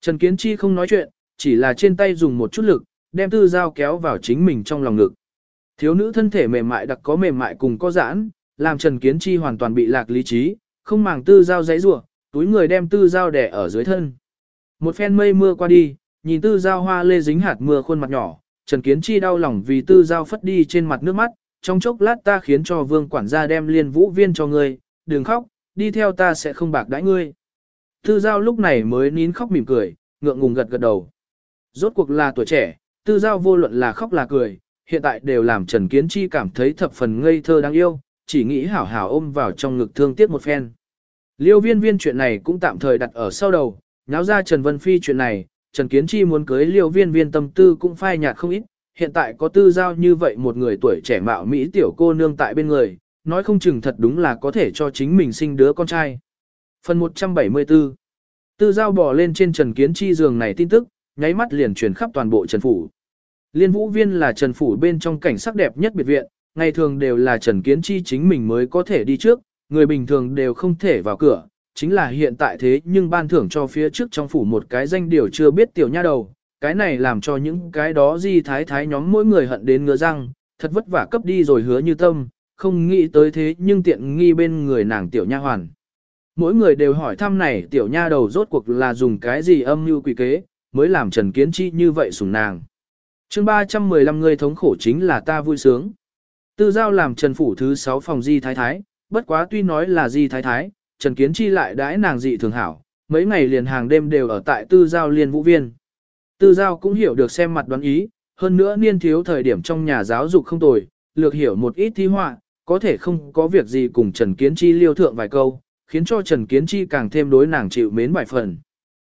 Trần Kiến Chi không nói chuyện, chỉ là trên tay dùng một chút lực, đem tư dao kéo vào chính mình trong lòng ngực. Thiếu nữ thân thể mềm mại đặc có mềm mại cùng có giãn, làm Trần Kiến Chi hoàn toàn bị lạc lý trí, không màng tư dao giấy rủa, túi người đem tư dao đè ở dưới thân. Một phen mây mưa qua đi, nhìn tư dao hoa lê dính hạt mưa khuôn mặt nhỏ, Trần Kiến Chi đau lòng vì tư dao phất đi trên mặt nước mắt, trong chốc lát ta khiến cho vương quản gia đem liên vũ viên cho ngươi, đừng khóc, đi theo ta sẽ không bạc đãi ngươi. Tư giao lúc này mới nín khóc mỉm cười, ngượng ngùng gật gật đầu. Rốt cuộc là tuổi trẻ, tư giao vô luận là khóc là cười, hiện tại đều làm Trần Kiến Chi cảm thấy thập phần ngây thơ đáng yêu, chỉ nghĩ hảo hảo ôm vào trong ngực thương tiếc một phen. Liêu viên viên chuyện này cũng tạm thời đặt ở sau đầu, nháo ra Trần Vân Phi chuyện này, Trần Kiến Chi muốn cưới liêu viên viên tâm tư cũng phai nhạt không ít, hiện tại có tư giao như vậy một người tuổi trẻ mạo Mỹ tiểu cô nương tại bên người, nói không chừng thật đúng là có thể cho chính mình sinh đứa con trai. Phần 174 Tư giao bò lên trên Trần Kiến Chi giường này tin tức, nháy mắt liền truyền khắp toàn bộ Trần Phủ. Liên Vũ Viên là Trần Phủ bên trong cảnh sắc đẹp nhất biệt viện, ngày thường đều là Trần Kiến Chi chính mình mới có thể đi trước, người bình thường đều không thể vào cửa, chính là hiện tại thế nhưng ban thưởng cho phía trước trong phủ một cái danh điều chưa biết tiểu nha đầu, cái này làm cho những cái đó di thái thái nhóm mỗi người hận đến ngứa răng, thật vất vả cấp đi rồi hứa như tâm, không nghĩ tới thế nhưng tiện nghi bên người nàng tiểu nha hoàn. Mỗi người đều hỏi thăm này tiểu nha đầu rốt cuộc là dùng cái gì âm mưu quỷ kế, mới làm Trần Kiến Chi như vậy sủng nàng. chương 315 người thống khổ chính là ta vui sướng. Tư giao làm Trần Phủ thứ 6 phòng di thái thái, bất quá tuy nói là di thái thái, Trần Kiến Chi lại đãi nàng dị thường hảo, mấy ngày liền hàng đêm đều ở tại tư giao liên vũ viên. Tư giao cũng hiểu được xem mặt đoán ý, hơn nữa niên thiếu thời điểm trong nhà giáo dục không tồi, lược hiểu một ít thi họa, có thể không có việc gì cùng Trần Kiến Chi liêu thượng vài câu, khiến cho Trần Kiến Chi càng thêm đối nàng chịu mến vài phần.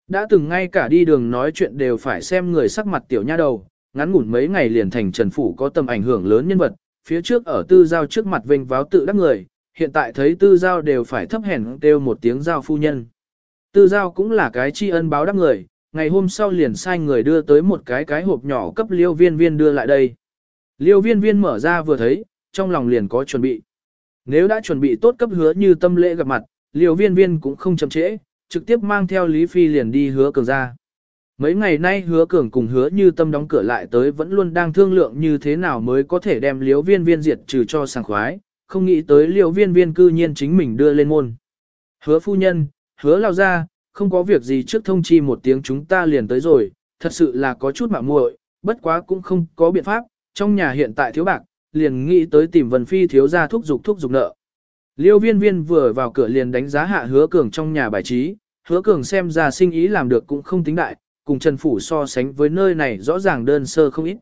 Đã từng ngay cả đi đường nói chuyện đều phải xem người sắc mặt tiểu nha đầu, ngắn ngủn mấy ngày liền thành Trần Phủ có tầm ảnh hưởng lớn nhân vật, phía trước ở tư giao trước mặt vinh váo tự đắc người, hiện tại thấy tư giao đều phải thấp hèn kêu một tiếng giao phu nhân. Tư giao cũng là cái tri ân báo đáp người, ngày hôm sau liền sai người đưa tới một cái cái hộp nhỏ cấp liêu viên viên đưa lại đây. Liêu viên viên mở ra vừa thấy, trong lòng liền có chuẩn bị. Nếu đã chuẩn bị tốt cấp hứa như tâm lễ gặp mặt, liêu viên viên cũng không chậm trễ, trực tiếp mang theo Lý Phi liền đi hứa cường ra. Mấy ngày nay hứa cường cùng hứa như tâm đóng cửa lại tới vẫn luôn đang thương lượng như thế nào mới có thể đem liêu viên viên diệt trừ cho sảng khoái, không nghĩ tới liêu viên viên cư nhiên chính mình đưa lên môn. Hứa phu nhân, hứa lao ra, không có việc gì trước thông chi một tiếng chúng ta liền tới rồi, thật sự là có chút mạo muội, bất quá cũng không có biện pháp, trong nhà hiện tại thiếu bạc, liền nghĩ tới tìm Vân Phi thiếu gia thúc giục thúc giục nợ. Liêu viên viên vừa vào cửa liền đánh giá hạ hứa cường trong nhà bài trí, hứa cường xem ra sinh ý làm được cũng không tính đại, cùng Trần Phủ so sánh với nơi này rõ ràng đơn sơ không ít.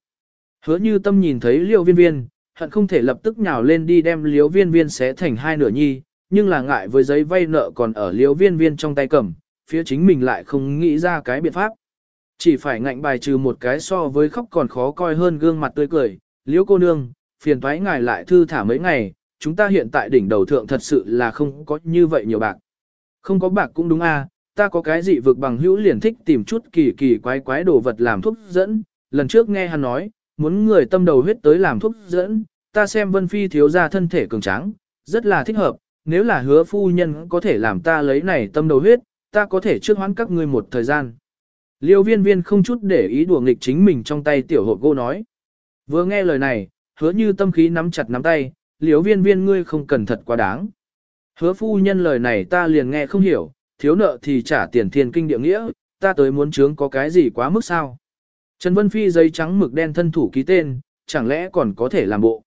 Hứa như tâm nhìn thấy liêu viên viên, hận không thể lập tức nhào lên đi đem liêu viên viên xé thành hai nửa nhi, nhưng là ngại với giấy vay nợ còn ở liêu viên viên trong tay cầm, phía chính mình lại không nghĩ ra cái biện pháp. Chỉ phải ngạnh bài trừ một cái so với khóc còn khó coi hơn gương mặt tươi cười, liễu cô nương, phiền thoái ngài lại thư thả mấy ngày, chúng ta hiện tại đỉnh đầu thượng thật sự là không có như vậy nhiều bạc. Không có bạc cũng đúng a, à, ta có cái gì vực bằng hữu liền thích tìm chút kỳ kỳ quái quái đồ vật làm thuốc dẫn, lần trước nghe hắn nói, muốn người tâm đầu huyết tới làm thuốc dẫn, ta xem Vân Phi thiếu ra thân thể cường tráng, rất là thích hợp, nếu là hứa phu nhân có thể làm ta lấy này tâm đầu huyết, ta có thể trước hoãn các ngươi một thời gian. Liêu viên viên không chút để ý đùa nghịch chính mình trong tay tiểu hộp gỗ nói. Vừa nghe lời này, hứa như tâm khí nắm chặt nắm tay, liêu viên viên ngươi không cần thật quá đáng. Hứa phu nhân lời này ta liền nghe không hiểu, thiếu nợ thì trả tiền thiên kinh địa nghĩa, ta tới muốn chướng có cái gì quá mức sao. Trần Vân Phi giấy trắng mực đen thân thủ ký tên, chẳng lẽ còn có thể làm bộ.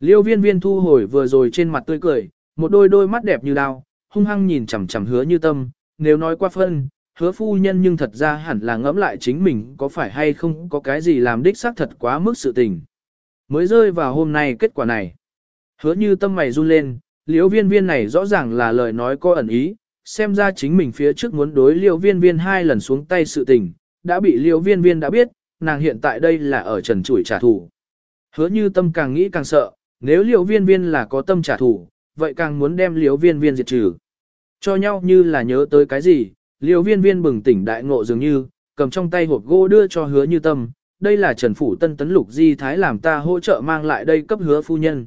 Liêu viên viên thu hồi vừa rồi trên mặt tươi cười, một đôi đôi mắt đẹp như đao, hung hăng nhìn chằm chằm hứa như tâm, nếu nói qua phân, hứa phu nhân nhưng thật ra hẳn là ngẫm lại chính mình có phải hay không có cái gì làm đích xác thật quá mức sự tình. Mới rơi vào hôm nay kết quả này. Hứa như tâm mày run lên, liễu viên viên này rõ ràng là lời nói có ẩn ý, xem ra chính mình phía trước muốn đối liễu viên viên hai lần xuống tay sự tình, đã bị liễu viên viên đã biết, nàng hiện tại đây là ở trần chuỗi trả thù. Hứa như tâm càng nghĩ càng sợ, nếu liễu viên viên là có tâm trả thù, vậy càng muốn đem liễu viên viên diệt trừ. Cho nhau như là nhớ tới cái gì, Liễu viên viên bừng tỉnh đại ngộ dường như, cầm trong tay hộp gỗ đưa cho hứa như tâm, đây là Trần Phủ Tân Tấn Lục Di Thái làm ta hỗ trợ mang lại đây cấp hứa phu nhân.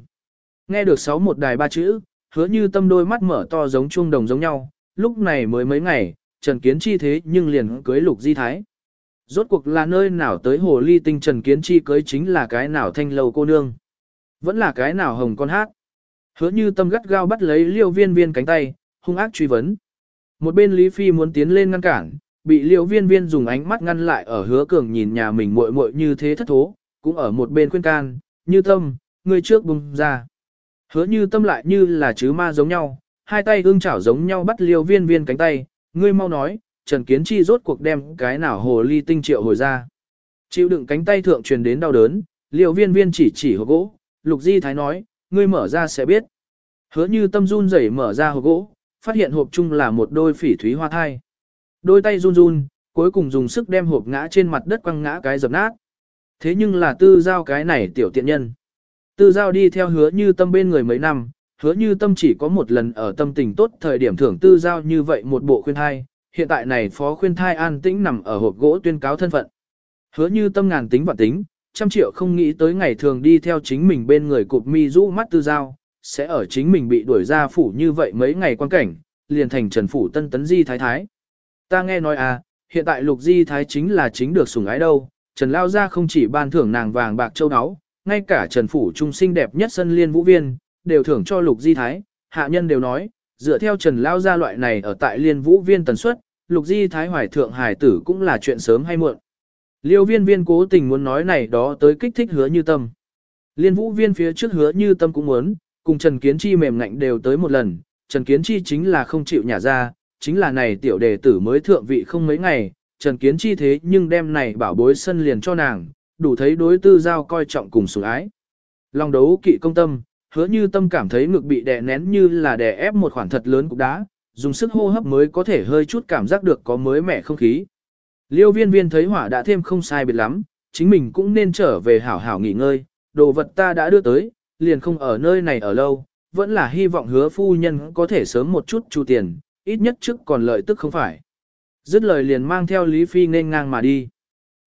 Nghe được sáu một đài ba chữ, hứa như tâm đôi mắt mở to giống chuông đồng giống nhau, lúc này mới mấy ngày, Trần Kiến Chi thế nhưng liền cưới Lục Di Thái. Rốt cuộc là nơi nào tới hồ ly tinh Trần Kiến Chi cưới chính là cái nào thanh lầu cô nương. Vẫn là cái nào hồng con hát. Hứa như tâm gắt gao bắt lấy liêu viên viên cánh tay, hung ác truy vấn. Một bên Lý Phi muốn tiến lên ngăn cản, bị liêu viên viên dùng ánh mắt ngăn lại ở hứa cường nhìn nhà mình muội muội như thế thất thố, cũng ở một bên khuyên can, như tâm, người trước bùng ra. Hứa như tâm lại như là chứ ma giống nhau, hai tay ương chảo giống nhau bắt liêu viên viên cánh tay, ngươi mau nói, Trần Kiến Chi rốt cuộc đem cái nào hồ ly tinh triệu hồi ra. Chịu đựng cánh tay thượng truyền đến đau đớn, liêu viên viên chỉ chỉ hộp gỗ, Lục Di Thái nói, ngươi mở ra sẽ biết. Hứa như tâm run rẩy mở ra hộp gỗ, phát hiện hộp chung là một đôi phỉ thúy hoa thai. Đôi tay run run, cuối cùng dùng sức đem hộp ngã trên mặt đất quăng ngã cái dập nát. Thế nhưng là tư giao cái này tiểu tiện nhân. Tư giao đi theo hứa như tâm bên người mấy năm, hứa như tâm chỉ có một lần ở tâm tình tốt thời điểm thưởng tư giao như vậy một bộ khuyên thai, hiện tại này phó khuyên thai an tĩnh nằm ở hộp gỗ tuyên cáo thân phận. Hứa như tâm ngàn tính và tính, trăm triệu không nghĩ tới ngày thường đi theo chính mình bên người cụp mi rũ mắt tư giao, sẽ ở chính mình bị đuổi ra phủ như vậy mấy ngày quan cảnh, liền thành trần phủ tân tấn di thái thái. Ta nghe nói à, hiện tại lục di thái chính là chính được sủng ái đâu, trần lao ra không chỉ ban thưởng nàng vàng bạc châu áo, ngay cả trần phủ trung sinh đẹp nhất sân liên vũ viên, đều thưởng cho lục di thái, hạ nhân đều nói, dựa theo trần lao gia loại này ở tại liên vũ viên tần suất, lục di thái hoài thượng hải tử cũng là chuyện sớm hay muộn. Liêu viên viên cố tình muốn nói này đó tới kích thích hứa như tâm. Liên vũ viên phía trước hứa như tâm cũng muốn, cùng Trần Kiến Chi mềm ngạnh đều tới một lần, Trần Kiến Chi chính là không chịu nhả ra, chính là này tiểu đề tử mới thượng vị không mấy ngày, Trần Kiến Chi thế nhưng đem này bảo bối sân liền cho nàng, đủ thấy đối tư giao coi trọng cùng sủng ái. Lòng đấu kỵ công tâm, hứa như tâm cảm thấy ngực bị đè nén như là đè ép một khoản thật lớn cục đá, dùng sức hô hấp mới có thể hơi chút cảm giác được có mới mẻ không khí. Liêu viên viên thấy hỏa đã thêm không sai biệt lắm, chính mình cũng nên trở về hảo hảo nghỉ ngơi, đồ vật ta đã đưa tới, liền không ở nơi này ở lâu, vẫn là hy vọng hứa phu nhân có thể sớm một chút chu tiền, ít nhất trước còn lợi tức không phải. Dứt lời liền mang theo Lý Phi nên ngang mà đi.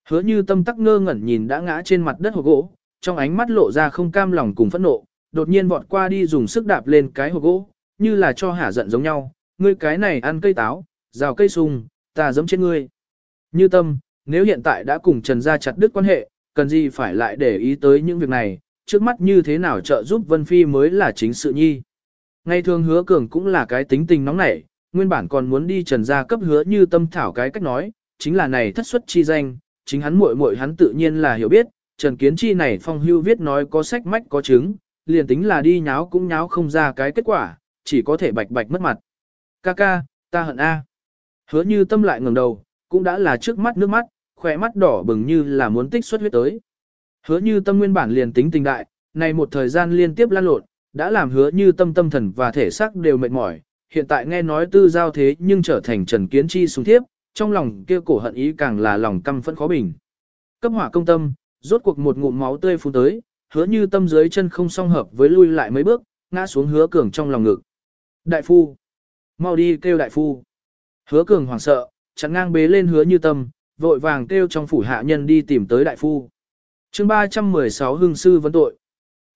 Hứa như tâm tắc ngơ ngẩn nhìn đã ngã trên mặt đất hộp gỗ, trong ánh mắt lộ ra không cam lòng cùng phẫn nộ, đột nhiên vọt qua đi dùng sức đạp lên cái hộp gỗ, như là cho hả giận giống nhau, ngươi cái này ăn cây táo, rào cây sung, ta giống trên ngươi. Như tâm, nếu hiện tại đã cùng Trần Gia chặt đứt quan hệ, cần gì phải lại để ý tới những việc này, trước mắt như thế nào trợ giúp Vân Phi mới là chính sự nhi. Ngày thường hứa cường cũng là cái tính tình nóng nảy, nguyên bản còn muốn đi Trần Gia cấp hứa như tâm thảo cái cách nói, chính là này thất xuất chi danh, chính hắn muội muội hắn tự nhiên là hiểu biết, Trần Kiến Chi này phong hưu viết nói có sách mách có chứng, liền tính là đi nháo cũng nháo không ra cái kết quả, chỉ có thể bạch bạch mất mặt. Ca ca, ta hận A. Hứa như tâm lại ngẩng đầu, cũng đã là trước mắt nước mắt, khỏe mắt đỏ bừng như là muốn tích xuất huyết tới. Hứa như tâm nguyên bản liền tính tình đại, này một thời gian liên tiếp lan lộn, đã làm hứa như tâm tâm thần và thể xác đều mệt mỏi, hiện tại nghe nói tư giao thế nhưng trở thành trần kiến chi xuống thiếp, trong lòng kia cổ hận ý càng là lòng căm phẫn khó bình. Cấp hỏa công tâm, rốt cuộc một ngụm máu tươi phun tới, hứa như tâm dưới chân không song hợp với lui lại mấy bước, ngã xuống hứa cường trong lòng ngực. Đại phu! Mau đi kêu đại phu! Hứa cường hoảng sợ, chặn ngang bế lên hứa như tâm, vội vàng kêu trong phủ hạ nhân đi tìm tới đại phu. chương 316 hương sư vấn tội.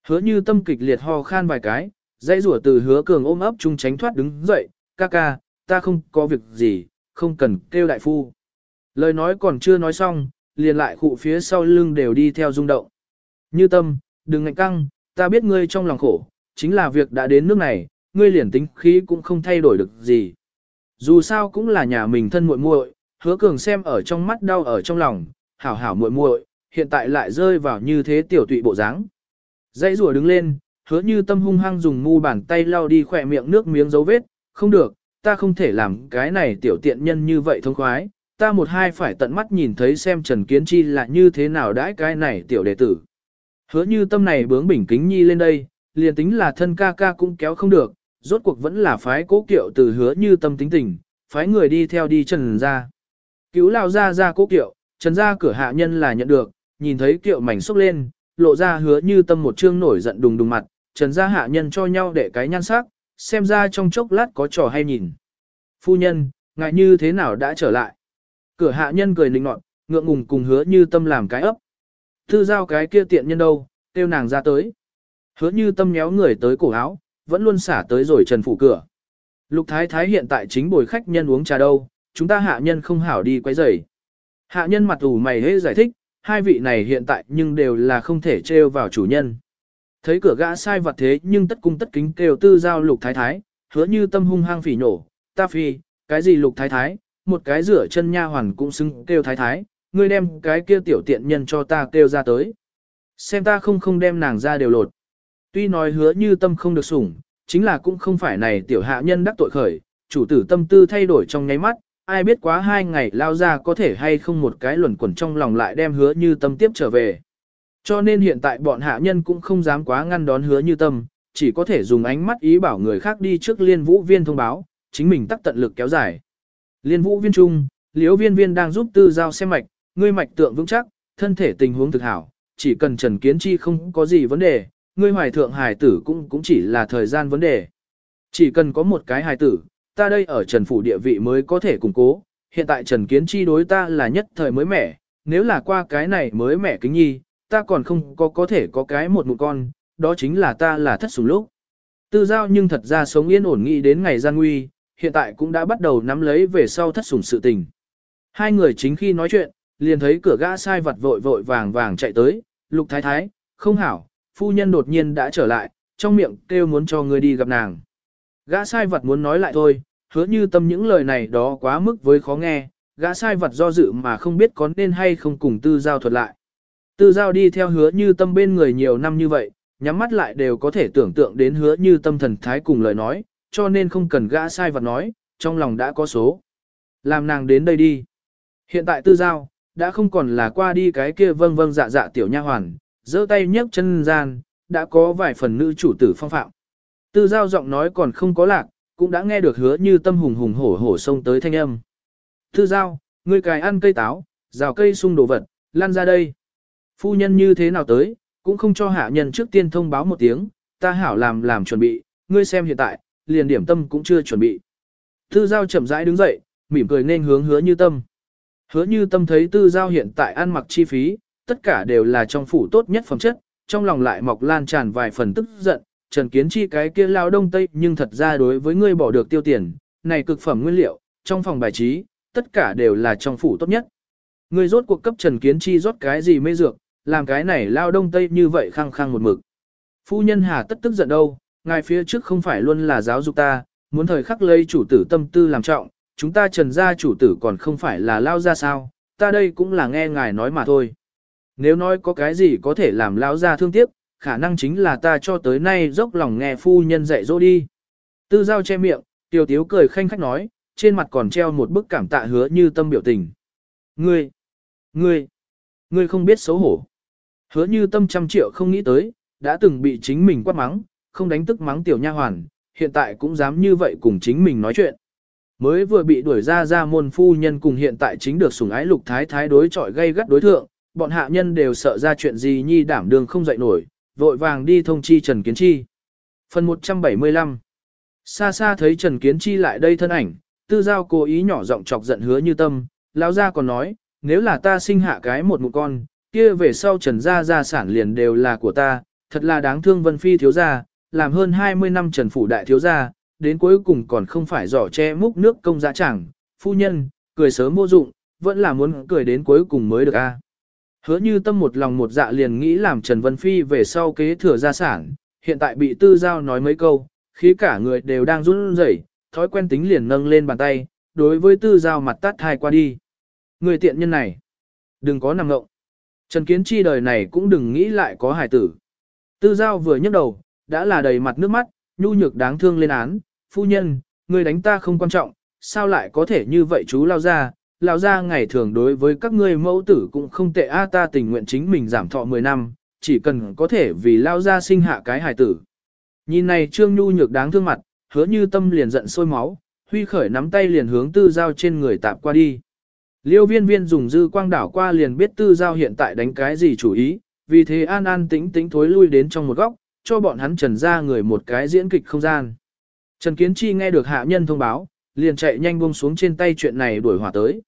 Hứa như tâm kịch liệt ho khan vài cái, dãy rủa từ hứa cường ôm ấp chung tránh thoát đứng dậy, ca ca, ta không có việc gì, không cần kêu đại phu. Lời nói còn chưa nói xong, liền lại khụ phía sau lưng đều đi theo rung động. Như tâm, đừng ngạnh căng, ta biết ngươi trong lòng khổ, chính là việc đã đến nước này, ngươi liền tính khí cũng không thay đổi được gì. Dù sao cũng là nhà mình thân muội muội, hứa cường xem ở trong mắt đau ở trong lòng, hảo hảo muội muội, hiện tại lại rơi vào như thế tiểu tụy bộ dáng. Dãy rùa đứng lên, hứa như tâm hung hăng dùng mu bàn tay lau đi khỏe miệng nước miếng dấu vết, không được, ta không thể làm cái này tiểu tiện nhân như vậy thông khoái, ta một hai phải tận mắt nhìn thấy xem Trần Kiến Chi là như thế nào đãi cái này tiểu đệ tử. Hứa như tâm này bướng bỉnh kính nhi lên đây, liền tính là thân ca ca cũng kéo không được, rốt cuộc vẫn là phái cố kiệu từ hứa như tâm tính tình, phái người đi theo đi trần ra. Cứu lao ra ra cố kiệu, trần ra cửa hạ nhân là nhận được, nhìn thấy kiệu mảnh xúc lên, lộ ra hứa như tâm một trương nổi giận đùng đùng mặt, trần ra hạ nhân cho nhau để cái nhan sắc, xem ra trong chốc lát có trò hay nhìn. Phu nhân, ngại như thế nào đã trở lại? Cửa hạ nhân cười nịnh nọt, ngượng ngùng cùng hứa như tâm làm cái ấp. Thư giao cái kia tiện nhân đâu, tiêu nàng ra tới. Hứa như tâm nhéo người tới cổ áo, vẫn luôn xả tới rồi trần phủ cửa. Lục thái thái hiện tại chính bồi khách nhân uống trà đâu, chúng ta hạ nhân không hảo đi quấy rầy. Hạ nhân mặt ủ mày hế giải thích, hai vị này hiện tại nhưng đều là không thể trêu vào chủ nhân. Thấy cửa gã sai vật thế nhưng tất cung tất kính kêu tư giao lục thái thái, hứa như tâm hung hăng phỉ nổ, ta phi, cái gì lục thái thái, một cái rửa chân nha hoàn cũng xứng kêu thái thái, ngươi đem cái kia tiểu tiện nhân cho ta kêu ra tới. Xem ta không không đem nàng ra đều lột. Tuy nói hứa như tâm không được sủng, chính là cũng không phải này tiểu hạ nhân đắc tội khởi, chủ tử tâm tư thay đổi trong nháy mắt, ai biết quá hai ngày lao ra có thể hay không một cái luẩn quẩn trong lòng lại đem hứa như tâm tiếp trở về. Cho nên hiện tại bọn hạ nhân cũng không dám quá ngăn đón hứa như tâm, chỉ có thể dùng ánh mắt ý bảo người khác đi trước liên vũ viên thông báo, chính mình tắt tận lực kéo dài. Liên vũ viên trung, liễu viên viên đang giúp tư giao xem mạch, ngươi mạch tượng vững chắc, thân thể tình huống thực hảo, chỉ cần Trần Kiến Chi không có gì vấn đề, ngươi hoài thượng hài tử cũng cũng chỉ là thời gian vấn đề. Chỉ cần có một cái hài tử, ta đây ở Trần Phủ địa vị mới có thể củng cố, hiện tại Trần Kiến Chi đối ta là nhất thời mới mẻ, nếu là qua cái này mới mẻ kính nhi, ta còn không có có thể có cái một một con, đó chính là ta là thất sủng lúc. Tư giao nhưng thật ra sống yên ổn nghĩ đến ngày gian nguy, hiện tại cũng đã bắt đầu nắm lấy về sau thất sủng sự tình. Hai người chính khi nói chuyện, liền thấy cửa gã sai vặt vội vội vàng vàng chạy tới, lục thái thái, không hảo, phu nhân đột nhiên đã trở lại, trong miệng kêu muốn cho người đi gặp nàng. Gã sai vật muốn nói lại thôi, hứa như tâm những lời này đó quá mức với khó nghe, gã sai vật do dự mà không biết có nên hay không cùng tư giao thuật lại. Tư giao đi theo hứa như tâm bên người nhiều năm như vậy, nhắm mắt lại đều có thể tưởng tượng đến hứa như tâm thần thái cùng lời nói, cho nên không cần gã sai vật nói, trong lòng đã có số. Làm nàng đến đây đi. Hiện tại tư giao, đã không còn là qua đi cái kia vâng vâng dạ dạ tiểu nha hoàn, giơ tay nhấc chân gian, đã có vài phần nữ chủ tử phong phạm. Tư giao giọng nói còn không có lạc, cũng đã nghe được hứa như tâm hùng hùng hổ hổ xông tới thanh âm. Tư giao, ngươi cài ăn cây táo, rào cây sung đồ vật, lan ra đây. Phu nhân như thế nào tới, cũng không cho hạ nhân trước tiên thông báo một tiếng, ta hảo làm làm chuẩn bị, ngươi xem hiện tại, liền điểm tâm cũng chưa chuẩn bị. Tư giao chậm rãi đứng dậy, mỉm cười nên hướng hứa như tâm. Hứa như tâm thấy tư giao hiện tại ăn mặc chi phí, tất cả đều là trong phủ tốt nhất phẩm chất, trong lòng lại mọc lan tràn vài phần tức giận, Trần Kiến Chi cái kia lao đông tây nhưng thật ra đối với ngươi bỏ được tiêu tiền, này cực phẩm nguyên liệu, trong phòng bài trí, tất cả đều là trong phủ tốt nhất. Ngươi rốt cuộc cấp Trần Kiến Chi rót cái gì mê dược, làm cái này lao đông tây như vậy khăng khăng một mực. Phu nhân hà tất tức giận đâu, ngài phía trước không phải luôn là giáo dục ta, muốn thời khắc lấy chủ tử tâm tư làm trọng, chúng ta trần gia chủ tử còn không phải là lao ra sao, ta đây cũng là nghe ngài nói mà thôi. Nếu nói có cái gì có thể làm lao ra thương tiếc, khả năng chính là ta cho tới nay dốc lòng nghe phu nhân dạy dỗ đi. Tư giao che miệng, Tiểu tiếu cười khanh khách nói, trên mặt còn treo một bức cảm tạ hứa như tâm biểu tình. Ngươi, ngươi, ngươi không biết xấu hổ. Hứa như tâm trăm triệu không nghĩ tới, đã từng bị chính mình quát mắng, không đánh tức mắng tiểu nha hoàn, hiện tại cũng dám như vậy cùng chính mình nói chuyện. Mới vừa bị đuổi ra ra môn phu nhân cùng hiện tại chính được sủng ái lục thái thái đối chọi gây gắt đối thượng, bọn hạ nhân đều sợ ra chuyện gì nhi đảm đường không dậy nổi, vội vàng đi thông chi Trần Kiến Chi. Phần 175 Xa xa thấy Trần Kiến Chi lại đây thân ảnh, tư giao cố ý nhỏ giọng chọc giận hứa như tâm, lão gia còn nói, nếu là ta sinh hạ cái một một con, kia về sau Trần gia gia sản liền đều là của ta, thật là đáng thương Vân Phi thiếu gia, làm hơn 20 năm Trần Phủ đại thiếu gia, đến cuối cùng còn không phải giỏ che múc nước công giá chẳng, phu nhân, cười sớm vô dụng, vẫn là muốn cười đến cuối cùng mới được a. Hứa như tâm một lòng một dạ liền nghĩ làm Trần Vân Phi về sau kế thừa gia sản, hiện tại bị tư giao nói mấy câu, khi cả người đều đang run rẩy, thói quen tính liền nâng lên bàn tay, đối với tư giao mặt tắt hai qua đi. Người tiện nhân này, đừng có nằm ngộng. Trần Kiến Chi đời này cũng đừng nghĩ lại có hài tử. Tư giao vừa nhấc đầu, đã là đầy mặt nước mắt, nhu nhược đáng thương lên án, phu nhân, người đánh ta không quan trọng, sao lại có thể như vậy chú lao ra, lao ra ngày thường đối với các ngươi mẫu tử cũng không tệ a ta tình nguyện chính mình giảm thọ 10 năm, chỉ cần có thể vì lao ra sinh hạ cái hài tử. Nhìn này trương nhu nhược đáng thương mặt, hứa như tâm liền giận sôi máu, huy khởi nắm tay liền hướng tư giao trên người tạp qua đi. Liêu viên viên dùng dư quang đảo qua liền biết tư giao hiện tại đánh cái gì chủ ý, vì thế an an tĩnh tĩnh thối lui đến trong một góc, cho bọn hắn trần ra người một cái diễn kịch không gian. Trần Kiến Chi nghe được hạ nhân thông báo, liền chạy nhanh buông xuống trên tay chuyện này đuổi hỏa tới.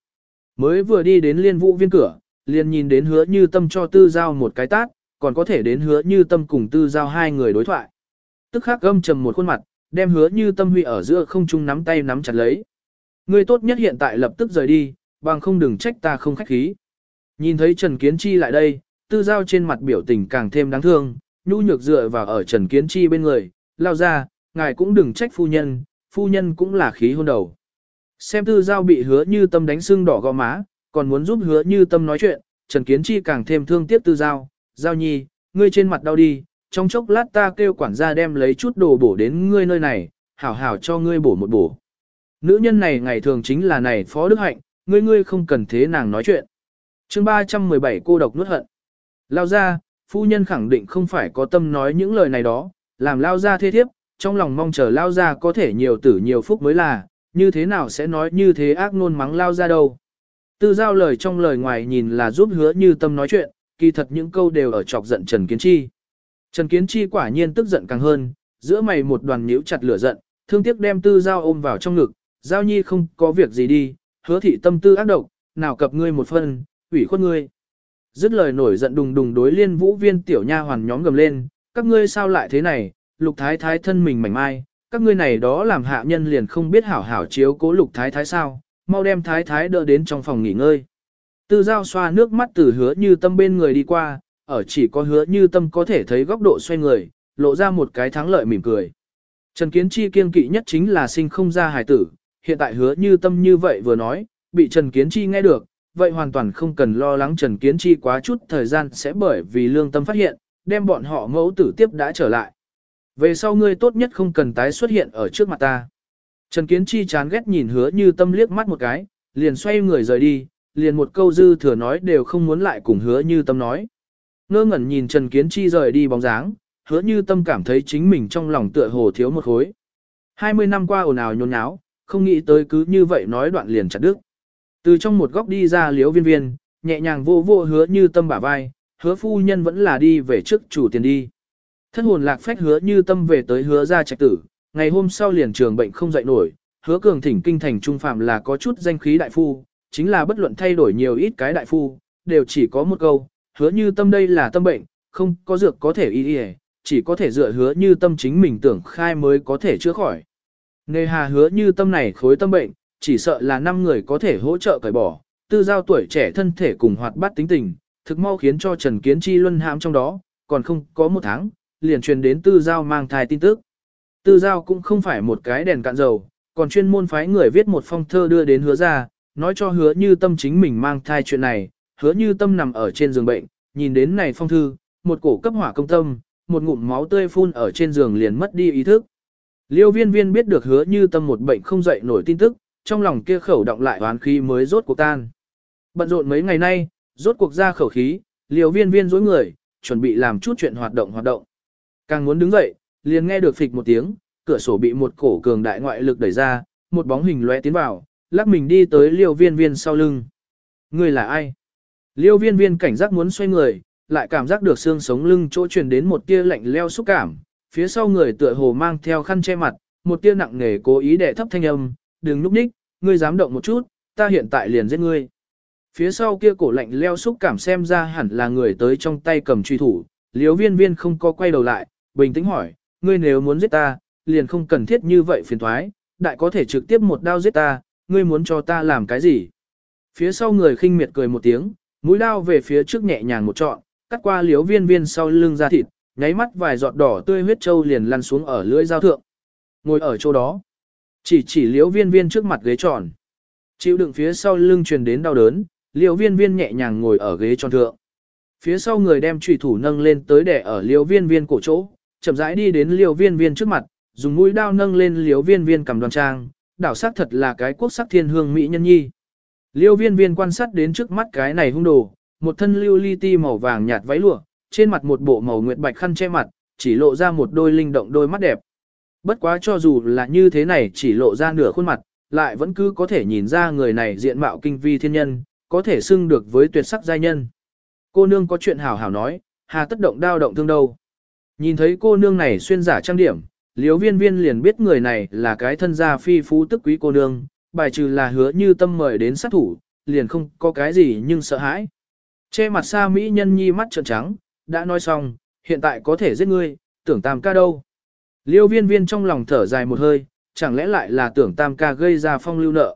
Mới vừa đi đến liên vũ viên cửa, liền nhìn đến hứa như tâm cho tư giao một cái tát, còn có thể đến hứa như tâm cùng tư giao hai người đối thoại. Tức khắc gâm trầm một khuôn mặt, đem hứa như tâm huy ở giữa không trung nắm tay nắm chặt lấy. ngươi tốt nhất hiện tại lập tức rời đi, bằng không đừng trách ta không khách khí. Nhìn thấy Trần Kiến Chi lại đây, tư giao trên mặt biểu tình càng thêm đáng thương, nhu nhược dựa vào ở Trần Kiến Chi bên người, lao ra, ngài cũng đừng trách phu nhân, phu nhân cũng là khí hôn đầu. Xem tư giao bị hứa như tâm đánh sưng đỏ gò má, còn muốn giúp hứa như tâm nói chuyện, Trần Kiến Chi càng thêm thương tiếc tư giao, giao nhi, ngươi trên mặt đau đi, trong chốc lát ta kêu quản gia đem lấy chút đồ bổ đến ngươi nơi này, hảo hảo cho ngươi bổ một bổ. Nữ nhân này ngày thường chính là này phó đức hạnh, ngươi ngươi không cần thế nàng nói chuyện. chương 317 cô độc nuốt hận. Lao ra, phu nhân khẳng định không phải có tâm nói những lời này đó, làm lao ra thê thiếp, trong lòng mong chờ lao ra có thể nhiều tử nhiều phúc mới là, như thế nào sẽ nói như thế ác nôn mắng lao ra đâu. Tư giao lời trong lời ngoài nhìn là giúp hứa như tâm nói chuyện, kỳ thật những câu đều ở chọc giận Trần Kiến Chi. Trần Kiến Chi quả nhiên tức giận càng hơn, giữa mày một đoàn nhíu chặt lửa giận, thương tiếc đem tư giao ôm vào trong ngực, giao nhi không có việc gì đi, hứa thị tâm tư ác độc, nào cập ngươi một phân, ủy khuất ngươi. Dứt lời nổi giận đùng đùng đối liên vũ viên tiểu nha hoàn nhóm gầm lên, các ngươi sao lại thế này, lục thái thái thân mình mảnh mai, các ngươi này đó làm hạ nhân liền không biết hảo hảo chiếu cố lục thái thái sao, mau đem thái thái đỡ đến trong phòng nghỉ ngơi. Tư giao xoa nước mắt từ hứa như tâm bên người đi qua, ở chỉ có hứa như tâm có thể thấy góc độ xoay người, lộ ra một cái thắng lợi mỉm cười. Trần Kiến Chi kiên kỵ nhất chính là sinh không ra hài tử, hiện tại hứa như tâm như vậy vừa nói, bị Trần Kiến Chi nghe được, vậy hoàn toàn không cần lo lắng Trần Kiến Chi quá chút thời gian sẽ bởi vì lương tâm phát hiện, đem bọn họ mẫu tử tiếp đã trở lại. Về sau ngươi tốt nhất không cần tái xuất hiện ở trước mặt ta. Trần Kiến Chi chán ghét nhìn hứa như tâm liếc mắt một cái, liền xoay người rời đi, liền một câu dư thừa nói đều không muốn lại cùng hứa như tâm nói. Ngơ ngẩn nhìn Trần Kiến Chi rời đi bóng dáng, hứa như tâm cảm thấy chính mình trong lòng tựa hồ thiếu một khối. 20 năm qua ồn ào nhốn nháo, không nghĩ tới cứ như vậy nói đoạn liền chặt đứt. Từ trong một góc đi ra liếu viên viên, nhẹ nhàng vô vô hứa như tâm bả vai, hứa phu nhân vẫn là đi về trước chủ tiền đi. Thất hồn lạc phách hứa như tâm về tới hứa ra trạch tử, ngày hôm sau liền trường bệnh không dậy nổi, hứa cường thỉnh kinh thành trung phạm là có chút danh khí đại phu, chính là bất luận thay đổi nhiều ít cái đại phu, đều chỉ có một câu, hứa như tâm đây là tâm bệnh, không có dược có thể y y, chỉ có thể dựa hứa như tâm chính mình tưởng khai mới có thể chữa khỏi. Nề hà hứa như tâm này khối tâm bệnh, chỉ sợ là năm người có thể hỗ trợ cởi bỏ, tư giao tuổi trẻ thân thể cùng hoạt bát tính tình, thực mau khiến cho Trần Kiến Chi luân hãm trong đó, còn không có một tháng, liền truyền đến tư giao mang thai tin tức. Tư giao cũng không phải một cái đèn cạn dầu, còn chuyên môn phái người viết một phong thơ đưa đến hứa ra, nói cho hứa như tâm chính mình mang thai chuyện này, hứa như tâm nằm ở trên giường bệnh, nhìn đến này phong thư, một cổ cấp hỏa công tâm, một ngụm máu tươi phun ở trên giường liền mất đi ý thức. Liêu viên viên biết được hứa như tâm một bệnh không dậy nổi tin tức, trong lòng kia khẩu động lại oán khí mới rốt cuộc tan. Bận rộn mấy ngày nay, rốt cuộc ra khẩu khí, liêu viên viên dối người, chuẩn bị làm chút chuyện hoạt động hoạt động. Càng muốn đứng dậy, liền nghe được phịch một tiếng, cửa sổ bị một cổ cường đại ngoại lực đẩy ra, một bóng hình lóe tiến vào, lắc mình đi tới liêu viên viên sau lưng. Người là ai? Liêu viên viên cảnh giác muốn xoay người, lại cảm giác được xương sống lưng chỗ truyền đến một tia lạnh leo xúc cảm, phía sau người tựa hồ mang theo khăn che mặt, một tia nặng nề cố ý để thấp thanh âm, đừng núp ních, ngươi dám động một chút, ta hiện tại liền giết ngươi. Phía sau kia cổ lạnh leo xúc cảm xem ra hẳn là người tới trong tay cầm truy thủ, liếu viên viên không có quay đầu lại, bình tĩnh hỏi, ngươi nếu muốn giết ta, liền không cần thiết như vậy phiền thoái, đại có thể trực tiếp một đao giết ta, ngươi muốn cho ta làm cái gì? Phía sau người khinh miệt cười một tiếng, mũi đao về phía trước nhẹ nhàng một trọn, cắt qua liếu viên viên sau lưng ra thịt, nháy mắt vài giọt đỏ tươi huyết châu liền lăn xuống ở lưỡi dao thượng. Ngồi ở chỗ đó, chỉ chỉ liễu viên viên trước mặt ghế tròn. Chịu đựng phía sau lưng truyền đến đau đớn, liễu viên viên nhẹ nhàng ngồi ở ghế tròn thượng. Phía sau người đem trùy thủ nâng lên tới để ở liễu viên viên cổ chỗ, chậm rãi đi đến liễu viên viên trước mặt, dùng mũi đao nâng lên liễu viên viên cầm đoan trang, đảo sắc thật là cái quốc sắc thiên hương mỹ nhân nhi. Liêu viên viên quan sát đến trước mắt cái này hung đồ, một thân lưu ly ti màu vàng nhạt váy lụa, trên mặt một bộ màu nguyệt bạch khăn che mặt, chỉ lộ ra một đôi linh động đôi mắt đẹp. Bất quá cho dù là như thế này chỉ lộ ra nửa khuôn mặt, lại vẫn cứ có thể nhìn ra người này diện mạo kinh vi thiên nhân, có thể xưng được với tuyệt sắc giai nhân. Cô nương có chuyện hảo hảo nói, hà tất động đao động thương đâu. Nhìn thấy cô nương này xuyên giả trang điểm, liếu viên viên liền biết người này là cái thân gia phi phú tức quý cô nương, bài trừ là hứa như tâm mời đến sát thủ, liền không có cái gì nhưng sợ hãi. Che mặt xa Mỹ nhân nhi mắt trợn trắng, đã nói xong, hiện tại có thể giết ngươi, tưởng tam ca đâu. Liêu viên viên trong lòng thở dài một hơi, chẳng lẽ lại là tưởng tam ca gây ra phong lưu nợ.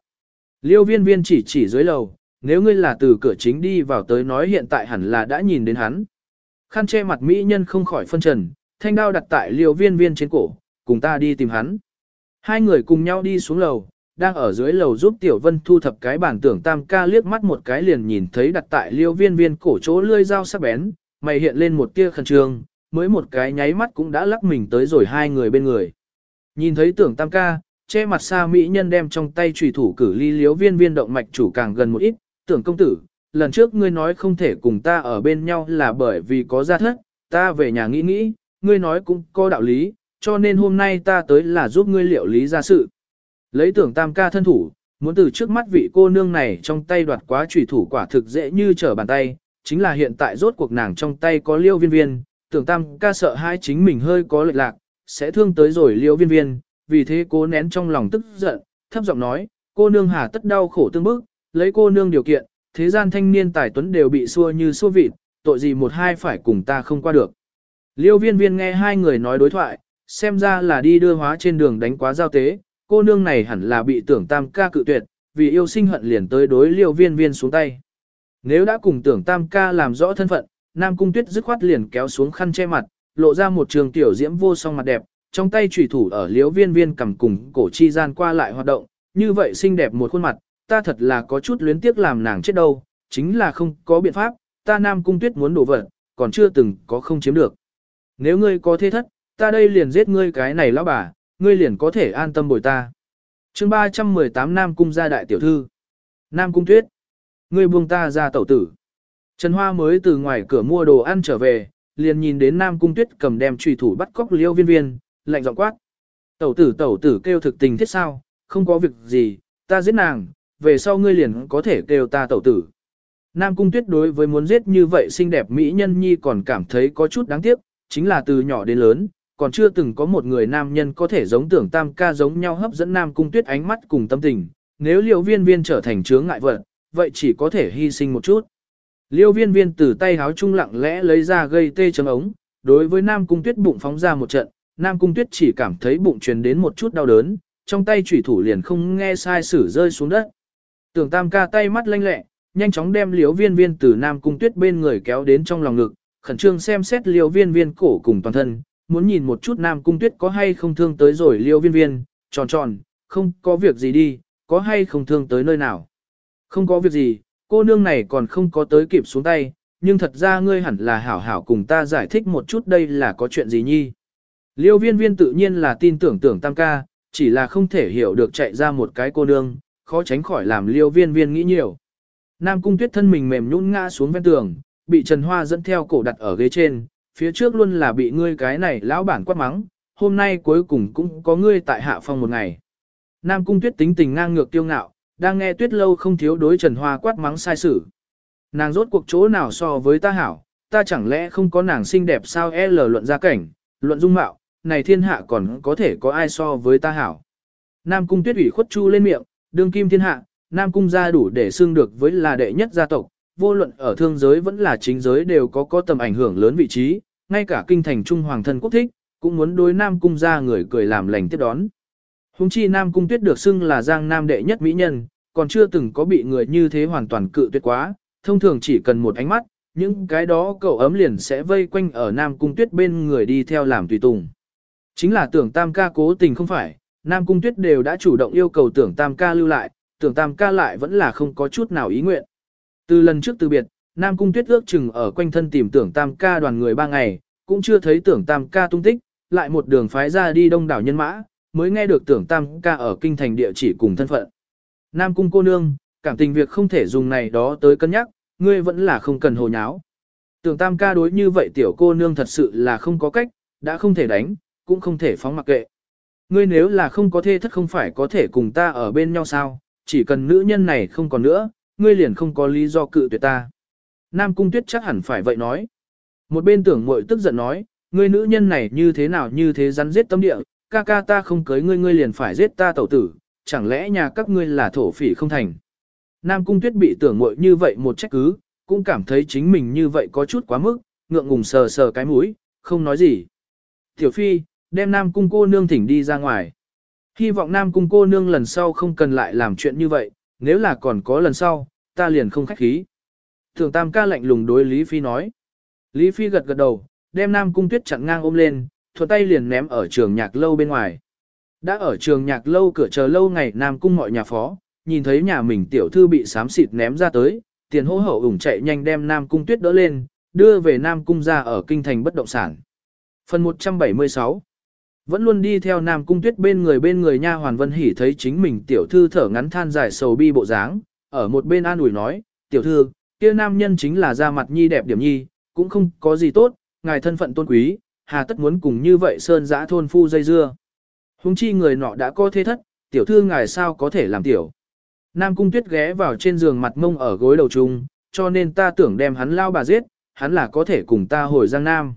Liêu viên viên chỉ chỉ dưới lầu, nếu ngươi là từ cửa chính đi vào tới nói hiện tại hẳn là đã nhìn đến hắn. Khăn che mặt mỹ nhân không khỏi phân trần, thanh đao đặt tại liêu viên viên trên cổ, cùng ta đi tìm hắn. Hai người cùng nhau đi xuống lầu, đang ở dưới lầu giúp Tiểu Vân thu thập cái bản tưởng tam ca liếc mắt một cái liền nhìn thấy đặt tại liêu viên viên cổ chỗ lươi dao sắc bén, mày hiện lên một tia khẩn trương, mới một cái nháy mắt cũng đã lắc mình tới rồi hai người bên người. Nhìn thấy tưởng tam ca, che mặt xa mỹ nhân đem trong tay trùy thủ cử ly liếu viên viên động mạch chủ càng gần một ít, tưởng công tử, lần trước ngươi nói không thể cùng ta ở bên nhau là bởi vì có gia thất, ta về nhà nghĩ nghĩ, ngươi nói cũng có đạo lý, cho nên hôm nay ta tới là giúp ngươi liệu lý ra sự. Lấy tưởng tam ca thân thủ, muốn từ trước mắt vị cô nương này trong tay đoạt quá trùy thủ quả thực dễ như trở bàn tay, chính là hiện tại rốt cuộc nàng trong tay có liêu viên viên, tưởng tam ca sợ hai chính mình hơi có lệch lạc, sẽ thương tới rồi liêu viên viên, vì thế cố nén trong lòng tức giận, thấp giọng nói, cô nương hà tất đau khổ tương bức, lấy cô nương điều kiện, thế gian thanh niên tài tuấn đều bị xua như xua vịt, tội gì một hai phải cùng ta không qua được. Liêu viên viên nghe hai người nói đối thoại, xem ra là đi đưa hóa trên đường đánh quá giao tế, cô nương này hẳn là bị tưởng tam ca cự tuyệt, vì yêu sinh hận liền tới đối liêu viên viên xuống tay. Nếu đã cùng tưởng tam ca làm rõ thân phận, Nam Cung Tuyết dứt khoát liền kéo xuống khăn che mặt, lộ ra một trường tiểu diễm vô song mặt đẹp, trong tay chủy thủ ở liếu viên viên cầm cùng cổ chi gian qua lại hoạt động, như vậy xinh đẹp một khuôn mặt, ta thật là có chút luyến tiếc làm nàng chết đâu, chính là không có biện pháp, ta Nam Cung Tuyết muốn đổ vật, còn chưa từng có không chiếm được. Nếu ngươi có thế thất, ta đây liền giết ngươi cái này lão bà, ngươi liền có thể an tâm bồi ta. chương 318 Nam Cung gia đại tiểu thư. Nam Cung Tuyết. Ngươi buông ta ra tẩu tử. Trần Hoa mới từ ngoài cửa mua đồ ăn trở về, liền nhìn đến Nam Cung Tuyết cầm đem trùy thủ bắt cóc liêu viên viên, lạnh giọng quát. Tẩu tử tẩu tử kêu thực tình thiết sao, không có việc gì, ta giết nàng, về sau ngươi liền có thể kêu ta tẩu tử. Nam Cung Tuyết đối với muốn giết như vậy xinh đẹp mỹ nhân nhi còn cảm thấy có chút đáng tiếc, chính là từ nhỏ đến lớn, còn chưa từng có một người nam nhân có thể giống tưởng tam ca giống nhau hấp dẫn Nam Cung Tuyết ánh mắt cùng tâm tình, nếu liệu viên viên trở thành chướng ngại vật, vậy chỉ có thể hy sinh một chút. Liêu viên viên từ tay háo trung lặng lẽ lấy ra gây tê chấm ống, đối với Nam Cung Tuyết bụng phóng ra một trận, Nam Cung Tuyết chỉ cảm thấy bụng truyền đến một chút đau đớn, trong tay chủy thủ liền không nghe sai sử rơi xuống đất. Tưởng Tam ca tay mắt lanh lẹ, nhanh chóng đem Liêu Viên Viên từ Nam Cung Tuyết bên người kéo đến trong lòng ngực, khẩn trương xem xét Liêu Viên Viên cổ cùng toàn thân, muốn nhìn một chút Nam Cung Tuyết có hay không thương tới rồi Liêu Viên Viên, tròn tròn, không có việc gì đi, có hay không thương tới nơi nào. Không có việc gì, cô nương này còn không có tới kịp xuống tay, nhưng thật ra ngươi hẳn là hảo hảo cùng ta giải thích một chút đây là có chuyện gì nhi. Liêu viên viên tự nhiên là tin tưởng tưởng tam ca, chỉ là không thể hiểu được chạy ra một cái cô nương, khó tránh khỏi làm liêu viên viên nghĩ nhiều. Nam cung tuyết thân mình mềm nhũn ngã xuống ven tường, bị Trần Hoa dẫn theo cổ đặt ở ghế trên, phía trước luôn là bị ngươi cái này lão bản quát mắng, hôm nay cuối cùng cũng có ngươi tại hạ phong một ngày. Nam cung tuyết tính tình ngang ngược tiêu ngạo, đang nghe tuyết lâu không thiếu đối Trần Hoa quát mắng sai sử Nàng rốt cuộc chỗ nào so với ta hảo, ta chẳng lẽ không có nàng xinh đẹp sao L luận gia cảnh, luận dung mạo, này thiên hạ còn có thể có ai so với ta hảo. Nam cung tuyết ủy khuất chu lên miệng, đương kim thiên hạ, Nam cung gia đủ để xưng được với là đệ nhất gia tộc, vô luận ở thương giới vẫn là chính giới đều có có tầm ảnh hưởng lớn vị trí, ngay cả kinh thành trung hoàng thân quốc thích, cũng muốn đối Nam cung gia người cười làm lành tiếp đón. Hùng chi Nam cung tuyết được xưng là giang nam đệ nhất mỹ nhân, còn chưa từng có bị người như thế hoàn toàn cự tuyệt quá, thông thường chỉ cần một ánh mắt, những cái đó cậu ấm liền sẽ vây quanh ở Nam cung tuyết bên người đi theo làm tùy tùng. Chính là tưởng tam ca cố tình không phải, Nam Cung Tuyết đều đã chủ động yêu cầu tưởng tam ca lưu lại, tưởng tam ca lại vẫn là không có chút nào ý nguyện. Từ lần trước từ biệt, Nam Cung Tuyết ước chừng ở quanh thân tìm tưởng tam ca đoàn người ba ngày, cũng chưa thấy tưởng tam ca tung tích, lại một đường phái ra đi đông đảo nhân mã, mới nghe được tưởng tam ca ở kinh thành địa chỉ cùng thân phận. Nam Cung cô nương, cảm tình việc không thể dùng này đó tới cân nhắc, ngươi vẫn là không cần hồ nháo. Tưởng tam ca đối như vậy tiểu cô nương thật sự là không có cách, đã không thể đánh, cũng không thể phóng mặc kệ. Ngươi nếu là không có thê thất không phải có thể cùng ta ở bên nhau sao, chỉ cần nữ nhân này không còn nữa, ngươi liền không có lý do cự tuyệt ta. Nam Cung Tuyết chắc hẳn phải vậy nói. Một bên tưởng muội tức giận nói, ngươi nữ nhân này như thế nào như thế rắn giết tâm địa, ca ca ta không cưới ngươi ngươi liền phải giết ta tẩu tử, chẳng lẽ nhà các ngươi là thổ phỉ không thành. Nam Cung Tuyết bị tưởng muội như vậy một trách cứ, cũng cảm thấy chính mình như vậy có chút quá mức, ngượng ngùng sờ sờ cái mũi, không nói gì. Tiểu Phi, đem Nam Cung cô nương thỉnh đi ra ngoài. Hy vọng Nam Cung cô nương lần sau không cần lại làm chuyện như vậy, nếu là còn có lần sau, ta liền không khách khí. Thường tam ca lạnh lùng đối Lý Phi nói. Lý Phi gật gật đầu, đem Nam Cung Tuyết chặn ngang ôm lên, thuận tay liền ném ở trường nhạc lâu bên ngoài. Đã ở trường nhạc lâu cửa chờ lâu ngày Nam Cung mọi nhà phó, nhìn thấy nhà mình tiểu thư bị xám xịt ném ra tới, tiền hô hậu ủng chạy nhanh đem Nam Cung Tuyết đỡ lên, đưa về Nam Cung ra ở kinh thành bất động sản. Phần 176 Vẫn luôn đi theo Nam Cung Tuyết bên người bên người nha hoàn Vân Hỷ thấy chính mình tiểu thư thở ngắn than dài sầu bi bộ dáng, ở một bên an ủi nói, tiểu thư, kia nam nhân chính là da mặt nhi đẹp điểm nhi, cũng không có gì tốt, ngài thân phận tôn quý, hà tất muốn cùng như vậy sơn giã thôn phu dây dưa. Hùng chi người nọ đã có thế thất, tiểu thư ngài sao có thể làm tiểu. Nam cung tuyết ghé vào trên giường mặt mông ở gối đầu chung, cho nên ta tưởng đem hắn lao bà giết, hắn là có thể cùng ta hồi giang nam.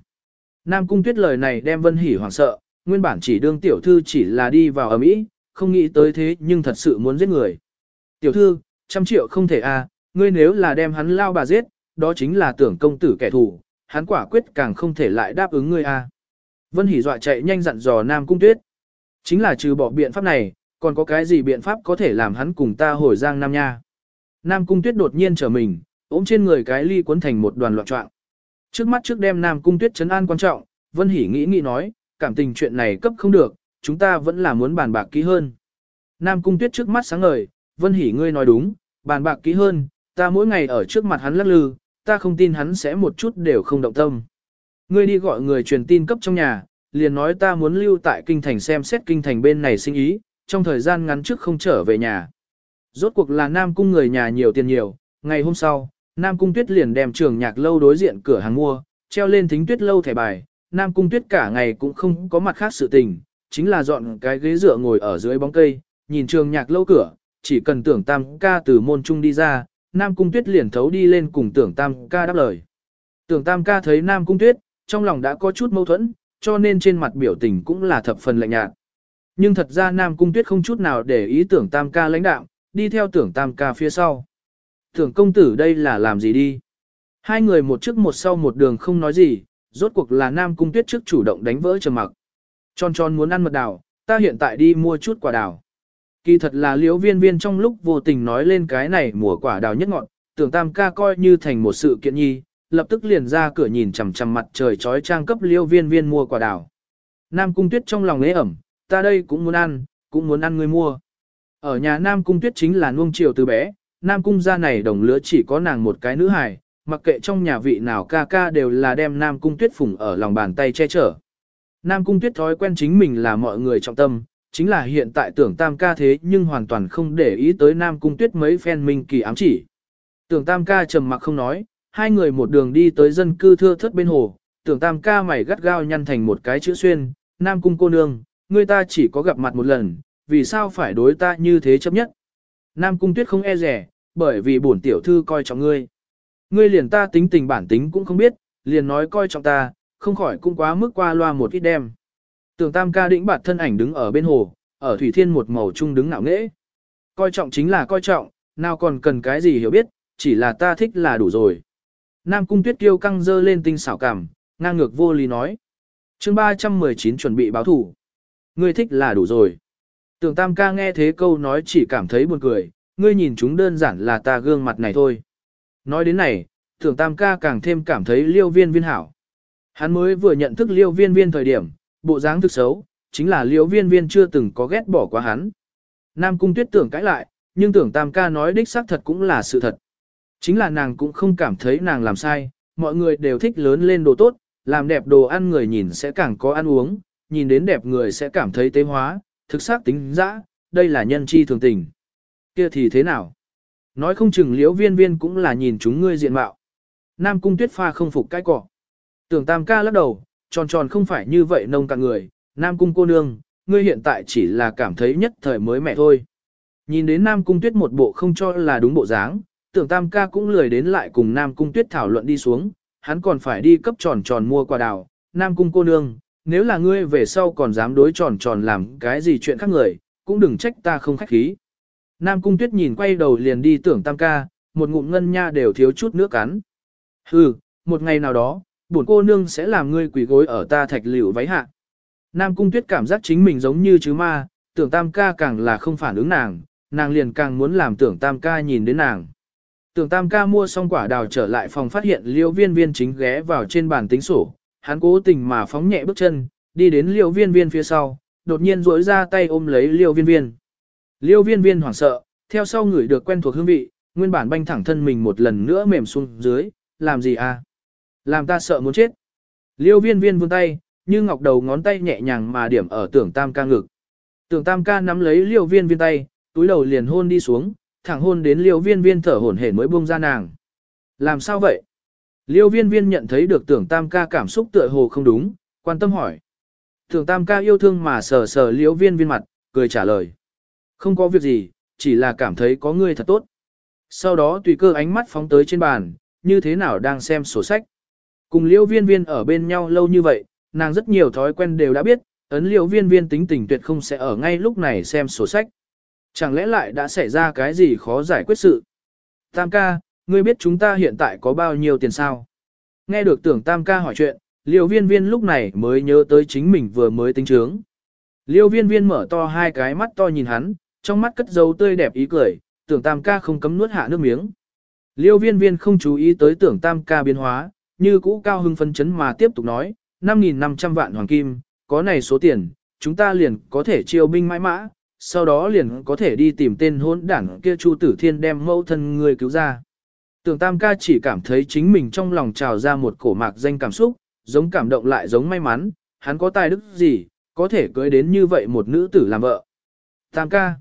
Nam cung tuyết lời này đem vân hỉ hoảng sợ, nguyên bản chỉ đương tiểu thư chỉ là đi vào ở mỹ, không nghĩ tới thế nhưng thật sự muốn giết người. Tiểu thư, trăm triệu không thể a, à, ngươi nếu là đem hắn lao bà giết, đó chính là tưởng công tử kẻ thù, hắn quả quyết càng không thể lại đáp ứng ngươi a. À. Vân Hỷ dọa chạy nhanh dặn dò Nam Cung Tuyết. Chính là trừ bỏ biện pháp này, còn có cái gì biện pháp có thể làm hắn cùng ta hồi giang Nam Nha. Nam Cung Tuyết đột nhiên trở mình, ôm trên người cái ly cuốn thành một đoàn loạn trọng. Trước mắt trước đem Nam Cung Tuyết chấn an quan trọng, Vân Hỷ nghĩ nghĩ nói, cảm tình chuyện này cấp không được, chúng ta vẫn là muốn bàn bạc kỹ hơn. Nam Cung Tuyết trước mắt sáng ngời, Vân Hỷ ngươi nói đúng, bàn bạc kỹ hơn, ta mỗi ngày ở trước mặt hắn lắc lư, ta không tin hắn sẽ một chút đều không động tâm. Ngươi đi gọi người truyền tin cấp trong nhà, liền nói ta muốn lưu tại kinh thành xem xét kinh thành bên này sinh ý, trong thời gian ngắn trước không trở về nhà. Rốt cuộc là Nam Cung người nhà nhiều tiền nhiều, ngày hôm sau, Nam Cung Tuyết liền đem trường nhạc lâu đối diện cửa hàng mua, treo lên thính tuyết lâu thẻ bài, Nam Cung Tuyết cả ngày cũng không có mặt khác sự tình, chính là dọn cái ghế dựa ngồi ở dưới bóng cây, nhìn trường nhạc lâu cửa, chỉ cần tưởng tam ca từ môn trung đi ra, Nam Cung Tuyết liền thấu đi lên cùng tưởng tam ca đáp lời. Tưởng tam ca thấy Nam Cung Tuyết, trong lòng đã có chút mâu thuẫn, cho nên trên mặt biểu tình cũng là thập phần lạnh nhạt. Nhưng thật ra Nam Cung Tuyết không chút nào để ý tưởng tam ca lãnh đạo, đi theo tưởng tam ca phía sau. Tưởng công tử đây là làm gì đi? Hai người một trước một sau một đường không nói gì, rốt cuộc là Nam Cung Tuyết trước chủ động đánh vỡ trầm mặc. Tròn tròn muốn ăn mật đào, ta hiện tại đi mua chút quả đào. Kỳ thật là liễu viên viên trong lúc vô tình nói lên cái này mùa quả đào nhất ngọn, tưởng tam ca coi như thành một sự kiện nhi, lập tức liền ra cửa nhìn chằm chằm mặt trời trói trang cấp liêu viên viên mua quả đào. Nam cung tuyết trong lòng ế ẩm, ta đây cũng muốn ăn, cũng muốn ăn người mua. Ở nhà Nam cung tuyết chính là nuông chiều từ bé, Nam cung gia này đồng lứa chỉ có nàng một cái nữ hài, mặc kệ trong nhà vị nào ca ca đều là đem Nam cung tuyết phủng ở lòng bàn tay che chở. Nam cung tuyết thói quen chính mình là mọi người trọng tâm, chính là hiện tại tưởng tam ca thế nhưng hoàn toàn không để ý tới Nam Cung Tuyết mấy phen minh kỳ ám chỉ. Tưởng tam ca trầm mặc không nói, hai người một đường đi tới dân cư thưa thớt bên hồ, tưởng tam ca mày gắt gao nhăn thành một cái chữ xuyên, Nam Cung cô nương, người ta chỉ có gặp mặt một lần, vì sao phải đối ta như thế chấp nhất. Nam Cung Tuyết không e rẻ, bởi vì bổn tiểu thư coi trọng ngươi. Ngươi liền ta tính tình bản tính cũng không biết, liền nói coi trọng ta, không khỏi cũng quá mức qua loa một ít đem. Tưởng tam ca đĩnh bạt thân ảnh đứng ở bên hồ, ở thủy thiên một màu trung đứng ngạo nghễ. Coi trọng chính là coi trọng, nào còn cần cái gì hiểu biết, chỉ là ta thích là đủ rồi. Nam cung tuyết kiêu căng dơ lên tinh xảo cảm, ngang ngược vô lý nói. chương 319 chuẩn bị báo thủ. Ngươi thích là đủ rồi. Tưởng tam ca nghe thế câu nói chỉ cảm thấy buồn cười, ngươi nhìn chúng đơn giản là ta gương mặt này thôi. Nói đến này, tưởng tam ca càng thêm cảm thấy liêu viên viên hảo. Hắn mới vừa nhận thức liêu viên viên thời điểm, bộ dáng thực xấu, chính là liêu viên viên chưa từng có ghét bỏ quá hắn. Nam cung tuyết tưởng cãi lại, nhưng tưởng tam ca nói đích xác thật cũng là sự thật. Chính là nàng cũng không cảm thấy nàng làm sai, mọi người đều thích lớn lên đồ tốt, làm đẹp đồ ăn người nhìn sẽ càng có ăn uống, nhìn đến đẹp người sẽ cảm thấy tế hóa, thực xác tính dã, đây là nhân chi thường tình. Kia thì thế nào? Nói không chừng liễu viên viên cũng là nhìn chúng ngươi diện mạo. Nam cung tuyết pha không phục cái cỏ. Tưởng tam ca lắc đầu, tròn tròn không phải như vậy nông cạn người, Nam Cung cô nương, ngươi hiện tại chỉ là cảm thấy nhất thời mới mẹ thôi. Nhìn đến Nam Cung Tuyết một bộ không cho là đúng bộ dáng, tưởng Tam ca cũng lười đến lại cùng Nam Cung Tuyết thảo luận đi xuống, hắn còn phải đi cấp tròn tròn mua quà đào. Nam Cung cô nương, nếu là ngươi về sau còn dám đối tròn tròn làm cái gì chuyện khác người, cũng đừng trách ta không khách khí. Nam Cung Tuyết nhìn quay đầu liền đi tưởng Tam ca, một ngụm ngân nha đều thiếu chút nước cắn. Hừ, một ngày nào đó, bổn cô nương sẽ làm ngươi quỳ gối ở ta thạch liễu váy hạ. Nam Cung Tuyết cảm giác chính mình giống như chứ ma, tưởng tam ca càng là không phản ứng nàng, nàng liền càng muốn làm tưởng tam ca nhìn đến nàng. Tưởng tam ca mua xong quả đào trở lại phòng phát hiện liêu viên viên chính ghé vào trên bàn tính sổ, hắn cố tình mà phóng nhẹ bước chân, đi đến liêu viên viên phía sau, đột nhiên duỗi ra tay ôm lấy liêu viên viên. Liêu viên viên hoảng sợ, theo sau người được quen thuộc hương vị, nguyên bản banh thẳng thân mình một lần nữa mềm xuống dưới, làm gì à? Làm ta sợ muốn chết. Liêu viên viên vươn tay, như ngọc đầu ngón tay nhẹ nhàng mà điểm ở tưởng tam ca ngực. Tưởng tam ca nắm lấy liêu viên viên tay, túi đầu liền hôn đi xuống, thẳng hôn đến liêu viên viên thở hổn hển mới buông ra nàng. Làm sao vậy? Liêu viên viên nhận thấy được tưởng tam ca cảm xúc tựa hồ không đúng, quan tâm hỏi. Tưởng tam ca yêu thương mà sờ sờ liêu viên viên mặt, cười trả lời. Không có việc gì, chỉ là cảm thấy có người thật tốt. Sau đó tùy cơ ánh mắt phóng tới trên bàn, như thế nào đang xem sổ sách. Cùng liêu viên viên ở bên nhau lâu như vậy, nàng rất nhiều thói quen đều đã biết, ấn liêu viên viên tính tình tuyệt không sẽ ở ngay lúc này xem sổ sách. Chẳng lẽ lại đã xảy ra cái gì khó giải quyết sự? Tam ca, ngươi biết chúng ta hiện tại có bao nhiêu tiền sao? Nghe được tưởng Tam ca hỏi chuyện, liêu viên viên lúc này mới nhớ tới chính mình vừa mới tính trướng. Liêu viên viên mở to hai cái mắt to nhìn hắn, trong mắt cất dấu tươi đẹp ý cười, tưởng Tam ca không cấm nuốt hạ nước miếng. Liêu viên viên không chú ý tới tưởng Tam ca biến hóa, như cũ cao hưng phân chấn mà tiếp tục nói, 5.500 vạn hoàng kim, có này số tiền, chúng ta liền có thể chiêu binh mãi mã, sau đó liền có thể đi tìm tên hỗn đảng kia Chu Tử Thiên đem mẫu thân người cứu ra. Tưởng Tam ca chỉ cảm thấy chính mình trong lòng trào ra một cổ mạc danh cảm xúc, giống cảm động lại giống may mắn, hắn có tài đức gì, có thể cưới đến như vậy một nữ tử làm vợ. Tam ca.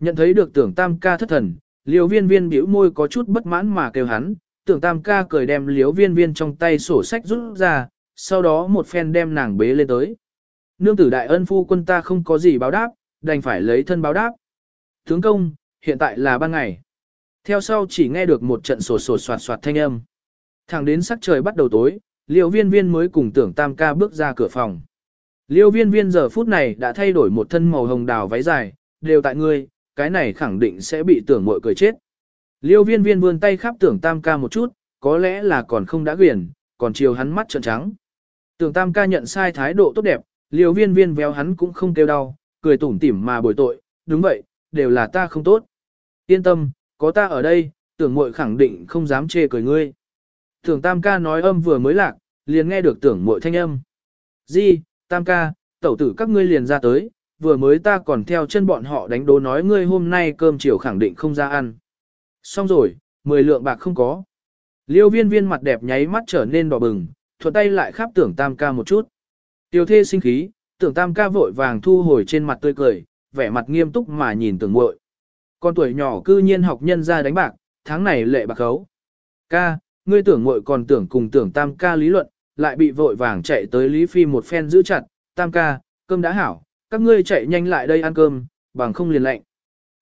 Nhận thấy được tưởng Tam ca thất thần, liều viên viên biểu môi có chút bất mãn mà kêu hắn, tưởng Tam ca cười đem liều viên viên trong tay sổ sách rút ra, sau đó một phen đem nàng bế lên tới. Nương tử đại ân phu quân ta không có gì báo đáp, đành phải lấy thân báo đáp. Tướng công, hiện tại là ban ngày. Theo sau chỉ nghe được một trận sổ sổ soạt soạt thanh âm. Thẳng đến sắc trời bắt đầu tối, liêu viên viên mới cùng tưởng tam ca bước ra cửa phòng. Liêu viên viên giờ phút này đã thay đổi một thân màu hồng đào váy dài, đều tại ngươi, cái này khẳng định sẽ bị tưởng mội cười chết. Liêu viên viên vươn tay khắp tưởng tam ca một chút, có lẽ là còn không đã quyển, còn chiều hắn mắt trợn trắng. Tưởng tam ca nhận sai thái độ tốt đẹp, liêu viên viên véo hắn cũng không kêu đau, cười tủm tỉm mà bồi tội, đúng vậy, đều là ta không tốt. Yên tâm, có ta ở đây, tưởng muội khẳng định không dám chê cười ngươi. Tưởng tam ca nói âm vừa mới lạc, liền nghe được tưởng muội thanh âm. Di, tam ca, tẩu tử các ngươi liền ra tới, vừa mới ta còn theo chân bọn họ đánh đố nói ngươi hôm nay cơm chiều khẳng định không ra ăn. Xong rồi, mười lượng bạc không có. Liêu viên viên mặt đẹp nháy mắt trở nên đỏ bừng, thuận tay lại khắp tưởng tam ca một chút. Tiêu thê sinh khí, tưởng tam ca vội vàng thu hồi trên mặt tươi cười, vẻ mặt nghiêm túc mà nhìn tưởng muội. Con tuổi nhỏ cư nhiên học nhân ra đánh bạc, tháng này lệ bạc khấu. Ca, ngươi tưởng muội còn tưởng cùng tưởng tam ca lý luận, lại bị vội vàng chạy tới Lý Phi một phen giữ chặt, tam ca, cơm đã hảo, các ngươi chạy nhanh lại đây ăn cơm, bằng không liền lạnh.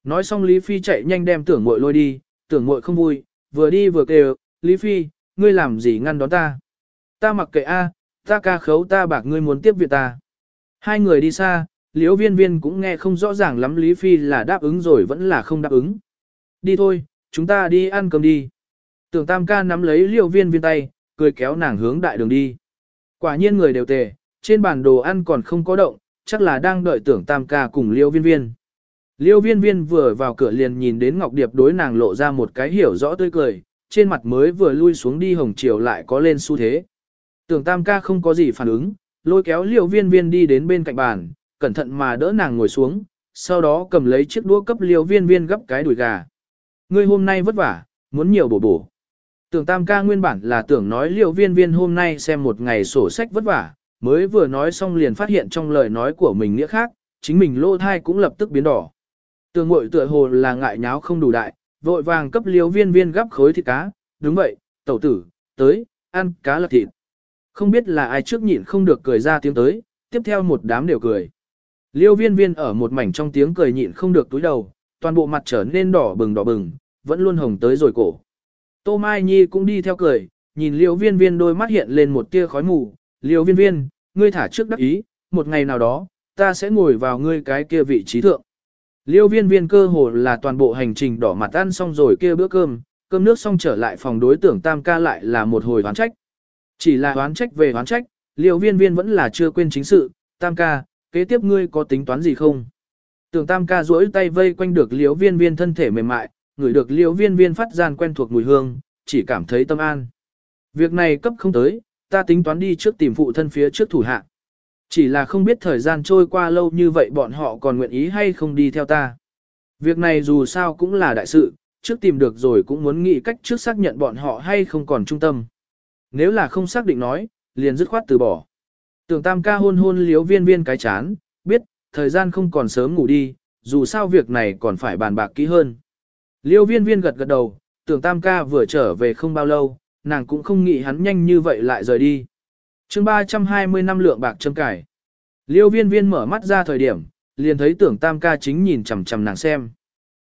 Nói xong Lý Phi chạy nhanh đem tưởng muội lôi đi, tưởng muội không vui, vừa đi vừa kêu, Lý Phi, ngươi làm gì ngăn đón ta? Ta mặc kệ a, ta ca khấu ta bạc ngươi muốn tiếp việc ta. Hai người đi xa, liễu viên viên cũng nghe không rõ ràng lắm Lý Phi là đáp ứng rồi vẫn là không đáp ứng. Đi thôi, chúng ta đi ăn cơm đi. Tưởng tam ca nắm lấy liễu viên viên tay, cười kéo nàng hướng đại đường đi. Quả nhiên người đều tề, trên bàn đồ ăn còn không có động, chắc là đang đợi tưởng tam ca cùng liễu viên viên. Liêu viên viên vừa vào cửa liền nhìn đến Ngọc Điệp đối nàng lộ ra một cái hiểu rõ tươi cười, trên mặt mới vừa lui xuống đi hồng chiều lại có lên xu thế. Tưởng tam ca không có gì phản ứng, lôi kéo liều viên viên đi đến bên cạnh bàn, cẩn thận mà đỡ nàng ngồi xuống, sau đó cầm lấy chiếc đũa cấp liều viên viên gấp cái đùi gà. Ngươi hôm nay vất vả, muốn nhiều bổ bổ. Tưởng tam ca nguyên bản là tưởng nói liều viên viên hôm nay xem một ngày sổ sách vất vả, mới vừa nói xong liền phát hiện trong lời nói của mình nghĩa khác, chính mình lô thai cũng lập tức biến đỏ. Tường mội tựa hồ là ngại nháo không đủ đại, vội vàng cấp liều viên viên gấp khối thịt cá, đúng vậy, tẩu tử, tới, ăn cá lật thịt. Không biết là ai trước nhịn không được cười ra tiếng tới, tiếp theo một đám đều cười. Liêu viên viên ở một mảnh trong tiếng cười nhịn không được túi đầu, toàn bộ mặt trở nên đỏ bừng đỏ bừng, vẫn luôn hồng tới rồi cổ. Tô Mai Nhi cũng đi theo cười, nhìn liêu viên viên đôi mắt hiện lên một tia khói mù. Liêu viên viên, ngươi thả trước đắc ý, một ngày nào đó, ta sẽ ngồi vào ngươi cái kia vị trí thượng. Liêu viên viên cơ hồ là toàn bộ hành trình đỏ mặt ăn xong rồi kia bữa cơm, cơm nước xong trở lại phòng đối tưởng tam ca lại là một hồi hoán trách. Chỉ là oán trách về oán trách, liều viên viên vẫn là chưa quên chính sự, tam ca, kế tiếp ngươi có tính toán gì không? Tưởng tam ca duỗi tay vây quanh được liễu viên viên thân thể mềm mại, ngửi được liễu viên viên phát gian quen thuộc mùi hương, chỉ cảm thấy tâm an. Việc này cấp không tới, ta tính toán đi trước tìm phụ thân phía trước thủ hạ. Chỉ là không biết thời gian trôi qua lâu như vậy bọn họ còn nguyện ý hay không đi theo ta. Việc này dù sao cũng là đại sự, trước tìm được rồi cũng muốn nghĩ cách trước xác nhận bọn họ hay không còn trung tâm. Nếu là không xác định nói, liền dứt khoát từ bỏ. Tưởng tam ca hôn hôn liếu viên viên cái chán, biết, thời gian không còn sớm ngủ đi, dù sao việc này còn phải bàn bạc kỹ hơn. Liêu viên viên gật gật đầu, tưởng tam ca vừa trở về không bao lâu, nàng cũng không nghĩ hắn nhanh như vậy lại rời đi. chương 320 năm lượng bạc châm cải. Liêu viên viên mở mắt ra thời điểm, liền thấy tưởng tam ca chính nhìn chầm chầm nàng xem.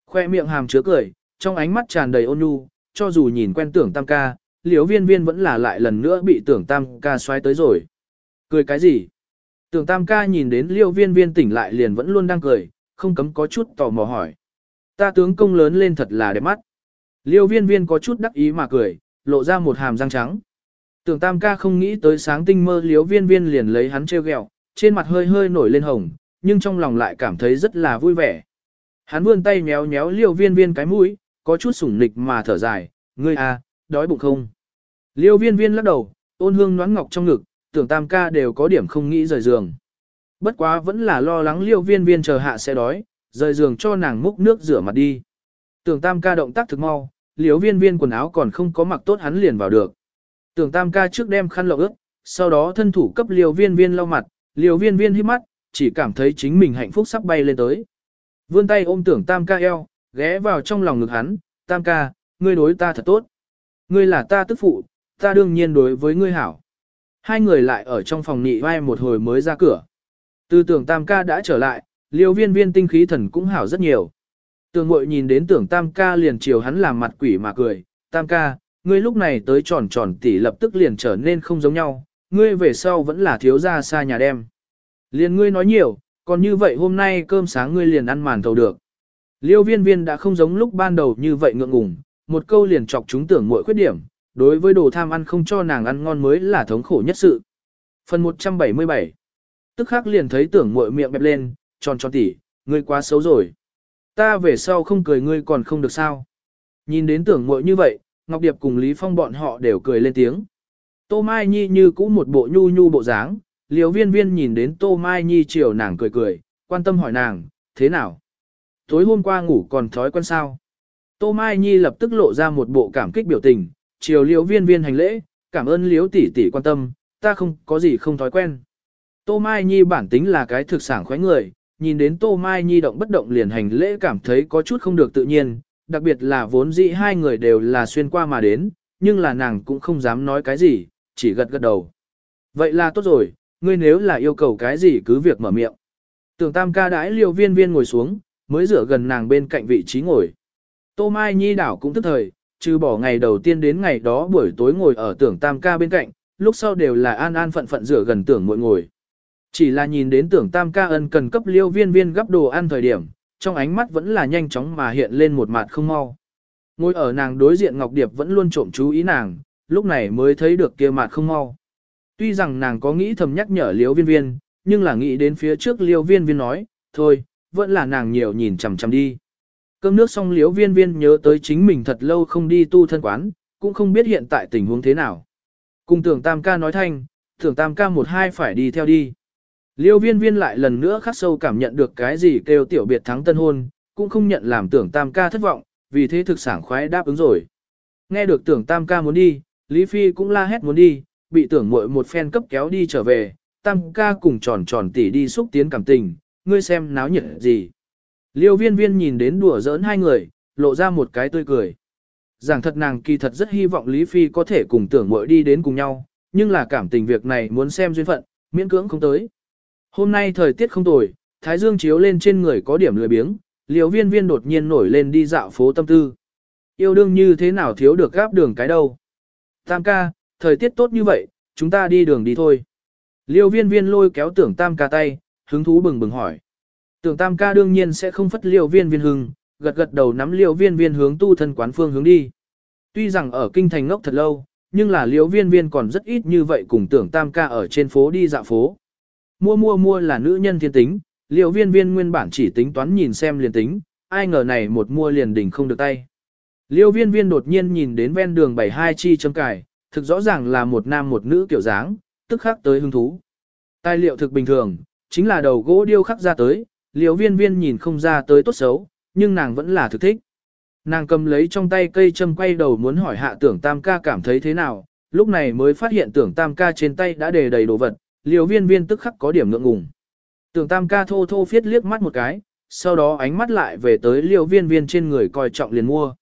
Khoe miệng hàm chứa cười, trong ánh mắt tràn đầy ôn nhu, cho dù nhìn quen tưởng tam ca, liêu viên viên vẫn là lại lần nữa bị tưởng tam ca xoay tới rồi. Cười cái gì? Tưởng tam ca nhìn đến liêu viên viên tỉnh lại liền vẫn luôn đang cười, không cấm có chút tò mò hỏi. Ta tướng công lớn lên thật là đẹp mắt. Liêu viên viên có chút đắc ý mà cười, lộ ra một hàm răng trắng. Tưởng tam ca không nghĩ tới sáng tinh mơ liêu viên viên liền lấy hắn treo gẹo, trên mặt hơi hơi nổi lên hồng, nhưng trong lòng lại cảm thấy rất là vui vẻ. Hắn vươn tay méo méo liêu viên viên cái mũi, có chút sủng nịch mà thở dài, ngươi à, đói bụng không? Liêu viên viên lắc đầu, ôn hương noán ngọc trong ngực, tưởng tam ca đều có điểm không nghĩ rời giường. Bất quá vẫn là lo lắng liêu viên viên chờ hạ sẽ đói, rời giường cho nàng múc nước rửa mặt đi. Tưởng tam ca động tác thực mau, liêu viên viên quần áo còn không có mặc tốt hắn liền vào được. Tưởng tam ca trước đem khăn lọc ướt, sau đó thân thủ cấp liêu viên viên lau mặt, liêu viên viên hít mắt, chỉ cảm thấy chính mình hạnh phúc sắp bay lên tới. Vươn tay ôm tưởng tam ca eo, ghé vào trong lòng ngực hắn, tam ca, ngươi đối ta thật tốt. Ngươi là ta tức phụ, ta đương nhiên đối với ngươi hảo. Hai người lại ở trong phòng nị vai một hồi mới ra cửa. Tư tưởng tam ca đã trở lại, liêu viên viên tinh khí thần cũng hảo rất nhiều. Tường mội nhìn đến tưởng tam ca liền chiều hắn làm mặt quỷ mà cười, tam ca, ngươi lúc này tới tròn tròn tỉ lập tức liền trở nên không giống nhau, ngươi về sau vẫn là thiếu gia xa nhà đem. Liền ngươi nói nhiều, còn như vậy hôm nay cơm sáng ngươi liền ăn màn thầu được. Liêu viên viên đã không giống lúc ban đầu như vậy ngượng ngùng, một câu liền chọc chúng tưởng mỗi khuyết điểm, đối với đồ tham ăn không cho nàng ăn ngon mới là thống khổ nhất sự. Phần 177 Tức khắc liền thấy tưởng muội miệng bẹp lên, tròn tròn tỉ, ngươi quá xấu rồi. Ta về sau không cười ngươi còn không được sao. Nhìn đến tưởng muội như vậy, Ngọc Điệp cùng Lý Phong bọn họ đều cười lên tiếng. Tô Mai Nhi như cũ một bộ nhu nhu bộ dáng, liều viên viên nhìn đến Tô Mai Nhi chiều nàng cười cười, quan tâm hỏi nàng, thế nào? Tối hôm qua ngủ còn thói quen sao? Tô Mai Nhi lập tức lộ ra một bộ cảm kích biểu tình, chiều liễu viên viên hành lễ, cảm ơn liễu tỷ tỷ quan tâm, ta không có gì không thói quen. Tô Mai Nhi bản tính là cái thực sản khoái người, nhìn đến Tô Mai Nhi động bất động liền hành lễ cảm thấy có chút không được tự nhiên, đặc biệt là vốn dĩ hai người đều là xuyên qua mà đến, nhưng là nàng cũng không dám nói cái gì, chỉ gật gật đầu. Vậy là tốt rồi, ngươi nếu là yêu cầu cái gì cứ việc mở miệng. Tưởng tam ca đãi liều viên viên ngồi xuống, mới rửa gần nàng bên cạnh vị trí ngồi. Tô Mai Nhi đảo cũng tức thời, trừ bỏ ngày đầu tiên đến ngày đó buổi tối ngồi ở tưởng tam ca bên cạnh, lúc sau đều là an an phận phận rửa gần tưởng mỗi ngồi. Chỉ là nhìn đến tưởng tam ca ân cần cấp liêu viên viên gấp đồ ăn thời điểm, trong ánh mắt vẫn là nhanh chóng mà hiện lên một mặt không mau. Ngồi ở nàng đối diện Ngọc Điệp vẫn luôn trộm chú ý nàng, lúc này mới thấy được kia mặt không mau. Tuy rằng nàng có nghĩ thầm nhắc nhở liêu viên viên, nhưng là nghĩ đến phía trước liêu viên viên nói, thôi, vẫn là nàng nhiều nhìn chằm chằm đi. Cơm nước xong liếu viên viên nhớ tới chính mình thật lâu không đi tu thân quán, cũng không biết hiện tại tình huống thế nào. Cùng tưởng tam ca nói thanh, tưởng tam ca một hai phải đi theo đi. Liêu viên viên lại lần nữa khắc sâu cảm nhận được cái gì kêu tiểu biệt thắng tân hôn, cũng không nhận làm tưởng tam ca thất vọng, vì thế thực sản khoái đáp ứng rồi. Nghe được tưởng tam ca muốn đi, Lý Phi cũng la hét muốn đi, bị tưởng muội một phen cấp kéo đi trở về, tam ca cùng tròn tròn tỉ đi xúc tiến cảm tình, ngươi xem náo nhiệt gì. Liêu viên viên nhìn đến đùa giỡn hai người, lộ ra một cái tươi cười. Giảng thật nàng kỳ thật rất hy vọng Lý Phi có thể cùng tưởng muội đi đến cùng nhau, nhưng là cảm tình việc này muốn xem duyên phận, miễn cưỡng không tới. Hôm nay thời tiết không tồi, thái dương chiếu lên trên người có điểm lười biếng, liều viên viên đột nhiên nổi lên đi dạo phố tâm tư. Yêu đương như thế nào thiếu được gáp đường cái đâu. Tam ca, thời tiết tốt như vậy, chúng ta đi đường đi thôi. Liêu viên viên lôi kéo tưởng tam ca tay, hứng thú bừng bừng hỏi. Tưởng tam ca đương nhiên sẽ không phất liều viên viên hưng, gật gật đầu nắm liều viên viên hướng tu thân quán phương hướng đi. Tuy rằng ở kinh thành ngốc thật lâu, nhưng là liều viên viên còn rất ít như vậy cùng tưởng tam ca ở trên phố đi dạo phố. Mua mua mua là nữ nhân thiên tính, liều viên viên nguyên bản chỉ tính toán nhìn xem liền tính, ai ngờ này một mua liền đỉnh không được tay. Liêu viên viên đột nhiên nhìn đến ven đường bảy hai chi châm cải, thực rõ ràng là một nam một nữ kiểu dáng, tức khắc tới hứng thú. Tài liệu thực bình thường, chính là đầu gỗ điêu khắc ra tới, liêu viên viên nhìn không ra tới tốt xấu, nhưng nàng vẫn là thực thích. Nàng cầm lấy trong tay cây châm quay đầu muốn hỏi hạ tưởng tam ca cảm thấy thế nào, lúc này mới phát hiện tưởng tam ca trên tay đã đề đầy đồ vật, liều viên viên tức khắc có điểm ngượng ngùng. Tưởng tam ca thô thô phiết liếc mắt một cái, sau đó ánh mắt lại về tới liều viên viên trên người coi trọng liền mua.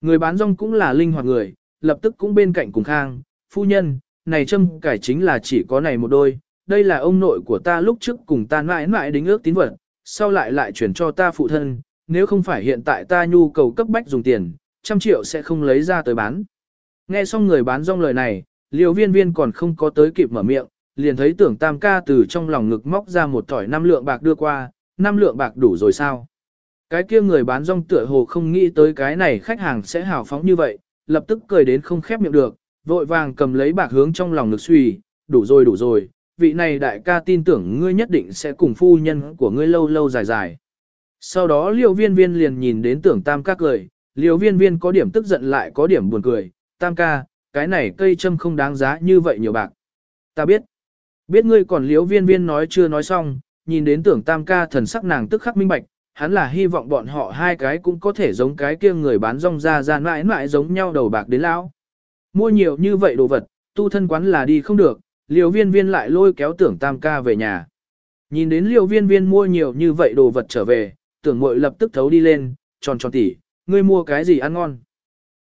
Người bán rong cũng là linh hoạt người, lập tức cũng bên cạnh cùng khang, phu nhân, này châm cải chính là chỉ có này một đôi, đây là ông nội của ta lúc trước cùng ta mãi mãi đính ước tín vật, sau lại lại chuyển cho ta phụ thân, nếu không phải hiện tại ta nhu cầu cấp bách dùng tiền, trăm triệu sẽ không lấy ra tới bán. Nghe xong người bán rong lời này, liều viên viên còn không có tới kịp mở miệng, liền thấy tưởng tam ca từ trong lòng ngực móc ra một tỏi năm lượng bạc đưa qua, năm lượng bạc đủ rồi sao? Cái kia người bán rong tựa hồ không nghĩ tới cái này khách hàng sẽ hào phóng như vậy, lập tức cười đến không khép miệng được, vội vàng cầm lấy bạc hướng trong lòng ngực suy, đủ rồi đủ rồi, vị này đại ca tin tưởng ngươi nhất định sẽ cùng phu nhân của ngươi lâu lâu dài dài. Sau đó liêu viên viên liền nhìn đến tưởng tam ca cười, liêu viên viên có điểm tức giận lại có điểm buồn cười, tam ca, cái này cây châm không đáng giá như vậy nhiều bạc. Ta biết, biết ngươi còn liêu viên viên nói chưa nói xong, nhìn đến tưởng tam ca thần sắc nàng tức khắc minh bạch, hắn là hy vọng bọn họ hai cái cũng có thể giống cái kia người bán rong ra ra mãi mãi giống nhau đầu bạc đến lão. Mua nhiều như vậy đồ vật, tu thân quán là đi không được, liều viên viên lại lôi kéo tưởng tam ca về nhà. Nhìn đến liều viên viên mua nhiều như vậy đồ vật trở về, tưởng mội lập tức thấu đi lên, tròn tròn tỉ, ngươi mua cái gì ăn ngon.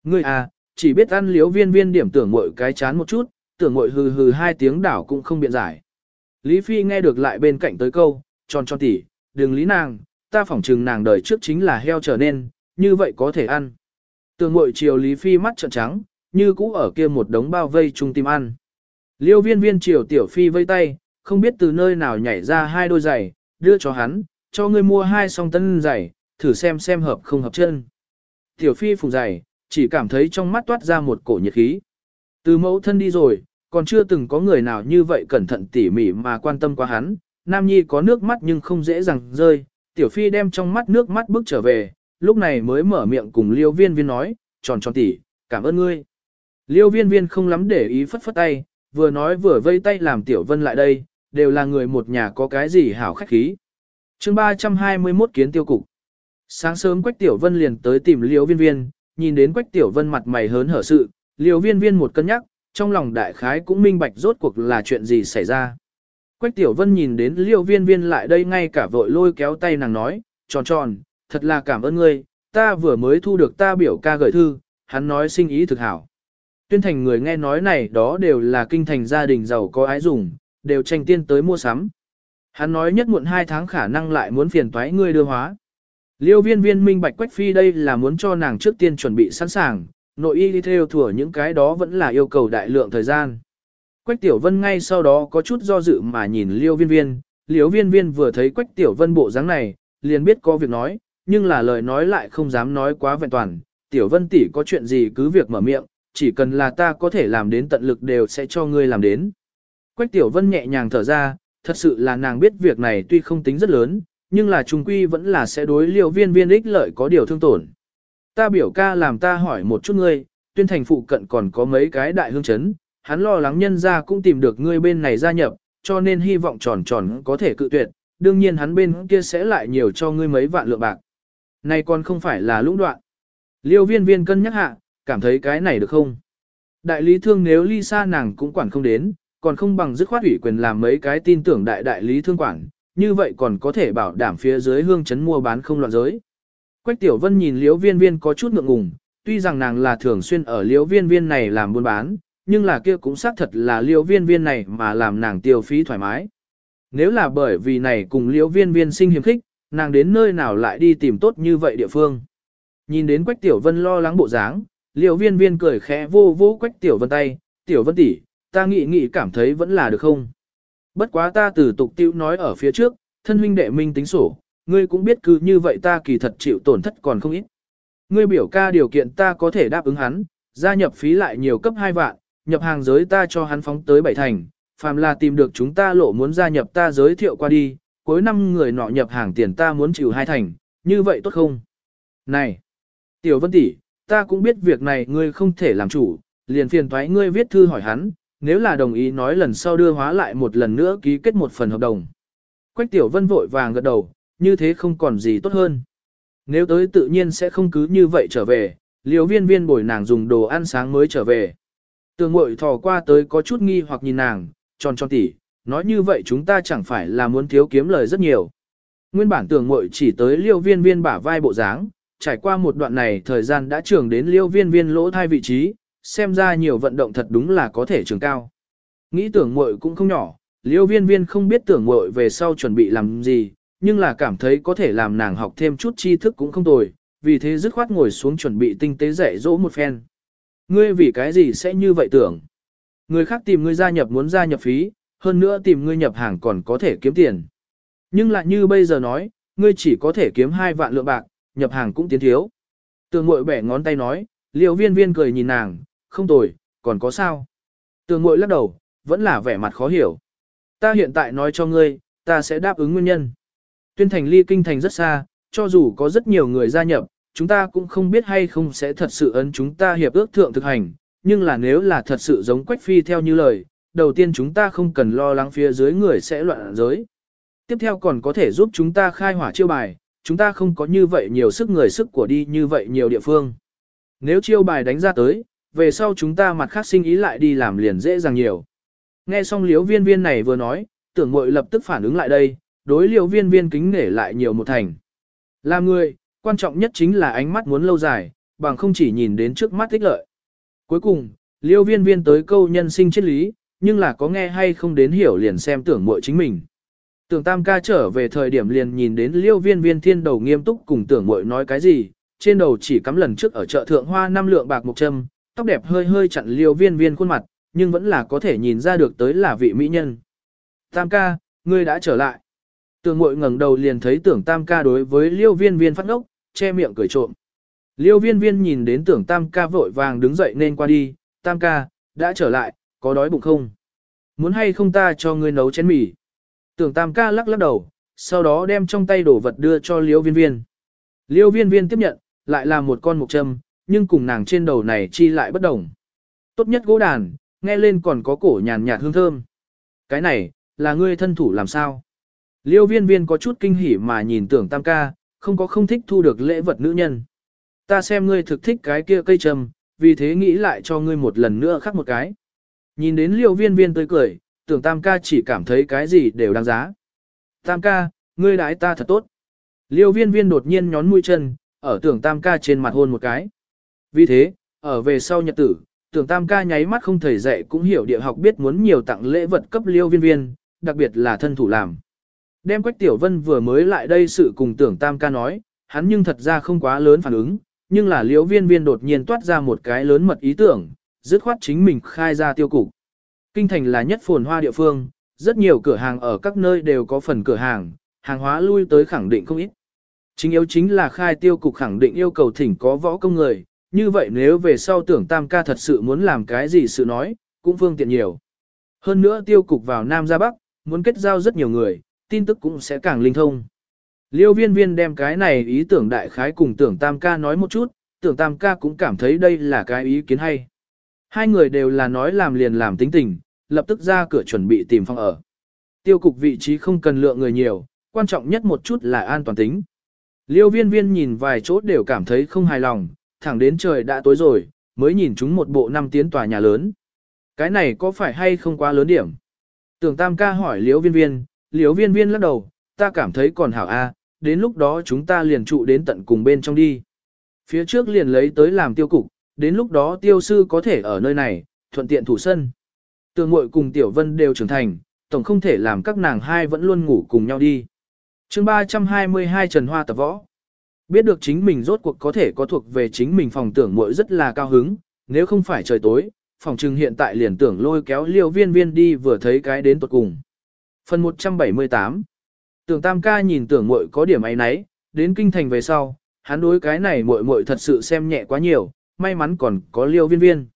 Ngươi à, chỉ biết ăn liều viên viên điểm tưởng mội cái chán một chút, tưởng mội hừ hừ hai tiếng đảo cũng không biện giải. Lý Phi nghe được lại bên cạnh tới câu, tròn tròn tỉ, đừng lý nàng, ta phỏng chừng nàng đời trước chính là heo trở nên, như vậy có thể ăn. Tưởng mội chiều Lý Phi mắt trợn trắng, như cũ ở kia một đống bao vây trung tim ăn. Liêu viên viên chiều tiểu phi vây tay, không biết từ nơi nào nhảy ra hai đôi giày, đưa cho hắn, cho ngươi mua hai song tân giày, thử xem xem hợp không hợp chân. Tiểu phi phủ giày, chỉ cảm thấy trong mắt toát ra một cổ nhiệt khí. Từ mẫu thân đi rồi, còn chưa từng có người nào như vậy cẩn thận tỉ mỉ mà quan tâm qua hắn. Nam Nhi có nước mắt nhưng không dễ dàng rơi, tiểu phi đem trong mắt nước mắt bước trở về, lúc này mới mở miệng cùng liêu viên viên nói, tròn tròn tỉ, cảm ơn ngươi. Liêu viên viên không lắm để ý phất phất tay, vừa nói vừa vây tay làm tiểu vân lại đây, đều là người một nhà có cái gì hảo khách khí chương 321 kiến tiêu cục. Sáng sớm Quách Tiểu Vân liền tới tìm Liêu Viên Viên, nhìn đến Quách Tiểu Vân mặt mày hớn hở sự, Liêu Viên Viên một cân nhắc, trong lòng đại khái cũng minh bạch rốt cuộc là chuyện gì xảy ra. Quách Tiểu Vân nhìn đến Liêu Viên Viên lại đây ngay cả vội lôi kéo tay nàng nói, tròn tròn, thật là cảm ơn ngươi, ta vừa mới thu được ta biểu ca gửi thư, hắn nói sinh ý thực hảo. Tuyên thành người nghe nói này đó đều là kinh thành gia đình giàu có ái dùng, đều tranh tiên tới mua sắm. Hắn nói nhất muộn hai tháng khả năng lại muốn phiền toái ngươi đưa hóa. Liêu viên viên minh bạch quách phi đây là muốn cho nàng trước tiên chuẩn bị sẵn sàng, nội y đi theo thừa những cái đó vẫn là yêu cầu đại lượng thời gian. Quách tiểu vân ngay sau đó có chút do dự mà nhìn liêu viên viên, liêu viên viên vừa thấy quách tiểu vân bộ dáng này, liền biết có việc nói, nhưng là lời nói lại không dám nói quá vẹn toàn, tiểu vân tỷ có chuyện gì cứ việc mở miệng, chỉ cần là ta có thể làm đến tận lực đều sẽ cho ngươi làm đến. Quách tiểu vân nhẹ nhàng thở ra, thật sự là nàng biết việc này tuy không tính rất lớn, nhưng là trung quy vẫn là sẽ đối liều viên viên ích lợi có điều thương tổn. Ta biểu ca làm ta hỏi một chút ngươi, tuyên thành phụ cận còn có mấy cái đại hương chấn, hắn lo lắng nhân ra cũng tìm được ngươi bên này gia nhập, cho nên hy vọng tròn tròn có thể cự tuyệt, đương nhiên hắn bên kia sẽ lại nhiều cho ngươi mấy vạn lượng bạc. Này còn không phải là lũng đoạn. Liêu viên viên cân nhắc hạ, cảm thấy cái này được không? Đại lý thương nếu ly xa nàng cũng quản không đến, còn không bằng dứt khoát ủy quyền làm mấy cái tin tưởng đại đại lý thương quản, như vậy còn có thể bảo đảm phía dưới hương chấn mua bán không loạn giới. Quách Tiểu Vân nhìn Liễu Viên Viên có chút ngượng ngùng, tuy rằng nàng là thường xuyên ở Liễu Viên Viên này làm buôn bán, nhưng là kia cũng xác thật là Liễu Viên Viên này mà làm nàng tiêu phí thoải mái. Nếu là bởi vì này cùng Liễu Viên Viên sinh hiếm khích, nàng đến nơi nào lại đi tìm tốt như vậy địa phương. Nhìn đến Quách Tiểu Vân lo lắng bộ dáng, Liễu Viên Viên cười khẽ vô vô Quách Tiểu Vân tay, "Tiểu Vân tỷ, ta nghĩ nghĩ cảm thấy vẫn là được không. Bất quá ta từ tục tiêu nói ở phía trước, thân huynh đệ minh tính sổ, ngươi cũng biết cứ như vậy ta kỳ thật chịu tổn thất còn không ít. Ngươi biểu ca điều kiện ta có thể đáp ứng hắn, gia nhập phí lại nhiều cấp 2 vạn, nhập hàng giới ta cho hắn phóng tới bảy thành, phàm là tìm được chúng ta lộ muốn gia nhập ta giới thiệu qua đi, cuối năm người nọ nhập hàng tiền ta muốn chịu hai thành, như vậy tốt không? Này, Tiểu Vân tỷ, ta cũng biết việc này ngươi không thể làm chủ, liền phiền thoái ngươi viết thư hỏi hắn, nếu là đồng ý nói lần sau đưa hóa lại một lần nữa ký kết một phần hợp đồng. Quách Tiểu Vân vội vàng gật đầu, như thế không còn gì tốt hơn. Nếu tới tự nhiên sẽ không cứ như vậy trở về, liều viên viên bồi nàng dùng đồ ăn sáng mới trở về. Tường mội thò qua tới có chút nghi hoặc nhìn nàng, tròn tròn tỉ, nói như vậy chúng ta chẳng phải là muốn thiếu kiếm lời rất nhiều. Nguyên bản tường mội chỉ tới liêu viên viên bả vai bộ dáng, trải qua một đoạn này thời gian đã trưởng đến liêu viên viên lỗ thai vị trí, xem ra nhiều vận động thật đúng là có thể trường cao. Nghĩ tưởng mội cũng không nhỏ, liêu viên viên không biết tưởng mội về sau chuẩn bị làm gì, nhưng là cảm thấy có thể làm nàng học thêm chút tri thức cũng không tồi, vì thế dứt khoát ngồi xuống chuẩn bị tinh tế dạy dỗ một phen. Ngươi vì cái gì sẽ như vậy tưởng? Người khác tìm ngươi gia nhập muốn gia nhập phí, hơn nữa tìm ngươi nhập hàng còn có thể kiếm tiền. Nhưng lại như bây giờ nói, ngươi chỉ có thể kiếm hai vạn lượng bạc, nhập hàng cũng tiến thiếu. Tường mội bẻ ngón tay nói, liều viên viên cười nhìn nàng, không tồi, còn có sao? Tường mội lắc đầu, vẫn là vẻ mặt khó hiểu. Ta hiện tại nói cho ngươi, ta sẽ đáp ứng nguyên nhân. Tuyên thành ly kinh thành rất xa, cho dù có rất nhiều người gia nhập, chúng ta cũng không biết hay không sẽ thật sự ấn chúng ta hiệp ước thượng thực hành, nhưng là nếu là thật sự giống Quách Phi theo như lời, đầu tiên chúng ta không cần lo lắng phía dưới người sẽ loạn giới. Tiếp theo còn có thể giúp chúng ta khai hỏa chiêu bài, chúng ta không có như vậy nhiều sức người sức của đi như vậy nhiều địa phương. Nếu chiêu bài đánh ra tới, về sau chúng ta mặt khác sinh ý lại đi làm liền dễ dàng nhiều. Nghe xong liếu viên viên này vừa nói, tưởng mội lập tức phản ứng lại đây, đối liều viên viên kính nể lại nhiều một thành. Làm người, quan trọng nhất chính là ánh mắt muốn lâu dài, bằng không chỉ nhìn đến trước mắt thích lợi. Cuối cùng, liêu viên viên tới câu nhân sinh triết lý, nhưng là có nghe hay không đến hiểu liền xem tưởng mội chính mình. Tưởng tam ca trở về thời điểm liền nhìn đến liêu viên viên thiên đầu nghiêm túc cùng tưởng muội nói cái gì, trên đầu chỉ cắm lần trước ở chợ thượng hoa năm lượng bạc một châm, tóc đẹp hơi hơi chặn liêu viên viên khuôn mặt, nhưng vẫn là có thể nhìn ra được tới là vị mỹ nhân. Tam ca, ngươi đã trở lại. Tưởng muội ngẩng đầu liền thấy tưởng tam ca đối với liêu viên viên phát ngốc, che miệng cười trộm. Liêu viên viên nhìn đến tưởng tam ca vội vàng đứng dậy nên qua đi, tam ca, đã trở lại, có đói bụng không? Muốn hay không ta cho ngươi nấu chén mì? Tưởng tam ca lắc lắc đầu, sau đó đem trong tay đồ vật đưa cho liêu viên viên. Liêu viên viên tiếp nhận, lại là một con mục châm, nhưng cùng nàng trên đầu này chi lại bất đồng. Tốt nhất gỗ đàn, nghe lên còn có cổ nhàn nhạt hương thơm. Cái này, là ngươi thân thủ làm sao? Liêu viên viên có chút kinh hỉ mà nhìn tưởng tam ca, không có không thích thu được lễ vật nữ nhân. Ta xem ngươi thực thích cái kia cây trầm, vì thế nghĩ lại cho ngươi một lần nữa khắc một cái. Nhìn đến liêu viên viên tươi cười, tưởng tam ca chỉ cảm thấy cái gì đều đáng giá. Tam ca, ngươi đãi ta thật tốt. Liêu viên viên đột nhiên nhón mũi chân, ở tưởng tam ca trên mặt hôn một cái. Vì thế, ở về sau nhật tử, tưởng tam ca nháy mắt không thầy dạy cũng hiểu địa học biết muốn nhiều tặng lễ vật cấp liêu viên viên, đặc biệt là thân thủ làm. Đem Quách Tiểu Vân vừa mới lại đây sự cùng tưởng tam ca nói, hắn nhưng thật ra không quá lớn phản ứng, nhưng là Liêu viên viên đột nhiên toát ra một cái lớn mật ý tưởng, dứt khoát chính mình khai ra tiêu cục. Kinh thành là nhất phồn hoa địa phương, rất nhiều cửa hàng ở các nơi đều có phần cửa hàng, hàng hóa lui tới khẳng định không ít. Chính yếu chính là khai tiêu cục khẳng định yêu cầu thỉnh có võ công người, như vậy nếu về sau tưởng tam ca thật sự muốn làm cái gì sự nói, cũng phương tiện nhiều. Hơn nữa tiêu cục vào Nam ra Bắc, muốn kết giao rất nhiều người, tin tức cũng sẽ càng linh thông. Liêu viên viên đem cái này ý tưởng đại khái cùng tưởng tam ca nói một chút, tưởng tam ca cũng cảm thấy đây là cái ý kiến hay. Hai người đều là nói làm liền làm tính tình, lập tức ra cửa chuẩn bị tìm phòng ở. Tiêu cục vị trí không cần lượng người nhiều, quan trọng nhất một chút là an toàn tính. Liêu viên viên nhìn vài chỗ đều cảm thấy không hài lòng, thẳng đến trời đã tối rồi, mới nhìn chúng một bộ năm tiến tòa nhà lớn. Cái này có phải hay không quá lớn điểm? Tưởng tam ca hỏi liêu viên viên, liêu viên viên lắc đầu, ta cảm thấy còn hảo a, đến lúc đó chúng ta liền trụ đến tận cùng bên trong đi. Phía trước liền lấy tới làm tiêu cục, đến lúc đó tiêu sư có thể ở nơi này, thuận tiện thủ sân. Tường muội cùng tiểu vân đều trưởng thành, tổng không thể làm các nàng hai vẫn luôn ngủ cùng nhau đi. chương 322 Trần Hoa tập võ. Biết được chính mình rốt cuộc có thể có thuộc về chính mình phòng tưởng muội rất là cao hứng, nếu không phải trời tối, phòng trừng hiện tại liền tưởng lôi kéo liêu viên viên đi vừa thấy cái đến tuột cùng. Phần 178 Tưởng tam ca nhìn tưởng muội có điểm ấy nấy, đến kinh thành về sau, hắn đối cái này muội muội thật sự xem nhẹ quá nhiều, may mắn còn có liêu viên viên.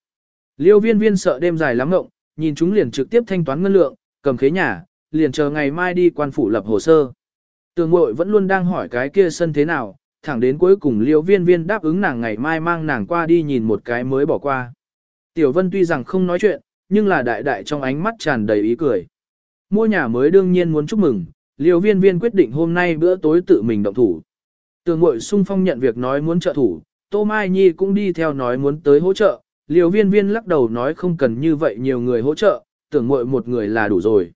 Liêu viên viên sợ đêm dài lắm ngộng, nhìn chúng liền trực tiếp thanh toán ngân lượng, cầm khế nhà, liền chờ ngày mai đi quan phủ lập hồ sơ. Tường mội vẫn luôn đang hỏi cái kia sân thế nào, thẳng đến cuối cùng liêu viên viên đáp ứng nàng ngày mai mang nàng qua đi nhìn một cái mới bỏ qua. Tiểu Vân tuy rằng không nói chuyện, nhưng là đại đại trong ánh mắt tràn đầy ý cười. Mua nhà mới đương nhiên muốn chúc mừng, liêu viên viên quyết định hôm nay bữa tối tự mình động thủ. Tường mội sung phong nhận việc nói muốn trợ thủ, Tô Mai Nhi cũng đi theo nói muốn tới hỗ trợ, liều viên viên lắc đầu nói không cần như vậy nhiều người hỗ trợ, tưởng mội một người là đủ rồi.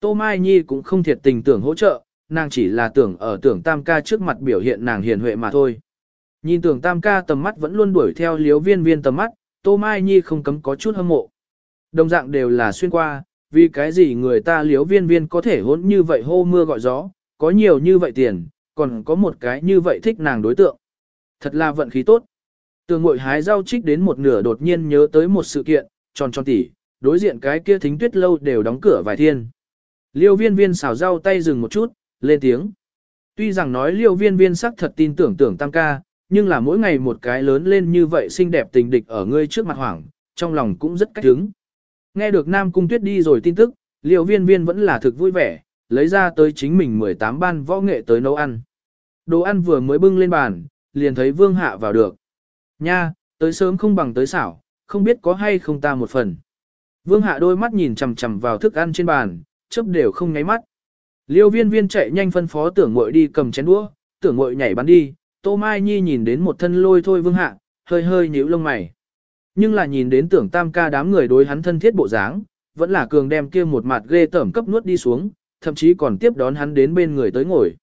Tô Mai Nhi cũng không thiệt tình tưởng hỗ trợ, nàng chỉ là tưởng ở tưởng tam ca trước mặt biểu hiện nàng hiền huệ mà thôi. Nhìn tưởng tam ca tầm mắt vẫn luôn đuổi theo liếu viên viên tầm mắt, Tô Mai Nhi không cấm có chút hâm mộ. Đồng dạng đều là xuyên qua, vì cái gì người ta liếu viên viên có thể hỗn như vậy hô mưa gọi gió, có nhiều như vậy tiền, còn có một cái như vậy thích nàng đối tượng. Thật là vận khí tốt. Tường ngội hái rau trích đến một nửa đột nhiên nhớ tới một sự kiện, tròn tròn tỉ, đối diện cái kia thính tuyết lâu đều đóng cửa vài thiên. Liêu viên viên xào rau tay dừng một chút, lên tiếng. Tuy rằng nói liêu viên viên sắc thật tin tưởng tưởng tam ca, nhưng là mỗi ngày một cái lớn lên như vậy xinh đẹp tình địch ở ngươi trước mặt hoảng, trong lòng cũng rất cách hứng. Nghe được Nam Cung Tuyết đi rồi tin tức, liêu viên viên vẫn là thực vui vẻ, lấy ra tới chính mình 18 ban võ nghệ tới nấu ăn. Đồ ăn vừa mới bưng lên bàn, liền thấy vương hạ vào được. Nha, tới sớm không bằng tới xảo, không biết có hay không ta một phần. Vương hạ đôi mắt nhìn chằm chằm vào thức ăn trên bàn, chớp đều không nháy mắt. Liêu viên viên chạy nhanh phân phó tưởng mội đi cầm chén đũa, tưởng mội nhảy bắn đi, tô mai nhi nhìn đến một thân lôi thôi vương hạ, hơi hơi nhíu lông mày. Nhưng là nhìn đến tưởng tam ca đám người đối hắn thân thiết bộ dáng, vẫn là cường đem kia một mặt ghê tẩm cấp nuốt đi xuống, thậm chí còn tiếp đón hắn đến bên người tới ngồi.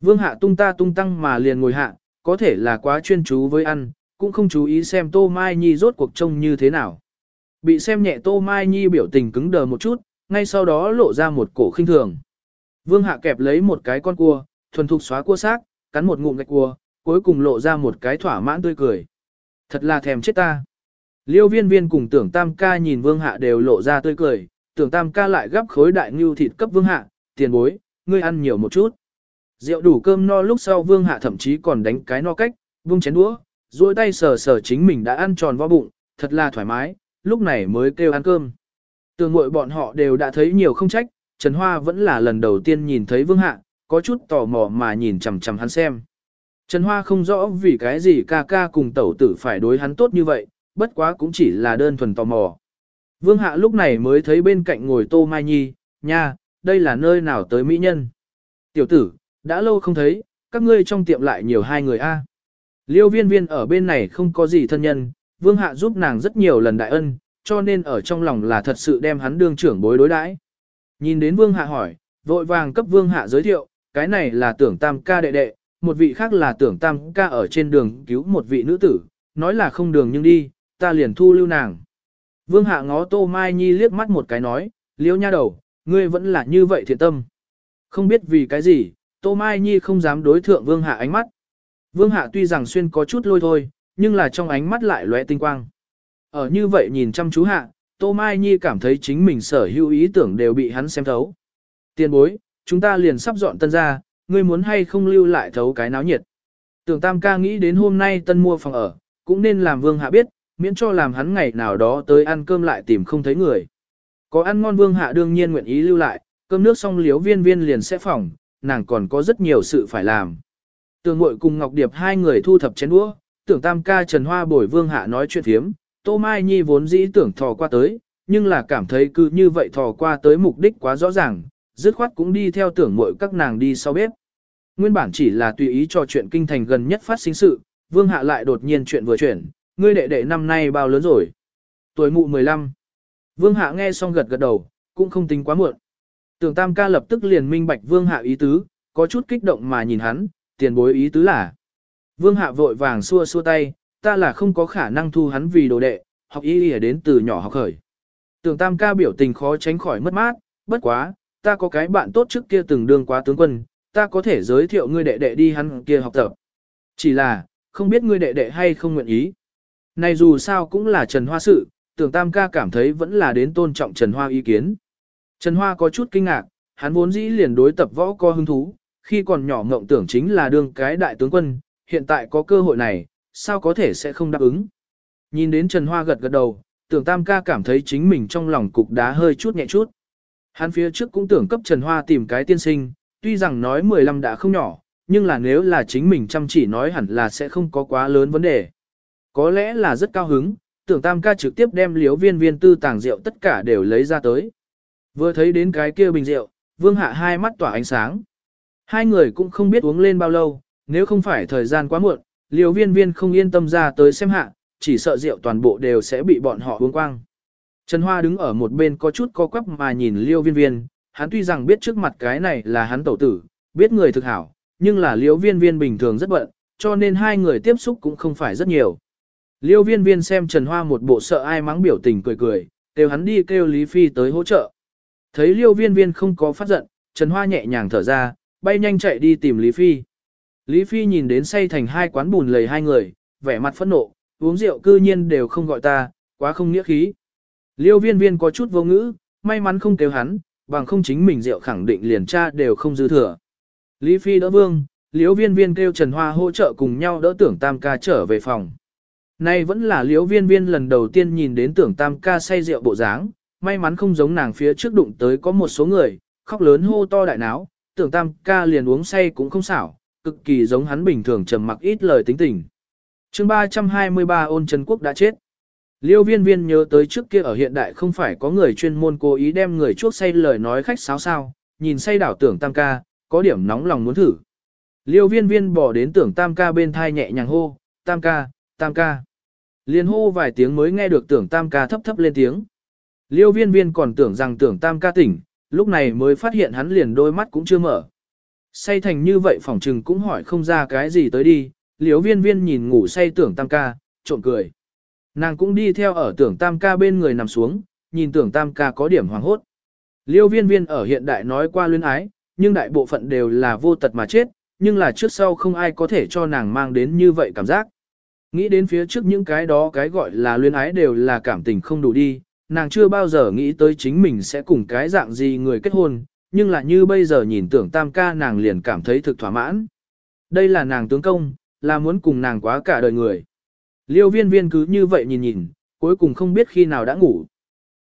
Vương hạ tung ta tung tăng mà liền ngồi hạ, có thể là quá chuyên chú với ăn, cũng không chú ý xem Tô Mai Nhi rốt cuộc trông như thế nào. Bị xem nhẹ Tô Mai Nhi biểu tình cứng đờ một chút, ngay sau đó lộ ra một cổ khinh thường. Vương Hạ kẹp lấy một cái con cua, thuần thục xóa cua xác, cắn một ngụm gạch cua, cuối cùng lộ ra một cái thỏa mãn tươi cười. Thật là thèm chết ta. Liêu viên viên cùng tưởng tam ca nhìn Vương Hạ đều lộ ra tươi cười, tưởng tam ca lại gắp khối đại ngưu thịt cấp Vương Hạ, tiền bối, ngươi ăn nhiều một chút. Rượu đủ cơm no lúc sau Vương Hạ thậm chí còn đánh cái no cách, vung chén đũa, duỗi tay sờ sờ chính mình đã ăn tròn vo bụng, thật là thoải mái, lúc này mới kêu ăn cơm. Tường ngội bọn họ đều đã thấy nhiều không trách, Trần Hoa vẫn là lần đầu tiên nhìn thấy Vương Hạ, có chút tò mò mà nhìn chằm chằm hắn xem. Trần Hoa không rõ vì cái gì ca ca cùng tẩu tử phải đối hắn tốt như vậy, bất quá cũng chỉ là đơn thuần tò mò. Vương Hạ lúc này mới thấy bên cạnh ngồi Tô Mai Nhi, nha, đây là nơi nào tới mỹ nhân. Tiểu tử, đã lâu không thấy, các ngươi trong tiệm lại nhiều hai người a. Liêu viên viên ở bên này không có gì thân nhân, vương hạ giúp nàng rất nhiều lần đại ân, cho nên ở trong lòng là thật sự đem hắn đương trưởng bối đối đãi. Nhìn đến vương hạ hỏi, vội vàng cấp vương hạ giới thiệu, cái này là tưởng tam ca đệ đệ, một vị khác là tưởng tam ca ở trên đường cứu một vị nữ tử, nói là không đường nhưng đi, ta liền thu lưu nàng. Vương hạ ngó tô mai nhi liếc mắt một cái nói, liêu nha đầu, ngươi vẫn là như vậy thiện tâm. Không biết vì cái gì, tô mai nhi không dám đối thượng vương hạ ánh mắt. Vương Hạ tuy rằng xuyên có chút lôi thôi, nhưng là trong ánh mắt lại lóe tinh quang. Ở như vậy nhìn chăm chú Hạ, Tô Mai Nhi cảm thấy chính mình sở hữu ý tưởng đều bị hắn xem thấu. Tiền bối, chúng ta liền sắp dọn tân ra, ngươi muốn hay không lưu lại thấu cái náo nhiệt. Tưởng Tam ca nghĩ đến hôm nay tân mua phòng ở, cũng nên làm Vương Hạ biết, miễn cho làm hắn ngày nào đó tới ăn cơm lại tìm không thấy người. Có ăn ngon Vương Hạ đương nhiên nguyện ý lưu lại, cơm nước xong liếu viên viên liền sẽ phòng, nàng còn có rất nhiều sự phải làm. Tường Ngụy cùng Ngọc Điệp hai người thu thập chén đũa, tưởng Tam ca Trần Hoa bồi Vương Hạ nói chuyện thiếm, Tô Mai Nhi vốn dĩ tưởng thò qua tới, nhưng là cảm thấy cứ như vậy thò qua tới mục đích quá rõ ràng, dứt khoát cũng đi theo tưởng Ngụy các nàng đi sau bếp. Nguyên bản chỉ là tùy ý cho chuyện kinh thành gần nhất phát sinh sự, Vương Hạ lại đột nhiên chuyện vừa chuyển, ngươi đệ đệ năm nay bao lớn rồi? Tuổi mụ 15. Vương Hạ nghe xong gật gật đầu, cũng không tính quá muộn. Tưởng Tam ca lập tức liền minh bạch Vương Hạ ý tứ, có chút kích động mà nhìn hắn, tiền bối ý tứ là. Vương hạ vội vàng xua xua tay, ta là không có khả năng thu hắn vì đồ đệ, học y lìa đến từ nhỏ học khởi. Tưởng tam ca biểu tình khó tránh khỏi mất mát, bất quá, ta có cái bạn tốt trước kia từng đương quá tướng quân, ta có thể giới thiệu ngươi đệ đệ đi hắn kia học tập. Chỉ là, không biết ngươi đệ đệ hay không nguyện ý. Này dù sao cũng là Trần Hoa sự, tưởng tam ca cảm thấy vẫn là đến tôn trọng Trần Hoa ý kiến. Trần Hoa có chút kinh ngạc, hắn vốn dĩ liền đối tập võ co hứng thú, khi còn nhỏ mộng tưởng chính là đương cái đại tướng quân, hiện tại có cơ hội này, sao có thể sẽ không đáp ứng. Nhìn đến Trần Hoa gật gật đầu, tưởng Tam ca cảm thấy chính mình trong lòng cục đá hơi chút nhẹ chút. Hắn phía trước cũng tưởng cấp Trần Hoa tìm cái tiên sinh, Tuy rằng nói 15 đã không nhỏ, nhưng là nếu là chính mình chăm chỉ nói hẳn là sẽ không có quá lớn vấn đề. Có lẽ là rất cao hứng, tưởng tam ca trực tiếp đem liếu viên viên tư tàng rượu tất cả đều lấy ra tới. Vừa thấy đến cái kia bình rượu, vương hạ hai mắt tỏa ánh sáng. Hai người cũng không biết uống lên bao lâu, nếu không phải thời gian quá muộn, liều viên viên không yên tâm ra tới xem hạ, chỉ sợ rượu toàn bộ đều sẽ bị bọn họ uống quang. Trần Hoa đứng ở một bên có chút co quắp mà nhìn liêu viên viên, hắn tuy rằng biết trước mặt cái này là hắn tẩu tử, biết người thực hảo, nhưng là liêu viên viên bình thường rất bận, cho nên hai người tiếp xúc cũng không phải rất nhiều. Liêu viên viên xem Trần Hoa một bộ sợ ai mắng biểu tình cười cười, kêu hắn đi kêu Lý Phi tới hỗ trợ. Thấy liêu viên viên không có phát giận, Trần Hoa nhẹ nhàng thở ra, bay nhanh chạy đi tìm Lý Phi. Lý Phi nhìn đến say thành hai quán bùn lầy hai người, vẻ mặt phẫn nộ, uống rượu cư nhiên đều không gọi ta, quá không nghĩa khí. Liêu viên viên có chút vô ngữ, may mắn không kêu hắn, bằng không chính mình rượu khẳng định liền cha đều không dư thừa. Lý Phi đỡ vương, liêu viên viên kêu Trần Hoa hỗ trợ cùng nhau đỡ tưởng tam ca trở về phòng. Nay vẫn là liêu viên viên lần đầu tiên nhìn đến tưởng tam ca say rượu bộ dáng, may mắn không giống nàng phía trước đụng tới có một số người, khóc lớn hô to đại náo, tưởng tam ca liền uống say cũng không xảo, cực kỳ giống hắn bình thường trầm mặc ít lời tính tình. chương 323 ôn Trần Quốc đã chết. Liêu viên viên nhớ tới trước kia ở hiện đại không phải có người chuyên môn cố ý đem người chuốc say lời nói khách sáo sao, nhìn say đảo tưởng tam ca, có điểm nóng lòng muốn thử. Liêu viên viên bỏ đến tưởng tam ca bên thai nhẹ nhàng hô, tam ca, tam ca. Liên hô vài tiếng mới nghe được tưởng tam ca thấp thấp lên tiếng. Liêu viên viên còn tưởng rằng tưởng tam ca tỉnh, lúc này mới phát hiện hắn liền đôi mắt cũng chưa mở. Say thành như vậy phỏng trừng cũng hỏi không ra cái gì tới đi, liếu viên viên nhìn ngủ say tưởng tam ca, trộm cười. Nàng cũng đi theo ở tưởng tam ca bên người nằm xuống, nhìn tưởng tam ca có điểm hoàng hốt. Liêu viên viên ở hiện đại nói qua luyến ái, nhưng đại bộ phận đều là vô tật mà chết, nhưng là trước sau không ai có thể cho nàng mang đến như vậy cảm giác. Nghĩ đến phía trước những cái đó cái gọi là luyến ái đều là cảm tình không đủ đi, nàng chưa bao giờ nghĩ tới chính mình sẽ cùng cái dạng gì người kết hôn, nhưng là như bây giờ nhìn tưởng tam ca nàng liền cảm thấy thực thỏa mãn. Đây là nàng tướng công, là muốn cùng nàng quá cả đời người. Liêu viên viên cứ như vậy nhìn nhìn, cuối cùng không biết khi nào đã ngủ.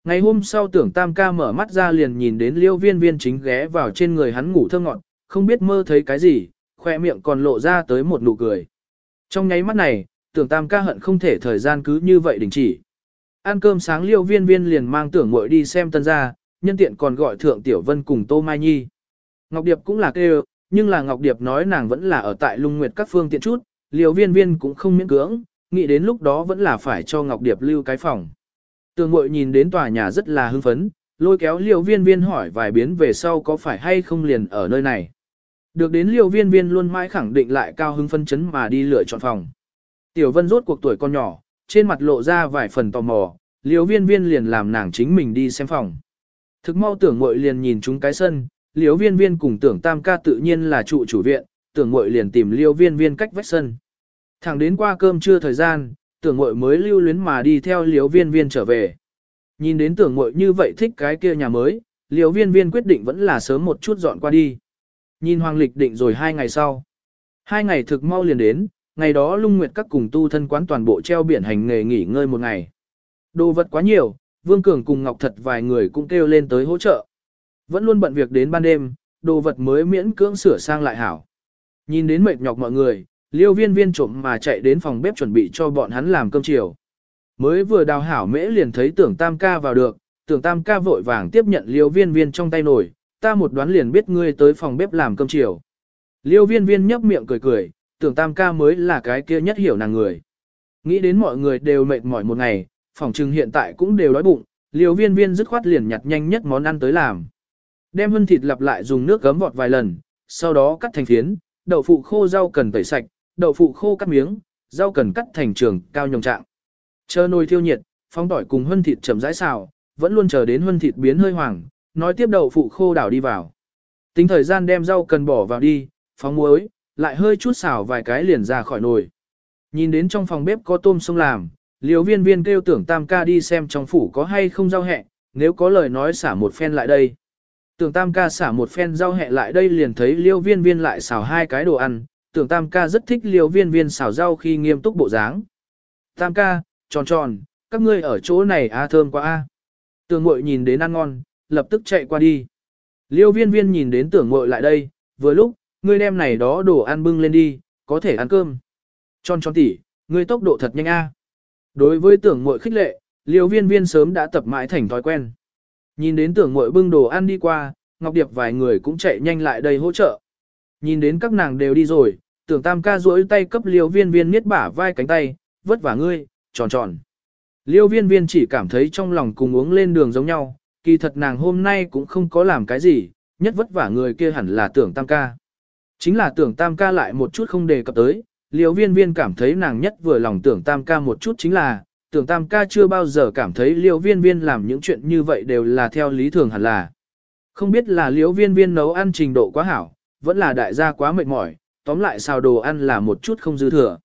Ngày hôm sau tưởng tam ca mở mắt ra liền nhìn đến liêu viên viên chính ghé vào trên người hắn ngủ thơ ngọn, không biết mơ thấy cái gì, khoe miệng còn lộ ra tới một nụ cười. Trong nháy mắt này, tưởng tam ca hận không thể thời gian cứ như vậy đình chỉ. Ăn cơm sáng liêu viên viên liền mang tưởng muội đi xem tân gia, nhân tiện còn gọi thượng Tiểu Vân cùng Tô Mai Nhi. Ngọc Điệp cũng là kêu, nhưng là Ngọc Điệp nói nàng vẫn là ở tại lung nguyệt các phương tiện chút, liêu viên viên cũng không miễn cưỡng, nghĩ đến lúc đó vẫn là phải cho Ngọc Điệp lưu cái phòng. Tường mội nhìn đến tòa nhà rất là hưng phấn, lôi kéo liêu viên viên hỏi vài biến về sau có phải hay không liền ở nơi này. Được đến liêu viên viên luôn mãi khẳng định lại cao hưng phân chấn mà đi lựa chọn phòng. Tiểu Vân rốt cuộc tuổi con nhỏ, trên mặt lộ ra vài phần tò mò, liêu viên viên liền làm nàng chính mình đi xem phòng. Thực mau tưởng mội liền nhìn chúng cái sân, liêu viên viên cùng tưởng tam ca tự nhiên là trụ chủ viện, tưởng mội liền tìm liêu viên viên cách vách sân. Thẳng đến qua cơm trưa thời gian, tưởng mội mới lưu luyến mà đi theo liêu viên viên trở về. Nhìn đến tưởng mội như vậy thích cái kia nhà mới, liêu viên viên quyết định vẫn là sớm một chút dọn qua đi. Nhìn hoàng lịch định rồi hai ngày sau. Hai ngày thực mau liền đến, ngày đó lung nguyệt các cùng tu thân quán toàn bộ treo biển hành nghề nghỉ ngơi một ngày. Đồ vật quá nhiều, Vương Cường cùng Ngọc Thật vài người cũng kêu lên tới hỗ trợ. Vẫn luôn bận việc đến ban đêm, đồ vật mới miễn cưỡng sửa sang lại hảo. Nhìn đến mệt nhọc mọi người, liêu viên viên trộm mà chạy đến phòng bếp chuẩn bị cho bọn hắn làm cơm chiều. Mới vừa đào hảo mễ liền thấy tưởng tam ca vào được, tưởng tam ca vội vàng tiếp nhận liêu viên viên trong tay nổi, ta một đoán liền biết ngươi tới phòng bếp làm cơm chiều. Liêu viên viên nhấp miệng cười cười, tưởng tam ca mới là cái kia nhất hiểu nàng người. Nghĩ đến mọi người đều mệt mỏi một ngày, phòng trừng hiện tại cũng đều đói bụng, liều viên viên dứt khoát liền nhặt nhanh nhất món ăn tới làm. Đem hân thịt lặp lại dùng nước gấm vọt vài lần, sau đó cắt thành phiến, đậu phụ khô rau cần tẩy sạch, đậu phụ khô cắt miếng, rau cần cắt thành trường cao nhồng trạng. Chờ nồi thiêu nhiệt, phong tỏi cùng hân thịt chậm rãi xào, vẫn luôn chờ đến hân thịt biến hơi hoàng, nói tiếp đậu phụ khô đảo đi vào. Tính thời gian đem rau cần bỏ vào đi, phóng muối, lại hơi chút xào vài cái liền ra khỏi nồi. Nhìn đến trong phòng bếp có tôm sông làm, liều viên viên kêu tưởng tam ca đi xem trong phủ có hay không rau hẹ, nếu có lời nói xả một phen lại đây. Tưởng tam ca xả một phen rau hẹ lại đây liền thấy liêu viên viên lại xào hai cái đồ ăn, tưởng tam ca rất thích liêu viên viên xào rau khi nghiêm túc bộ dáng. Tam ca, tròn tròn, các ngươi ở chỗ này a thơm quá a. Tưởng mội nhìn đến ăn ngon, lập tức chạy qua đi. Liêu viên viên nhìn đến tưởng mội lại đây, vừa lúc, ngươi đem này đó đồ ăn bưng lên đi, có thể ăn cơm. Tròn tròn tỉ, ngươi tốc độ thật nhanh a. Đối với tưởng muội khích lệ, liều viên viên sớm đã tập mãi thành thói quen. Nhìn đến tưởng muội bưng đồ ăn đi qua, Ngọc Điệp vài người cũng chạy nhanh lại đây hỗ trợ. Nhìn đến các nàng đều đi rồi, tưởng tam ca duỗi tay cấp liều viên viên miết bả vai cánh tay, vất vả ngươi, tròn tròn. Liêu viên viên chỉ cảm thấy trong lòng cùng uống lên đường giống nhau, kỳ thật nàng hôm nay cũng không có làm cái gì, nhất vất vả người kia hẳn là tưởng tam ca. Chính là tưởng tam ca lại một chút không đề cập tới, liều viên viên cảm thấy nàng nhất vừa lòng tưởng tam ca một chút chính là, tưởng tam ca chưa bao giờ cảm thấy liều viên viên làm những chuyện như vậy đều là theo lý thường hẳn là. Không biết là liều viên viên nấu ăn trình độ quá hảo, vẫn là đại gia quá mệt mỏi, tóm lại xào đồ ăn là một chút không dư thừa.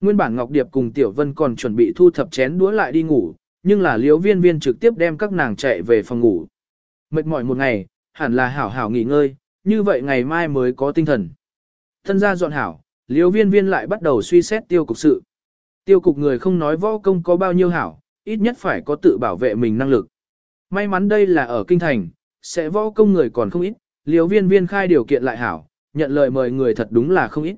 Nguyên bản Ngọc Điệp cùng Tiểu Vân còn chuẩn bị thu thập chén đũa lại đi ngủ, nhưng là liều viên viên trực tiếp đem các nàng chạy về phòng ngủ. Mệt mỏi một ngày, hẳn là hảo hảo nghỉ ngơi, như vậy ngày mai mới có tinh thần. Thân gia dọn hảo, liêu viên viên lại bắt đầu suy xét tiêu cục sự. Tiêu cục người không nói võ công có bao nhiêu hảo, ít nhất phải có tự bảo vệ mình năng lực. May mắn đây là ở kinh thành, sẽ võ công người còn không ít, liêu viên viên khai điều kiện lại hảo, nhận lời mời người thật đúng là không ít.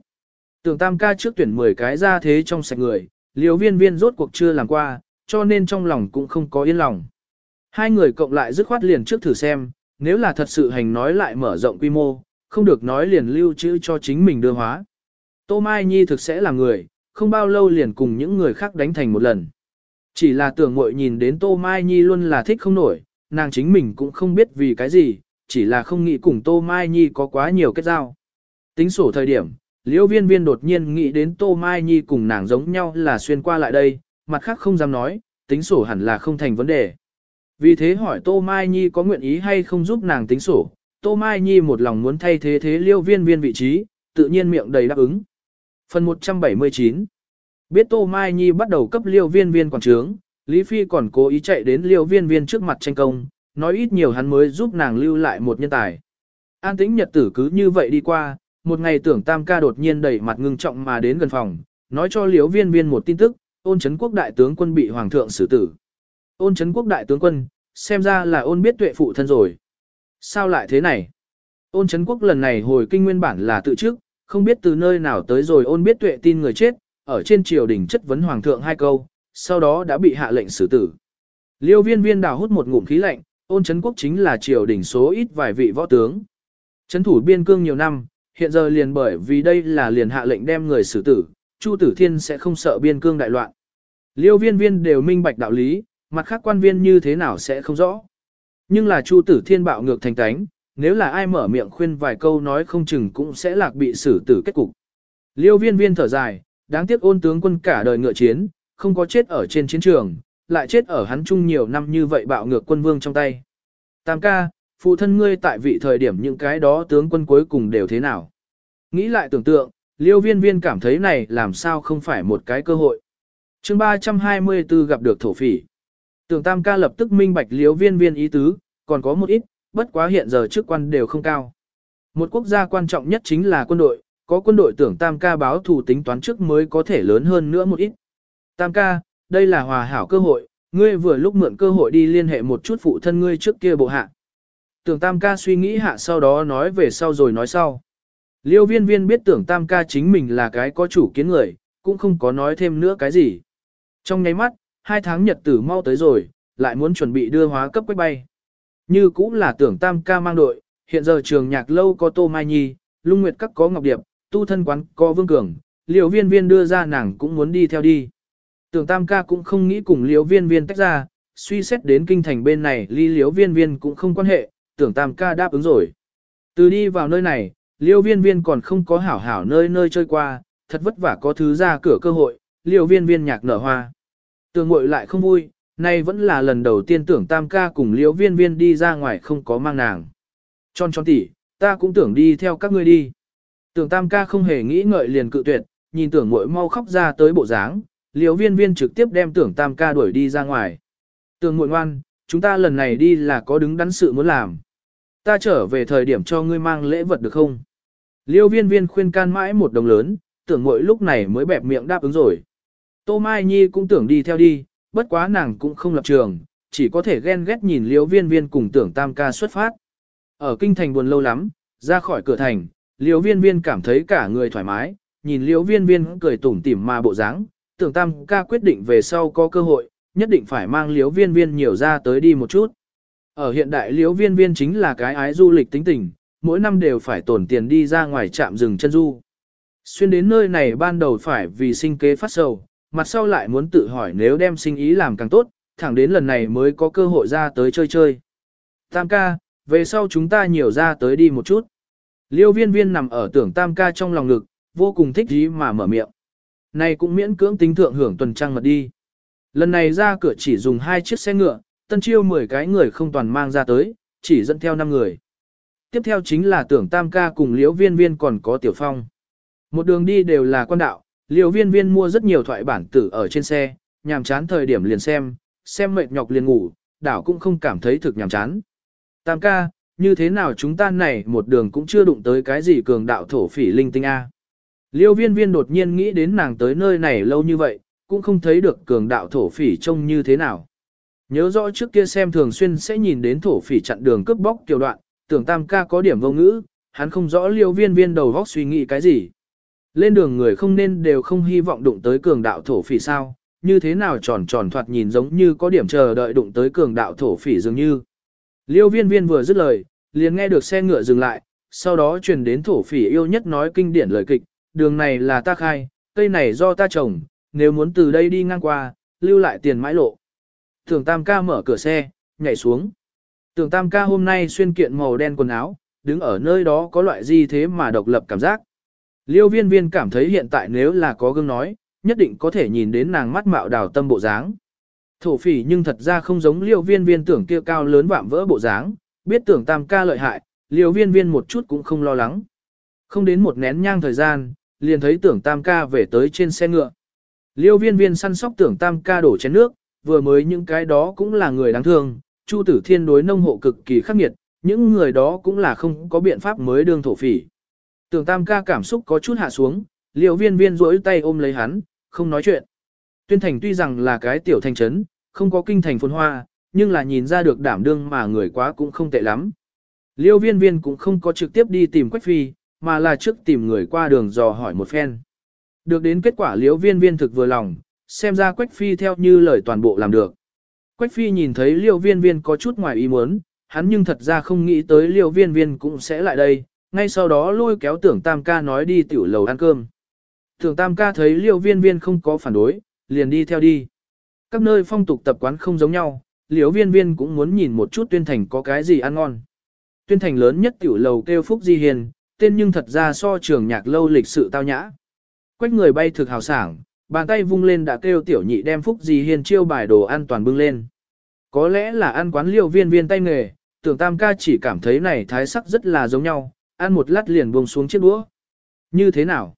Tưởng tam ca trước tuyển 10 cái ra thế trong sạch người, liều viên viên rốt cuộc chưa làm qua, cho nên trong lòng cũng không có yên lòng. Hai người cộng lại dứt khoát liền trước thử xem, nếu là thật sự hành nói lại mở rộng quy mô, không được nói liền lưu trữ cho chính mình đưa hóa. Tô Mai Nhi thực sẽ là người, không bao lâu liền cùng những người khác đánh thành một lần. Chỉ là tưởng mội nhìn đến Tô Mai Nhi luôn là thích không nổi, nàng chính mình cũng không biết vì cái gì, chỉ là không nghĩ cùng Tô Mai Nhi có quá nhiều kết giao. Tính sổ thời điểm, Liễu viên viên đột nhiên nghĩ đến Tô Mai Nhi cùng nàng giống nhau là xuyên qua lại đây, mặt khác không dám nói, tính sổ hẳn là không thành vấn đề. Vì thế hỏi Tô Mai Nhi có nguyện ý hay không giúp nàng tính sổ, Tô Mai Nhi một lòng muốn thay thế thế liêu viên viên vị trí, tự nhiên miệng đầy đáp ứng. Phần 179 Biết Tô Mai Nhi bắt đầu cấp liêu viên viên quản trướng, Lý Phi còn cố ý chạy đến liêu viên viên trước mặt tranh công, nói ít nhiều hắn mới giúp nàng lưu lại một nhân tài. An tĩnh nhật tử cứ như vậy đi qua, một ngày tưởng tam ca đột nhiên đẩy mặt ngưng trọng mà đến gần phòng, nói cho liêu viên viên một tin tức, ôn chấn quốc đại tướng quân bị hoàng thượng xử tử. Ôn chấn quốc đại tướng quân, xem ra là ôn biết tuệ phụ thân rồi. Sao lại thế này? Ôn chấn quốc lần này hồi kinh nguyên bản là tự trước, không biết từ nơi nào tới rồi ôn biết tuệ tin người chết, ở trên triều đình chất vấn hoàng thượng hai câu, sau đó đã bị hạ lệnh xử tử. Liêu viên viên đào hút một ngụm khí lạnh, ôn chấn quốc chính là triều đình số ít vài vị võ tướng. Chấn thủ biên cương nhiều năm, hiện giờ liền bởi vì đây là liền hạ lệnh đem người xử tử, Chu Tử Thiên sẽ không sợ biên cương đại loạn. Liêu viên viên đều minh bạch đạo lý, mặt khác quan viên như thế nào sẽ không rõ. Nhưng là Chu Tử Thiên bạo ngược thành tánh, nếu là ai mở miệng khuyên vài câu nói không chừng cũng sẽ lạc bị xử tử kết cục. Liêu viên viên thở dài, đáng tiếc ôn tướng quân cả đời ngựa chiến, không có chết ở trên chiến trường, lại chết ở hắn chung nhiều năm như vậy bạo ngược quân vương trong tay. Tam ca, phụ thân ngươi tại vị thời điểm những cái đó tướng quân cuối cùng đều thế nào. Nghĩ lại tưởng tượng, liêu viên viên cảm thấy này làm sao không phải một cái cơ hội. chương 324 gặp được thổ phỉ. Tưởng tam ca lập tức minh bạch liêu viên viên ý tứ, còn có một ít, bất quá hiện giờ chức quan đều không cao. Một quốc gia quan trọng nhất chính là quân đội, có quân đội tưởng tam ca báo thủ tính toán trước mới có thể lớn hơn nữa một ít. Tam ca, đây là hòa hảo cơ hội, ngươi vừa lúc mượn cơ hội đi liên hệ một chút phụ thân ngươi trước kia bộ hạ. Tưởng tam ca suy nghĩ hạ sau đó nói về sau rồi nói sau. Liêu viên viên biết tưởng tam ca chính mình là cái có chủ kiến người, cũng không có nói thêm nữa cái gì. Trong nháy mắt, hai tháng nhật tử mau tới rồi, lại muốn chuẩn bị đưa hóa cấp quách bay. Như cũng là tưởng tam ca mang đội, hiện giờ trường nhạc lâu có Tô Mai Nhi, lung nguyệt các có Ngọc Điệp, tu thân quán có Vương Cường, liều viên viên đưa ra nàng cũng muốn đi theo đi. Tưởng tam ca cũng không nghĩ cùng liều viên viên tách ra, suy xét đến kinh thành bên này ly liều viên viên cũng không quan hệ, tưởng tam ca đáp ứng rồi. Từ đi vào nơi này, liều viên viên còn không có hảo hảo nơi nơi chơi qua, thật vất vả có thứ ra cửa cơ hội, liều viên viên nhạc nở hoa. Tưởng ngội lại không vui, nay vẫn là lần đầu tiên tưởng tam ca cùng liêu viên viên đi ra ngoài không có mang nàng. Tròn tròn tỉ, ta cũng tưởng đi theo các ngươi đi. Tưởng tam ca không hề nghĩ ngợi liền cự tuyệt, nhìn tưởng ngội mau khóc ra tới bộ dáng, liêu viên viên trực tiếp đem tưởng tam ca đuổi đi ra ngoài. Tưởng ngội ngoan, chúng ta lần này đi là có đứng đắn sự muốn làm. Ta trở về thời điểm cho ngươi mang lễ vật được không? Liêu viên viên khuyên can mãi một đồng lớn, tưởng mỗi lúc này mới bẹp miệng đáp ứng rồi. Tô Mai Nhi cũng tưởng đi theo đi, bất quá nàng cũng không lập trường, chỉ có thể ghen ghét nhìn Liễu viên viên cùng tưởng tam ca xuất phát. Ở kinh thành buồn lâu lắm, ra khỏi cửa thành, liễu viên viên cảm thấy cả người thoải mái, nhìn liễu viên viên cười tủm tỉm mà bộ dáng, tưởng tam ca quyết định về sau có cơ hội, nhất định phải mang liễu viên viên nhiều ra tới đi một chút. Ở hiện đại liễu viên viên chính là cái ái du lịch tính tình, mỗi năm đều phải tổn tiền đi ra ngoài trạm rừng chân du. Xuyên đến nơi này ban đầu phải vì sinh kế phát sầu, mặt sau lại muốn tự hỏi nếu đem sinh ý làm càng tốt, thẳng đến lần này mới có cơ hội ra tới chơi chơi. Tam ca, về sau chúng ta nhiều ra tới đi một chút. Liêu viên viên nằm ở tưởng tam ca trong lòng ngực, vô cùng thích ý mà mở miệng. Này cũng miễn cưỡng tính thượng hưởng tuần trăng mật đi. Lần này ra cửa chỉ dùng hai chiếc xe ngựa, tân chiêu 10 cái người không toàn mang ra tới, chỉ dẫn theo 5 người. Tiếp theo chính là tưởng tam ca cùng liễu viên viên còn có tiểu phong. Một đường đi đều là quan đạo, Liều viên viên mua rất nhiều thoại bản tử ở trên xe, nhàm chán thời điểm liền xem, xem mệt nhọc liền ngủ, đảo cũng không cảm thấy thực nhàm chán. Tam ca, như thế nào chúng ta này một đường cũng chưa đụng tới cái gì cường đạo thổ phỉ linh tinh A. Liêu viên viên đột nhiên nghĩ đến nàng tới nơi này lâu như vậy, cũng không thấy được cường đạo thổ phỉ trông như thế nào. Nhớ rõ trước kia xem thường xuyên sẽ nhìn đến thổ phỉ chặn đường cướp bóc tiểu đoạn, tưởng tam ca có điểm vô ngữ, hắn không rõ liêu viên viên đầu vóc suy nghĩ cái gì. Lên đường người không nên đều không hy vọng đụng tới cường đạo thổ phỉ sao, như thế nào tròn tròn thoạt nhìn giống như có điểm chờ đợi đụng tới cường đạo thổ phỉ dường như. Liêu viên viên vừa dứt lời, liền nghe được xe ngựa dừng lại, sau đó truyền đến thổ phỉ yêu nhất nói kinh điển lời kịch, đường này là ta khai, cây này do ta trồng, nếu muốn từ đây đi ngang qua, lưu lại tiền mãi lộ. Tưởng Tam ca mở cửa xe, nhảy xuống. Tưởng Tam ca hôm nay xuyên kiện màu đen quần áo, đứng ở nơi đó có loại gì thế mà độc lập cảm giác. Liêu viên viên cảm thấy hiện tại nếu là có gương nói, nhất định có thể nhìn đến nàng mắt mạo đào tâm bộ dáng. Thổ phỉ nhưng thật ra không giống liêu viên viên tưởng kia cao lớn vạm vỡ bộ dáng, biết tưởng tam ca lợi hại, liêu viên viên một chút cũng không lo lắng. Không đến một nén nhang thời gian, liền thấy tưởng tam ca về tới trên xe ngựa. Liêu viên viên săn sóc tưởng tam ca đổ chén nước, vừa mới những cái đó cũng là người đáng thương, Chu tử thiên đối nông hộ cực kỳ khắc nghiệt, những người đó cũng là không có biện pháp mới đương thổ phỉ. Tưởng tam ca cảm xúc có chút hạ xuống, liêu viên viên rỗi tay ôm lấy hắn, không nói chuyện. Tuyên thành tuy rằng là cái tiểu thành trấn, không có kinh thành phồn hoa, nhưng là nhìn ra được đảm đương mà người quá cũng không tệ lắm. Liêu viên viên cũng không có trực tiếp đi tìm Quách Phi, mà là trước tìm người qua đường dò hỏi một phen. Được đến kết quả liêu viên viên thực vừa lòng, xem ra Quách Phi theo như lời toàn bộ làm được. Quách Phi nhìn thấy liêu viên viên có chút ngoài ý muốn, hắn nhưng thật ra không nghĩ tới liêu viên viên cũng sẽ lại đây, ngay sau đó lôi kéo tưởng tam ca nói đi tiểu lầu ăn cơm. Tưởng tam ca thấy liêu viên viên không có phản đối, liền đi theo đi. Các nơi phong tục tập quán không giống nhau, liêu viên viên cũng muốn nhìn một chút tuyên thành có cái gì ăn ngon. Tuyên thành lớn nhất tiểu lầu kêu Phúc Di Hiền, tên nhưng thật ra so trường nhạc lâu lịch sự tao nhã. Quách người bay thực hào sảng, bàn tay vung lên đã kêu tiểu nhị đem Phúc Di Hiền chiêu bài đồ an toàn bưng lên. Có lẽ là ăn quán liêu viên viên tay nghề, tưởng tam ca chỉ cảm thấy này thái sắc rất là giống nhau, ăn một lát liền buông xuống chiếc đũa. Như thế nào?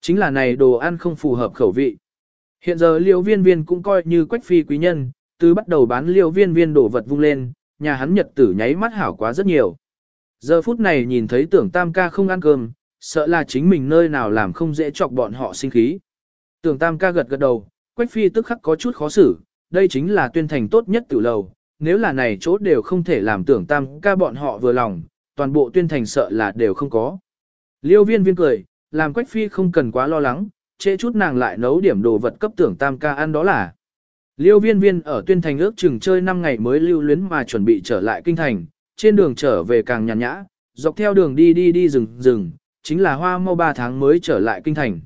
Chính là này đồ ăn không phù hợp khẩu vị. Hiện giờ liêu viên viên cũng coi như quách phi quý nhân, từ bắt đầu bán liêu viên viên đồ vật vung lên, nhà hắn nhật tử nháy mắt hảo quá rất nhiều. Giờ phút này nhìn thấy tưởng tam ca không ăn cơm, sợ là chính mình nơi nào làm không dễ chọc bọn họ sinh khí. Tưởng tam ca gật gật đầu, quách phi tức khắc có chút khó xử, đây chính là tuyên thành tốt nhất tử lầu, nếu là này chỗ đều không thể làm tưởng tam ca bọn họ vừa lòng, toàn bộ tuyên thành sợ là đều không có. Liêu viên viên cười, làm Quách Phi không cần quá lo lắng, trễ chút nàng lại nấu điểm đồ vật cấp tưởng tam ca ăn đó là. Liêu viên viên ở tuyên thành ước chừng chơi 5 ngày mới lưu luyến mà chuẩn bị trở lại kinh thành, trên đường trở về càng nhàn nhã, dọc theo đường đi đi đi rừng rừng, chính là hoa mau 3 tháng mới trở lại kinh thành.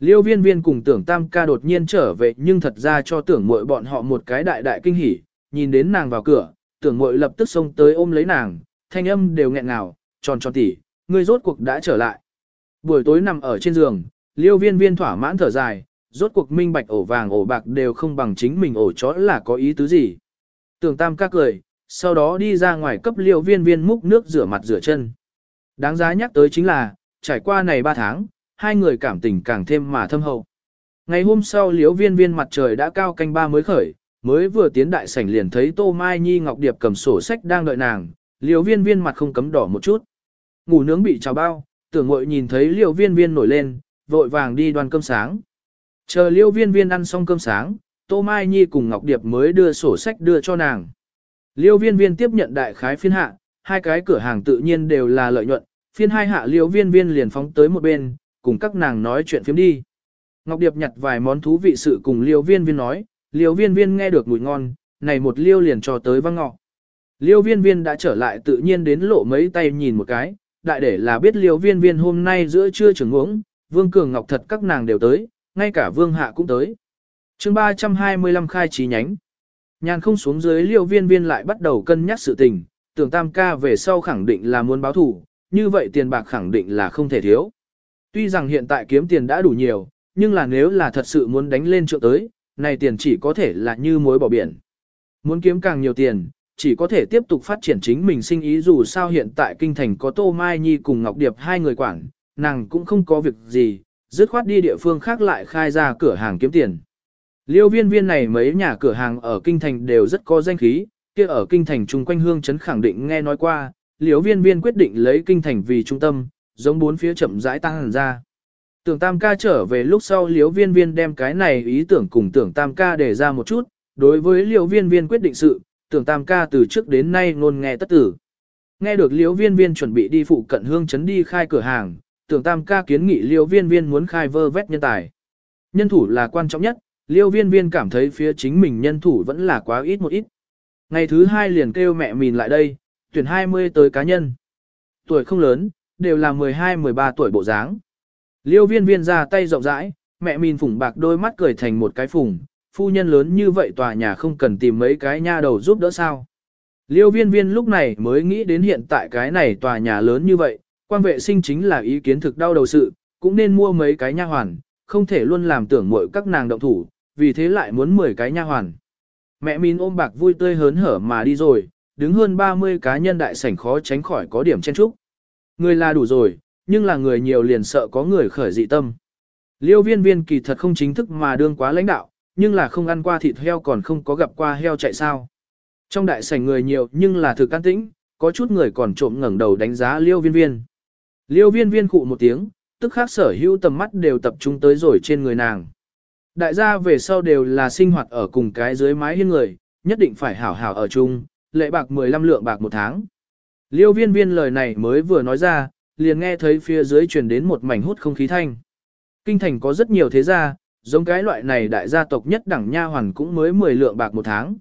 Liêu viên viên cùng tưởng tam ca đột nhiên trở về nhưng thật ra cho tưởng mội bọn họ một cái đại đại kinh hỉ, nhìn đến nàng vào cửa, tưởng mội lập tức xông tới ôm lấy nàng, thanh âm đều nghẹn ngào, tròn tròn tỉ, ngươi rốt cuộc đã trở lại. Buổi tối nằm ở trên giường, liêu viên viên thỏa mãn thở dài, rốt cuộc minh bạch ổ vàng ổ bạc đều không bằng chính mình ổ chó là có ý tứ gì. Tưởng tam các cười, sau đó đi ra ngoài cấp liêu viên viên múc nước rửa mặt rửa chân. Đáng giá nhắc tới chính là, trải qua này 3 tháng, hai người cảm tình càng thêm mà thâm hậu. Ngày hôm sau liêu viên viên mặt trời đã cao canh ba mới khởi, mới vừa tiến đại sảnh liền thấy Tô Mai Nhi Ngọc Điệp cầm sổ sách đang đợi nàng, liêu viên viên mặt không cấm đỏ một chút. Ngủ nướng bị trào bao, tưởng ngội nhìn thấy liêu viên viên nổi lên, vội vàng đi đoan cơm sáng. Chờ liêu viên viên ăn xong cơm sáng, Tô Mai Nhi cùng Ngọc Điệp mới đưa sổ sách đưa cho nàng. Liêu viên viên tiếp nhận đại khái phiên hạ, hai cái cửa hàng tự nhiên đều là lợi nhuận, phiên hai hạ Liêu viên viên liền phóng tới một bên, cùng các nàng nói chuyện phiếm đi. Ngọc Điệp nhặt vài món thú vị sự cùng Liêu viên viên nói, Liêu viên viên nghe được mùi ngon, này một liêu liền cho tới văng ngọ. Liêu viên viên đã trở lại tự nhiên đến lộ mấy tay nhìn một cái, đại để là biết liêu viên viên hôm nay giữa trưa trưởng uống, vương cường ngọc thật các nàng đều tới, ngay cả vương hạ cũng tới. chương 325 khai trí nhánh. Nhàn không xuống dưới liêu viên viên lại bắt đầu cân nhắc sự tình, tưởng tam ca về sau khẳng định là muốn báo thủ, như vậy tiền bạc khẳng định là không thể thiếu. Tuy rằng hiện tại kiếm tiền đã đủ nhiều, nhưng là nếu là thật sự muốn đánh lên trượng tới, này tiền chỉ có thể là như muối bỏ biển. Muốn kiếm càng nhiều tiền, chỉ có thể tiếp tục phát triển chính mình sinh ý dù sao hiện tại kinh thành có Tô Mai Nhi cùng Ngọc Điệp hai người quản, nàng cũng không có việc gì, dứt khoát đi địa phương khác lại khai ra cửa hàng kiếm tiền. Liêu viên viên này mấy nhà cửa hàng ở kinh thành đều rất có danh khí, kia ở kinh thành chung quanh hương Trấn khẳng định nghe nói qua, liêu viên viên quyết định lấy kinh thành vì trung tâm, giống bốn phía chậm rãi tăng hẳn ra. Tưởng tam ca trở về lúc sau liêu viên viên đem cái này ý tưởng cùng tưởng tam ca để ra một chút, đối với liêu viên viên quyết định sự, tưởng tam ca từ trước đến nay ngôn nghe tất tử. Nghe được liêu viên viên chuẩn bị đi phụ cận hương chấn đi khai cửa hàng, tưởng tam ca kiến nghị liêu viên viên muốn khai vơ vét nhân tài. Nhân thủ là quan trọng nhất, liêu viên viên cảm thấy phía chính mình nhân thủ vẫn là quá ít một ít. Ngày thứ hai liền kêu mẹ mình lại đây, tuyển 20 tới cá nhân. Tuổi không lớn, đều là 12-13 tuổi bộ dáng. Liêu viên viên ra tay rộng rãi, mẹ mình phủng bạc đôi mắt cười thành một cái phủng, phu nhân lớn như vậy tòa nhà không cần tìm mấy cái nha đầu giúp đỡ sao. Liêu viên viên lúc này mới nghĩ đến hiện tại cái này tòa nhà lớn như vậy, quan vệ sinh chính là ý kiến thực đau đầu sự, cũng nên mua mấy cái nha hoàn, không thể luôn làm tưởng mọi các nàng động thủ, vì thế lại muốn 10 cái nha hoàn. Mẹ min ôm bạc vui tươi hớn hở mà đi rồi, đứng hơn 30 cá nhân đại sảnh khó tránh khỏi có điểm chen trúc. Người là đủ rồi, nhưng là người nhiều liền sợ có người khởi dị tâm. Liêu viên viên kỳ thật không chính thức mà đương quá lãnh đạo, nhưng là không ăn qua thịt heo còn không có gặp qua heo chạy sao. Trong đại sảnh người nhiều nhưng là thực can tĩnh, có chút người còn trộm ngẩng đầu đánh giá liêu viên viên. Liêu viên viên khụ một tiếng, tức khác sở hữu tầm mắt đều tập trung tới rồi trên người nàng. Đại gia về sau đều là sinh hoạt ở cùng cái dưới mái hiên người, nhất định phải hảo hảo ở chung, lệ bạc 15 lượng bạc một tháng. Liêu viên viên lời này mới vừa nói ra, liền nghe thấy phía dưới truyền đến một mảnh hút không khí thanh. Kinh thành có rất nhiều thế gia, giống cái loại này đại gia tộc nhất đẳng nha hoàn cũng mới 10 lượng bạc một tháng.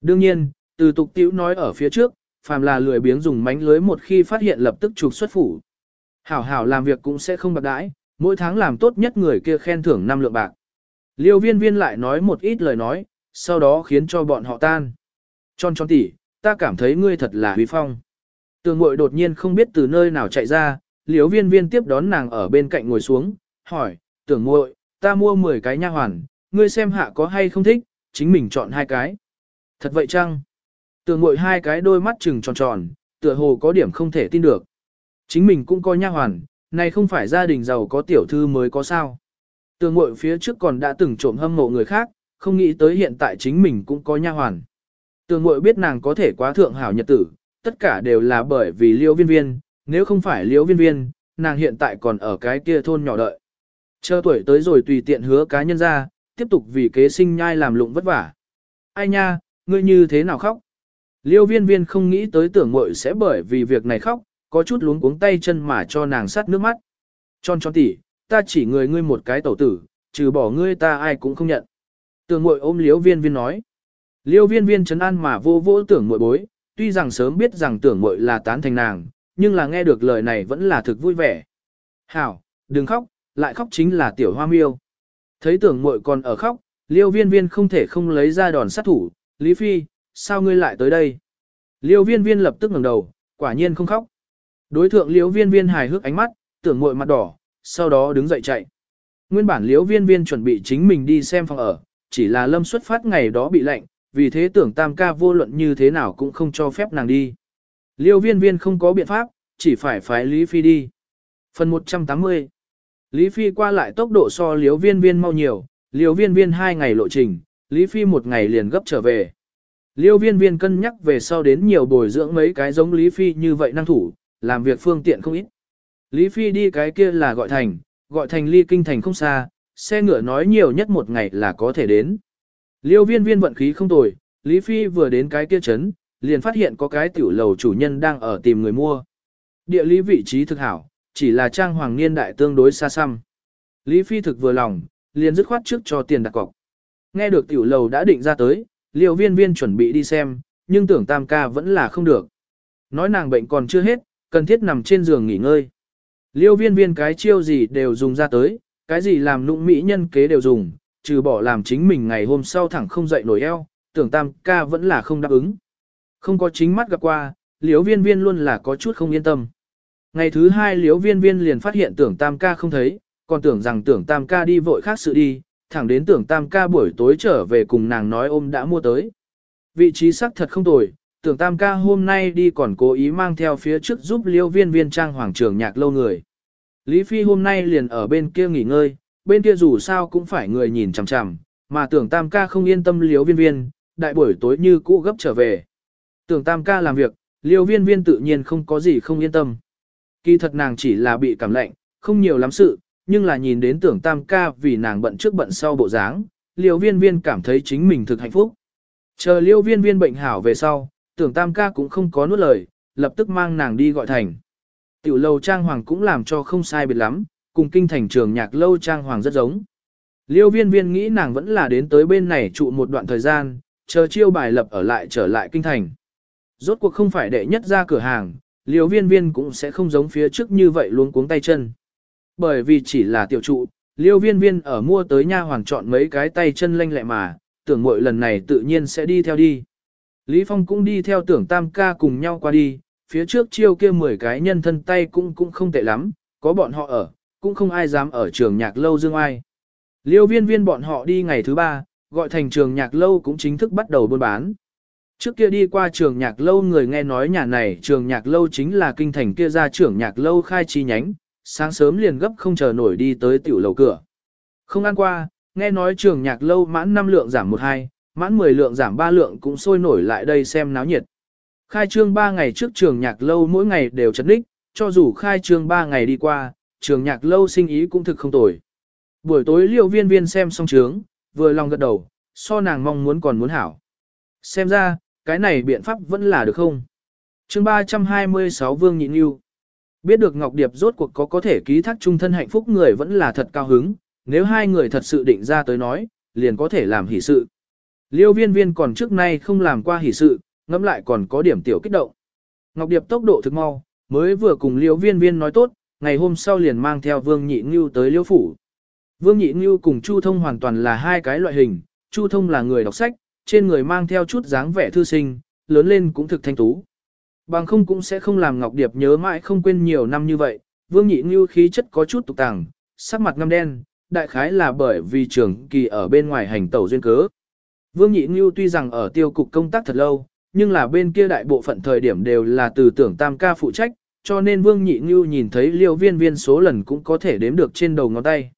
Đương nhiên, từ tục tiểu nói ở phía trước, phàm là lười biếng dùng mánh lưới một khi phát hiện lập tức trục xuất phủ. Hảo hảo làm việc cũng sẽ không bạc đãi, mỗi tháng làm tốt nhất người kia khen thưởng 5 lượng bạc. Liêu viên viên lại nói một ít lời nói, sau đó khiến cho bọn họ tan. Tròn tròn tỉ, ta cảm thấy ngươi thật là huy phong. Tường mội đột nhiên không biết từ nơi nào chạy ra, liêu viên viên tiếp đón nàng ở bên cạnh ngồi xuống, hỏi, tưởng muội ta mua 10 cái nha hoàn, ngươi xem hạ có hay không thích, chính mình chọn hai cái. Thật vậy chăng? Tường ngội hai cái đôi mắt trừng tròn tròn, tựa hồ có điểm không thể tin được. Chính mình cũng có nha hoàn, này không phải gia đình giàu có tiểu thư mới có sao. Tường ngội phía trước còn đã từng trộm hâm mộ người khác, không nghĩ tới hiện tại chính mình cũng có nha hoàn. Tường ngội biết nàng có thể quá thượng hảo nhật tử, tất cả đều là bởi vì liêu viên viên, nếu không phải liêu viên viên, nàng hiện tại còn ở cái kia thôn nhỏ đợi. Chờ tuổi tới rồi tùy tiện hứa cá nhân ra, tiếp tục vì kế sinh nhai làm lụng vất vả. Ai nha, ngươi như thế nào khóc? Liêu viên viên không nghĩ tới tưởng mội sẽ bởi vì việc này khóc, có chút luống cuống tay chân mà cho nàng sát nước mắt. Tròn tròn tỉ, ta chỉ người ngươi một cái tẩu tử, trừ bỏ ngươi ta ai cũng không nhận. Tưởng mội ôm liêu viên viên nói. Liêu viên viên chấn an mà vô vô tưởng mội bối, tuy rằng sớm biết rằng tưởng mội là tán thành nàng, nhưng là nghe được lời này vẫn là thực vui vẻ. Hảo, đừng khóc, lại khóc chính là tiểu hoa miêu. Thấy tưởng muội còn ở khóc, liêu viên viên không thể không lấy ra đòn sát thủ, Lý Phi, sao ngươi lại tới đây? Liêu viên viên lập tức ngẩng đầu, quả nhiên không khóc. Đối thượng liêu viên viên hài hước ánh mắt, tưởng muội mặt đỏ, sau đó đứng dậy chạy. Nguyên bản liêu viên viên chuẩn bị chính mình đi xem phòng ở, chỉ là lâm xuất phát ngày đó bị lạnh, vì thế tưởng tam ca vô luận như thế nào cũng không cho phép nàng đi. Liêu viên viên không có biện pháp, chỉ phải phái Lý Phi đi. Phần 180 Lý Phi qua lại tốc độ so liếu viên viên mau nhiều, liếu viên viên hai ngày lộ trình, Lý Phi một ngày liền gấp trở về. Liêu viên viên cân nhắc về sau đến nhiều bồi dưỡng mấy cái giống Lý Phi như vậy năng thủ, làm việc phương tiện không ít. Lý Phi đi cái kia là gọi thành, gọi thành ly kinh thành không xa, xe ngựa nói nhiều nhất một ngày là có thể đến. Liêu viên viên vận khí không tồi, Lý Phi vừa đến cái kia chấn, liền phát hiện có cái tiểu lầu chủ nhân đang ở tìm người mua. Địa lý vị trí thực hảo, chỉ là trang hoàng niên đại tương đối xa xăm. Lý Phi thực vừa lòng, liền dứt khoát trước cho tiền đặt cọc. Nghe được tiểu lầu đã định ra tới, liều viên viên chuẩn bị đi xem, nhưng tưởng tam ca vẫn là không được. Nói nàng bệnh còn chưa hết, cần thiết nằm trên giường nghỉ ngơi. Liêu viên viên cái chiêu gì đều dùng ra tới, cái gì làm nụng mỹ nhân kế đều dùng, trừ bỏ làm chính mình ngày hôm sau thẳng không dậy nổi eo, tưởng tam ca vẫn là không đáp ứng. Không có chính mắt gặp qua, liêu viên viên luôn là có chút không yên tâm. Ngày thứ hai liêu viên viên liền phát hiện tưởng tam ca không thấy, còn tưởng rằng tưởng tam ca đi vội khác sự đi, thẳng đến tưởng tam ca buổi tối trở về cùng nàng nói ôm đã mua tới. Vị trí sắc thật không tồi, tưởng tam ca hôm nay đi còn cố ý mang theo phía trước giúp liêu viên viên trang hoàng trường nhạc lâu người. Lý Phi hôm nay liền ở bên kia nghỉ ngơi, bên kia dù sao cũng phải người nhìn chằm chằm, mà tưởng tam ca không yên tâm liêu viên viên, đại buổi tối như cũ gấp trở về. Tưởng tam ca làm việc, liêu viên viên tự nhiên không có gì không yên tâm. Kỳ thật nàng chỉ là bị cảm lạnh, không nhiều lắm sự, nhưng là nhìn đến tưởng tam ca vì nàng bận trước bận sau bộ dáng, liêu viên viên cảm thấy chính mình thực hạnh phúc. Chờ liêu viên viên bệnh hảo về sau, tưởng tam ca cũng không có nuốt lời, lập tức mang nàng đi gọi thành. Tiểu lâu trang hoàng cũng làm cho không sai biệt lắm, cùng kinh thành trường nhạc lâu trang hoàng rất giống. Liêu viên viên nghĩ nàng vẫn là đến tới bên này trụ một đoạn thời gian, chờ chiêu bài lập ở lại trở lại kinh thành. Rốt cuộc không phải đệ nhất ra cửa hàng, liêu viên viên cũng sẽ không giống phía trước như vậy luôn cuống tay chân. Bởi vì chỉ là tiểu trụ, liêu viên viên ở mua tới nha hoàng chọn mấy cái tay chân lanh lẹ mà, tưởng mỗi lần này tự nhiên sẽ đi theo đi. Lý Phong cũng đi theo tưởng tam ca cùng nhau qua đi, phía trước chiêu kia 10 cái nhân thân tay cũng cũng không tệ lắm, có bọn họ ở, cũng không ai dám ở trường nhạc lâu dương ai. Liêu viên viên bọn họ đi ngày thứ ba, gọi thành trường nhạc lâu cũng chính thức bắt đầu buôn bán. Trước kia đi qua trường nhạc lâu người nghe nói nhà này trường nhạc lâu chính là kinh thành kia ra trưởng nhạc lâu khai chi nhánh, sáng sớm liền gấp không chờ nổi đi tới tiểu lầu cửa. Không ăn qua, nghe nói trường nhạc lâu mãn 5 lượng giảm 12, mãn 10 lượng giảm 3 lượng cũng sôi nổi lại đây xem náo nhiệt. Khai trương 3 ngày trước trường nhạc lâu mỗi ngày đều chấn ních, cho dù khai trương 3 ngày đi qua, trường nhạc lâu sinh ý cũng thực không tồi. Buổi tối liêu viên viên xem xong trướng, vừa lòng gật đầu, so nàng mong muốn còn muốn hảo. Xem ra, cái này biện pháp vẫn là được không? chương 326 Vương Nhịn Yêu Biết được Ngọc Điệp rốt cuộc có có thể ký thác trung thân hạnh phúc người vẫn là thật cao hứng, nếu hai người thật sự định ra tới nói, liền có thể làm hỷ sự. Liêu viên viên còn trước nay không làm qua hỷ sự, ngẫm lại còn có điểm tiểu kích động. Ngọc Điệp tốc độ thực mau, mới vừa cùng liêu viên viên nói tốt, ngày hôm sau liền mang theo Vương Nhị Ngưu tới liêu phủ. Vương Nhị Ngưu cùng Chu Thông hoàn toàn là hai cái loại hình, Chu Thông là người đọc sách, trên người mang theo chút dáng vẻ thư sinh, lớn lên cũng thực thanh tú. Bằng không cũng sẽ không làm Ngọc Điệp nhớ mãi không quên nhiều năm như vậy, Vương Nhị Ngưu khí chất có chút tục tàng, sắc mặt ngăm đen, đại khái là bởi vì trường kỳ ở bên ngoài hành tẩu duyên cớ. Vương Nhị Ngưu tuy rằng ở tiêu cục công tác thật lâu, nhưng là bên kia đại bộ phận thời điểm đều là từ tưởng tam ca phụ trách, cho nên Vương Nhị Ngưu nhìn thấy liêu viên viên số lần cũng có thể đếm được trên đầu ngón tay.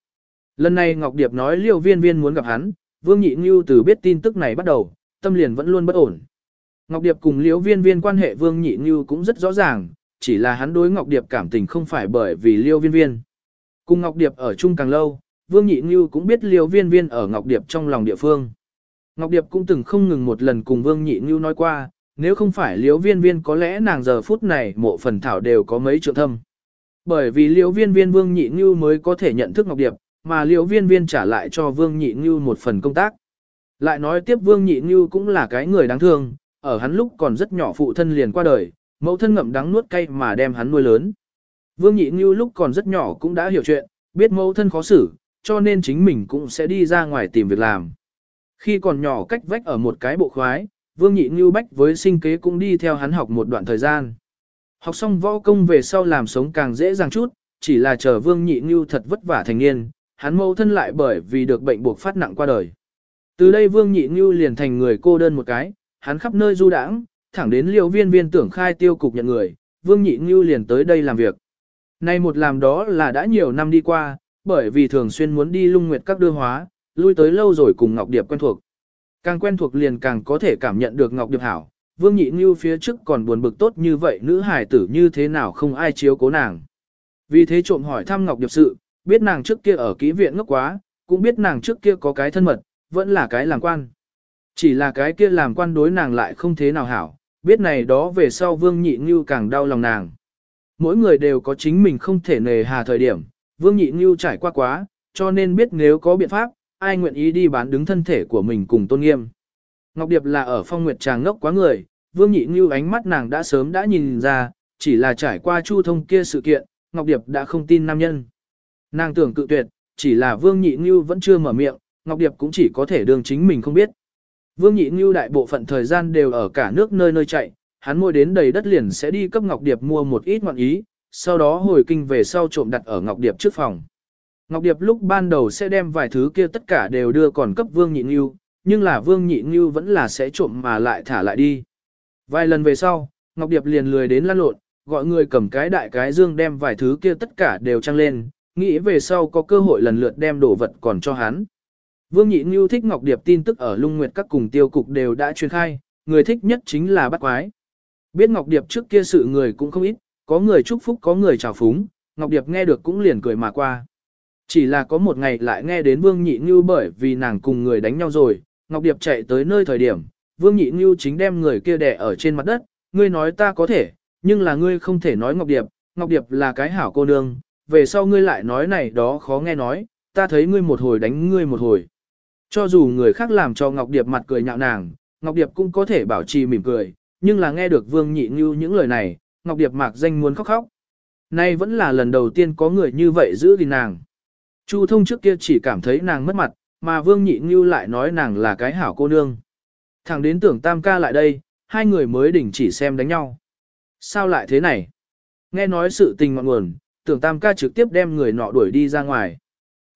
Lần này Ngọc Điệp nói liêu viên viên muốn gặp hắn, Vương Nhị Ngưu từ biết tin tức này bắt đầu, tâm liền vẫn luôn bất ổn. Ngọc Điệp cùng liêu viên viên quan hệ Vương Nhị Ngưu cũng rất rõ ràng, chỉ là hắn đối Ngọc Điệp cảm tình không phải bởi vì liêu viên viên. Cùng Ngọc Điệp ở chung càng lâu, Vương Nhị Ngưu cũng biết liêu viên viên ở Ngọc Điệp trong lòng địa phương. Ngọc Điệp cũng từng không ngừng một lần cùng Vương Nhị Ngưu nói qua, nếu không phải liễu viên viên có lẽ nàng giờ phút này mộ phần thảo đều có mấy trượng thâm. Bởi vì liễu viên viên Vương Nhị Ngưu mới có thể nhận thức Ngọc Điệp, mà liễu viên viên trả lại cho Vương Nhị Ngưu một phần công tác. Lại nói tiếp Vương Nhị Ngưu cũng là cái người đáng thương, ở hắn lúc còn rất nhỏ phụ thân liền qua đời, mẫu thân ngậm đắng nuốt cay mà đem hắn nuôi lớn. Vương Nhị Ngưu lúc còn rất nhỏ cũng đã hiểu chuyện, biết mẫu thân khó xử, cho nên chính mình cũng sẽ đi ra ngoài tìm việc làm. Khi còn nhỏ cách vách ở một cái bộ khoái, Vương Nhị Ngưu Bách với sinh kế cũng đi theo hắn học một đoạn thời gian. Học xong võ công về sau làm sống càng dễ dàng chút, chỉ là chờ Vương Nhị Ngưu thật vất vả thành niên, hắn mâu thân lại bởi vì được bệnh buộc phát nặng qua đời. Từ đây Vương Nhị Ngưu liền thành người cô đơn một cái, hắn khắp nơi du đãng, thẳng đến liều viên viên tưởng khai tiêu cục nhận người, Vương Nhị Ngưu liền tới đây làm việc. Nay một làm đó là đã nhiều năm đi qua, bởi vì thường xuyên muốn đi lung nguyệt các đưa hóa, lui tới lâu rồi cùng Ngọc Điệp quen thuộc. Càng quen thuộc liền càng có thể cảm nhận được Ngọc Điệp hảo, Vương Nhị Ngưu phía trước còn buồn bực tốt như vậy nữ hài tử như thế nào không ai chiếu cố nàng. Vì thế trộm hỏi thăm Ngọc Điệp sự, biết nàng trước kia ở ký viện ngốc quá, cũng biết nàng trước kia có cái thân mật, vẫn là cái làm quan. Chỉ là cái kia làm quan đối nàng lại không thế nào hảo, biết này đó về sau Vương Nhị Ngưu càng đau lòng nàng. mỗi người đều có chính mình không thể nề hà thời điểm, Vương Nhị Ngưu trải qua quá, cho nên biết nếu có biện pháp, ai nguyện ý đi bán đứng thân thể của mình cùng tôn nghiêm. Ngọc Điệp là ở phong nguyệt tràng ngốc quá người, Vương Nhị Ngưu ánh mắt nàng đã sớm đã nhìn ra, chỉ là trải qua chu thông kia sự kiện, Ngọc Điệp đã không tin nam nhân. Nàng tưởng cự tuyệt, chỉ là Vương Nhị Ngưu vẫn chưa mở miệng, Ngọc Điệp cũng chỉ có thể đường chính mình không biết. Vương Nhị Ngưu đại bộ phận thời gian đều ở cả nước nơi nơi chạy, hắn mua đến đầy đất liền sẽ đi cấp Ngọc Điệp mua một ít ngọn ý, sau đó hồi kinh về sau trộm đặt ở Ngọc Điệp trước phòng. Ngọc Điệp lúc ban đầu sẽ đem vài thứ kia tất cả đều đưa còn cấp Vương Nhị Ngưu, nhưng là Vương Nhị Ngưu vẫn là sẽ trộm mà lại thả lại đi. Vài lần về sau, Ngọc Điệp liền lười đến lăn lộn, gọi người cầm cái đại cái dương đem vài thứ kia tất cả đều trăng lên, nghĩ về sau có cơ hội lần lượt đem đồ vật còn cho hắn. Vương Nhị Ngưu thích Ngọc Điệp tin tức ở Lung Nguyệt các cùng tiêu cục đều đã truyền khai, người thích nhất chính là bắt quái. Biết Ngọc Điệp trước kia sự người cũng không ít, có người chúc phúc có người chào phúng, Ngọc Điệp nghe được cũng liền cười mà qua. Chỉ là có một ngày lại nghe đến Vương Nhị Ngưu bởi vì nàng cùng người đánh nhau rồi, Ngọc Điệp chạy tới nơi thời điểm, Vương Nhị Ngưu chính đem người kia đè ở trên mặt đất, ngươi nói ta có thể, nhưng là ngươi không thể nói Ngọc Điệp, Ngọc Điệp là cái hảo cô nương, về sau ngươi lại nói này đó khó nghe nói, ta thấy ngươi một hồi đánh ngươi một hồi. Cho dù người khác làm cho Ngọc Điệp mặt cười nhạo nàng, Ngọc Điệp cũng có thể bảo trì mỉm cười, nhưng là nghe được Vương Nhị Ngưu những lời này, Ngọc Điệp mạc danh muốn khóc khóc. Nay vẫn là lần đầu tiên có người như vậy giữ gìn nàng. Chu thông trước kia chỉ cảm thấy nàng mất mặt, mà Vương Nhị Ngưu lại nói nàng là cái hảo cô nương. Thẳng đến tưởng tam ca lại đây, hai người mới đỉnh chỉ xem đánh nhau. Sao lại thế này? Nghe nói sự tình ngọn nguồn, tưởng tam ca trực tiếp đem người nọ đuổi đi ra ngoài.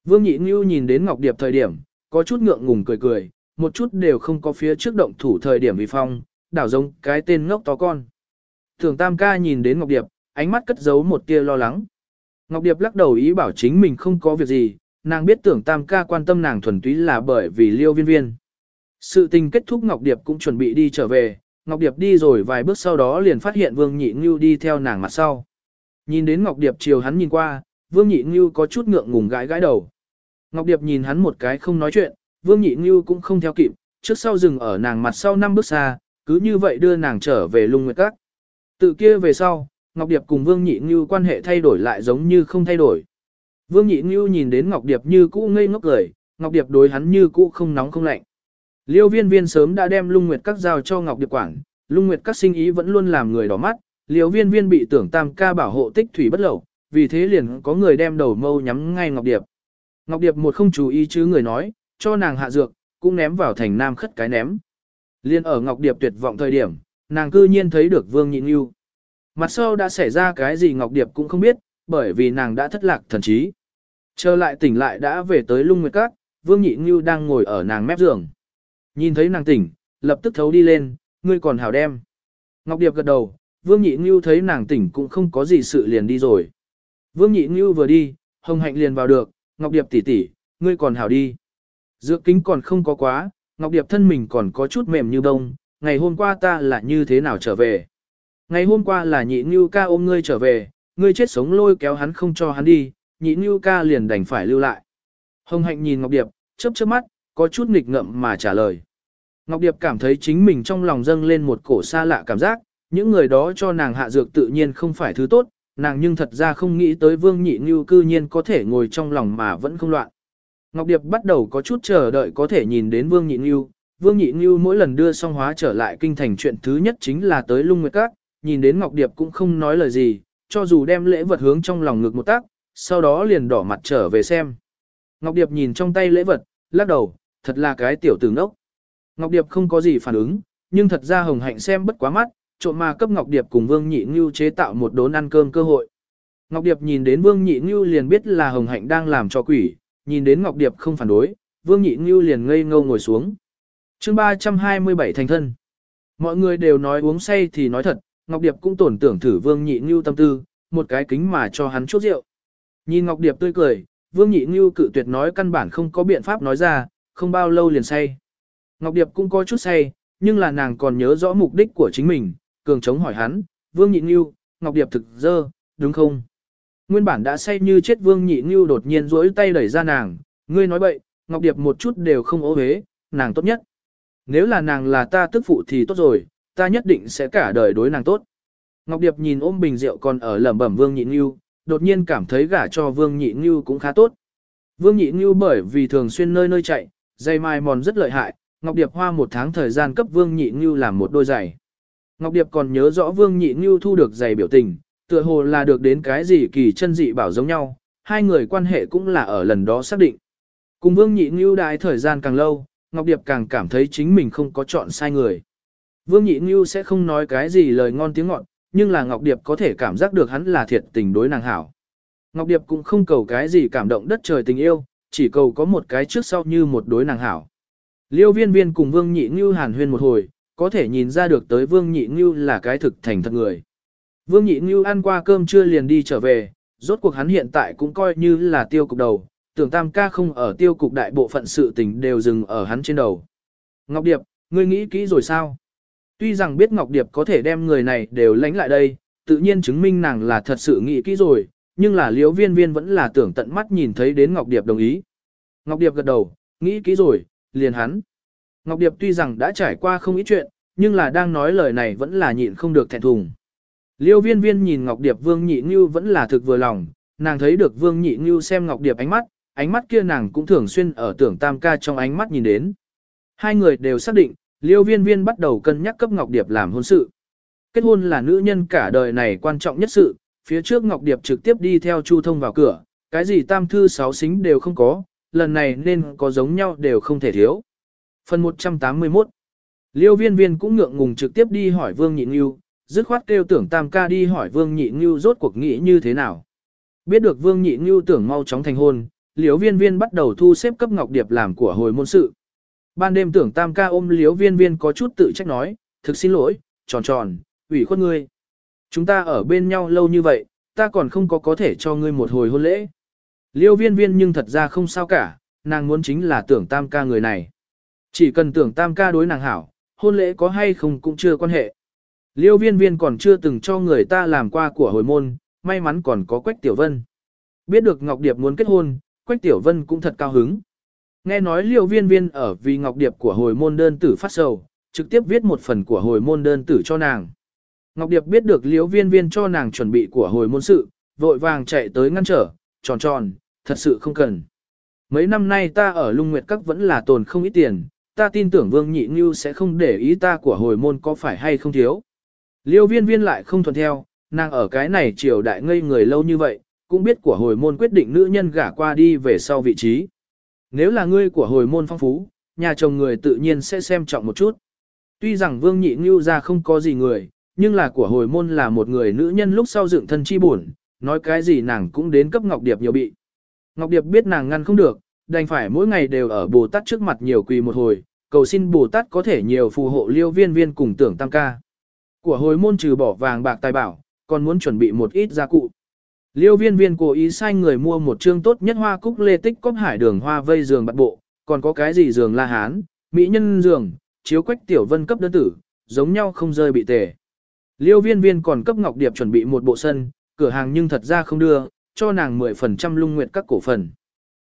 Vương Nhị Ngưu nhìn đến Ngọc Điệp thời điểm, có chút ngượng ngùng cười cười, một chút đều không có phía trước động thủ thời điểm vì phong, đảo giống cái tên ngốc to con. Tưởng tam ca nhìn đến Ngọc Điệp, ánh mắt cất giấu một tia lo lắng. Ngọc Điệp lắc đầu ý bảo chính mình không có việc gì, nàng biết tưởng tam ca quan tâm nàng thuần túy là bởi vì liêu viên viên. Sự tình kết thúc Ngọc Điệp cũng chuẩn bị đi trở về, Ngọc Điệp đi rồi vài bước sau đó liền phát hiện Vương Nhị Ngưu đi theo nàng mặt sau. Nhìn đến Ngọc Điệp chiều hắn nhìn qua, Vương Nhị Ngưu có chút ngượng ngùng gãi gãi đầu. Ngọc Điệp nhìn hắn một cái không nói chuyện, Vương Nhị Ngưu cũng không theo kịp, trước sau dừng ở nàng mặt sau năm bước xa, cứ như vậy đưa nàng trở về lung nguyệt các. Tự kia về sau, Ngọc Điệp cùng Vương Nhị Ngưu quan hệ thay đổi lại giống như không thay đổi. Vương Nhị Ngưu nhìn đến Ngọc Điệp như cũ ngây ngốc cười, Ngọc Điệp đối hắn như cũ không nóng không lạnh. Liêu viên viên sớm đã đem lung nguyệt các giao cho Ngọc Điệp quản, lung nguyệt các sinh ý vẫn luôn làm người đỏ mắt, liêu viên viên bị tưởng tam ca bảo hộ tích thủy bất lậu, vì thế liền có người đem đầu mâu nhắm ngay Ngọc Điệp. Ngọc Điệp một không chú ý chứ người nói, cho nàng hạ dược, cũng ném vào thành nam khất cái ném. Liên ở Ngọc Điệp tuyệt vọng thời điểm, nàng cư nhiên thấy được Vương Nhị Nhu. Mặt sau đã xảy ra cái gì Ngọc Điệp cũng không biết, bởi vì nàng đã thất lạc thần trí. Trở lại tỉnh lại đã về tới lung nguyệt các, Vương Nhị Nhu đang ngồi ở nàng mép giường. Nhìn thấy nàng tỉnh, lập tức thấu đi lên, ngươi còn hảo đem. Ngọc Điệp gật đầu, Vương Nhị Nhu thấy nàng tỉnh cũng không có gì sự liền đi rồi. Vương Nhị Nhu vừa đi, Hồng Hạnh liền vào được, Ngọc Điệp tỷ tỷ, ngươi còn hảo đi. Dược kính còn không có quá, Ngọc Điệp thân mình còn có chút mềm như bông, ngày hôm qua ta là như thế nào trở về. Ngày hôm qua là nhị Nhu ca ôm ngươi trở về, ngươi chết sống lôi kéo hắn không cho hắn đi, nhị Nhu ca liền đành phải lưu lại. Hồng hạnh nhìn Ngọc Điệp, chớp chớp mắt, có chút nghịch ngậm mà trả lời. Ngọc Điệp cảm thấy chính mình trong lòng dâng lên một cổ xa lạ cảm giác, những người đó cho nàng hạ dược tự nhiên không phải thứ tốt, nàng nhưng thật ra không nghĩ tới vương nhị như cư nhiên có thể ngồi trong lòng mà vẫn không loạn. Ngọc Điệp bắt đầu có chút chờ đợi có thể nhìn đến vương nhị như, vương nhị như mỗi lần đưa song hóa trở lại kinh thành chuyện thứ nhất chính là tới lung nguyệt các, nhìn đến Ngọc Điệp cũng không nói lời gì, cho dù đem lễ vật hướng trong lòng ngực một tác, sau đó liền đỏ mặt trở về xem. Ngọc Điệp nhìn trong tay lễ vật, lắc đầu, thật là cái tiểu tử ngốc. Ngọc Điệp không có gì phản ứng, nhưng thật ra Hồng Hạnh xem bất quá mắt, trộm mà cấp Ngọc Điệp cùng Vương Nhị Ngưu chế tạo một đốn ăn cơm cơ hội. Ngọc Điệp nhìn đến Vương Nhị Ngưu liền biết là Hồng Hạnh đang làm cho quỷ, nhìn đến Ngọc Điệp không phản đối, Vương Nhị Ngưu liền ngây ngâu ngồi xuống. chương 327 thành thân. Mọi người đều nói uống say thì nói thật, Ngọc Điệp cũng tổn tưởng thử Vương Nhị Ngưu tâm tư, một cái kính mà cho hắn chút rượu. Nhìn Ngọc Điệp tươi cười, Vương Nhị Ngưu cự tuyệt nói căn bản không có biện pháp nói ra, không bao lâu liền say. Ngọc Điệp cũng có chút say, nhưng là nàng còn nhớ rõ mục đích của chính mình, cường chống hỏi hắn, Vương Nhị Ngưu, Ngọc Điệp thực dơ, đúng không? Nguyên bản đã say như chết Vương Nhị Ngưu đột nhiên rỗi tay đẩy ra nàng, ngươi nói bậy, Ngọc Điệp một chút đều không ố hế, nàng tốt nhất. Nếu là nàng là ta tức phụ thì tốt rồi, ta nhất định sẽ cả đời đối nàng tốt. Ngọc Điệp nhìn ôm bình rượu còn ở lẩm bẩm Vương Nhị Nghiêu, đột nhiên cảm thấy gả cho Vương Nhị Nghiêu cũng khá tốt. Vương Nhị Nghiêu bởi vì thường xuyên nơi nơi chạy, dây mai mòn rất lợi hại, Ngọc Điệp hoa một tháng thời gian cấp Vương Nhị Ngưu làm một đôi giày. Ngọc Điệp còn nhớ rõ Vương Nhị Nưu thu được giày biểu tình, tựa hồ là được đến cái gì kỳ chân dị bảo giống nhau, hai người quan hệ cũng là ở lần đó xác định. Cùng Vương Nhị Nưu đại thời gian càng lâu, Ngọc Điệp càng cảm thấy chính mình không có chọn sai người. Vương Nhị Nưu sẽ không nói cái gì lời ngon tiếng ngọt, nhưng là Ngọc Điệp có thể cảm giác được hắn là thiệt tình đối nàng hảo. Ngọc Điệp cũng không cầu cái gì cảm động đất trời tình yêu, chỉ cầu có một cái trước sau như một đối nàng hảo. Liêu viên viên cùng Vương Nhị Ngưu hàn huyên một hồi, có thể nhìn ra được tới Vương Nhị Ngưu là cái thực thành thật người. Vương Nhị Ngưu ăn qua cơm trưa liền đi trở về, rốt cuộc hắn hiện tại cũng coi như là tiêu cục đầu, tưởng tam ca không ở tiêu cục đại bộ phận sự tình đều dừng ở hắn trên đầu. Ngọc Điệp, ngươi nghĩ kỹ rồi sao? Tuy rằng biết Ngọc Điệp có thể đem người này đều lánh lại đây, tự nhiên chứng minh nàng là thật sự nghĩ kỹ rồi, nhưng là liễu viên viên vẫn là tưởng tận mắt nhìn thấy đến Ngọc Điệp đồng ý. Ngọc Điệp gật đầu, nghĩ kỹ rồi, liền hắn. Ngọc Điệp tuy rằng đã trải qua không ít chuyện, nhưng là đang nói lời này vẫn là nhịn không được thẹn thùng. Liêu viên viên nhìn Ngọc Điệp Vương Nhị Ngưu vẫn là thực vừa lòng, nàng thấy được Vương Nhị Ngưu xem Ngọc Điệp ánh mắt, ánh mắt kia nàng cũng thường xuyên ở tưởng tam ca trong ánh mắt nhìn đến. Hai người đều xác định, Liêu viên viên bắt đầu cân nhắc cấp Ngọc Điệp làm hôn sự. Kết hôn là nữ nhân cả đời này quan trọng nhất sự, phía trước Ngọc Điệp trực tiếp đi theo Chu Thông vào cửa, cái gì tam thư sáu xính đều không có, lần này nên có giống nhau đều không thể thiếu. Phần 181 Liêu viên viên cũng ngượng ngùng trực tiếp đi hỏi Vương Nhị Ngưu, dứt khoát kêu tưởng tam ca đi hỏi Vương Nhị Ngưu rốt cuộc nghĩ như thế nào. Biết được Vương Nhị Ngưu tưởng mau chóng thành hôn, Liêu viên viên bắt đầu thu xếp cấp Ngọc Điệp làm của hồi môn sự. Ban đêm tưởng tam ca ôm Liêu viên viên có chút tự trách nói, thực xin lỗi, tròn tròn, ủy khuất ngươi. Chúng ta ở bên nhau lâu như vậy, ta còn không có có thể cho ngươi một hồi hôn lễ. Liêu viên viên nhưng thật ra không sao cả, nàng muốn chính là tưởng tam ca người này. Chỉ cần tưởng tam ca đối nàng hảo, hôn lễ có hay không cũng chưa quan hệ. Liêu viên viên còn chưa từng cho người ta làm qua của hồi môn, may mắn còn có Quách Tiểu Vân. Biết được Ngọc Điệp muốn kết hôn, Quách Tiểu Vân cũng thật cao hứng. Nghe nói liêu viên viên ở vì Ngọc Điệp của hồi môn đơn tử phát sầu, trực tiếp viết một phần của hồi môn đơn tử cho nàng. Ngọc Điệp biết được liêu viên viên cho nàng chuẩn bị của hồi môn sự, vội vàng chạy tới ngăn trở, tròn tròn, thật sự không cần. Mấy năm nay ta ở lung nguyệt các vẫn là tồn không ít tiền, ta tin tưởng Vương Nhị Như sẽ không để ý ta của hồi môn có phải hay không thiếu. Liêu viên viên lại không thuận theo, nàng ở cái này triều đại ngây người lâu như vậy, cũng biết của hồi môn quyết định nữ nhân gả qua đi về sau vị trí. Nếu là ngươi của hồi môn phong phú, nhà chồng người tự nhiên sẽ xem trọng một chút. Tuy rằng Vương Nhị Như ra không có gì người, nhưng là của hồi môn là một người nữ nhân lúc sau dựng thân chi buồn, nói cái gì nàng cũng đến cấp Ngọc Điệp nhiều bị. Ngọc Điệp biết nàng ngăn không được, đành phải mỗi ngày đều ở Bồ Tát trước mặt nhiều quỳ một hồi, cầu xin Bồ Tát có thể nhiều phù hộ liêu viên viên cùng tưởng tam ca. Của hồi môn trừ bỏ vàng bạc tài bảo, còn muốn chuẩn bị một ít gia cụ. Liêu viên viên cố ý sai người mua một chương tốt nhất hoa cúc lê tích cốc hải đường hoa vây giường bạc bộ, còn có cái gì giường la hán, mỹ nhân giường, chiếu quách tiểu vân cấp đơn tử, giống nhau không rơi bị tề. Liêu viên viên còn cấp Ngọc Điệp chuẩn bị một bộ sân, cửa hàng nhưng thật ra không đưa, cho nàng 10% lung nguyệt các cổ phần.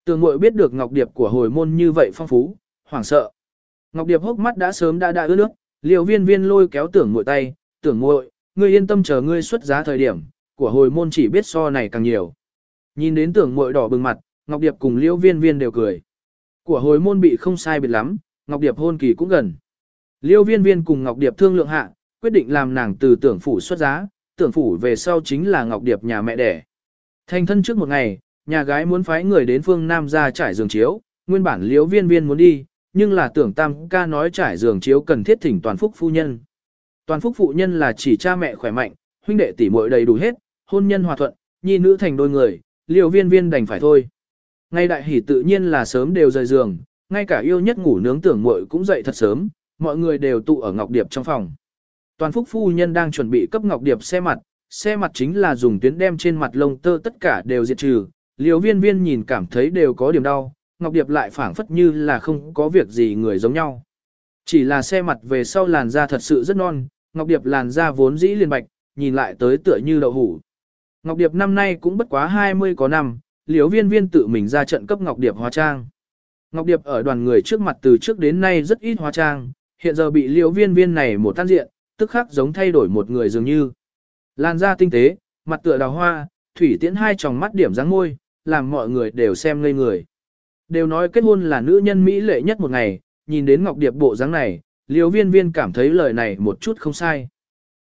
Tường mội biết được Ngọc Điệp của hồi môn như vậy phong phú, hoảng sợ. Ngọc Điệp hốc mắt đã sớm đã đã ướt nước, liều viên viên lôi kéo tưởng muội tay, tưởng muội. ngươi yên tâm chờ ngươi xuất giá thời điểm, của hồi môn chỉ biết so này càng nhiều. Nhìn đến tưởng muội đỏ bừng mặt, Ngọc Điệp cùng Liêu viên viên đều cười. Của hồi môn bị không sai biệt lắm, Ngọc Điệp hôn kỳ cũng gần. Liêu viên viên cùng Ngọc Điệp thương lượng hạ, quyết định làm nàng từ tưởng phủ xuất giá, tưởng phủ về sau chính là Ngọc Điệp nhà mẹ đẻ. Thành thân trước một ngày, nhà gái muốn phái người đến phương Nam ra trải giường chiếu, nguyên bản Liêu viên viên muốn đi, nhưng là tưởng tam ca nói trải giường chiếu cần thiết thỉnh toàn phúc phu nhân. Toàn phúc phụ nhân là chỉ cha mẹ khỏe mạnh, huynh đệ tỷ muội đầy đủ hết, hôn nhân hòa thuận, nhi nữ thành đôi người, liều viên viên đành phải thôi. Ngay đại hỷ tự nhiên là sớm đều rời giường, ngay cả yêu nhất ngủ nướng tưởng muội cũng dậy thật sớm, mọi người đều tụ ở Ngọc Điệp trong phòng. Toàn phúc phu nhân đang chuẩn bị cấp Ngọc Điệp xe mặt, xe mặt chính là dùng tuyến đem trên mặt lông tơ tất cả đều diệt trừ, liều viên viên nhìn cảm thấy đều có điểm đau, Ngọc Điệp lại phảng phất như là không có việc gì người giống nhau. Chỉ là xe mặt về sau làn da thật sự rất non, Ngọc Điệp làn da vốn dĩ liền bạch, nhìn lại tới tựa như đậu hủ. Ngọc Điệp năm nay cũng bất quá 20 có năm, liếu viên viên tự mình ra trận cấp Ngọc Điệp hóa trang. Ngọc Điệp ở đoàn người trước mặt từ trước đến nay rất ít hóa trang, hiện giờ bị liếu viên viên này một tan diện, tức khắc giống thay đổi một người dường như. Làn da tinh tế, mặt tựa đào hoa, thủy tiễn hai tròng mắt điểm dáng môi, làm mọi người đều xem ngây người. Đều nói kết hôn là nữ nhân Mỹ lệ nhất một ngày, nhìn đến Ngọc Điệp bộ dáng này, liều viên viên cảm thấy lời này một chút không sai.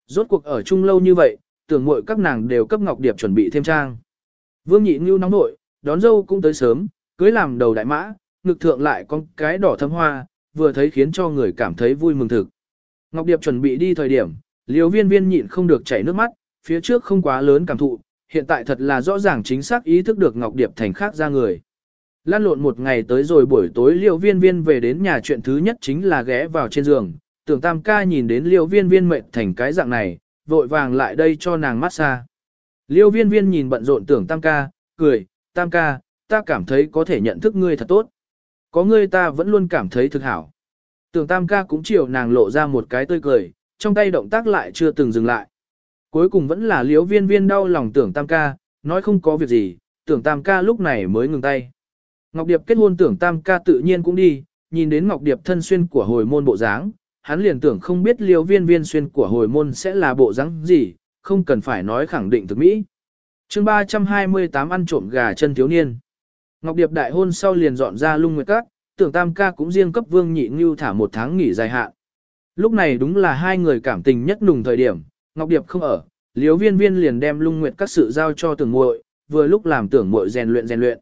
Rốt cuộc ở chung lâu như vậy, tưởng muội các nàng đều cấp Ngọc Điệp chuẩn bị thêm trang. Vương nhị ngưu nóng nội, đón dâu cũng tới sớm, cưới làm đầu đại mã, ngực thượng lại con cái đỏ thâm hoa, vừa thấy khiến cho người cảm thấy vui mừng thực. Ngọc Điệp chuẩn bị đi thời điểm, liều viên viên nhịn không được chảy nước mắt, phía trước không quá lớn cảm thụ, hiện tại thật là rõ ràng chính xác ý thức được Ngọc Điệp thành khác ra người. Lan lộn một ngày tới rồi buổi tối liêu viên viên về đến nhà chuyện thứ nhất chính là ghé vào trên giường, tưởng tam ca nhìn đến liêu viên viên mệt thành cái dạng này, vội vàng lại đây cho nàng massage. Liêu viên viên nhìn bận rộn tưởng tam ca, cười, tam ca, ta cảm thấy có thể nhận thức ngươi thật tốt. Có ngươi ta vẫn luôn cảm thấy thực hảo. Tưởng tam ca cũng chiều nàng lộ ra một cái tươi cười, trong tay động tác lại chưa từng dừng lại. Cuối cùng vẫn là liêu viên viên đau lòng tưởng tam ca, nói không có việc gì, tưởng tam ca lúc này mới ngừng tay. Ngọc Điệp kết hôn tưởng tam ca tự nhiên cũng đi, nhìn đến Ngọc Điệp thân xuyên của hồi môn bộ dáng, hắn liền tưởng không biết liêu viên viên xuyên của hồi môn sẽ là bộ dáng gì, không cần phải nói khẳng định thực mỹ. chương 328 ăn trộm gà chân thiếu niên. Ngọc Điệp đại hôn sau liền dọn ra lung nguyệt các, tưởng tam ca cũng riêng cấp vương nhị ngưu thả một tháng nghỉ dài hạn. Lúc này đúng là hai người cảm tình nhất nùng thời điểm, Ngọc Điệp không ở, Liêu viên viên liền đem lung nguyệt các sự giao cho tưởng muội vừa lúc làm tưởng muội rèn luyện rèn luyện.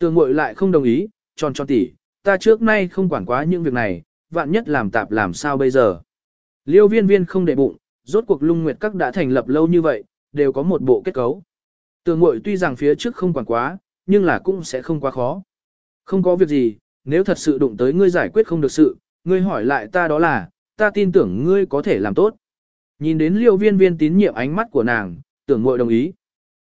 Tường muội lại không đồng ý, tròn tròn tỉ, ta trước nay không quản quá những việc này, vạn nhất làm tạp làm sao bây giờ. Liêu viên viên không để bụng, rốt cuộc lung nguyệt các đã thành lập lâu như vậy, đều có một bộ kết cấu. Tường muội tuy rằng phía trước không quản quá, nhưng là cũng sẽ không quá khó. Không có việc gì, nếu thật sự đụng tới ngươi giải quyết không được sự, ngươi hỏi lại ta đó là, ta tin tưởng ngươi có thể làm tốt. Nhìn đến liêu viên viên tín nhiệm ánh mắt của nàng, tưởng muội đồng ý.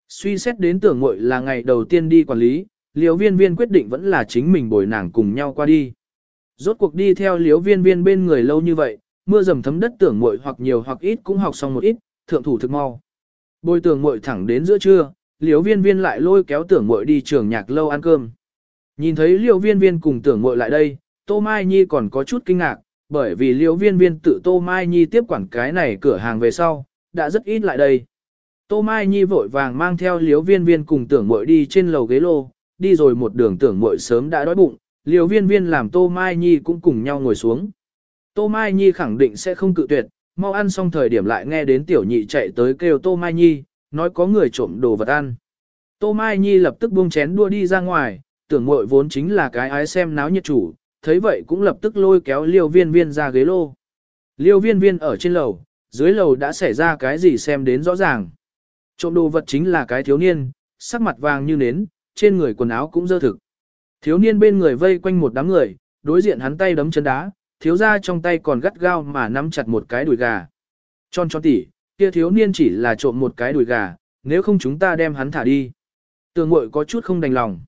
Suy xét đến tưởng muội là ngày đầu tiên đi quản lý, liều viên viên quyết định vẫn là chính mình bồi nàng cùng nhau qua đi. Rốt cuộc đi theo liều viên viên bên người lâu như vậy, mưa dầm thấm đất tưởng muội hoặc nhiều hoặc ít cũng học xong một ít, thượng thủ thực mau. Bồi tưởng muội thẳng đến giữa trưa, liều viên viên lại lôi kéo tưởng muội đi trường nhạc lâu ăn cơm. Nhìn thấy liều viên viên cùng tưởng muội lại đây, Tô Mai Nhi còn có chút kinh ngạc, bởi vì liễu viên viên tự Tô Mai Nhi tiếp quản cái này cửa hàng về sau, đã rất ít lại đây. Tô Mai Nhi vội vàng mang theo liễu viên viên cùng tưởng mội đi trên lầu ghế lô, đi rồi một đường tưởng muội sớm đã đói bụng, liều viên viên làm Tô Mai Nhi cũng cùng nhau ngồi xuống. Tô Mai Nhi khẳng định sẽ không cự tuyệt, mau ăn xong thời điểm lại nghe đến tiểu nhị chạy tới kêu Tô Mai Nhi, nói có người trộm đồ vật ăn. Tô Mai Nhi lập tức buông chén đua đi ra ngoài, tưởng muội vốn chính là cái ái xem náo nhiệt chủ, thấy vậy cũng lập tức lôi kéo liêu viên viên ra ghế lô. Liêu viên viên ở trên lầu, dưới lầu đã xảy ra cái gì xem đến rõ ràng. Trộm đồ vật chính là cái thiếu niên, sắc mặt vàng như nến, trên người quần áo cũng dơ thực. Thiếu niên bên người vây quanh một đám người, đối diện hắn tay đấm chân đá, thiếu ra trong tay còn gắt gao mà nắm chặt một cái đùi gà. Tròn tròn tỉ, kia thiếu niên chỉ là trộm một cái đùi gà, nếu không chúng ta đem hắn thả đi. Tường ngội có chút không đành lòng.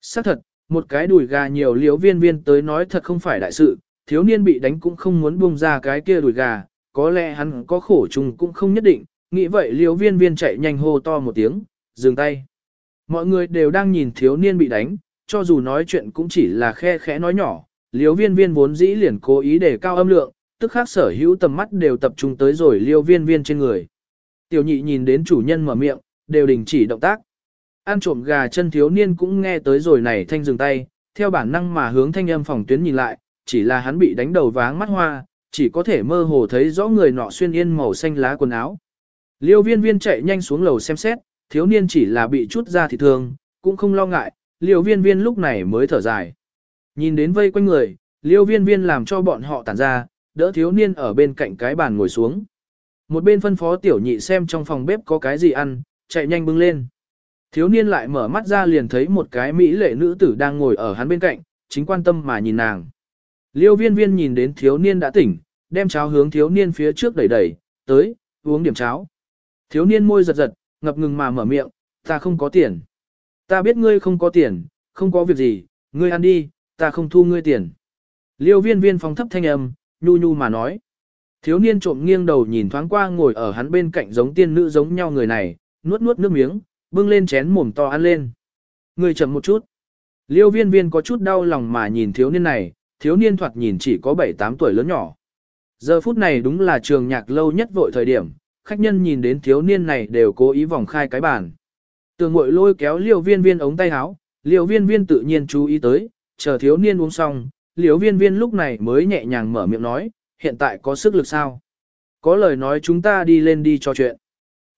Xác thật, một cái đùi gà nhiều liếu viên viên tới nói thật không phải đại sự, thiếu niên bị đánh cũng không muốn buông ra cái kia đùi gà, có lẽ hắn có khổ chung cũng không nhất định, nghĩ vậy liếu viên viên chạy nhanh hô to một tiếng, dừng tay. Mọi người đều đang nhìn thiếu niên bị đánh, cho dù nói chuyện cũng chỉ là khe khẽ nói nhỏ, Liêu viên viên vốn dĩ liền cố ý để cao âm lượng, tức khác sở hữu tầm mắt đều tập trung tới rồi liêu viên viên trên người. Tiểu nhị nhìn đến chủ nhân mở miệng, đều đình chỉ động tác. Ăn trộm gà chân thiếu niên cũng nghe tới rồi này thanh dừng tay, theo bản năng mà hướng thanh âm phòng tuyến nhìn lại, chỉ là hắn bị đánh đầu váng mắt hoa, chỉ có thể mơ hồ thấy rõ người nọ xuyên yên màu xanh lá quần áo. Liêu viên viên chạy nhanh xuống lầu xem xét, thiếu niên chỉ là bị chút ra thì thương, cũng không lo ngại, liêu viên viên lúc này mới thở dài. Nhìn đến vây quanh người, liêu viên viên làm cho bọn họ tản ra, đỡ thiếu niên ở bên cạnh cái bàn ngồi xuống. Một bên phân phó tiểu nhị xem trong phòng bếp có cái gì ăn, chạy nhanh bưng lên. Thiếu niên lại mở mắt ra liền thấy một cái mỹ lệ nữ tử đang ngồi ở hắn bên cạnh, chính quan tâm mà nhìn nàng. Liêu viên viên nhìn đến thiếu niên đã tỉnh, đem cháo hướng thiếu niên phía trước đẩy đẩy, tới, uống điểm cháo. Thiếu niên môi giật giật, ngập ngừng mà mở miệng, ta không có tiền. Ta biết ngươi không có tiền, không có việc gì, ngươi ăn đi, ta không thu ngươi tiền. Liêu viên viên phong thấp thanh âm, nhu nhu mà nói. Thiếu niên trộm nghiêng đầu nhìn thoáng qua ngồi ở hắn bên cạnh giống tiên nữ giống nhau người này, nuốt nuốt nước miếng, bưng lên chén mồm to ăn lên. Người chậm một chút. Liêu viên viên có chút đau lòng mà nhìn thiếu niên này, thiếu niên thoạt nhìn chỉ có 7-8 tuổi lớn nhỏ. Giờ phút này đúng là trường nhạc lâu nhất vội thời điểm, khách nhân nhìn đến thiếu niên này đều cố ý vòng khai cái bàn. Tường ngội lôi kéo liều viên viên ống tay áo, liều viên viên tự nhiên chú ý tới, chờ thiếu niên uống xong, liều viên viên lúc này mới nhẹ nhàng mở miệng nói, hiện tại có sức lực sao? Có lời nói chúng ta đi lên đi cho chuyện.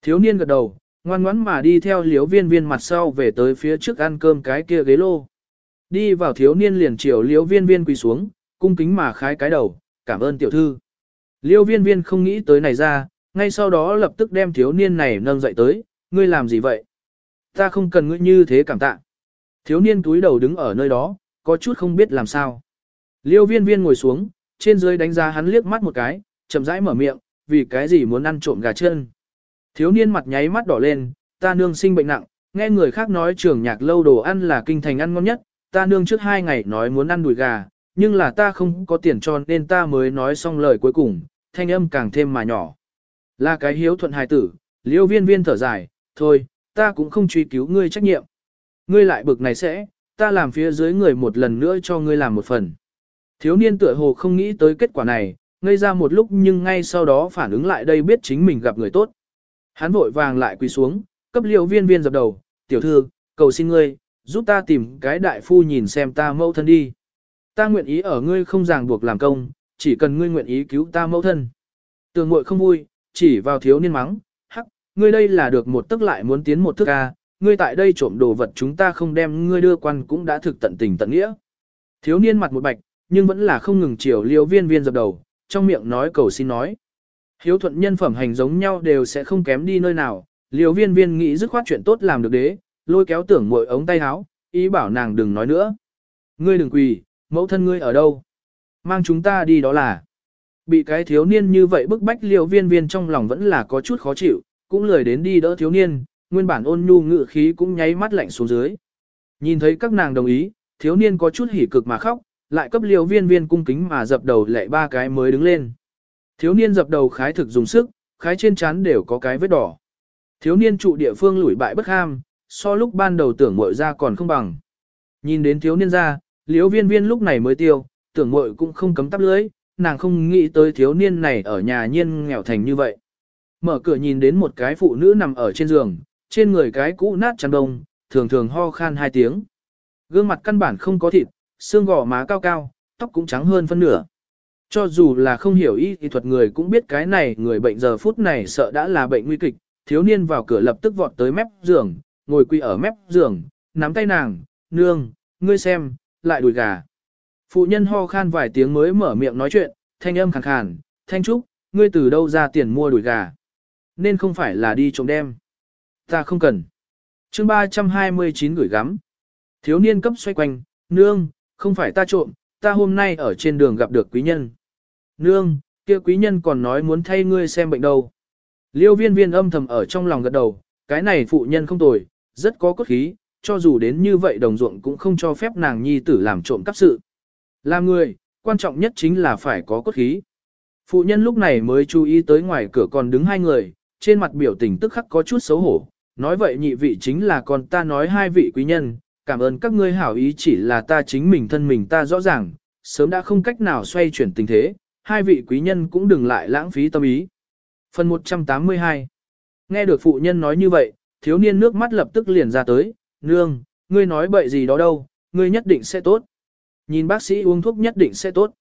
Thiếu niên gật đầu, ngoan ngoãn mà đi theo liều viên viên mặt sau về tới phía trước ăn cơm cái kia ghế lô. Đi vào thiếu niên liền chiều liều viên viên quỳ xuống, cung kính mà khái cái đầu, cảm ơn tiểu thư. Liêu viên viên không nghĩ tới này ra, ngay sau đó lập tức đem thiếu niên này nâng dậy tới, ngươi làm gì vậy? Ta không cần ngươi như thế cảm tạ. Thiếu niên túi đầu đứng ở nơi đó, có chút không biết làm sao. Liêu viên viên ngồi xuống, trên dưới đánh giá hắn liếc mắt một cái, chậm rãi mở miệng, vì cái gì muốn ăn trộm gà chân. Thiếu niên mặt nháy mắt đỏ lên, ta nương sinh bệnh nặng, nghe người khác nói trường nhạc lâu đồ ăn là kinh thành ăn ngon nhất, ta nương trước hai ngày nói muốn ăn đùi gà, nhưng là ta không có tiền cho nên ta mới nói xong lời cuối cùng, thanh âm càng thêm mà nhỏ. Là cái hiếu thuận hài tử, liêu viên viên thở dài, thôi, ta cũng không truy cứu ngươi trách nhiệm. Ngươi lại bực này sẽ, ta làm phía dưới người một lần nữa cho ngươi làm một phần. Thiếu niên tựa hồ không nghĩ tới kết quả này, ngây ra một lúc nhưng ngay sau đó phản ứng lại đây biết chính mình gặp người tốt. Hắn vội vàng lại quỳ xuống, cấp liêu viên viên dập đầu, tiểu thư, cầu xin ngươi, giúp ta tìm cái đại phu nhìn xem ta mẫu thân đi. Ta nguyện ý ở ngươi không ràng buộc làm công, chỉ cần ngươi nguyện ý cứu ta mẫu thân. Tường muội không vui, chỉ vào thiếu niên mắng, hắc, ngươi đây là được một tức lại muốn tiến một thức ca, ngươi tại đây trộm đồ vật chúng ta không đem ngươi đưa quan cũng đã thực tận tình tận nghĩa. Thiếu niên mặt một bạch, nhưng vẫn là không ngừng chiều liêu viên viên dập đầu, trong miệng nói cầu xin nói. Hiếu thuận nhân phẩm hành giống nhau đều sẽ không kém đi nơi nào, liêu viên viên nghĩ dứt khoát chuyện tốt làm được đế, lôi kéo tưởng mội ống tay áo, ý bảo nàng đừng nói nữa. Ngươi đừng quỳ, mẫu thân ngươi ở đâu? Mang chúng ta đi đó là. Bị cái thiếu niên như vậy bức bách liêu viên viên trong lòng vẫn là có chút khó chịu, cũng lười đến đi đỡ thiếu niên, nguyên bản ôn nhu ngự khí cũng nháy mắt lạnh xuống dưới. Nhìn thấy các nàng đồng ý, thiếu niên có chút hỉ cực mà khóc, lại cấp liêu viên viên cung kính mà dập đầu lệ ba cái mới đứng lên. Thiếu niên dập đầu khái thực dùng sức, khái trên trán đều có cái vết đỏ. Thiếu niên trụ địa phương lủi bại bất ham, so lúc ban đầu tưởng muội ra còn không bằng. Nhìn đến thiếu niên ra, liễu viên viên lúc này mới tiêu, tưởng muội cũng không cấm tắp lưới, nàng không nghĩ tới thiếu niên này ở nhà nhiên nghèo thành như vậy. Mở cửa nhìn đến một cái phụ nữ nằm ở trên giường, trên người cái cũ nát chăn đông, thường thường ho khan hai tiếng. Gương mặt căn bản không có thịt, xương gò má cao cao, tóc cũng trắng hơn phân nửa. Cho dù là không hiểu y thì thuật người cũng biết cái này người bệnh giờ phút này sợ đã là bệnh nguy kịch, thiếu niên vào cửa lập tức vọt tới mép giường, ngồi quỳ ở mép giường, nắm tay nàng, nương, ngươi xem, lại đùi gà. Phụ nhân ho khan vài tiếng mới mở miệng nói chuyện, thanh âm khàn khàn, thanh trúc, ngươi từ đâu ra tiền mua đùi gà. Nên không phải là đi trộm đem. Ta không cần. chương 329 gửi gắm. Thiếu niên cấp xoay quanh, nương, không phải ta trộm, ta hôm nay ở trên đường gặp được quý nhân. Nương, kia quý nhân còn nói muốn thay ngươi xem bệnh đâu. Liêu viên viên âm thầm ở trong lòng gật đầu, cái này phụ nhân không tồi, rất có cốt khí, cho dù đến như vậy đồng ruộng cũng không cho phép nàng nhi tử làm trộm cắp sự. Làm người, quan trọng nhất chính là phải có cốt khí. Phụ nhân lúc này mới chú ý tới ngoài cửa còn đứng hai người, trên mặt biểu tình tức khắc có chút xấu hổ. Nói vậy nhị vị chính là con ta nói hai vị quý nhân, cảm ơn các ngươi hảo ý chỉ là ta chính mình thân mình ta rõ ràng, sớm đã không cách nào xoay chuyển tình thế, hai vị quý nhân cũng đừng lại lãng phí tâm ý. Phần 182 Nghe được phụ nhân nói như vậy, thiếu niên nước mắt lập tức liền ra tới, nương, ngươi nói bậy gì đó đâu, ngươi nhất định sẽ tốt. Nhìn bác sĩ uống thuốc nhất định sẽ tốt.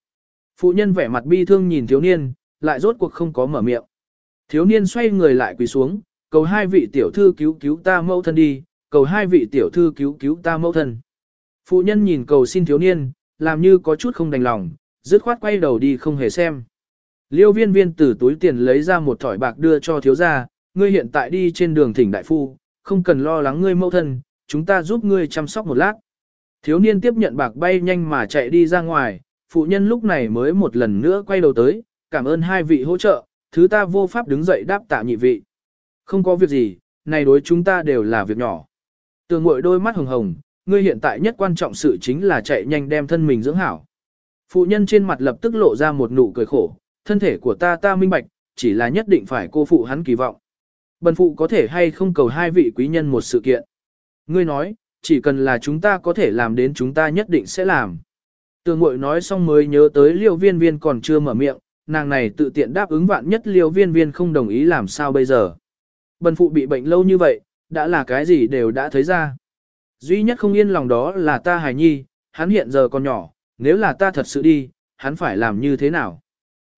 Phụ nhân vẻ mặt bi thương nhìn thiếu niên, lại rốt cuộc không có mở miệng. Thiếu niên xoay người lại quỳ xuống, cầu hai vị tiểu thư cứu cứu ta mẫu thân đi, cầu hai vị tiểu thư cứu cứu ta mẫu thân. Phụ nhân nhìn cầu xin thiếu niên, làm như có chút không đành lòng, dứt khoát quay đầu đi không hề xem. Liêu viên viên từ túi tiền lấy ra một thỏi bạc đưa cho thiếu gia, ngươi hiện tại đi trên đường thỉnh đại phu, không cần lo lắng ngươi mẫu thân, chúng ta giúp ngươi chăm sóc một lát. Thiếu niên tiếp nhận bạc bay nhanh mà chạy đi ra ngoài, phụ nhân lúc này mới một lần nữa quay đầu tới, cảm ơn hai vị hỗ trợ, thứ ta vô pháp đứng dậy đáp tạ nhị vị. Không có việc gì, này đối chúng ta đều là việc nhỏ. Tường ngội đôi mắt hồng hồng, ngươi hiện tại nhất quan trọng sự chính là chạy nhanh đem thân mình dưỡng hảo. Phụ nhân trên mặt lập tức lộ ra một nụ cười khổ, thân thể của ta ta minh bạch, chỉ là nhất định phải cô phụ hắn kỳ vọng. Bần phụ có thể hay không cầu hai vị quý nhân một sự kiện. Ngươi nói, chỉ cần là chúng ta có thể làm đến chúng ta nhất định sẽ làm. Tường mội nói xong mới nhớ tới liêu viên viên còn chưa mở miệng, nàng này tự tiện đáp ứng vạn nhất liêu viên viên không đồng ý làm sao bây giờ. Bần phụ bị bệnh lâu như vậy, đã là cái gì đều đã thấy ra. Duy nhất không yên lòng đó là ta hài nhi, hắn hiện giờ còn nhỏ, nếu là ta thật sự đi, hắn phải làm như thế nào.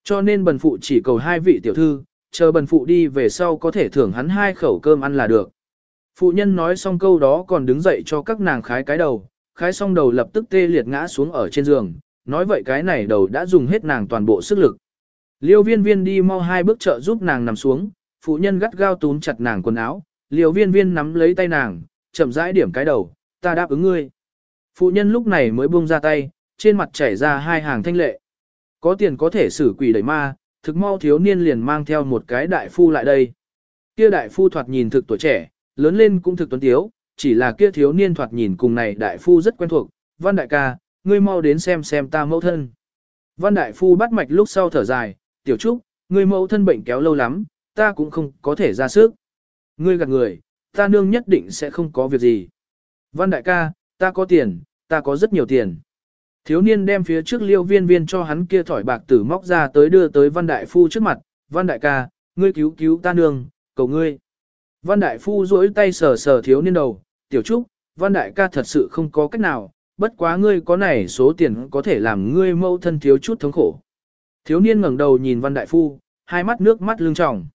Cho nên bần phụ chỉ cầu hai vị tiểu thư, chờ bần phụ đi về sau có thể thưởng hắn hai khẩu cơm ăn là được. Phụ nhân nói xong câu đó còn đứng dậy cho các nàng khái cái đầu, khái xong đầu lập tức tê liệt ngã xuống ở trên giường, nói vậy cái này đầu đã dùng hết nàng toàn bộ sức lực. Liêu viên viên đi mau hai bước trợ giúp nàng nằm xuống, phụ nhân gắt gao túm chặt nàng quần áo, liêu viên viên nắm lấy tay nàng, chậm rãi điểm cái đầu, ta đáp ứng ngươi. Phụ nhân lúc này mới buông ra tay, trên mặt chảy ra hai hàng thanh lệ. Có tiền có thể xử quỷ đẩy ma, thực mau thiếu niên liền mang theo một cái đại phu lại đây. Kia đại phu thoạt nhìn thực tuổi trẻ, lớn lên cũng thực tuấn tiếu, chỉ là kia thiếu niên thoạt nhìn cùng này đại phu rất quen thuộc, văn đại ca, ngươi mau đến xem xem ta mẫu thân. Văn đại phu bắt mạch lúc sau thở dài, tiểu trúc, ngươi mẫu thân bệnh kéo lâu lắm, ta cũng không có thể ra sức. Ngươi gạt người, ta nương nhất định sẽ không có việc gì. Văn đại ca, ta có tiền, ta có rất nhiều tiền. Thiếu niên đem phía trước liêu viên viên cho hắn kia thỏi bạc tử móc ra tới đưa tới văn đại phu trước mặt, văn đại ca, ngươi cứu cứu ta nương, cầu ngươi. Văn đại phu duỗi tay sờ sờ thiếu niên đầu, tiểu trúc, văn đại ca thật sự không có cách nào, bất quá ngươi có này số tiền có thể làm ngươi mâu thân thiếu chút thống khổ. Thiếu niên ngẩng đầu nhìn văn đại phu, hai mắt nước mắt lưng tròng.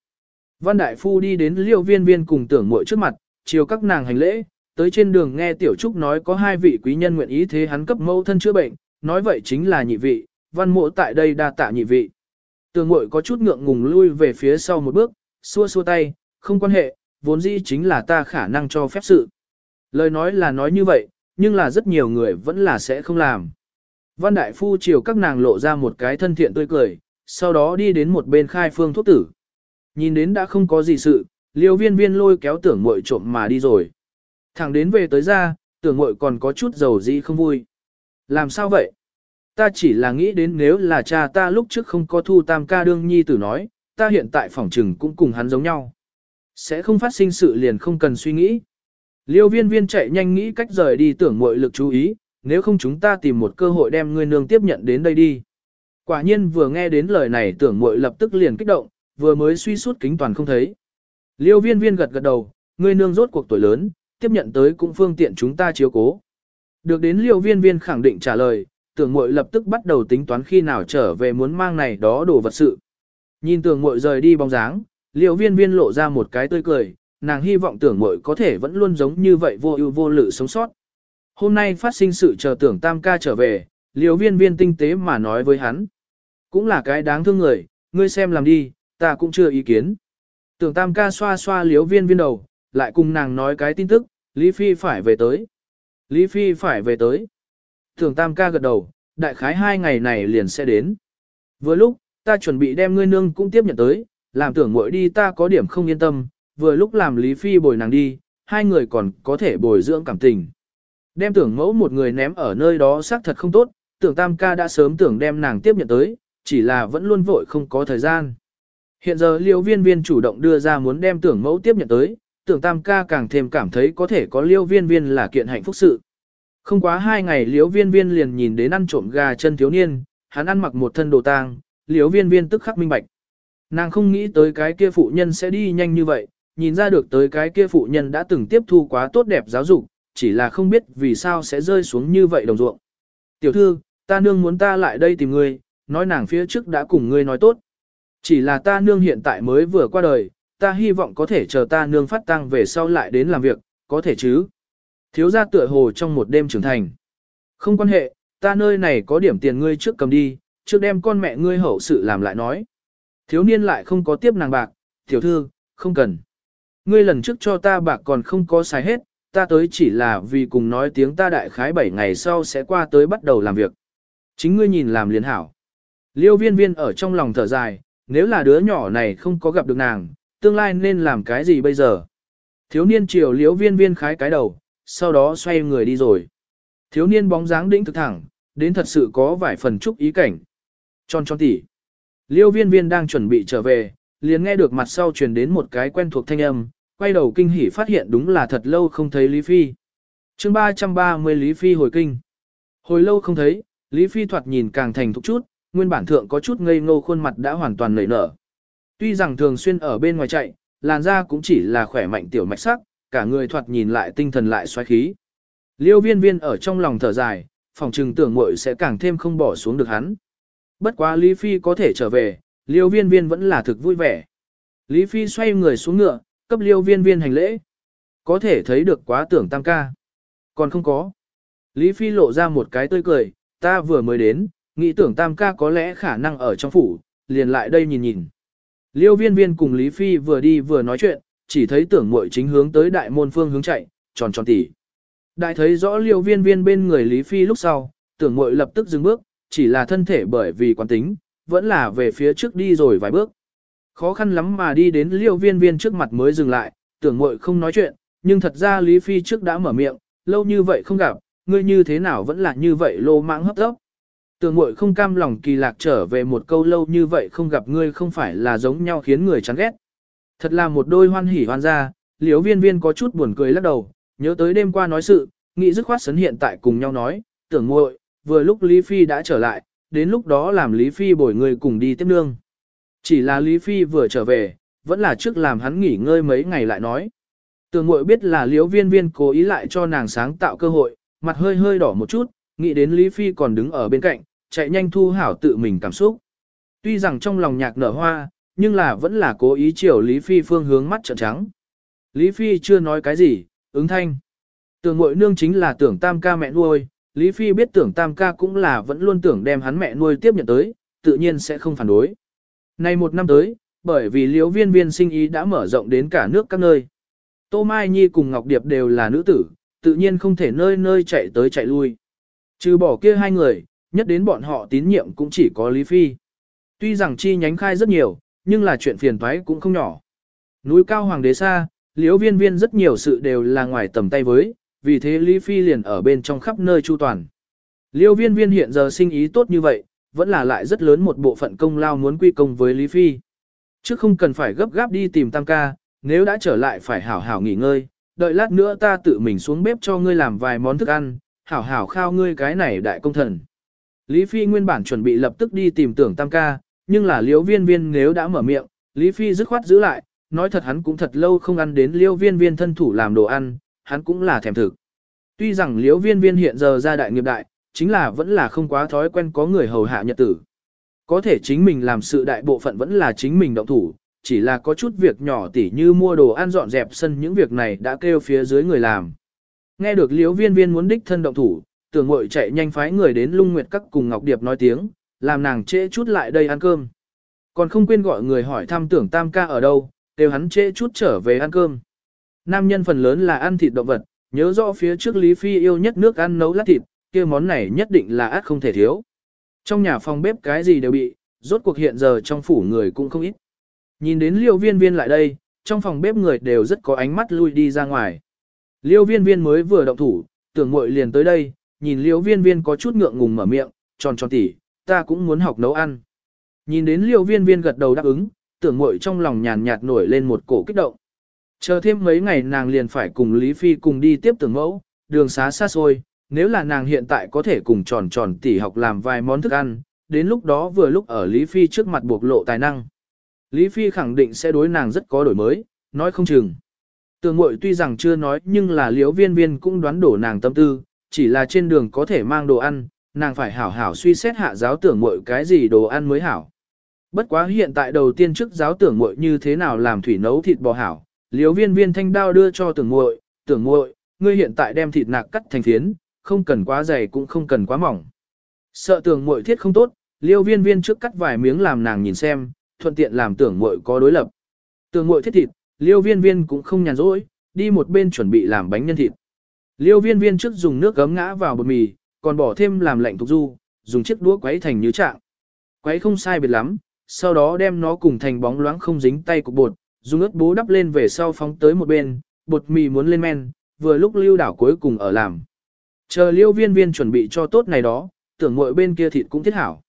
Văn đại phu đi đến liêu viên viên cùng tưởng muội trước mặt, chiều các nàng hành lễ, tới trên đường nghe tiểu trúc nói có hai vị quý nhân nguyện ý thế hắn cấp mâu thân chữa bệnh, nói vậy chính là nhị vị, văn mộ tại đây đa tạ nhị vị. Tường muội có chút ngượng ngùng lui về phía sau một bước, xua xua tay, không quan hệ, vốn dĩ chính là ta khả năng cho phép sự. Lời nói là nói như vậy, nhưng là rất nhiều người vẫn là sẽ không làm. Văn Đại Phu chiều các nàng lộ ra một cái thân thiện tươi cười, sau đó đi đến một bên khai phương thuốc tử. Nhìn đến đã không có gì sự, liêu viên viên lôi kéo tưởng mội trộm mà đi rồi. Thẳng đến về tới ra, tưởng mội còn có chút dầu dĩ không vui. Làm sao vậy? Ta chỉ là nghĩ đến nếu là cha ta lúc trước không có thu tam ca đương nhi tử nói, ta hiện tại phỏng trừng cũng cùng hắn giống nhau. Sẽ không phát sinh sự liền không cần suy nghĩ. Liêu viên viên chạy nhanh nghĩ cách rời đi tưởng Mội lực chú ý, nếu không chúng ta tìm một cơ hội đem ngươi nương tiếp nhận đến đây đi. Quả nhiên vừa nghe đến lời này tưởng mội lập tức liền kích động, vừa mới suy suốt kính toàn không thấy. Liêu viên viên gật gật đầu, ngươi nương rốt cuộc tuổi lớn, tiếp nhận tới cũng phương tiện chúng ta chiếu cố. Được đến liêu viên viên khẳng định trả lời, tưởng mội lập tức bắt đầu tính toán khi nào trở về muốn mang này đó đồ vật sự. Nhìn tưởng mội rời đi bóng dáng, Liễu viên viên lộ ra một cái tươi cười, nàng hy vọng tưởng mội có thể vẫn luôn giống như vậy vô ưu vô lự sống sót. Hôm nay phát sinh sự chờ tưởng tam ca trở về, Liễu viên viên tinh tế mà nói với hắn. Cũng là cái đáng thương người, ngươi xem làm đi, ta cũng chưa ý kiến. Tưởng tam ca xoa xoa Liễu viên viên đầu, lại cùng nàng nói cái tin tức, Lý Phi phải về tới. Lý Phi phải về tới. Tưởng Tam ca gật đầu, đại khái hai ngày này liền sẽ đến. Vừa lúc, ta chuẩn bị đem ngươi nương cũng tiếp nhận tới, làm tưởng muội đi ta có điểm không yên tâm, vừa lúc làm Lý Phi bồi nàng đi, hai người còn có thể bồi dưỡng cảm tình. Đem tưởng mẫu một người ném ở nơi đó xác thật không tốt, tưởng Tam ca đã sớm tưởng đem nàng tiếp nhận tới, chỉ là vẫn luôn vội không có thời gian. Hiện giờ liêu viên viên chủ động đưa ra muốn đem tưởng mẫu tiếp nhận tới, tưởng tam ca càng thêm cảm thấy có thể có liêu viên viên là kiện hạnh phúc sự. Không quá hai ngày liêu viên viên liền nhìn đến ăn trộm gà chân thiếu niên, hắn ăn mặc một thân đồ tang, liêu viên viên tức khắc minh bạch. Nàng không nghĩ tới cái kia phụ nhân sẽ đi nhanh như vậy, nhìn ra được tới cái kia phụ nhân đã từng tiếp thu quá tốt đẹp giáo dục, chỉ là không biết vì sao sẽ rơi xuống như vậy đồng ruộng. Tiểu thư, ta nương muốn ta lại đây tìm ngươi, nói nàng phía trước đã cùng ngươi nói tốt. Chỉ là ta nương hiện tại mới vừa qua đời, ta hy vọng có thể chờ ta nương phát tăng về sau lại đến làm việc, có thể chứ. Thiếu gia tựa hồ trong một đêm trưởng thành. Không quan hệ, ta nơi này có điểm tiền ngươi trước cầm đi, trước đem con mẹ ngươi hậu sự làm lại nói. Thiếu niên lại không có tiếp nàng bạc, tiểu thư, không cần. Ngươi lần trước cho ta bạc còn không có xài hết, ta tới chỉ là vì cùng nói tiếng ta đại khái 7 ngày sau sẽ qua tới bắt đầu làm việc. Chính ngươi nhìn làm liền hảo. Liêu viên viên ở trong lòng thở dài, nếu là đứa nhỏ này không có gặp được nàng, tương lai nên làm cái gì bây giờ? Thiếu niên chiều liêu viên viên khái cái đầu, sau đó xoay người đi rồi. Thiếu niên bóng dáng đĩnh thực thẳng, đến thật sự có vài phần chúc ý cảnh. Tròn tròn tỉ. Liêu viên viên đang chuẩn bị trở về, liền nghe được mặt sau truyền đến một cái quen thuộc thanh âm, quay đầu kinh hỉ phát hiện đúng là thật lâu không thấy Lý Phi. chương 330 Lý Phi hồi kinh. Hồi lâu không thấy, Lý Phi thoạt nhìn càng thành thục chút, nguyên bản thượng có chút ngây ngô khuôn mặt đã hoàn toàn nảy nở. Tuy rằng thường xuyên ở bên ngoài chạy, làn da cũng chỉ là khỏe mạnh tiểu mạch sắc, cả người thoạt nhìn lại tinh thần lại xoáy khí. Liêu viên viên ở trong lòng thở dài, phòng trừng tưởng muội sẽ càng thêm không bỏ xuống được hắn. Bất quá Lý Phi có thể trở về, liêu viên viên vẫn là thực vui vẻ. Lý Phi xoay người xuống ngựa, cấp liêu viên viên hành lễ. Có thể thấy được quá tưởng tam ca. Còn không có. Lý Phi lộ ra một cái tươi cười, ta vừa mới đến, nghĩ tưởng tam ca có lẽ khả năng ở trong phủ, liền lại đây nhìn nhìn. Liêu viên viên cùng Lý Phi vừa đi vừa nói chuyện, chỉ thấy tưởng muội chính hướng tới đại môn phương hướng chạy, tròn tròn tỉ. Đại thấy rõ liêu viên viên bên người Lý Phi lúc sau, tưởng muội lập tức dừng bước, chỉ là thân thể bởi vì quán tính, vẫn là về phía trước đi rồi vài bước. Khó khăn lắm mà đi đến liêu viên viên trước mặt mới dừng lại, tưởng muội không nói chuyện, nhưng thật ra Lý Phi trước đã mở miệng, lâu như vậy không gặp, ngươi như thế nào vẫn là như vậy lô mãng hấp tốc. Tưởng muội không cam lòng kỳ lạc trở về một câu lâu như vậy không gặp ngươi không phải là giống nhau khiến người chán ghét. Thật là một đôi hoan hỉ hoan gia, liếu viên viên có chút buồn cười lắc đầu, nhớ tới đêm qua nói sự, nghĩ dứt khoát sấn hiện tại cùng nhau nói, tưởng muội vừa lúc Lý Phi đã trở lại, đến lúc đó làm Lý Phi bồi người cùng đi tiếp nương. Chỉ là Lý Phi vừa trở về, vẫn là trước làm hắn nghỉ ngơi mấy ngày lại nói. Tường mội biết là Liễu viên viên cố ý lại cho nàng sáng tạo cơ hội, mặt hơi hơi đỏ một chút, nghĩ đến Lý Phi còn đứng ở bên cạnh, chạy nhanh thu hảo tự mình cảm xúc. Tuy rằng trong lòng nhạc nở hoa, nhưng là vẫn là cố ý chiều Lý Phi phương hướng mắt trợn trắng. Lý Phi chưa nói cái gì, ứng thanh. Tưởng mội nương chính là tưởng tam ca mẹ nuôi, Lý Phi biết tưởng tam ca cũng là vẫn luôn tưởng đem hắn mẹ nuôi tiếp nhận tới, tự nhiên sẽ không phản đối. Nay một năm tới, bởi vì liễu viên viên sinh ý đã mở rộng đến cả nước các nơi. Tô Mai Nhi cùng Ngọc Điệp đều là nữ tử, tự nhiên không thể nơi nơi chạy tới chạy lui. Trừ bỏ kia hai người, nhất đến bọn họ tín nhiệm cũng chỉ có Lý Phi. Tuy rằng chi nhánh khai rất nhiều, nhưng là chuyện phiền toái cũng không nhỏ. Núi cao hoàng đế xa, liễu viên viên rất nhiều sự đều là ngoài tầm tay với, vì thế Lý Phi liền ở bên trong khắp nơi chu toàn. liêu viên viên hiện giờ sinh ý tốt như vậy, vẫn là lại rất lớn một bộ phận công lao muốn quy công với Lý Phi. Chứ không cần phải gấp gáp đi tìm tam ca, nếu đã trở lại phải hảo hảo nghỉ ngơi, đợi lát nữa ta tự mình xuống bếp cho ngươi làm vài món thức ăn, hảo hảo khao ngươi cái này đại công thần. Lý Phi nguyên bản chuẩn bị lập tức đi tìm tưởng tam ca, nhưng là liêu viên viên nếu đã mở miệng, Lý Phi dứt khoát giữ lại, nói thật hắn cũng thật lâu không ăn đến liêu viên viên thân thủ làm đồ ăn, hắn cũng là thèm thực. Tuy rằng liễu viên viên hiện giờ ra đại nghiệp đại, chính là vẫn là không quá thói quen có người hầu hạ nhật tử. Có thể chính mình làm sự đại bộ phận vẫn là chính mình động thủ, chỉ là có chút việc nhỏ tỉ như mua đồ ăn dọn dẹp sân những việc này đã kêu phía dưới người làm. Nghe được liễu viên viên muốn đích thân động thủ, tưởng ngội chạy nhanh phái người đến lung nguyệt các cùng Ngọc Điệp nói tiếng, làm nàng trễ chút lại đây ăn cơm. Còn không quên gọi người hỏi thăm tưởng tam ca ở đâu, đều hắn trễ chút trở về ăn cơm. Nam nhân phần lớn là ăn thịt động vật, nhớ rõ phía trước Lý Phi yêu nhất nước ăn nấu lát thịt, kia món này nhất định là át không thể thiếu. Trong nhà phòng bếp cái gì đều bị, rốt cuộc hiện giờ trong phủ người cũng không ít. Nhìn đến liêu viên viên lại đây, trong phòng bếp người đều rất có ánh mắt lui đi ra ngoài. Liêu viên viên mới vừa động thủ, tưởng muội liền tới đây, nhìn liêu viên viên có chút ngượng ngùng mở miệng, tròn tròn tỉ, ta cũng muốn học nấu ăn. Nhìn đến liêu viên viên gật đầu đáp ứng, tưởng muội trong lòng nhàn nhạt nổi lên một cổ kích động. Chờ thêm mấy ngày nàng liền phải cùng Lý Phi cùng đi tiếp tưởng mẫu, đường xá xa xôi, nếu là nàng hiện tại có thể cùng tròn tròn tỉ học làm vài món thức ăn, đến lúc đó vừa lúc ở Lý Phi trước mặt bộc lộ tài năng. Lý Phi khẳng định sẽ đối nàng rất có đổi mới, nói không chừng. Tường mội tuy rằng chưa nói nhưng là liễu viên viên cũng đoán đổ nàng tâm tư, chỉ là trên đường có thể mang đồ ăn, nàng phải hảo hảo suy xét hạ giáo tưởng mội cái gì đồ ăn mới hảo. Bất quá hiện tại đầu tiên trước giáo tưởng mội như thế nào làm thủy nấu thịt bò hảo, liếu viên viên thanh đao đưa cho tưởng muội, tưởng muội, ngươi hiện tại đem thịt nạc cắt thành phiến, không cần quá dày cũng không cần quá mỏng. Sợ tưởng muội thiết không tốt, liêu viên viên trước cắt vài miếng làm nàng nhìn xem, thuận tiện làm tưởng muội có đối lập. Tưởng muội thiết thịt, liêu viên viên cũng không nhàn rỗi, đi một bên chuẩn bị làm bánh nhân thịt. Liêu viên viên trước dùng nước gấm ngã vào bột mì, còn bỏ thêm làm lạnh thuộc du, dùng chiếc đũa quấy thành như trạng. Quấy không sai biệt lắm, sau đó đem nó cùng thành bóng loáng không dính tay của bột, dùng ướt bố đắp lên về sau phóng tới một bên, bột mì muốn lên men, vừa lúc lưu đảo cuối cùng ở làm. Chờ liêu viên viên chuẩn bị cho tốt này đó, tưởng mội bên kia thịt cũng thiết hảo.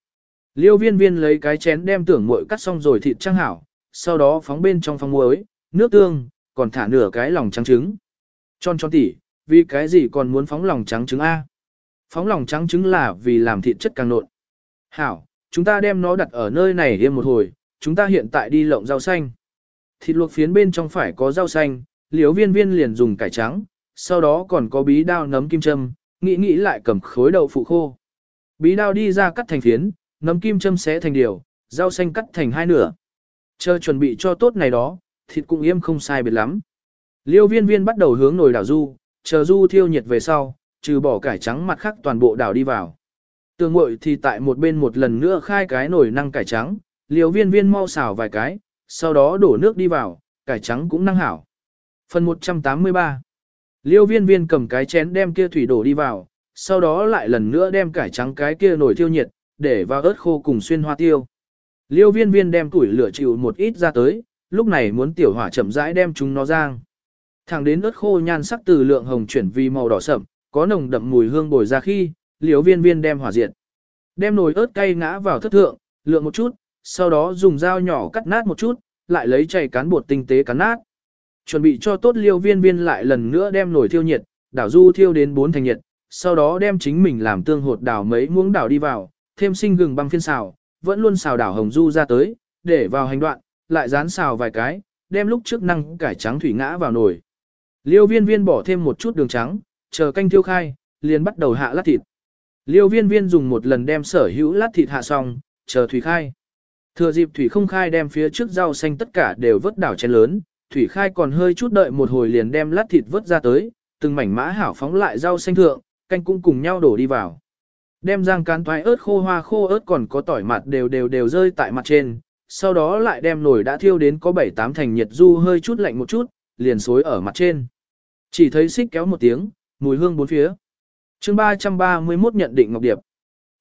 Liêu viên viên lấy cái chén đem tưởng mội cắt xong rồi thịt trang hảo, sau đó phóng bên trong phòng muối, nước tương, còn thả nửa cái lòng trắng trứng. Tròn tròn tỉ, vì cái gì còn muốn phóng lòng trắng trứng A? Phóng lòng trắng trứng là vì làm thịt chất càng nộn. Hảo, chúng ta đem nó đặt ở nơi này thêm một hồi, chúng ta hiện tại đi lộng rau xanh. Thịt luộc phiến bên trong phải có rau xanh, liếu viên viên liền dùng cải trắng, sau đó còn có bí đao nấm kim châm, nghĩ nghĩ lại cầm khối đậu phụ khô. Bí đao đi ra cắt thành phiến, nấm kim châm xé thành điều, rau xanh cắt thành hai nửa. Chờ chuẩn bị cho tốt này đó, thịt cũng yêm không sai biệt lắm. Liêu viên viên bắt đầu hướng nồi đảo du, chờ du thiêu nhiệt về sau, trừ bỏ cải trắng mặt khác toàn bộ đảo đi vào. Tường ngội thì tại một bên một lần nữa khai cái nồi năng cải trắng, liêu viên viên mau xào vài cái, sau đó đổ nước đi vào, cải trắng cũng năng hảo. Phần 183 Liêu viên viên cầm cái chén đem kia thủy đổ đi vào, sau đó lại lần nữa đem cải trắng cái kia nồi thiêu nhiệt, để vào ớt khô cùng xuyên hoa tiêu. Liêu viên viên đem củi lửa chịu một ít ra tới, lúc này muốn tiểu hỏa chậm rãi đem chúng nó rang. Thẳng đến ớt khô nhan sắc từ lượng hồng chuyển vì màu đỏ sậm, có nồng đậm mùi hương bồi ra khi, liêu viên viên đem hỏa diệt. Đem nồi ớt cay ngã vào thất thượng, lượng một chút, sau đó dùng dao nhỏ cắt nát một chút, lại lấy chày cán bột tinh tế cán nát. Chuẩn bị cho tốt liêu viên viên lại lần nữa đem nồi thiêu nhiệt, đảo du thiêu đến 4 thành nhiệt, sau đó đem chính mình làm tương hột đảo mấy muỗng đảo đi vào, thêm sinh gừng băng phiên xào, vẫn luôn xào đảo hồng du ra tới, để vào hành đoạn, lại dán xào vài cái, đem lúc trước năng cải trắng thủy ngã vào nồi. Liêu viên viên bỏ thêm một chút đường trắng, chờ canh thiêu khai, liền bắt đầu hạ lát thịt. Liêu viên viên dùng một lần đem sở hữu lát thịt hạ xong, chờ thủy khai. Thừa dịp thủy không khai đem phía trước rau xanh tất cả đều vớt đảo chén lớn, thủy khai còn hơi chút đợi một hồi liền đem lát thịt vớt ra tới, từng mảnh mã hảo phóng lại rau xanh thượng, canh cũng cùng nhau đổ đi vào. Đem rang cán toái ớt khô hoa khô ớt còn có tỏi mặt đều đều đều rơi tại mặt trên, sau đó lại đem nồi đã thiêu đến có 7-8 thành nhiệt du hơi chút lạnh một chút, liền xối ở mặt trên. Chỉ thấy xích kéo một tiếng, mùi hương bốn phía. chương 331 nhận định Ngọc Điệp.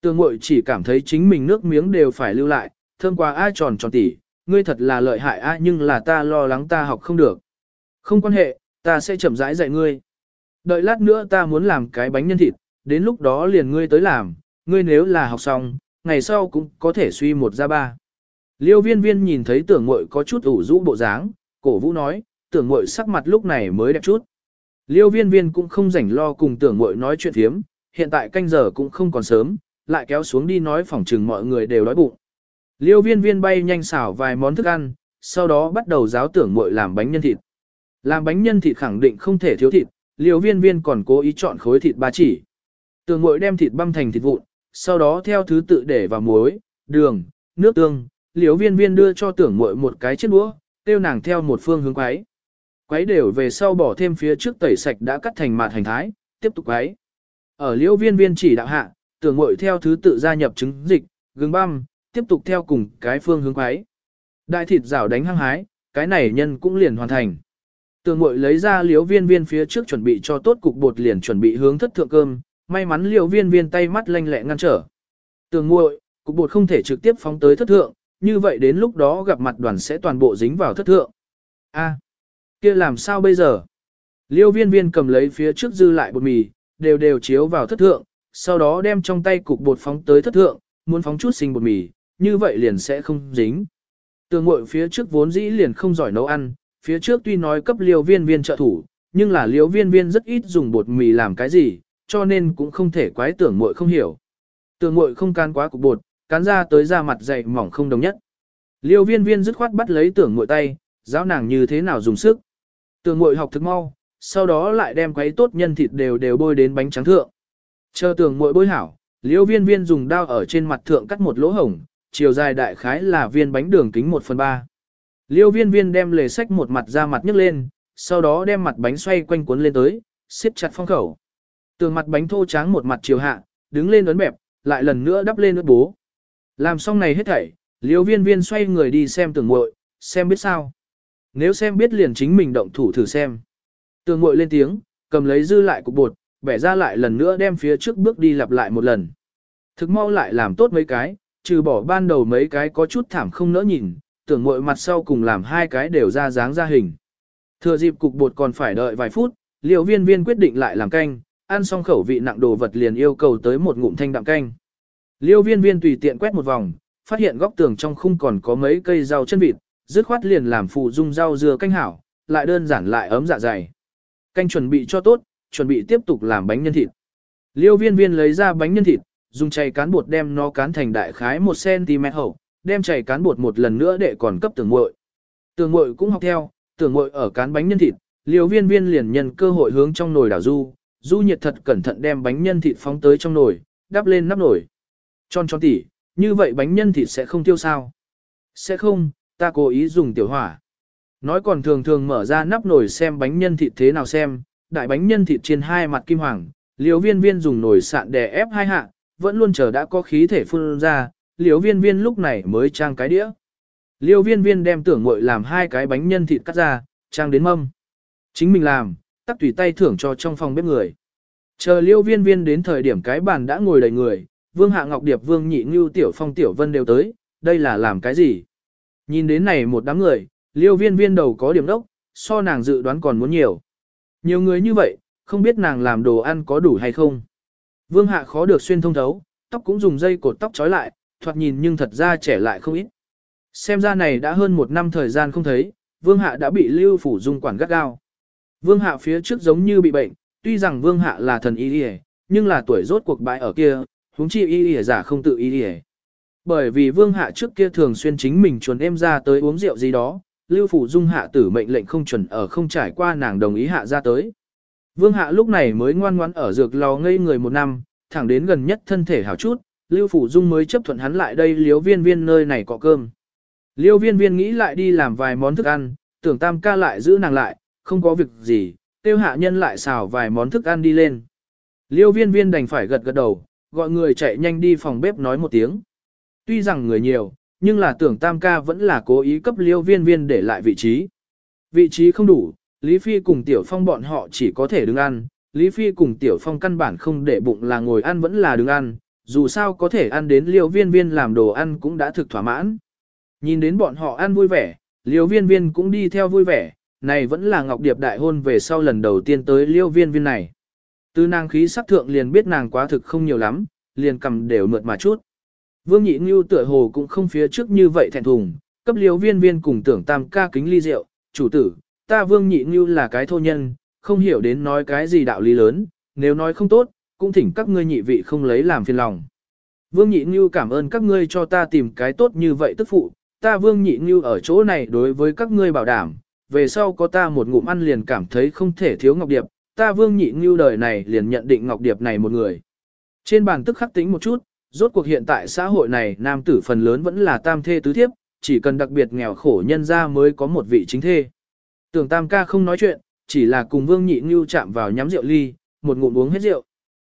Tường ngội chỉ cảm thấy chính mình nước miếng đều phải lưu lại, thơm quá ai tròn tròn tỉ, ngươi thật là lợi hại a nhưng là ta lo lắng ta học không được. Không quan hệ, ta sẽ chậm rãi dạy ngươi. Đợi lát nữa ta muốn làm cái bánh nhân thịt, đến lúc đó liền ngươi tới làm, ngươi nếu là học xong, ngày sau cũng có thể suy một ra ba. Liêu viên viên nhìn thấy tưởng mội có chút ủ rũ bộ dáng, cổ vũ nói, tưởng mội sắc mặt lúc này mới đẹp chút. Liêu viên viên cũng không rảnh lo cùng tưởng mội nói chuyện thiếm, hiện tại canh giờ cũng không còn sớm, lại kéo xuống đi nói phỏng chừng mọi người đều đói bụng. Liêu viên viên bay nhanh xảo vài món thức ăn, sau đó bắt đầu giáo tưởng mội làm bánh nhân thịt. Làm bánh nhân thịt khẳng định không thể thiếu thịt, liêu viên viên còn cố ý chọn khối thịt ba chỉ. Tưởng mội đem thịt băm thành thịt vụn, sau đó theo thứ tự để vào muối, đường, nước tương. Liêu viên viên đưa cho tưởng mội một cái chiếc đũa, tiêu nàng theo một phương hướng quấy. Quấy đều về sau bỏ thêm phía trước tẩy sạch đã cắt thành mạt hành thái, tiếp tục quấy. Ở liêu viên viên chỉ đạo hạ, tưởng mội theo thứ tự gia nhập trứng dịch, gừng băm, tiếp tục theo cùng cái phương hướng quái. Đại thịt rào đánh hăng hái, cái này nhân cũng liền hoàn thành. Tường mội lấy ra liếu viên viên phía trước chuẩn bị cho tốt cục bột liền chuẩn bị hướng thất thượng cơm, may mắn liều viên viên tay mắt lanh lẹ ngăn trở. Tường muội, cục bột không thể trực tiếp phóng tới thất thượng, như vậy đến lúc đó gặp mặt đoàn sẽ toàn bộ dính vào thất thượng. A, kia làm sao bây giờ? Liêu viên viên cầm lấy phía trước dư lại bột mì, đều đều chiếu vào thất thượng, sau đó đem trong tay cục bột phóng tới thất thượng, muốn phóng chút sinh bột mì, như vậy liền sẽ không dính. Tường ngội phía trước vốn dĩ liền không giỏi nấu ăn, phía trước tuy nói cấp liều viên viên trợ thủ, nhưng là liều viên viên rất ít dùng bột mì làm cái gì, cho nên cũng không thể quái tưởng muội không hiểu. Tưởng muội không can quá cục bột, cán ra tới da mặt dày mỏng không đồng nhất. Liêu viên viên dứt khoát bắt lấy tưởng muội tay, giáo nàng như thế nào dùng sức. Tưởng muội học thực mau, sau đó lại đem quấy tốt nhân thịt đều đều bôi đến bánh trắng thượng. Chờ tưởng muội bôi hảo, liêu viên viên dùng dao ở trên mặt thượng cắt một lỗ hổng, chiều dài đại khái là viên bánh đường kính 1 phần 3. Liêu viên viên đem lề sách một mặt ra mặt nhấc lên, sau đó đem mặt bánh xoay quanh cuốn lên tới, siết chặt phong khẩu. Tường mặt bánh thô tráng một mặt chiều hạ, đứng lên ấn bẹp, lại lần nữa đắp lên ướt bố. Làm xong này hết thảy, liêu viên viên xoay người đi xem tường muội xem biết sao. Nếu xem biết liền chính mình động thủ thử xem. Tường muội lên tiếng, cầm lấy dư lại cục bột, bẻ ra lại lần nữa đem phía trước bước đi lặp lại một lần. Thực mau lại làm tốt mấy cái, trừ bỏ ban đầu mấy cái có chút thảm không nỡ nhìn, tưởng mọi mặt sau cùng làm hai cái đều ra dáng ra hình. Thừa dịp cục bột còn phải đợi vài phút, liều viên viên quyết định lại làm canh, ăn xong khẩu vị nặng đồ vật liền yêu cầu tới một ngụm thanh đạm canh. Liêu viên viên tùy tiện quét một vòng, phát hiện góc tường trong khung còn có mấy cây rau chân vịt, dứt khoát liền làm phụ dung rau dưa canh hảo, lại đơn giản lại ấm dạ dày. Canh chuẩn bị cho tốt, chuẩn bị tiếp tục làm bánh nhân thịt. Liêu viên viên lấy ra bánh nhân thịt, dùng chày cán bột đem nó cán thành đại khái 1cm hậu, đem chày cán bột một lần nữa để còn cấp tưởng muội. Tưởng muội cũng học theo, tưởng muội ở cán bánh nhân thịt, liều viên viên liền nhân cơ hội hướng trong nồi đảo du, du nhiệt thật cẩn thận đem bánh nhân thịt phóng tới trong nồi, đắp lên nắp nồi. Tròn tròn tỉ, như vậy bánh nhân thịt sẽ không tiêu sao? Sẽ không, ta cố ý dùng tiểu hỏa. Nói còn thường thường mở ra nắp nồi xem bánh nhân thịt thế nào xem, đại bánh nhân thịt trên hai mặt kim hoàng, liều viên viên dùng nồi sạn đè ép hai hạ, vẫn luôn chờ đã có khí thể phun ra, liều viên viên lúc này mới trang cái đĩa. Liêu viên viên đem tưởng muội làm hai cái bánh nhân thịt cắt ra, trang đến mâm. Chính mình làm, tắt tùy tay thưởng cho trong phòng bếp người. Chờ liêu viên viên đến thời điểm cái bàn đã ngồi đầy người, vương hạ ngọc điệp vương nhị ngưu tiểu phong tiểu vân đều tới, đây là làm cái gì? Nhìn đến này một đám người, liêu viên viên đầu có điểm đốc, so nàng dự đoán còn muốn nhiều. Nhiều người như vậy, không biết nàng làm đồ ăn có đủ hay không. Vương hạ khó được xuyên thông thấu, tóc cũng dùng dây cột tóc trói lại, thoạt nhìn nhưng thật ra trẻ lại không ít. Xem ra này đã hơn một năm thời gian không thấy, vương hạ đã bị lưu phủ dung quản gắt gao. Vương hạ phía trước giống như bị bệnh, tuy rằng vương hạ là thần y y nhưng là tuổi rốt cuộc bãi ở kia, huống chi y y giả không tự y y Bởi vì vương hạ trước kia thường xuyên chính mình chuẩn em ra tới uống rượu gì đó, lưu phủ dung hạ tử mệnh lệnh không chuẩn ở không trải qua nàng đồng ý hạ ra tới. Vương hạ lúc này mới ngoan ngoãn ở dược lò ngây người một năm, thẳng đến gần nhất thân thể hảo chút, lưu phủ dung mới chấp thuận hắn lại đây liếu viên viên nơi này có cơm. Liêu viên viên nghĩ lại đi làm vài món thức ăn, tưởng tam ca lại giữ nàng lại, không có việc gì, tiêu hạ nhân lại xào vài món thức ăn đi lên. Liêu viên viên đành phải gật gật đầu, gọi người chạy nhanh đi phòng bếp nói một tiếng. Tuy rằng người nhiều, nhưng là tưởng tam ca vẫn là cố ý cấp liêu viên viên để lại vị trí. Vị trí không đủ, Lý Phi cùng Tiểu Phong bọn họ chỉ có thể đứng ăn, Lý Phi cùng Tiểu Phong căn bản không để bụng là ngồi ăn vẫn là đứng ăn, dù sao có thể ăn đến liêu viên viên làm đồ ăn cũng đã thực thỏa mãn. Nhìn đến bọn họ ăn vui vẻ, liêu viên viên cũng đi theo vui vẻ, này vẫn là Ngọc Điệp đại hôn về sau lần đầu tiên tới liêu viên viên này. Từ nàng khí sắc thượng liền biết nàng quá thực không nhiều lắm, liền cầm đều mượt mà chút. Vương Nhị Ngưu tựa hồ cũng không phía trước như vậy thẹn thùng, cấp liêu viên viên cùng tưởng tam ca kính ly rượu, chủ tử, ta Vương Nhị như là cái thô nhân, không hiểu đến nói cái gì đạo lý lớn, nếu nói không tốt, cũng thỉnh các ngươi nhị vị không lấy làm phiền lòng. Vương Nhị như cảm ơn các ngươi cho ta tìm cái tốt như vậy tức phụ, ta Vương Nhị như ở chỗ này đối với các ngươi bảo đảm, về sau có ta một ngụm ăn liền cảm thấy không thể thiếu Ngọc Điệp, ta Vương Nhị như đời này liền nhận định Ngọc Điệp này một người. Trên bàn tức khắc tính một chút, rốt cuộc hiện tại xã hội này nam tử phần lớn vẫn là tam thê tứ thiếp, chỉ cần đặc biệt nghèo khổ nhân ra mới có một vị chính thê. Tưởng tam ca không nói chuyện, chỉ là cùng Vương Nhị Ngưu chạm vào nhắm rượu ly, một ngụm uống hết rượu.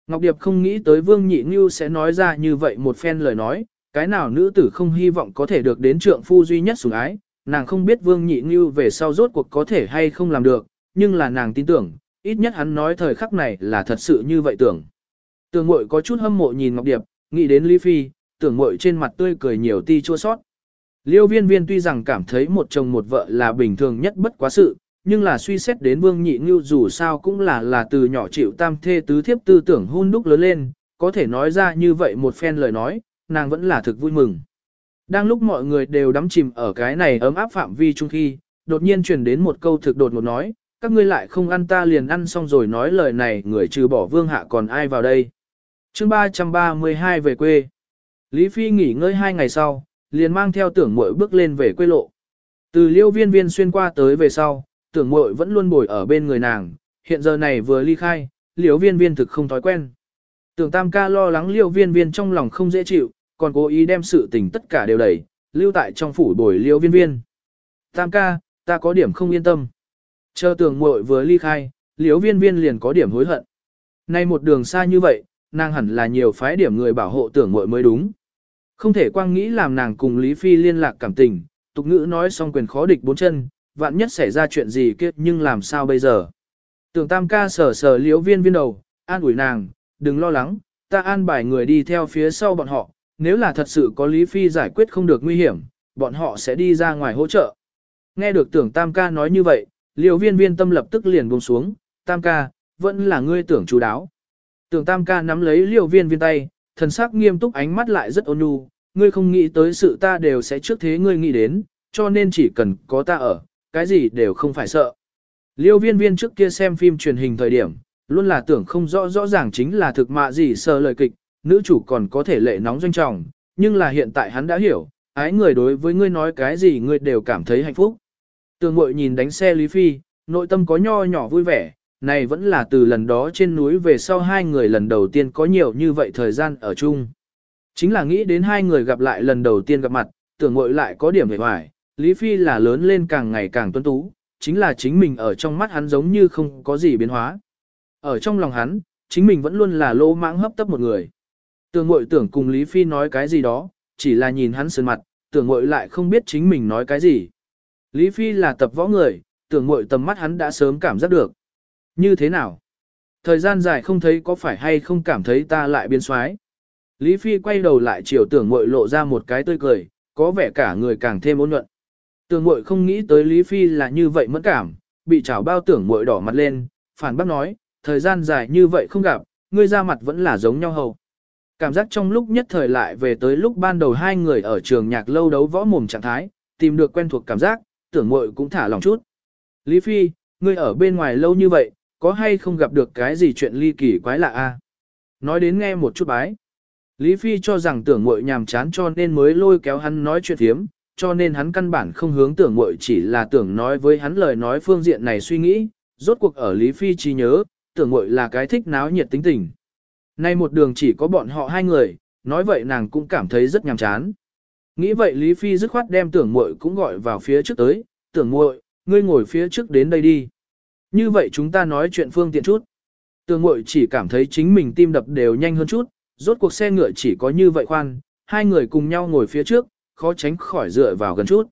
Ngọc Điệp không nghĩ tới Vương Nhị Ngưu sẽ nói ra như vậy một phen lời nói, cái nào nữ tử không hy vọng có thể được đến trượng phu duy nhất sủng ái, nàng không biết Vương Nhị Ngưu về sau rốt cuộc có thể hay không làm được, nhưng là nàng tin tưởng, ít nhất hắn nói thời khắc này là thật sự như vậy tưởng. Tưởng Mội có chút hâm mộ nhìn Ngọc Điệp, nghĩ đến Lý Phi, tưởng Mội trên mặt tươi cười nhiều ti chua sót. Liêu viên viên tuy rằng cảm thấy một chồng một vợ là bình thường nhất bất quá sự, nhưng là suy xét đến Vương Nhị Ngưu dù sao cũng là là từ nhỏ chịu tam thê tứ thiếp tư tưởng hôn đúc lớn lên, có thể nói ra như vậy một phen lời nói, nàng vẫn là thực vui mừng. Đang lúc mọi người đều đắm chìm ở cái này ấm áp phạm vi chung khi, đột nhiên truyền đến một câu thực đột một nói, các ngươi lại không ăn ta liền ăn xong rồi nói lời này người trừ bỏ vương hạ còn ai vào đây. chương 332 về quê. Lý Phi nghỉ ngơi hai ngày sau, liền mang theo tưởng muội bước lên về quê lộ. Từ liêu viên viên xuyên qua tới về sau, tưởng muội vẫn luôn bồi ở bên người nàng, hiện giờ này vừa ly khai, liêu viên viên thực không thói quen. Tưởng tam ca lo lắng liêu viên viên trong lòng không dễ chịu, còn cố ý đem sự tình tất cả đều đẩy, lưu tại trong phủ bồi liêu viên viên. Tam ca, ta có điểm không yên tâm. Chờ tưởng muội vừa ly khai, liêu viên viên liền có điểm hối hận. Nay một đường xa như vậy, nàng hẳn là nhiều phái điểm người bảo hộ tưởng muội mới đúng. Không thể quang nghĩ làm nàng cùng Lý Phi liên lạc cảm tình, tục ngữ nói xong quyền khó địch bốn chân, vạn nhất xảy ra chuyện gì kia nhưng làm sao bây giờ. Tưởng tam ca sờ sờ liễu viên viên đầu, an ủi nàng, đừng lo lắng, ta an bài người đi theo phía sau bọn họ, nếu là thật sự có Lý Phi giải quyết không được nguy hiểm, bọn họ sẽ đi ra ngoài hỗ trợ. Nghe được tưởng tam ca nói như vậy, liễu viên viên tâm lập tức liền buông xuống, tam ca, vẫn là ngươi tưởng chú đáo. Tưởng tam ca nắm lấy liễu viên viên tay, thần sắc nghiêm túc ánh mắt lại rất ôn nhu, ngươi không nghĩ tới sự ta đều sẽ trước thế ngươi nghĩ đến, cho nên chỉ cần có ta ở, cái gì đều không phải sợ. Liêu viên viên trước kia xem phim truyền hình thời điểm, luôn là tưởng không rõ rõ ràng chính là thực mạ gì sợ lời kịch, nữ chủ còn có thể lệ nóng doanh trọng, nhưng là hiện tại hắn đã hiểu, ái người đối với ngươi nói cái gì ngươi đều cảm thấy hạnh phúc. Tường mội nhìn đánh xe Lý Phi, nội tâm có nho nhỏ vui vẻ, này vẫn là từ lần đó trên núi về sau hai người lần đầu tiên có nhiều như vậy thời gian ở chung. Chính là nghĩ đến hai người gặp lại lần đầu tiên gặp mặt, tưởng ngội lại có điểm hề hoài, Lý Phi là lớn lên càng ngày càng tuân tú, chính là chính mình ở trong mắt hắn giống như không có gì biến hóa. Ở trong lòng hắn, chính mình vẫn luôn là lô mãng hấp tấp một người. Tưởng ngội tưởng cùng Lý Phi nói cái gì đó, chỉ là nhìn hắn sơn mặt, tưởng ngội lại không biết chính mình nói cái gì. Lý Phi là tập võ người, tưởng ngội tầm mắt hắn đã sớm cảm giác được. Như thế nào? Thời gian dài không thấy có phải hay không cảm thấy ta lại biến xoái. Lý Phi quay đầu lại chiều tưởng mội lộ ra một cái tươi cười, có vẻ cả người càng thêm ôn nhuận. Tưởng mội không nghĩ tới Lý Phi là như vậy mất cảm, bị chảo bao tưởng mội đỏ mặt lên, phản bác nói, thời gian dài như vậy không gặp, ngươi ra mặt vẫn là giống nhau hầu. Cảm giác trong lúc nhất thời lại về tới lúc ban đầu hai người ở trường nhạc lâu đấu võ mồm trạng thái, tìm được quen thuộc cảm giác, tưởng mội cũng thả lòng chút. Lý Phi, ngươi ở bên ngoài lâu như vậy, có hay không gặp được cái gì chuyện ly kỳ quái lạ a? Nói đến nghe một chút bái. Lý Phi cho rằng tưởng mội nhàm chán cho nên mới lôi kéo hắn nói chuyện thiếm, cho nên hắn căn bản không hướng tưởng mội chỉ là tưởng nói với hắn lời nói phương diện này suy nghĩ, rốt cuộc ở Lý Phi trí nhớ, tưởng mội là cái thích náo nhiệt tính tình. Nay một đường chỉ có bọn họ hai người, nói vậy nàng cũng cảm thấy rất nhàm chán. Nghĩ vậy Lý Phi dứt khoát đem tưởng muội cũng gọi vào phía trước tới, tưởng muội, ngươi ngồi phía trước đến đây đi. Như vậy chúng ta nói chuyện phương tiện chút. Tường ngội chỉ cảm thấy chính mình tim đập đều nhanh hơn chút, rốt cuộc xe ngựa chỉ có như vậy khoan, hai người cùng nhau ngồi phía trước, khó tránh khỏi dựa vào gần chút.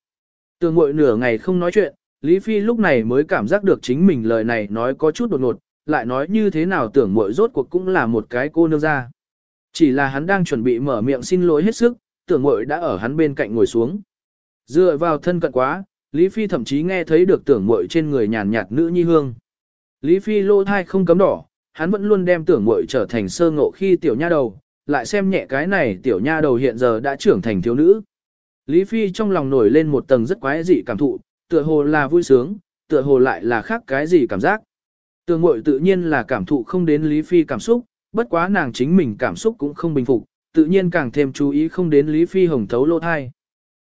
Tường ngội nửa ngày không nói chuyện, Lý Phi lúc này mới cảm giác được chính mình lời này nói có chút đột ngột, lại nói như thế nào tưởng muội rốt cuộc cũng là một cái cô nương ra. Chỉ là hắn đang chuẩn bị mở miệng xin lỗi hết sức, tưởng muội đã ở hắn bên cạnh ngồi xuống. Dựa vào thân cận quá, Lý Phi thậm chí nghe thấy được tưởng muội trên người nhàn nhạt nữ nhi hương. Lý Phi lô thai không cấm đỏ, hắn vẫn luôn đem tưởng muội trở thành sơ ngộ khi tiểu nha đầu, lại xem nhẹ cái này tiểu nha đầu hiện giờ đã trưởng thành thiếu nữ. Lý Phi trong lòng nổi lên một tầng rất quái dị cảm thụ, tựa hồ là vui sướng, tựa hồ lại là khác cái gì cảm giác. Tưởng muội tự nhiên là cảm thụ không đến Lý Phi cảm xúc, bất quá nàng chính mình cảm xúc cũng không bình phục, tự nhiên càng thêm chú ý không đến Lý Phi hồng thấu lô thai.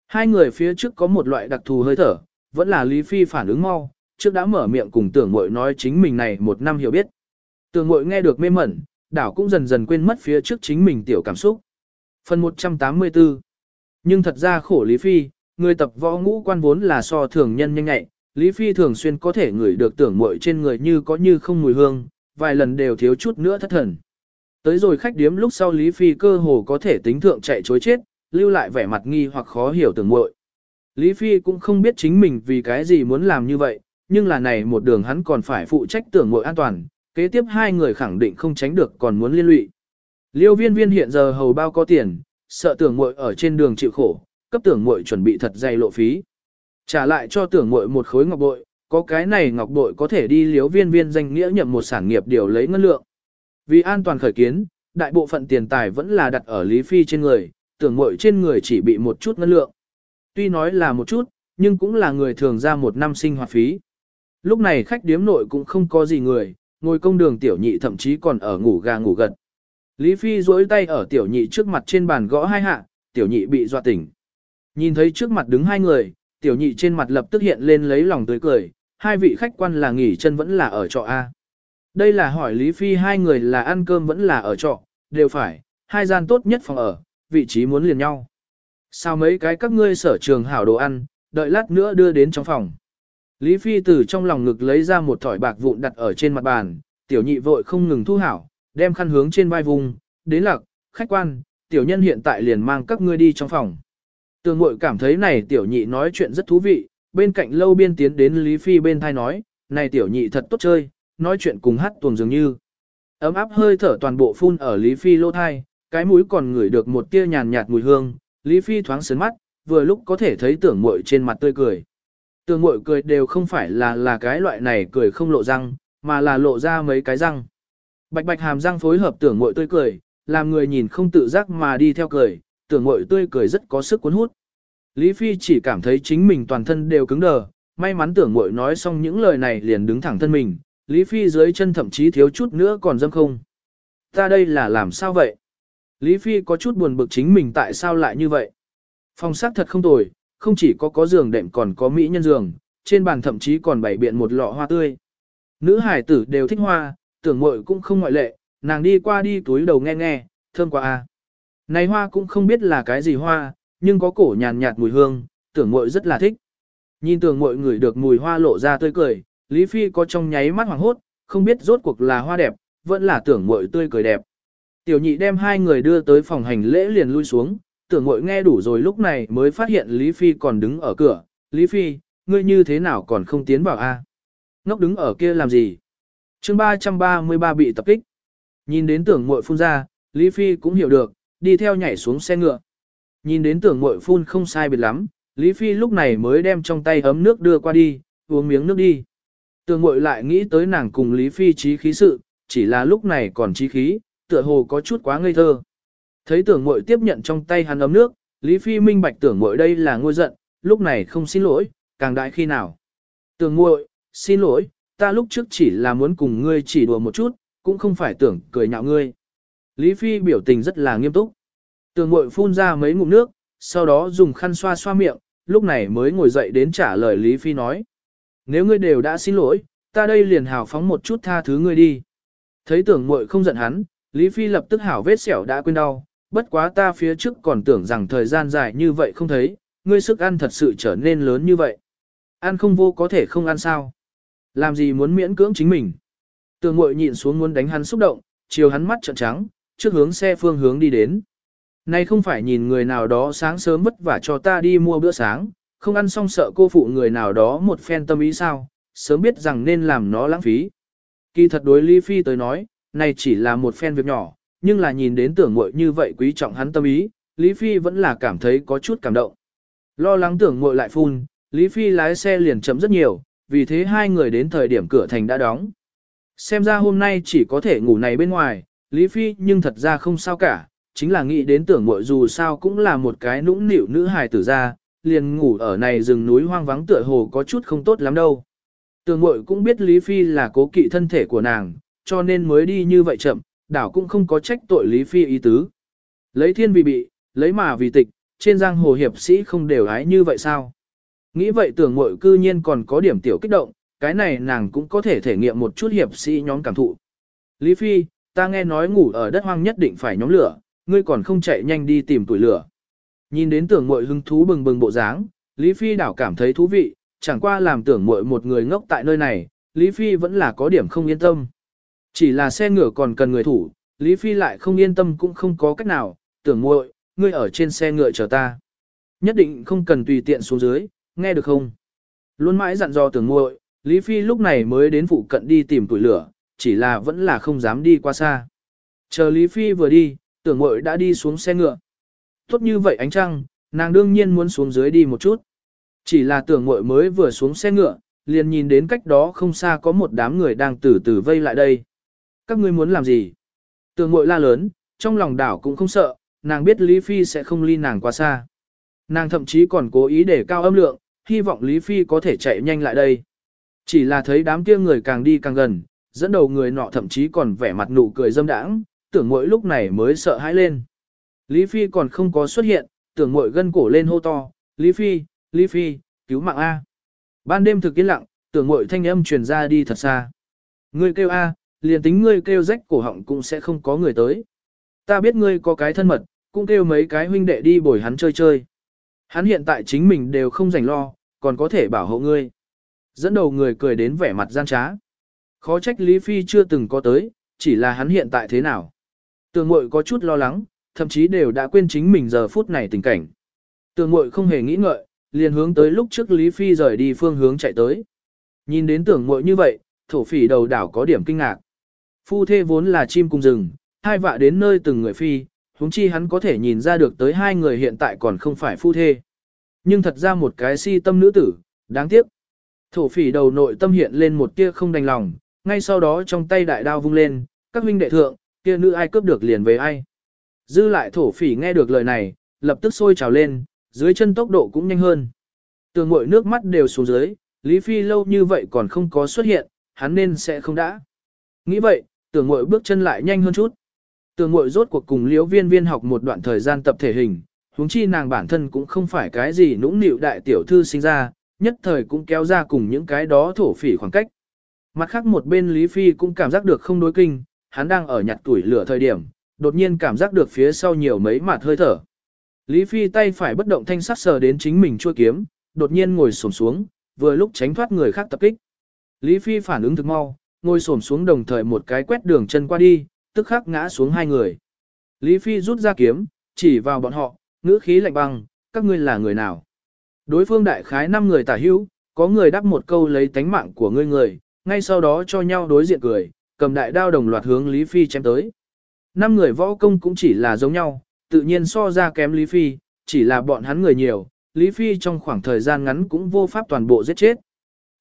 Hai người phía trước có một loại đặc thù hơi thở, vẫn là Lý Phi phản ứng mau, trước đã mở miệng cùng tưởng mội nói chính mình này một năm hiểu biết. Tưởng mội nghe được mê mẩn, đảo cũng dần dần quên mất phía trước chính mình tiểu cảm xúc. Phần 184 Nhưng thật ra khổ Lý Phi, người tập võ ngũ quan vốn là so thường nhân nhanh nhạy, Lý Phi thường xuyên có thể ngửi được tưởng mội trên người như có như không mùi hương, vài lần đều thiếu chút nữa thất thần. Tới rồi khách điếm lúc sau Lý Phi cơ hồ có thể tính thượng chạy chối chết, lưu lại vẻ mặt nghi hoặc khó hiểu tưởng muội. Lý Phi cũng không biết chính mình vì cái gì muốn làm như vậy, nhưng là này một đường hắn còn phải phụ trách tưởng muội an toàn, kế tiếp hai người khẳng định không tránh được còn muốn liên lụy. Liêu viên viên hiện giờ hầu bao có tiền, sợ tưởng muội ở trên đường chịu khổ, cấp tưởng muội chuẩn bị thật dày lộ phí. Trả lại cho tưởng muội một khối ngọc bội, có cái này ngọc bội có thể đi liếu viên viên danh nghĩa nhậm một sản nghiệp điều lấy ngân lượng. Vì an toàn khởi kiến, đại bộ phận tiền tài vẫn là đặt ở Lý Phi trên người, tưởng mội trên người chỉ bị một chút ngân lượng. Tuy nói là một chút, nhưng cũng là người thường ra một năm sinh hoạt phí. Lúc này khách điếm nội cũng không có gì người, ngồi công đường tiểu nhị thậm chí còn ở ngủ gà ngủ gật. Lý Phi duỗi tay ở tiểu nhị trước mặt trên bàn gõ hai hạ, tiểu nhị bị dọa tỉnh. Nhìn thấy trước mặt đứng hai người, tiểu nhị trên mặt lập tức hiện lên lấy lòng tươi cười, hai vị khách quan là nghỉ chân vẫn là ở trọ A. Đây là hỏi Lý Phi hai người là ăn cơm vẫn là ở trọ, đều phải, hai gian tốt nhất phòng ở, vị trí muốn liền nhau. Sao mấy cái các ngươi sở trường hảo đồ ăn, đợi lát nữa đưa đến trong phòng. Lý Phi từ trong lòng ngực lấy ra một thỏi bạc vụn đặt ở trên mặt bàn, tiểu nhị vội không ngừng thu hảo, đem khăn hướng trên vai vùng, đến lạc, khách quan, tiểu nhân hiện tại liền mang các ngươi đi trong phòng. Tường mội cảm thấy này tiểu nhị nói chuyện rất thú vị, bên cạnh lâu biên tiến đến Lý Phi bên thai nói, này tiểu nhị thật tốt chơi, nói chuyện cùng hát tuồng dường như. Ấm áp hơi thở toàn bộ phun ở Lý Phi lô thai, cái mũi còn ngửi được một tia nhàn nhạt mùi hương, Lý Phi thoáng sớn mắt, vừa lúc có thể thấy tưởng muội trên mặt tươi cười. Tưởng muội cười đều không phải là là cái loại này cười không lộ răng, mà là lộ ra mấy cái răng. Bạch bạch hàm răng phối hợp tưởng muội tươi cười, làm người nhìn không tự giác mà đi theo cười, tưởng muội tươi cười rất có sức cuốn hút. Lý Phi chỉ cảm thấy chính mình toàn thân đều cứng đờ, may mắn tưởng muội nói xong những lời này liền đứng thẳng thân mình, Lý Phi dưới chân thậm chí thiếu chút nữa còn dâm không. Ta đây là làm sao vậy? Lý Phi có chút buồn bực chính mình tại sao lại như vậy. Phòng sắc thật không tồi, không chỉ có có giường đệm còn có mỹ nhân giường, trên bàn thậm chí còn bày biện một lọ hoa tươi. Nữ hải tử đều thích hoa, tưởng muội cũng không ngoại lệ, nàng đi qua đi túi đầu nghe nghe, thơm quá a. Này hoa cũng không biết là cái gì hoa, nhưng có cổ nhàn nhạt mùi hương, tưởng muội rất là thích. Nhìn tưởng muội người được mùi hoa lộ ra tươi cười, Lý Phi có trong nháy mắt hoàng hốt, không biết rốt cuộc là hoa đẹp, vẫn là tưởng muội tươi cười đẹp. Tiểu nhị đem hai người đưa tới phòng hành lễ liền lui xuống, tưởng ngội nghe đủ rồi lúc này mới phát hiện Lý Phi còn đứng ở cửa. Lý Phi, ngươi như thế nào còn không tiến vào a? Ngốc đứng ở kia làm gì? chương 333 bị tập kích. Nhìn đến tưởng ngội phun ra, Lý Phi cũng hiểu được, đi theo nhảy xuống xe ngựa. Nhìn đến tưởng ngội phun không sai biệt lắm, Lý Phi lúc này mới đem trong tay ấm nước đưa qua đi, uống miếng nước đi. Tưởng ngội lại nghĩ tới nàng cùng Lý Phi trí khí sự, chỉ là lúc này còn trí khí, tựa hồ có chút quá ngây thơ. Thấy tưởng muội tiếp nhận trong tay hắn ấm nước, Lý Phi minh bạch tưởng muội đây là ngôi giận, lúc này không xin lỗi, càng đại khi nào. Tưởng muội, xin lỗi, ta lúc trước chỉ là muốn cùng ngươi chỉ đùa một chút, cũng không phải tưởng cười nhạo ngươi. Lý Phi biểu tình rất là nghiêm túc. Tưởng muội phun ra mấy ngụm nước, sau đó dùng khăn xoa xoa miệng, lúc này mới ngồi dậy đến trả lời Lý Phi nói. Nếu ngươi đều đã xin lỗi, ta đây liền hào phóng một chút tha thứ ngươi đi. Thấy tưởng muội không giận hắn, Lý Phi lập tức hảo vết sẹo đã quên đau, bất quá ta phía trước còn tưởng rằng thời gian dài như vậy không thấy, ngươi sức ăn thật sự trở nên lớn như vậy. Ăn không vô có thể không ăn sao. Làm gì muốn miễn cưỡng chính mình. Tường ngội nhịn xuống muốn đánh hắn xúc động, chiều hắn mắt trợn trắng, trước hướng xe phương hướng đi đến. Nay không phải nhìn người nào đó sáng sớm vất vả cho ta đi mua bữa sáng, không ăn xong sợ cô phụ người nào đó một phen tâm ý sao, sớm biết rằng nên làm nó lãng phí. Kỳ thật đối Lý Phi tới nói, này chỉ là một phen việc nhỏ, nhưng là nhìn đến tưởng muội như vậy quý trọng hắn tâm ý, Lý Phi vẫn là cảm thấy có chút cảm động. Lo lắng tưởng muội lại phun, Lý Phi lái xe liền chậm rất nhiều, vì thế hai người đến thời điểm cửa thành đã đóng. Xem ra hôm nay chỉ có thể ngủ này bên ngoài, Lý Phi nhưng thật ra không sao cả, chính là nghĩ đến tưởng muội dù sao cũng là một cái nũng nịu nữ hài tử ra, liền ngủ ở này rừng núi hoang vắng tựa hồ có chút không tốt lắm đâu. Tưởng muội cũng biết Lý Phi là cố kỵ thân thể của nàng, cho nên mới đi như vậy chậm, đảo cũng không có trách tội Lý Phi ý tứ. Lấy thiên vì bị, lấy mà vì tịch, trên giang hồ hiệp sĩ không đều ái như vậy sao? Nghĩ vậy tưởng mội cư nhiên còn có điểm tiểu kích động, cái này nàng cũng có thể thể nghiệm một chút hiệp sĩ nhóm cảm thụ. Lý Phi, ta nghe nói ngủ ở đất hoang nhất định phải nhóm lửa, ngươi còn không chạy nhanh đi tìm tuổi lửa. Nhìn đến tưởng mội hứng thú bừng bừng bộ dáng, Lý Phi đảo cảm thấy thú vị, chẳng qua làm tưởng mội một người ngốc tại nơi này, Lý Phi vẫn là có điểm không yên tâm. Chỉ là xe ngựa còn cần người thủ, Lý Phi lại không yên tâm cũng không có cách nào, tưởng muội, ngươi ở trên xe ngựa chờ ta. Nhất định không cần tùy tiện xuống dưới, nghe được không? Luôn mãi dặn dò tưởng muội, Lý Phi lúc này mới đến phụ cận đi tìm tuổi lửa, chỉ là vẫn là không dám đi qua xa. Chờ Lý Phi vừa đi, tưởng muội đã đi xuống xe ngựa. Tốt như vậy ánh trăng, nàng đương nhiên muốn xuống dưới đi một chút. Chỉ là tưởng muội mới vừa xuống xe ngựa, liền nhìn đến cách đó không xa có một đám người đang từ từ vây lại đây. Các ngươi muốn làm gì? Tưởng ngội la lớn, trong lòng đảo cũng không sợ, nàng biết Lý Phi sẽ không ly nàng quá xa. Nàng thậm chí còn cố ý để cao âm lượng, hy vọng Lý Phi có thể chạy nhanh lại đây. Chỉ là thấy đám kia người càng đi càng gần, dẫn đầu người nọ thậm chí còn vẻ mặt nụ cười dâm đãng, tưởng mỗi lúc này mới sợ hãi lên. Lý Phi còn không có xuất hiện, tưởng mội gân cổ lên hô to, Lý Phi, Lý Phi, cứu mạng A. Ban đêm thực yên lặng, tưởng mội thanh âm truyền ra đi thật xa. Ngươi kêu A, liền tính ngươi kêu rách cổ họng cũng sẽ không có người tới. Ta biết ngươi có cái thân mật, cũng kêu mấy cái huynh đệ đi bồi hắn chơi chơi. Hắn hiện tại chính mình đều không rảnh lo, còn có thể bảo hộ ngươi. Dẫn đầu người cười đến vẻ mặt gian trá. Khó trách Lý Phi chưa từng có tới, chỉ là hắn hiện tại thế nào. Tường mội có chút lo lắng, thậm chí đều đã quên chính mình giờ phút này tình cảnh. Tường mội không hề nghĩ ngợi, liền hướng tới lúc trước Lý Phi rời đi phương hướng chạy tới. Nhìn đến tưởng mội như vậy, thổ phỉ đầu đảo có điểm kinh ngạc. Phu thê vốn là chim cùng rừng, hai vạ đến nơi từng người phi, huống chi hắn có thể nhìn ra được tới hai người hiện tại còn không phải phu thê. Nhưng thật ra một cái si tâm nữ tử, đáng tiếc. Thổ phỉ đầu nội tâm hiện lên một tia không đành lòng, ngay sau đó trong tay đại đao vung lên, các huynh đệ thượng, kia nữ ai cướp được liền về ai. Dư lại thổ phỉ nghe được lời này, lập tức sôi trào lên, dưới chân tốc độ cũng nhanh hơn. Tường mội nước mắt đều xuống dưới, Lý Phi lâu như vậy còn không có xuất hiện, hắn nên sẽ không đã. Nghĩ vậy, tưởng mội bước chân lại nhanh hơn chút. Tưởng mội rốt cuộc cùng liễu viên viên học một đoạn thời gian tập thể hình, huống chi nàng bản thân cũng không phải cái gì nũng nịu đại tiểu thư sinh ra, nhất thời cũng kéo ra cùng những cái đó thổ phỉ khoảng cách. Mặt khác một bên Lý Phi cũng cảm giác được không đối kinh, hắn đang ở nhặt tuổi lửa thời điểm, đột nhiên cảm giác được phía sau nhiều mấy mặt hơi thở. Lý Phi tay phải bất động thanh sắc sờ đến chính mình chua kiếm, đột nhiên ngồi xổm xuống, vừa lúc tránh thoát người khác tập kích. Lý Phi phản ứng thực mau, ngồi xổm xuống đồng thời một cái quét đường chân qua đi, tức khắc ngã xuống hai người. Lý Phi rút ra kiếm, chỉ vào bọn họ, ngữ khí lạnh băng, các ngươi là người nào? Đối phương đại khái năm người tả hữu, có người đáp một câu lấy tánh mạng của ngươi người, ngay sau đó cho nhau đối diện cười, cầm đại đao đồng loạt hướng Lý Phi chém tới. Năm người võ công cũng chỉ là giống nhau, tự nhiên so ra kém Lý Phi, chỉ là bọn hắn người nhiều, Lý Phi trong khoảng thời gian ngắn cũng vô pháp toàn bộ giết chết.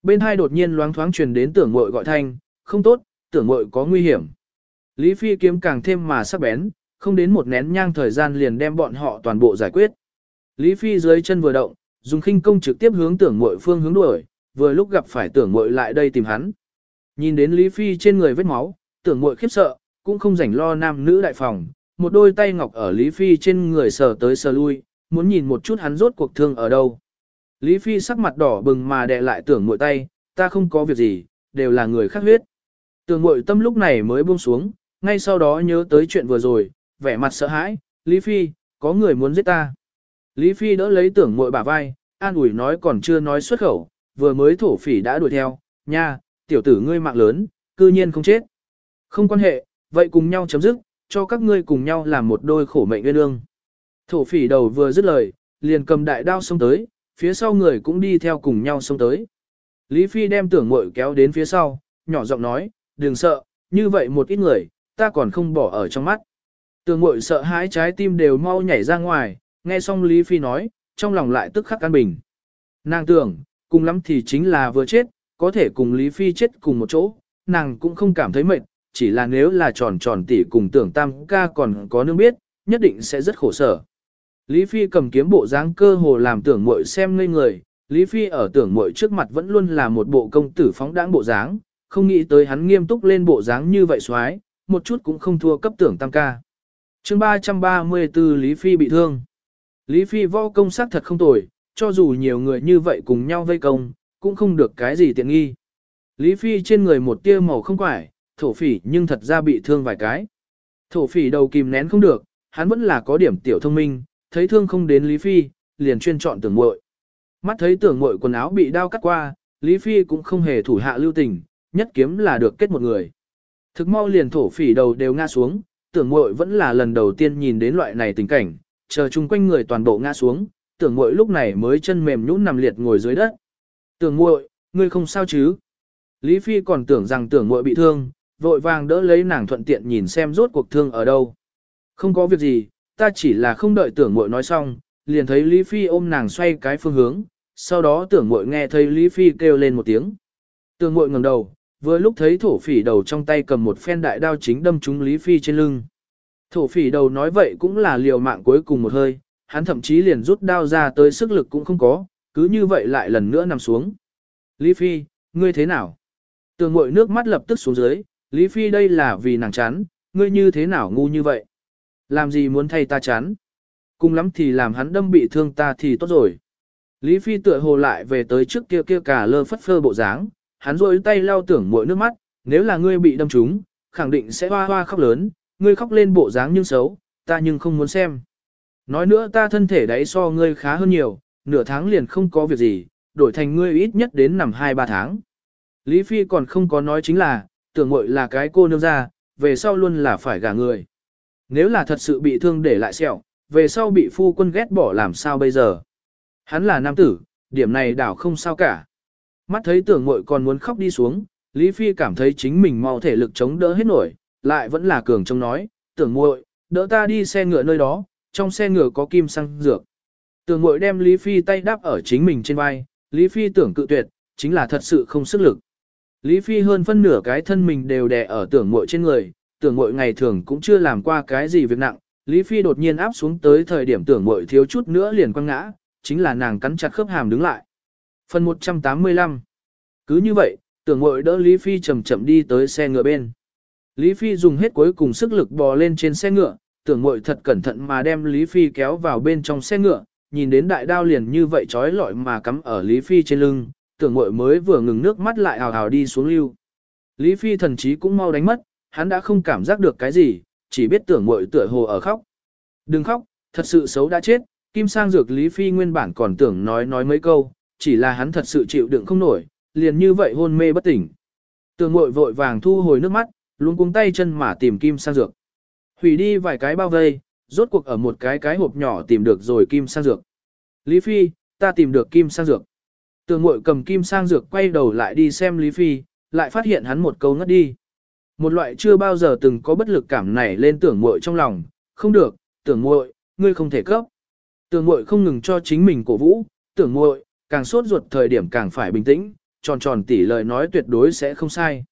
Bên hai đột nhiên loáng thoáng truyền đến tưởng mội gọi thanh, không tốt, tưởng mội có nguy hiểm. Lý Phi kiếm càng thêm mà sắc bén, không đến một nén nhang thời gian liền đem bọn họ toàn bộ giải quyết. Lý Phi dưới chân vừa động, dùng khinh công trực tiếp hướng tưởng mội phương hướng đuổi, vừa lúc gặp phải tưởng mội lại đây tìm hắn. Nhìn đến Lý Phi trên người vết máu, tưởng mội khiếp sợ, cũng không rảnh lo nam nữ đại phòng, một đôi tay ngọc ở Lý Phi trên người sờ tới sờ lui, muốn nhìn một chút hắn rốt cuộc thương ở đâu. Lý Phi sắc mặt đỏ bừng mà đè lại tưởng mội tay, ta không có việc gì, đều là người khác huyết. Tưởng mội tâm lúc này mới buông xuống, ngay sau đó nhớ tới chuyện vừa rồi, vẻ mặt sợ hãi, Lý Phi, có người muốn giết ta. Lý Phi đỡ lấy tưởng mội bả vai, an ủi nói còn chưa nói xuất khẩu, vừa mới thổ phỉ đã đuổi theo, nha, tiểu tử ngươi mạng lớn, cư nhiên không chết. Không quan hệ, vậy cùng nhau chấm dứt, cho các ngươi cùng nhau làm một đôi khổ mệnh nguyên ương. Thổ phỉ đầu vừa dứt lời, liền cầm đại đao xông tới, phía sau người cũng đi theo cùng nhau xông tới. Lý Phi đem tưởng mội kéo đến phía sau, nhỏ giọng nói, đừng sợ, như vậy một ít người, ta còn không bỏ ở trong mắt. Tưởng mội sợ hãi trái tim đều mau nhảy ra ngoài, nghe xong Lý Phi nói, trong lòng lại tức khắc an bình. Nàng tưởng, cùng lắm thì chính là vừa chết, có thể cùng Lý Phi chết cùng một chỗ, nàng cũng không cảm thấy mệt, chỉ là nếu là tròn tròn tỷ cùng tưởng tam ca còn có nương biết, nhất định sẽ rất khổ sở. Lý Phi cầm kiếm bộ dáng cơ hồ làm tưởng muội xem ngây người, Lý Phi ở tưởng muội trước mặt vẫn luôn là một bộ công tử phóng đãng bộ dáng, không nghĩ tới hắn nghiêm túc lên bộ dáng như vậy xoái, một chút cũng không thua cấp tưởng tam ca. chương 334 Lý Phi bị thương. Lý Phi võ công sắc thật không tồi, cho dù nhiều người như vậy cùng nhau vây công, cũng không được cái gì tiện nghi. Lý Phi trên người một tia màu không quải, thổ phỉ nhưng thật ra bị thương vài cái. Thổ phỉ đầu kìm nén không được, hắn vẫn là có điểm tiểu thông minh, thấy thương không đến Lý Phi, liền chuyên chọn tưởng muội. Mắt thấy tưởng muội quần áo bị đao cắt qua, Lý Phi cũng không hề thủ hạ lưu tình, nhất kiếm là được kết một người. Thực mau liền thổ phỉ đầu đều ngã xuống, tưởng muội vẫn là lần đầu tiên nhìn đến loại này tình cảnh, chờ chung quanh người toàn bộ ngã xuống, tưởng muội lúc này mới chân mềm nhũn nằm liệt ngồi dưới đất. Tưởng muội, ngươi không sao chứ? Lý Phi còn tưởng rằng tưởng muội bị thương, vội vàng đỡ lấy nàng thuận tiện nhìn xem rốt cuộc thương ở đâu. Không có việc gì, ta chỉ là không đợi tưởng muội nói xong, liền thấy Lý Phi ôm nàng xoay cái phương hướng, sau đó tưởng muội nghe thấy Lý Phi kêu lên một tiếng. Tưởng muội ngẩng đầu, vừa lúc thấy thổ phỉ đầu trong tay cầm một phen đại đao chính đâm trúng Lý Phi trên lưng. Thổ phỉ đầu nói vậy cũng là liều mạng cuối cùng một hơi, hắn thậm chí liền rút đao ra tới sức lực cũng không có, cứ như vậy lại lần nữa nằm xuống. Lý Phi, ngươi thế nào? Tường mội nước mắt lập tức xuống dưới, Lý Phi đây là vì nàng chán, ngươi như thế nào ngu như vậy? Làm gì muốn thay ta chán? Cùng lắm thì làm hắn đâm bị thương ta thì tốt rồi. Lý Phi tựa hồ lại về tới trước kia kia cả lơ phất phơ bộ dáng, hắn rôi tay lau tưởng mỗi nước mắt, nếu là ngươi bị đâm trúng, khẳng định sẽ hoa hoa khóc lớn, ngươi khóc lên bộ dáng nhưng xấu, ta nhưng không muốn xem. Nói nữa ta thân thể đấy so ngươi khá hơn nhiều, nửa tháng liền không có việc gì, đổi thành ngươi ít nhất đến nằm 2-3 tháng. Lý Phi còn không có nói chính là, tưởng mội là cái cô nương ra, về sau luôn là phải gả người. Nếu là thật sự bị thương để lại sẹo, về sau bị phu quân ghét bỏ làm sao bây giờ. Hắn là nam tử, điểm này đảo không sao cả. Mắt thấy tưởng muội còn muốn khóc đi xuống, Lý Phi cảm thấy chính mình mau thể lực chống đỡ hết nổi, lại vẫn là cường trông nói, tưởng muội đỡ ta đi xe ngựa nơi đó, trong xe ngựa có kim xăng dược. Tưởng muội đem Lý Phi tay đáp ở chính mình trên vai, Lý Phi tưởng cự tuyệt, chính là thật sự không sức lực. Lý Phi hơn phân nửa cái thân mình đều đè ở tưởng muội trên người, tưởng muội ngày thường cũng chưa làm qua cái gì việc nặng, Lý Phi đột nhiên áp xuống tới thời điểm tưởng muội thiếu chút nữa liền quăng ngã, chính là nàng cắn chặt khớp hàm đứng lại. Phần 185 Cứ như vậy, tưởng muội đỡ Lý Phi chậm chậm đi tới xe ngựa bên. Lý Phi dùng hết cuối cùng sức lực bò lên trên xe ngựa, tưởng muội thật cẩn thận mà đem Lý Phi kéo vào bên trong xe ngựa, nhìn đến đại đao liền như vậy trói lọi mà cắm ở Lý Phi trên lưng, tưởng muội mới vừa ngừng nước mắt lại hào hào đi xuống lưu. Lý Phi thần chí cũng mau đánh mất, hắn đã không cảm giác được cái gì, chỉ biết tưởng muội tựa hồ ở khóc. Đừng khóc, thật sự xấu đã chết, Kim Sang dược Lý Phi nguyên bản còn tưởng nói nói mấy câu, chỉ là hắn thật sự chịu đựng không nổi, liền như vậy hôn mê bất tỉnh. Tường muội vội vàng thu hồi nước mắt, luôn cuống tay chân mà tìm Kim Sang dược. Hủy đi vài cái bao vây, rốt cuộc ở một cái cái hộp nhỏ tìm được rồi Kim Sang dược. Lý Phi, ta tìm được Kim Sang dược. Tường muội cầm Kim Sang dược quay đầu lại đi xem Lý Phi, lại phát hiện hắn một câu ngất đi. Một loại chưa bao giờ từng có bất lực cảm này lên tưởng muội trong lòng, không được, tưởng muội, ngươi không thể cấp. Tưởng muội không ngừng cho chính mình cổ vũ, tưởng muội, càng sốt ruột thời điểm càng phải bình tĩnh, tròn tròn tỉ lời nói tuyệt đối sẽ không sai.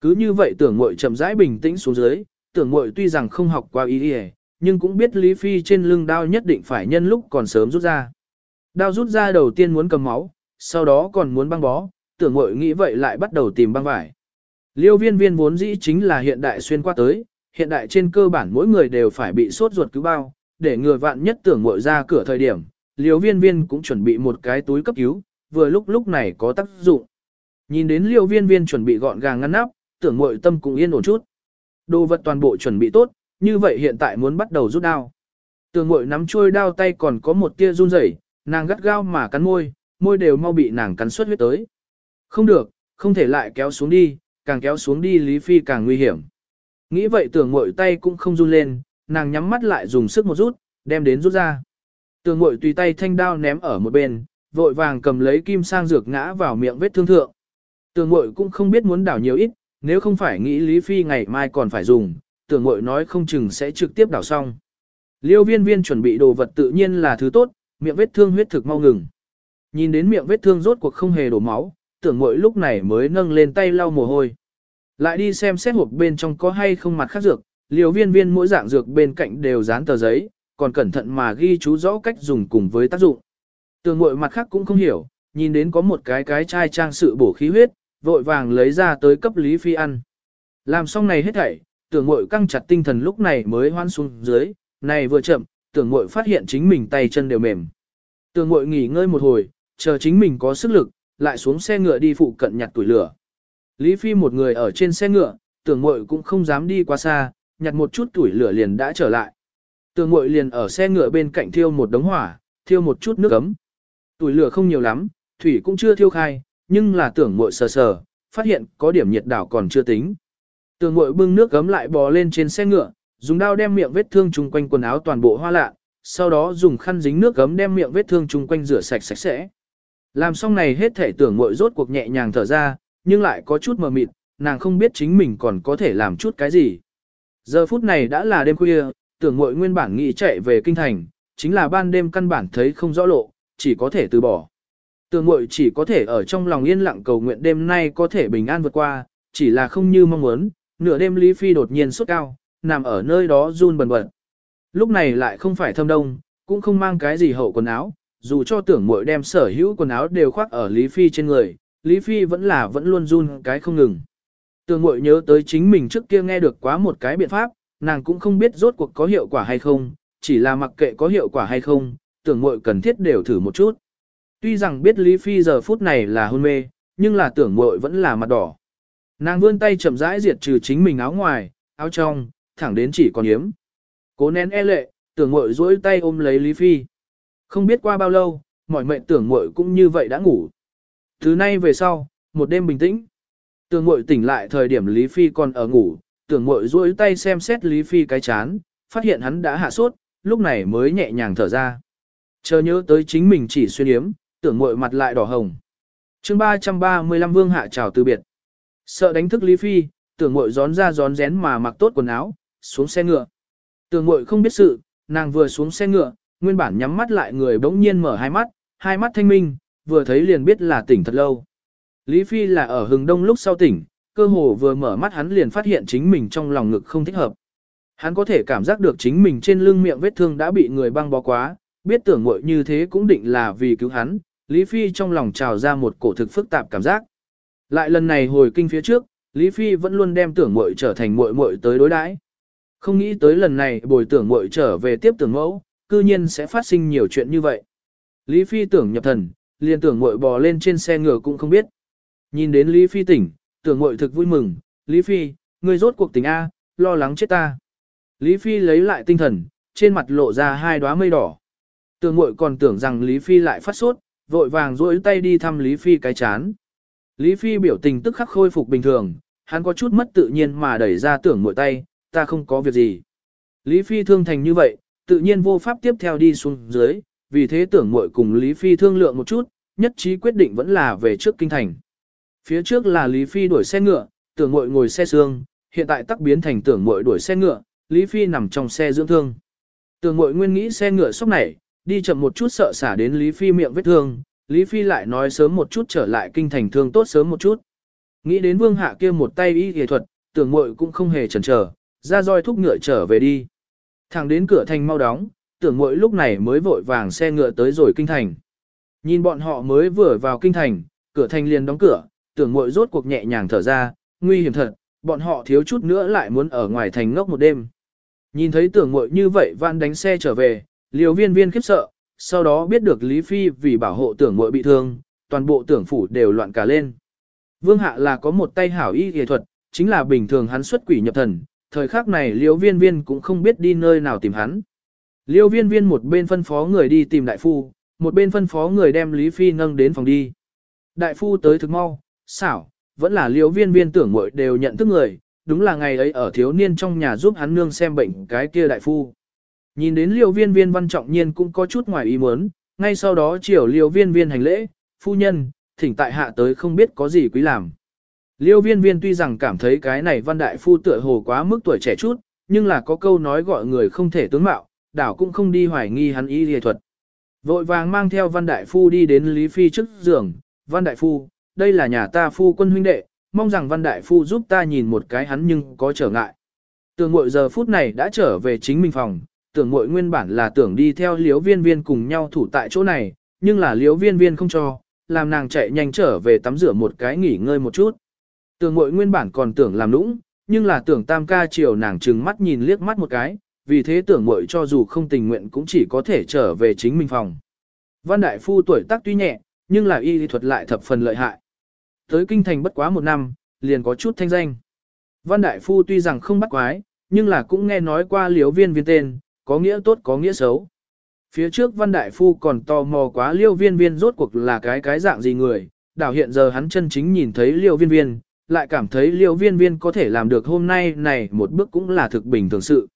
Cứ như vậy tưởng muội chậm rãi bình tĩnh xuống dưới, tưởng muội tuy rằng không học qua ý y, nhưng cũng biết Lý Phi trên lưng đao nhất định phải nhân lúc còn sớm rút ra. Đao rút ra đầu tiên muốn cầm máu, sau đó còn muốn băng bó, tưởng muội nghĩ vậy lại bắt đầu tìm băng vải. Liêu viên viên vốn dĩ chính là hiện đại xuyên qua tới, hiện đại trên cơ bản mỗi người đều phải bị sốt ruột cứu bao, để người vạn nhất tưởng muội ra cửa thời điểm, liêu viên viên cũng chuẩn bị một cái túi cấp cứu, vừa lúc lúc này có tác dụng. Nhìn đến liêu viên viên chuẩn bị gọn gàng ngăn nắp, tưởng mội tâm cũng yên ổn chút. Đồ vật toàn bộ chuẩn bị tốt, như vậy hiện tại muốn bắt đầu rút đao. Tưởng mội nắm trôi đao tay còn có một tia run rẩy, nàng gắt gao mà cắn môi, môi đều mau bị nàng cắn xuất huyết tới. Không được, không thể lại kéo xuống đi, càng kéo xuống đi Lý Phi càng nguy hiểm. Nghĩ vậy tưởng mội tay cũng không run lên, nàng nhắm mắt lại dùng sức một rút, đem đến rút ra. Tường ngội tùy tay thanh đao ném ở một bên, vội vàng cầm lấy kim sang dược ngã vào miệng vết thương thượng. Tường ngội cũng không biết muốn đảo nhiều ít, nếu không phải nghĩ Lý Phi ngày mai còn phải dùng, tường ngội nói không chừng sẽ trực tiếp đảo xong. Liêu viên viên chuẩn bị đồ vật tự nhiên là thứ tốt, miệng vết thương huyết thực mau ngừng. Nhìn đến miệng vết thương rốt cuộc không hề đổ máu, tưởng muội lúc này mới nâng lên tay lau mồ hôi. Lại đi xem xét hộp bên trong có hay không mặt khác dược, liều viên viên mỗi dạng dược bên cạnh đều dán tờ giấy, còn cẩn thận mà ghi chú rõ cách dùng cùng với tác dụng. Tường muội mặt khác cũng không hiểu, nhìn đến có một cái cái chai trang sự bổ khí huyết, vội vàng lấy ra tới cấp Lý Phi ăn. Làm xong này hết thảy, tưởng muội căng chặt tinh thần lúc này mới hoan xuống dưới, này vừa chậm, tưởng muội phát hiện chính mình tay chân đều mềm. Tưởng muội nghỉ ngơi một hồi, chờ chính mình có sức lực, lại xuống xe ngựa đi phụ cận nhặt tuổi lửa. Lý Phi một người ở trên xe ngựa, tưởng muội cũng không dám đi quá xa, nhặt một chút tuổi lửa liền đã trở lại. Tường muội liền ở xe ngựa bên cạnh thiêu một đống hỏa, thiêu một chút nước ấm. Tuổi lửa không nhiều lắm, thủy cũng chưa thiêu khai, nhưng là tưởng muội sờ sờ, phát hiện có điểm nhiệt đảo còn chưa tính. Tường muội bưng nước gấm lại bò lên trên xe ngựa, dùng dao đem miệng vết thương chung quanh quần áo toàn bộ hoa lạ, sau đó dùng khăn dính nước gấm đem miệng vết thương chung quanh rửa sạch sạch sẽ. Làm xong này hết thể tưởng muội rốt cuộc nhẹ nhàng thở ra, nhưng lại có chút mờ mịt, nàng không biết chính mình còn có thể làm chút cái gì. Giờ phút này đã là đêm khuya, tưởng mội nguyên bản nghĩ chạy về kinh thành, chính là ban đêm căn bản thấy không rõ lộ, chỉ có thể từ bỏ. Tưởng mội chỉ có thể ở trong lòng yên lặng cầu nguyện đêm nay có thể bình an vượt qua, chỉ là không như mong muốn, nửa đêm Lý Phi đột nhiên sốt cao, nằm ở nơi đó run bần bật. Lúc này lại không phải thâm đông, cũng không mang cái gì hậu quần áo, dù cho tưởng mội đem sở hữu quần áo đều khoác ở Lý Phi trên người, Lý Phi vẫn là vẫn luôn run cái không ngừng. Tưởng mội nhớ tới chính mình trước kia nghe được quá một cái biện pháp, nàng cũng không biết rốt cuộc có hiệu quả hay không, chỉ là mặc kệ có hiệu quả hay không, tưởng muội cần thiết đều thử một chút. Tuy rằng biết Lý Phi giờ phút này là hôn mê, nhưng là tưởng muội vẫn là mặt đỏ. Nàng vươn tay chậm rãi diệt trừ chính mình áo ngoài, áo trong, thẳng đến chỉ còn yếm. Cố nén e lệ, tưởng muội duỗi tay ôm lấy Lý Phi. Không biết qua bao lâu, mọi mệnh tưởng muội cũng như vậy đã ngủ. Thứ nay về sau, một đêm bình tĩnh. Tưởng muội tỉnh lại thời điểm Lý Phi còn ở ngủ, tưởng mội duỗi tay xem xét Lý Phi cái chán, phát hiện hắn đã hạ sốt, lúc này mới nhẹ nhàng thở ra. Chờ nhớ tới chính mình chỉ xuyên yếm, tưởng mội mặt lại đỏ hồng. chương 335 vương hạ chào từ biệt. Sợ đánh thức Lý Phi, tưởng mội gión ra gión rén mà mặc tốt quần áo, xuống xe ngựa. Tưởng mội không biết sự, nàng vừa xuống xe ngựa, nguyên bản nhắm mắt lại người bỗng nhiên mở hai mắt, hai mắt thanh minh, vừa thấy liền biết là tỉnh thật lâu. Lý Phi là ở hừng đông lúc sau tỉnh, cơ hồ vừa mở mắt hắn liền phát hiện chính mình trong lòng ngực không thích hợp. Hắn có thể cảm giác được chính mình trên lưng miệng vết thương đã bị người băng bó quá, biết tưởng muội như thế cũng định là vì cứu hắn, Lý Phi trong lòng trào ra một cổ thực phức tạp cảm giác. Lại lần này hồi kinh phía trước, Lý Phi vẫn luôn đem tưởng muội trở thành muội muội tới đối đãi. Không nghĩ tới lần này bồi tưởng muội trở về tiếp tưởng mẫu, cư nhiên sẽ phát sinh nhiều chuyện như vậy. Lý Phi tưởng nhập thần, liền tưởng muội bò lên trên xe ngựa cũng không biết. Nhìn đến Lý Phi tỉnh, tưởng muội thực vui mừng, Lý Phi, ngươi rốt cuộc tình A, lo lắng chết ta. Lý Phi lấy lại tinh thần, trên mặt lộ ra hai đóa mây đỏ. Tưởng muội còn tưởng rằng Lý Phi lại phát sốt, vội vàng duỗi tay đi thăm Lý Phi cái chán. Lý Phi biểu tình tức khắc khôi phục bình thường, hắn có chút mất tự nhiên mà đẩy ra tưởng muội tay, ta không có việc gì. Lý Phi thương thành như vậy, tự nhiên vô pháp tiếp theo đi xuống dưới, vì thế tưởng muội cùng Lý Phi thương lượng một chút, nhất trí quyết định vẫn là về trước kinh thành. Phía trước là Lý Phi đuổi xe ngựa, tưởng muội ngồi xe xương, hiện tại tắc biến thành tưởng muội đuổi xe ngựa, Lý Phi nằm trong xe dưỡng thương. Tưởng muội nguyên nghĩ xe ngựa sốc này, đi chậm một chút sợ xả đến Lý Phi miệng vết thương, Lý Phi lại nói sớm một chút trở lại kinh thành thương tốt sớm một chút. Nghĩ đến vương hạ kia một tay y y thuật, tưởng muội cũng không hề chần chờ, ra roi thúc ngựa trở về đi. Thẳng đến cửa thành mau đóng, tưởng muội lúc này mới vội vàng xe ngựa tới rồi kinh thành. Nhìn bọn họ mới vừa vào kinh thành, cửa thành liền đóng cửa, tưởng muội rốt cuộc nhẹ nhàng thở ra, nguy hiểm thật, bọn họ thiếu chút nữa lại muốn ở ngoài thành ngốc một đêm. Nhìn thấy tưởng muội như vậy van đánh xe trở về, liều viên viên khiếp sợ, sau đó biết được Lý Phi vì bảo hộ tưởng muội bị thương, toàn bộ tưởng phủ đều loạn cả lên. Vương Hạ là có một tay hảo y y thuật, chính là bình thường hắn xuất quỷ nhập thần, thời khắc này liêu viên viên cũng không biết đi nơi nào tìm hắn. Liêu viên viên một bên phân phó người đi tìm đại phu, một bên phân phó người đem Lý Phi nâng đến phòng đi. Đại phu tới thực mau, xảo, vẫn là liêu viên viên tưởng mội đều nhận thức người, đúng là ngày ấy ở thiếu niên trong nhà giúp hắn nương xem bệnh cái kia đại phu. Nhìn đến liêu viên viên văn trọng nhiên cũng có chút ngoài ý muốn, ngay sau đó chiều liêu viên viên hành lễ, phu nhân, thỉnh tại hạ tới không biết có gì quý làm. Liêu viên viên tuy rằng cảm thấy cái này văn đại phu tựa hồ quá mức tuổi trẻ chút, nhưng là có câu nói gọi người không thể tướng mạo, đảo cũng không đi hoài nghi hắn y y thuật. Vội vàng mang theo văn đại phu đi đến Lý Phi trước giường, văn đại phu, đây là nhà ta phu quân huynh đệ, mong rằng văn đại phu giúp ta nhìn một cái hắn nhưng có trở ngại. Tưởng mội giờ phút này đã trở về chính mình phòng, tưởng mội nguyên bản là tưởng đi theo liếu viên viên cùng nhau thủ tại chỗ này, nhưng là liếu viên viên không cho, làm nàng chạy nhanh trở về tắm rửa một cái nghỉ ngơi một chút. Tưởng mội nguyên bản còn tưởng làm nũng, nhưng là tưởng tam ca chiều nàng trừng mắt nhìn liếc mắt một cái, vì thế tưởng mội cho dù không tình nguyện cũng chỉ có thể trở về chính mình phòng. Văn đại phu tuổi tác tuy nhẹ, nhưng là y lý thuật lại thập phần lợi hại. Tới kinh thành bất quá một năm, liền có chút thanh danh. Văn đại phu tuy rằng không bắt quái, nhưng là cũng nghe nói qua liếu viên viên tên, có nghĩa tốt có nghĩa xấu. Phía trước văn đại phu còn tò mò quá liêu viên viên rốt cuộc là cái cái dạng gì người, đảo hiện giờ hắn chân chính nhìn thấy liêu viên viên, lại cảm thấy liêu viên viên có thể làm được hôm nay này một bước cũng là thực bình thường sự.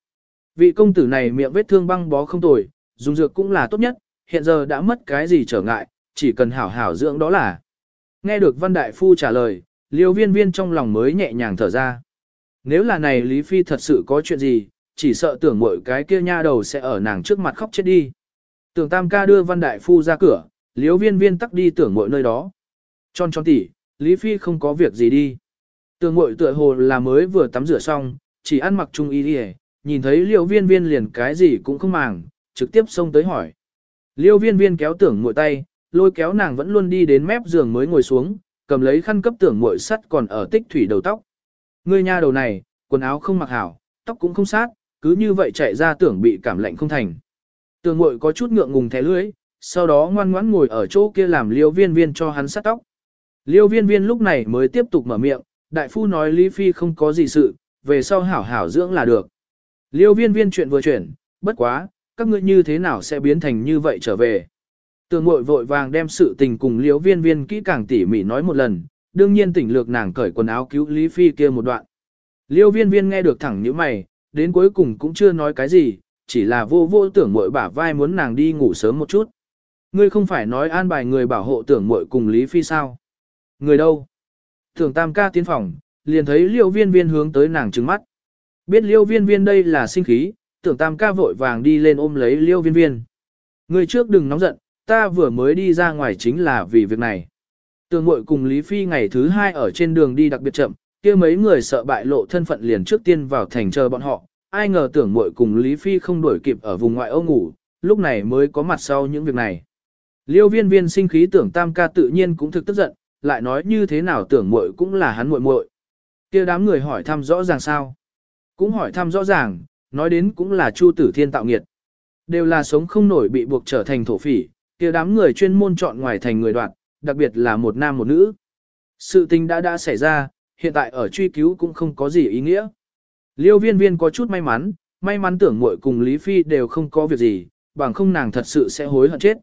Vị công tử này miệng vết thương băng bó không tồi, dùng dược cũng là tốt nhất, hiện giờ đã mất cái gì trở ngại, chỉ cần hảo hảo dưỡng đó là. Nghe được văn đại phu trả lời, liêu viên viên trong lòng mới nhẹ nhàng thở ra. Nếu là này Lý Phi thật sự có chuyện gì, chỉ sợ tưởng mỗi cái kia nha đầu sẽ ở nàng trước mặt khóc chết đi. Tưởng tam ca đưa văn đại phu ra cửa, liêu viên viên tắc đi tưởng mỗi nơi đó. Tròn tròn tỉ, Lý Phi không có việc gì đi. Tưởng mỗi tựa hồ là mới vừa tắm rửa xong, chỉ ăn mặc trung y đi nhìn thấy liêu viên viên liền cái gì cũng không màng, trực tiếp xông tới hỏi. Liêu viên viên kéo tưởng mỗi tay, lôi kéo nàng vẫn luôn đi đến mép giường mới ngồi xuống, cầm lấy khăn cấp tưởng muội sắt còn ở tích thủy đầu tóc. Ngươi nha đầu này, quần áo không mặc hảo, tóc cũng không sát, cứ như vậy chạy ra tưởng bị cảm lạnh không thành. Tưởng muội có chút ngượng ngùng thẻ lưới, sau đó ngoan ngoãn ngồi ở chỗ kia làm liêu viên viên cho hắn sát tóc. Liêu viên viên lúc này mới tiếp tục mở miệng, đại phu nói Lý Phi không có gì sự, về sau hảo hảo dưỡng là được. Liêu viên viên chuyện vừa chuyển, bất quá, các ngươi như thế nào sẽ biến thành như vậy trở về. Tường mội vội vàng đem sự tình cùng liêu viên viên kỹ càng tỉ mỉ nói một lần, đương nhiên tỉnh lược nàng cởi quần áo cứu Lý Phi kia một đoạn. Liêu viên viên nghe được thẳng như mày, đến cuối cùng cũng chưa nói cái gì, chỉ là vô vô tưởng mội bả vai muốn nàng đi ngủ sớm một chút. Ngươi không phải nói an bài người bảo hộ tưởng mội cùng Lý Phi sao? Người đâu? Tưởng tam ca tiến phòng, liền thấy liêu viên viên hướng tới nàng trừng mắt. Biết liêu viên viên đây là sinh khí, tưởng tam ca vội vàng đi lên ôm lấy liêu viên viên. Người trước đừng nóng giận, ta vừa mới đi ra ngoài chính là vì việc này. Tường mội cùng Lý Phi ngày thứ hai ở trên đường đi đặc biệt chậm, kia mấy người sợ bại lộ thân phận liền trước tiên vào thành chờ bọn họ, ai ngờ tưởng mội cùng Lý Phi không đuổi kịp ở vùng ngoại ô ngủ, lúc này mới có mặt sau những việc này. Liêu viên viên sinh khí tưởng tam ca tự nhiên cũng thực tức giận, lại nói như thế nào tưởng muội cũng là hắn muội muội. kia đám người hỏi thăm rõ ràng sao. Cũng hỏi thăm rõ ràng, nói đến cũng là Chu Tử Thiên tạo nghiệt. Đều là sống không nổi bị buộc trở thành thổ phỉ, kia đám người chuyên môn chọn ngoài thành người đoạt, đặc biệt là một nam một nữ. Sự tình đã đã xảy ra, hiện tại ở truy cứu cũng không có gì ý nghĩa. Liêu viên viên có chút may mắn, may mắn tưởng muội cùng Lý Phi đều không có việc gì, bằng không nàng thật sự sẽ hối hận chết.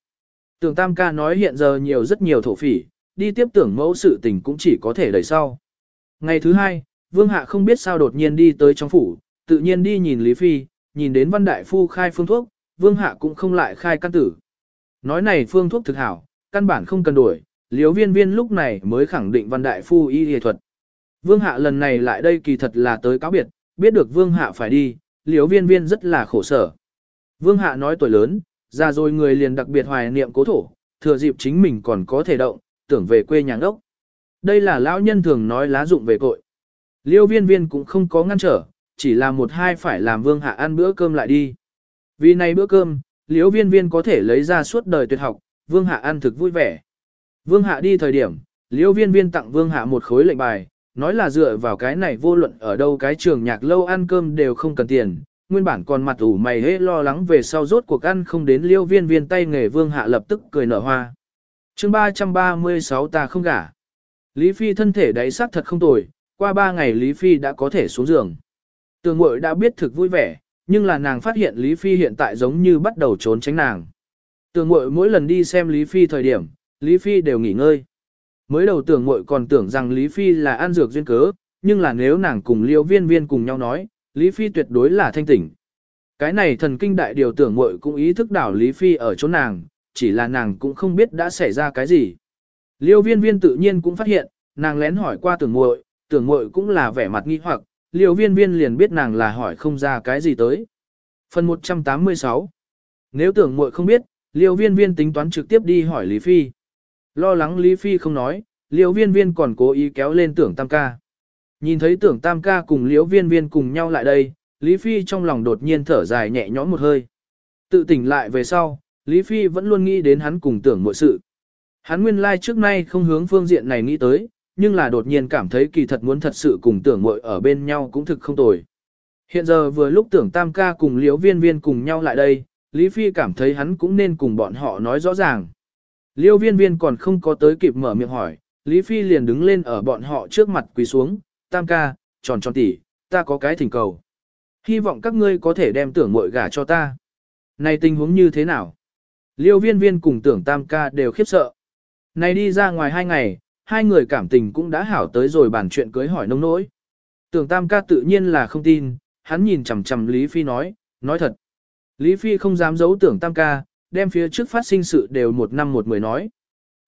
Tưởng Tam ca nói hiện giờ nhiều rất nhiều thổ phỉ, đi tiếp tưởng mẫu sự tình cũng chỉ có thể đợi sau. Ngày thứ hai, Vương Hạ không biết sao đột nhiên đi tới trong phủ, tự nhiên đi nhìn Lý Phi, nhìn đến Văn Đại Phu khai phương thuốc, Vương Hạ cũng không lại khai căn tử. Nói này phương thuốc thực hảo, căn bản không cần đổi, liếu viên viên lúc này mới khẳng định Văn Đại Phu y y thuật. Vương Hạ lần này lại đây kỳ thật là tới cáo biệt, biết được Vương Hạ phải đi, liếu viên viên rất là khổ sở. Vương Hạ nói tuổi lớn, ra rồi người liền đặc biệt hoài niệm cố thổ, thừa dịp chính mình còn có thể động, tưởng về quê nhà ốc. Đây là lão nhân thường nói lá dụng về cội. Liêu viên viên cũng không có ngăn trở, chỉ là một hai phải làm vương hạ ăn bữa cơm lại đi. Vì này bữa cơm, liêu viên viên có thể lấy ra suốt đời tuyệt học, vương hạ ăn thực vui vẻ. Vương hạ đi thời điểm, liêu viên viên tặng vương hạ một khối lệnh bài, nói là dựa vào cái này vô luận ở đâu cái trường nhạc lâu ăn cơm đều không cần tiền, nguyên bản còn mặt ủ mày hế lo lắng về sau rốt cuộc ăn không đến liêu viên viên tay nghề vương hạ lập tức cười nở hoa. chương 336 ta không gả. Lý Phi thân thể đáy sắc thật không tồi, qua ba ngày Lý Phi đã có thể xuống giường. Tường mội đã biết thực vui vẻ, nhưng là nàng phát hiện Lý Phi hiện tại giống như bắt đầu trốn tránh nàng. Tường mội mỗi lần đi xem Lý Phi thời điểm, Lý Phi đều nghỉ ngơi. Mới đầu tưởng mội còn tưởng rằng Lý Phi là ăn dược duyên cớ, nhưng là nếu nàng cùng liêu viên viên cùng nhau nói, Lý Phi tuyệt đối là thanh tỉnh. Cái này thần kinh đại điều tưởng mội cũng ý thức đảo Lý Phi ở chỗ nàng, chỉ là nàng cũng không biết đã xảy ra cái gì. Liêu viên viên tự nhiên cũng phát hiện, nàng lén hỏi qua tưởng muội, tưởng muội cũng là vẻ mặt nghi hoặc, liêu viên viên liền biết nàng là hỏi không ra cái gì tới. Phần 186 Nếu tưởng muội không biết, liêu viên viên tính toán trực tiếp đi hỏi Lý Phi. Lo lắng Lý Phi không nói, liêu viên viên còn cố ý kéo lên tưởng tam ca. Nhìn thấy tưởng tam ca cùng liều viên viên cùng nhau lại đây, Lý Phi trong lòng đột nhiên thở dài nhẹ nhõm một hơi. Tự tỉnh lại về sau, Lý Phi vẫn luôn nghĩ đến hắn cùng tưởng mọi sự. Hắn nguyên lai like trước nay không hướng phương diện này nghĩ tới, nhưng là đột nhiên cảm thấy kỳ thật muốn thật sự cùng tưởng muội ở bên nhau cũng thực không tồi. Hiện giờ vừa lúc tưởng tam ca cùng liễu viên viên cùng nhau lại đây, Lý Phi cảm thấy hắn cũng nên cùng bọn họ nói rõ ràng. Liêu viên viên còn không có tới kịp mở miệng hỏi, Lý Phi liền đứng lên ở bọn họ trước mặt quỳ xuống, tam ca, tròn tròn tỉ, ta có cái thỉnh cầu. Hy vọng các ngươi có thể đem tưởng muội gả cho ta. Này tình huống như thế nào? Liêu viên viên cùng tưởng tam ca đều khiếp sợ. Này đi ra ngoài hai ngày, hai người cảm tình cũng đã hảo tới rồi bàn chuyện cưới hỏi nông nỗi. Tưởng tam ca tự nhiên là không tin, hắn nhìn chằm chằm Lý Phi nói, nói thật. Lý Phi không dám giấu tưởng tam ca, đem phía trước phát sinh sự đều một năm một mười nói.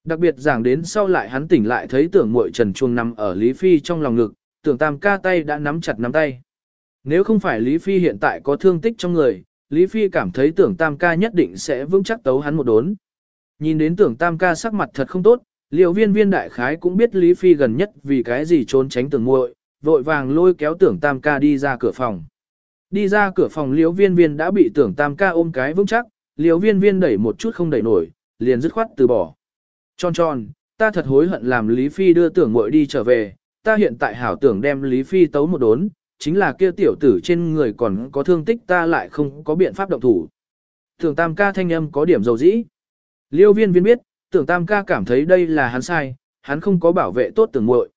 Đặc biệt giảng đến sau lại hắn tỉnh lại thấy tưởng muội trần chuông nằm ở Lý Phi trong lòng ngực, tưởng tam ca tay đã nắm chặt nắm tay. Nếu không phải Lý Phi hiện tại có thương tích trong người, Lý Phi cảm thấy tưởng tam ca nhất định sẽ vững chắc tấu hắn một đốn. Nhìn đến tưởng tam ca sắc mặt thật không tốt, liệu viên viên đại khái cũng biết Lý Phi gần nhất vì cái gì trốn tránh tưởng muội, vội vàng lôi kéo tưởng tam ca đi ra cửa phòng. Đi ra cửa phòng liễu viên viên đã bị tưởng tam ca ôm cái vững chắc, liễu viên viên đẩy một chút không đẩy nổi, liền dứt khoát từ bỏ. Tròn tròn, ta thật hối hận làm Lý Phi đưa tưởng muội đi trở về, ta hiện tại hảo tưởng đem Lý Phi tấu một đốn, chính là kia tiểu tử trên người còn có thương tích ta lại không có biện pháp động thủ. Tưởng tam ca thanh âm có điểm dầu dĩ. Liêu viên viên biết, tưởng tam ca cảm thấy đây là hắn sai, hắn không có bảo vệ tốt tưởng muội.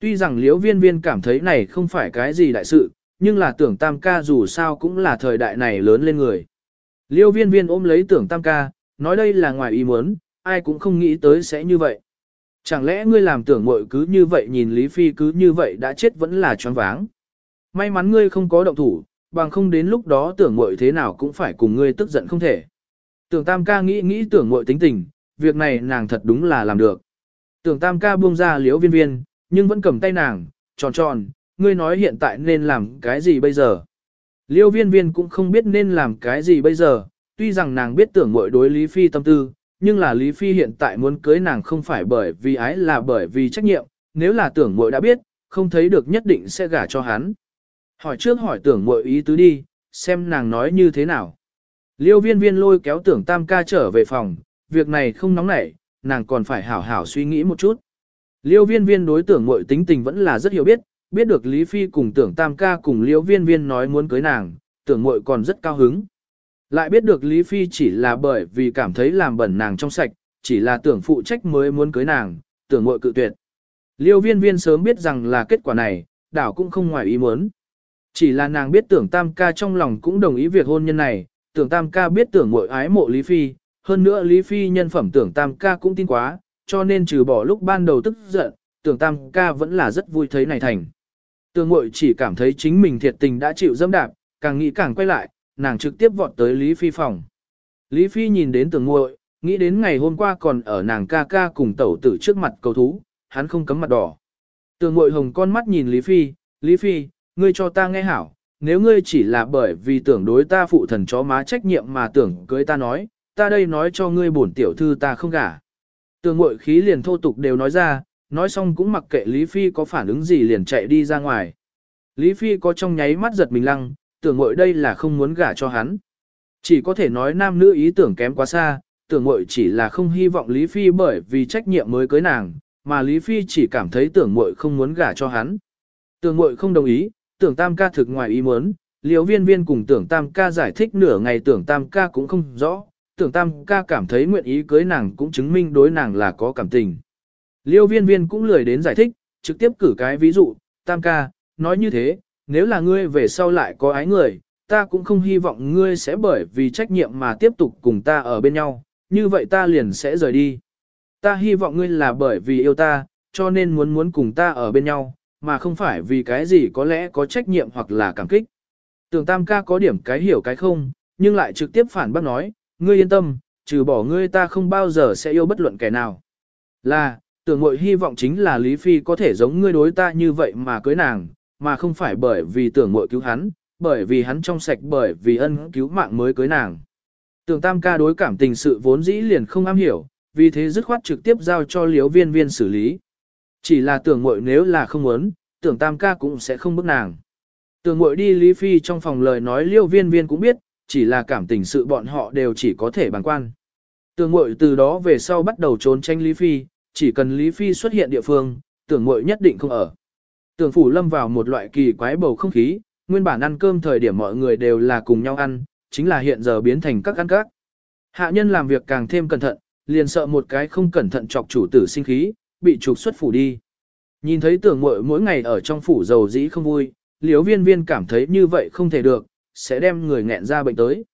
Tuy rằng liêu viên viên cảm thấy này không phải cái gì đại sự, nhưng là tưởng tam ca dù sao cũng là thời đại này lớn lên người. Liêu viên viên ôm lấy tưởng tam ca, nói đây là ngoài ý muốn, ai cũng không nghĩ tới sẽ như vậy. Chẳng lẽ ngươi làm tưởng muội cứ như vậy nhìn Lý Phi cứ như vậy đã chết vẫn là choáng váng. May mắn ngươi không có động thủ, bằng không đến lúc đó tưởng muội thế nào cũng phải cùng ngươi tức giận không thể. Tưởng tam ca nghĩ nghĩ tưởng muội tính tình, việc này nàng thật đúng là làm được. Tưởng tam ca buông ra liễu viên viên, nhưng vẫn cầm tay nàng, tròn tròn, ngươi nói hiện tại nên làm cái gì bây giờ. Liêu viên viên cũng không biết nên làm cái gì bây giờ, tuy rằng nàng biết tưởng Mội đối Lý Phi tâm tư, nhưng là Lý Phi hiện tại muốn cưới nàng không phải bởi vì ái là bởi vì trách nhiệm, nếu là tưởng Mội đã biết, không thấy được nhất định sẽ gả cho hắn. Hỏi trước hỏi tưởng Mội ý tứ đi, xem nàng nói như thế nào. Liêu viên viên lôi kéo tưởng tam ca trở về phòng, việc này không nóng nảy, nàng còn phải hảo hảo suy nghĩ một chút. Liêu viên viên đối tưởng muội tính tình vẫn là rất hiểu biết, biết được Lý Phi cùng tưởng tam ca cùng Liêu viên viên nói muốn cưới nàng, tưởng muội còn rất cao hứng. Lại biết được Lý Phi chỉ là bởi vì cảm thấy làm bẩn nàng trong sạch, chỉ là tưởng phụ trách mới muốn cưới nàng, tưởng muội cự tuyệt. Liêu viên viên sớm biết rằng là kết quả này, đảo cũng không ngoài ý muốn. Chỉ là nàng biết tưởng tam ca trong lòng cũng đồng ý việc hôn nhân này, tưởng tam ca biết tưởng muội ái mộ Lý Phi, hơn nữa Lý Phi nhân phẩm tưởng tam ca cũng tin quá, cho nên trừ bỏ lúc ban đầu tức giận, tưởng tam ca vẫn là rất vui thấy này thành. Tường Ngụy chỉ cảm thấy chính mình thiệt tình đã chịu dâm đạp, càng nghĩ càng quay lại, nàng trực tiếp vọt tới Lý Phi phòng. Lý Phi nhìn đến Tường Ngụy, nghĩ đến ngày hôm qua còn ở nàng ca ca cùng tẩu tử trước mặt cầu thú, hắn không cấm mặt đỏ. Tường Ngụy hồng con mắt nhìn Lý Phi, Lý Phi, ngươi cho ta nghe hảo, nếu ngươi chỉ là bởi vì tưởng đối ta phụ thần chó má trách nhiệm mà tưởng cưới ta nói, ta đây nói cho ngươi bổn tiểu thư ta không gả. Tưởng ngội khí liền thô tục đều nói ra, nói xong cũng mặc kệ Lý Phi có phản ứng gì liền chạy đi ra ngoài. Lý Phi có trong nháy mắt giật mình lăng, tưởng ngội đây là không muốn gả cho hắn. Chỉ có thể nói nam nữ ý tưởng kém quá xa, tưởng ngội chỉ là không hy vọng Lý Phi bởi vì trách nhiệm mới cưới nàng, mà Lý Phi chỉ cảm thấy tưởng ngội không muốn gả cho hắn. Tưởng ngội không đồng ý, tưởng tam ca thực ngoài ý muốn, liều viên viên cùng tưởng tam ca giải thích nửa ngày tưởng tam ca cũng không rõ, tưởng tam ca cảm thấy nguyện ý cưới nàng cũng chứng minh đối nàng là có cảm tình. Liêu viên viên cũng lười đến giải thích, trực tiếp cử cái ví dụ, tam ca, nói như thế, nếu là ngươi về sau lại có ái người, ta cũng không hy vọng ngươi sẽ bởi vì trách nhiệm mà tiếp tục cùng ta ở bên nhau, như vậy ta liền sẽ rời đi. Ta hy vọng ngươi là bởi vì yêu ta, cho nên muốn muốn cùng ta ở bên nhau, mà không phải vì cái gì có lẽ có trách nhiệm hoặc là cảm kích. Tưởng tam ca có điểm cái hiểu cái không, nhưng lại trực tiếp phản bác nói, ngươi yên tâm, trừ bỏ ngươi ta không bao giờ sẽ yêu bất luận kẻ nào. Là, tưởng mội hy vọng chính là Lý Phi có thể giống ngươi đối ta như vậy mà cưới nàng, mà không phải bởi vì tưởng mội cứu hắn, bởi vì hắn trong sạch bởi vì ân cứu mạng mới cưới nàng. Tưởng tam ca đối cảm tình sự vốn dĩ liền không am hiểu, vì thế dứt khoát trực tiếp giao cho liếu viên viên xử lý. Chỉ là tưởng mội nếu là không muốn, tưởng tam ca cũng sẽ không bức nàng. Tưởng mội đi Lý Phi trong phòng lời nói liêu viên viên cũng biết, chỉ là cảm tình sự bọn họ đều chỉ có thể bằng quan. Tưởng mội từ đó về sau bắt đầu trốn tranh Lý Phi, chỉ cần Lý Phi xuất hiện địa phương, tưởng mội nhất định không ở. Tưởng phủ lâm vào một loại kỳ quái bầu không khí, nguyên bản ăn cơm thời điểm mọi người đều là cùng nhau ăn, chính là hiện giờ biến thành các ăn các. Hạ nhân làm việc càng thêm cẩn thận, liền sợ một cái không cẩn thận chọc chủ tử sinh khí, bị trục xuất phủ đi. Nhìn thấy tưởng mội mỗi ngày ở trong phủ dầu dĩ không vui, liếu viên viên cảm thấy như vậy không thể được, sẽ đem người nghẹn ra bệnh tới.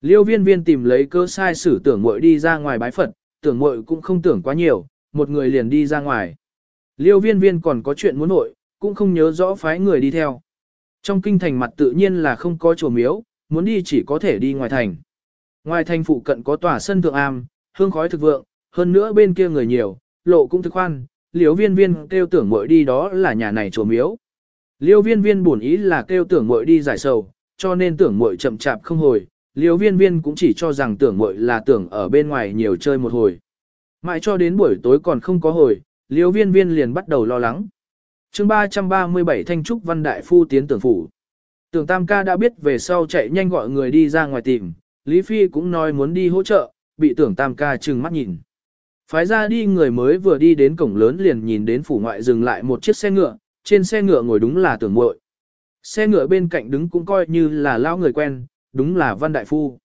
Liêu viên viên tìm lấy cơ sai sử tưởng muội đi ra ngoài bái Phật, tưởng muội cũng không tưởng quá nhiều, một người liền đi ra ngoài. Liêu viên viên còn có chuyện muốn nội, cũng không nhớ rõ phái người đi theo. Trong kinh thành mặt tự nhiên là không có chùa miếu, muốn đi chỉ có thể đi ngoài thành. Ngoài thành phụ cận có tòa sân thượng am, hương khói thực vượng, hơn nữa bên kia người nhiều, lộ cũng thực khoan, liêu viên viên kêu tưởng muội đi đó là nhà này chùa miếu. Liêu viên viên buồn ý là kêu tưởng muội đi giải sầu, cho nên tưởng muội chậm chạp không hồi, liêu viên viên cũng chỉ cho rằng tưởng muội là tưởng ở bên ngoài nhiều chơi một hồi. Mãi cho đến buổi tối còn không có hồi, liêu viên viên liền bắt đầu lo lắng. chương 337 Thanh Trúc Văn Đại Phu tiến tưởng phủ. Tưởng Tam ca đã biết về sau chạy nhanh gọi người đi ra ngoài tìm, Lý Phi cũng nói muốn đi hỗ trợ, bị tưởng Tam ca trừng mắt nhìn. Phái ra đi người mới vừa đi đến cổng lớn liền nhìn đến phủ ngoại dừng lại một chiếc xe ngựa, trên xe ngựa ngồi đúng là tưởng muội. Xe ngựa bên cạnh đứng cũng coi như là lao người quen, đúng là Văn Đại Phu.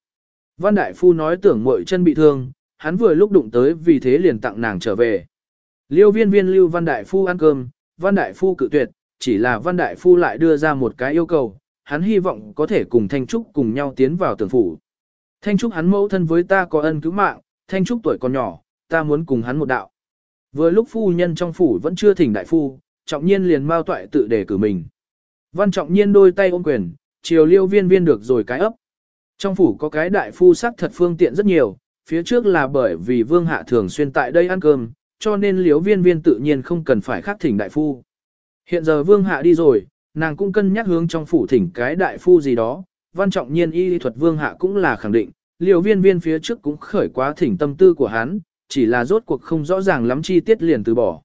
Văn Đại Phu nói tưởng mội chân bị thương, hắn vừa lúc đụng tới vì thế liền tặng nàng trở về. Liêu viên viên lưu Văn Đại Phu ăn cơm, Văn Đại Phu cự tuyệt, chỉ là Văn Đại Phu lại đưa ra một cái yêu cầu, hắn hy vọng có thể cùng Thanh Trúc cùng nhau tiến vào tưởng phủ. Thanh Trúc hắn mẫu thân với ta có ân cứu mạng, Thanh Trúc tuổi còn nhỏ, ta muốn cùng hắn một đạo. Vừa lúc phu nhân trong phủ vẫn chưa thỉnh đại phu, trọng nhiên liền mau toại tự đề cử mình. Văn trọng nhiên đôi tay ôm quyền, chiều liêu viên viên được rồi cái ấp. Trong phủ có cái đại phu sắc thật phương tiện rất nhiều, phía trước là bởi vì vương hạ thường xuyên tại đây ăn cơm, cho nên liêu viên viên tự nhiên không cần phải khắc thỉnh đại phu. Hiện giờ vương hạ đi rồi, nàng cũng cân nhắc hướng trong phủ thỉnh cái đại phu gì đó, văn trọng nhiên y thuật vương hạ cũng là khẳng định, liều viên viên phía trước cũng khởi quá thỉnh tâm tư của hắn, chỉ là rốt cuộc không rõ ràng lắm chi tiết liền từ bỏ.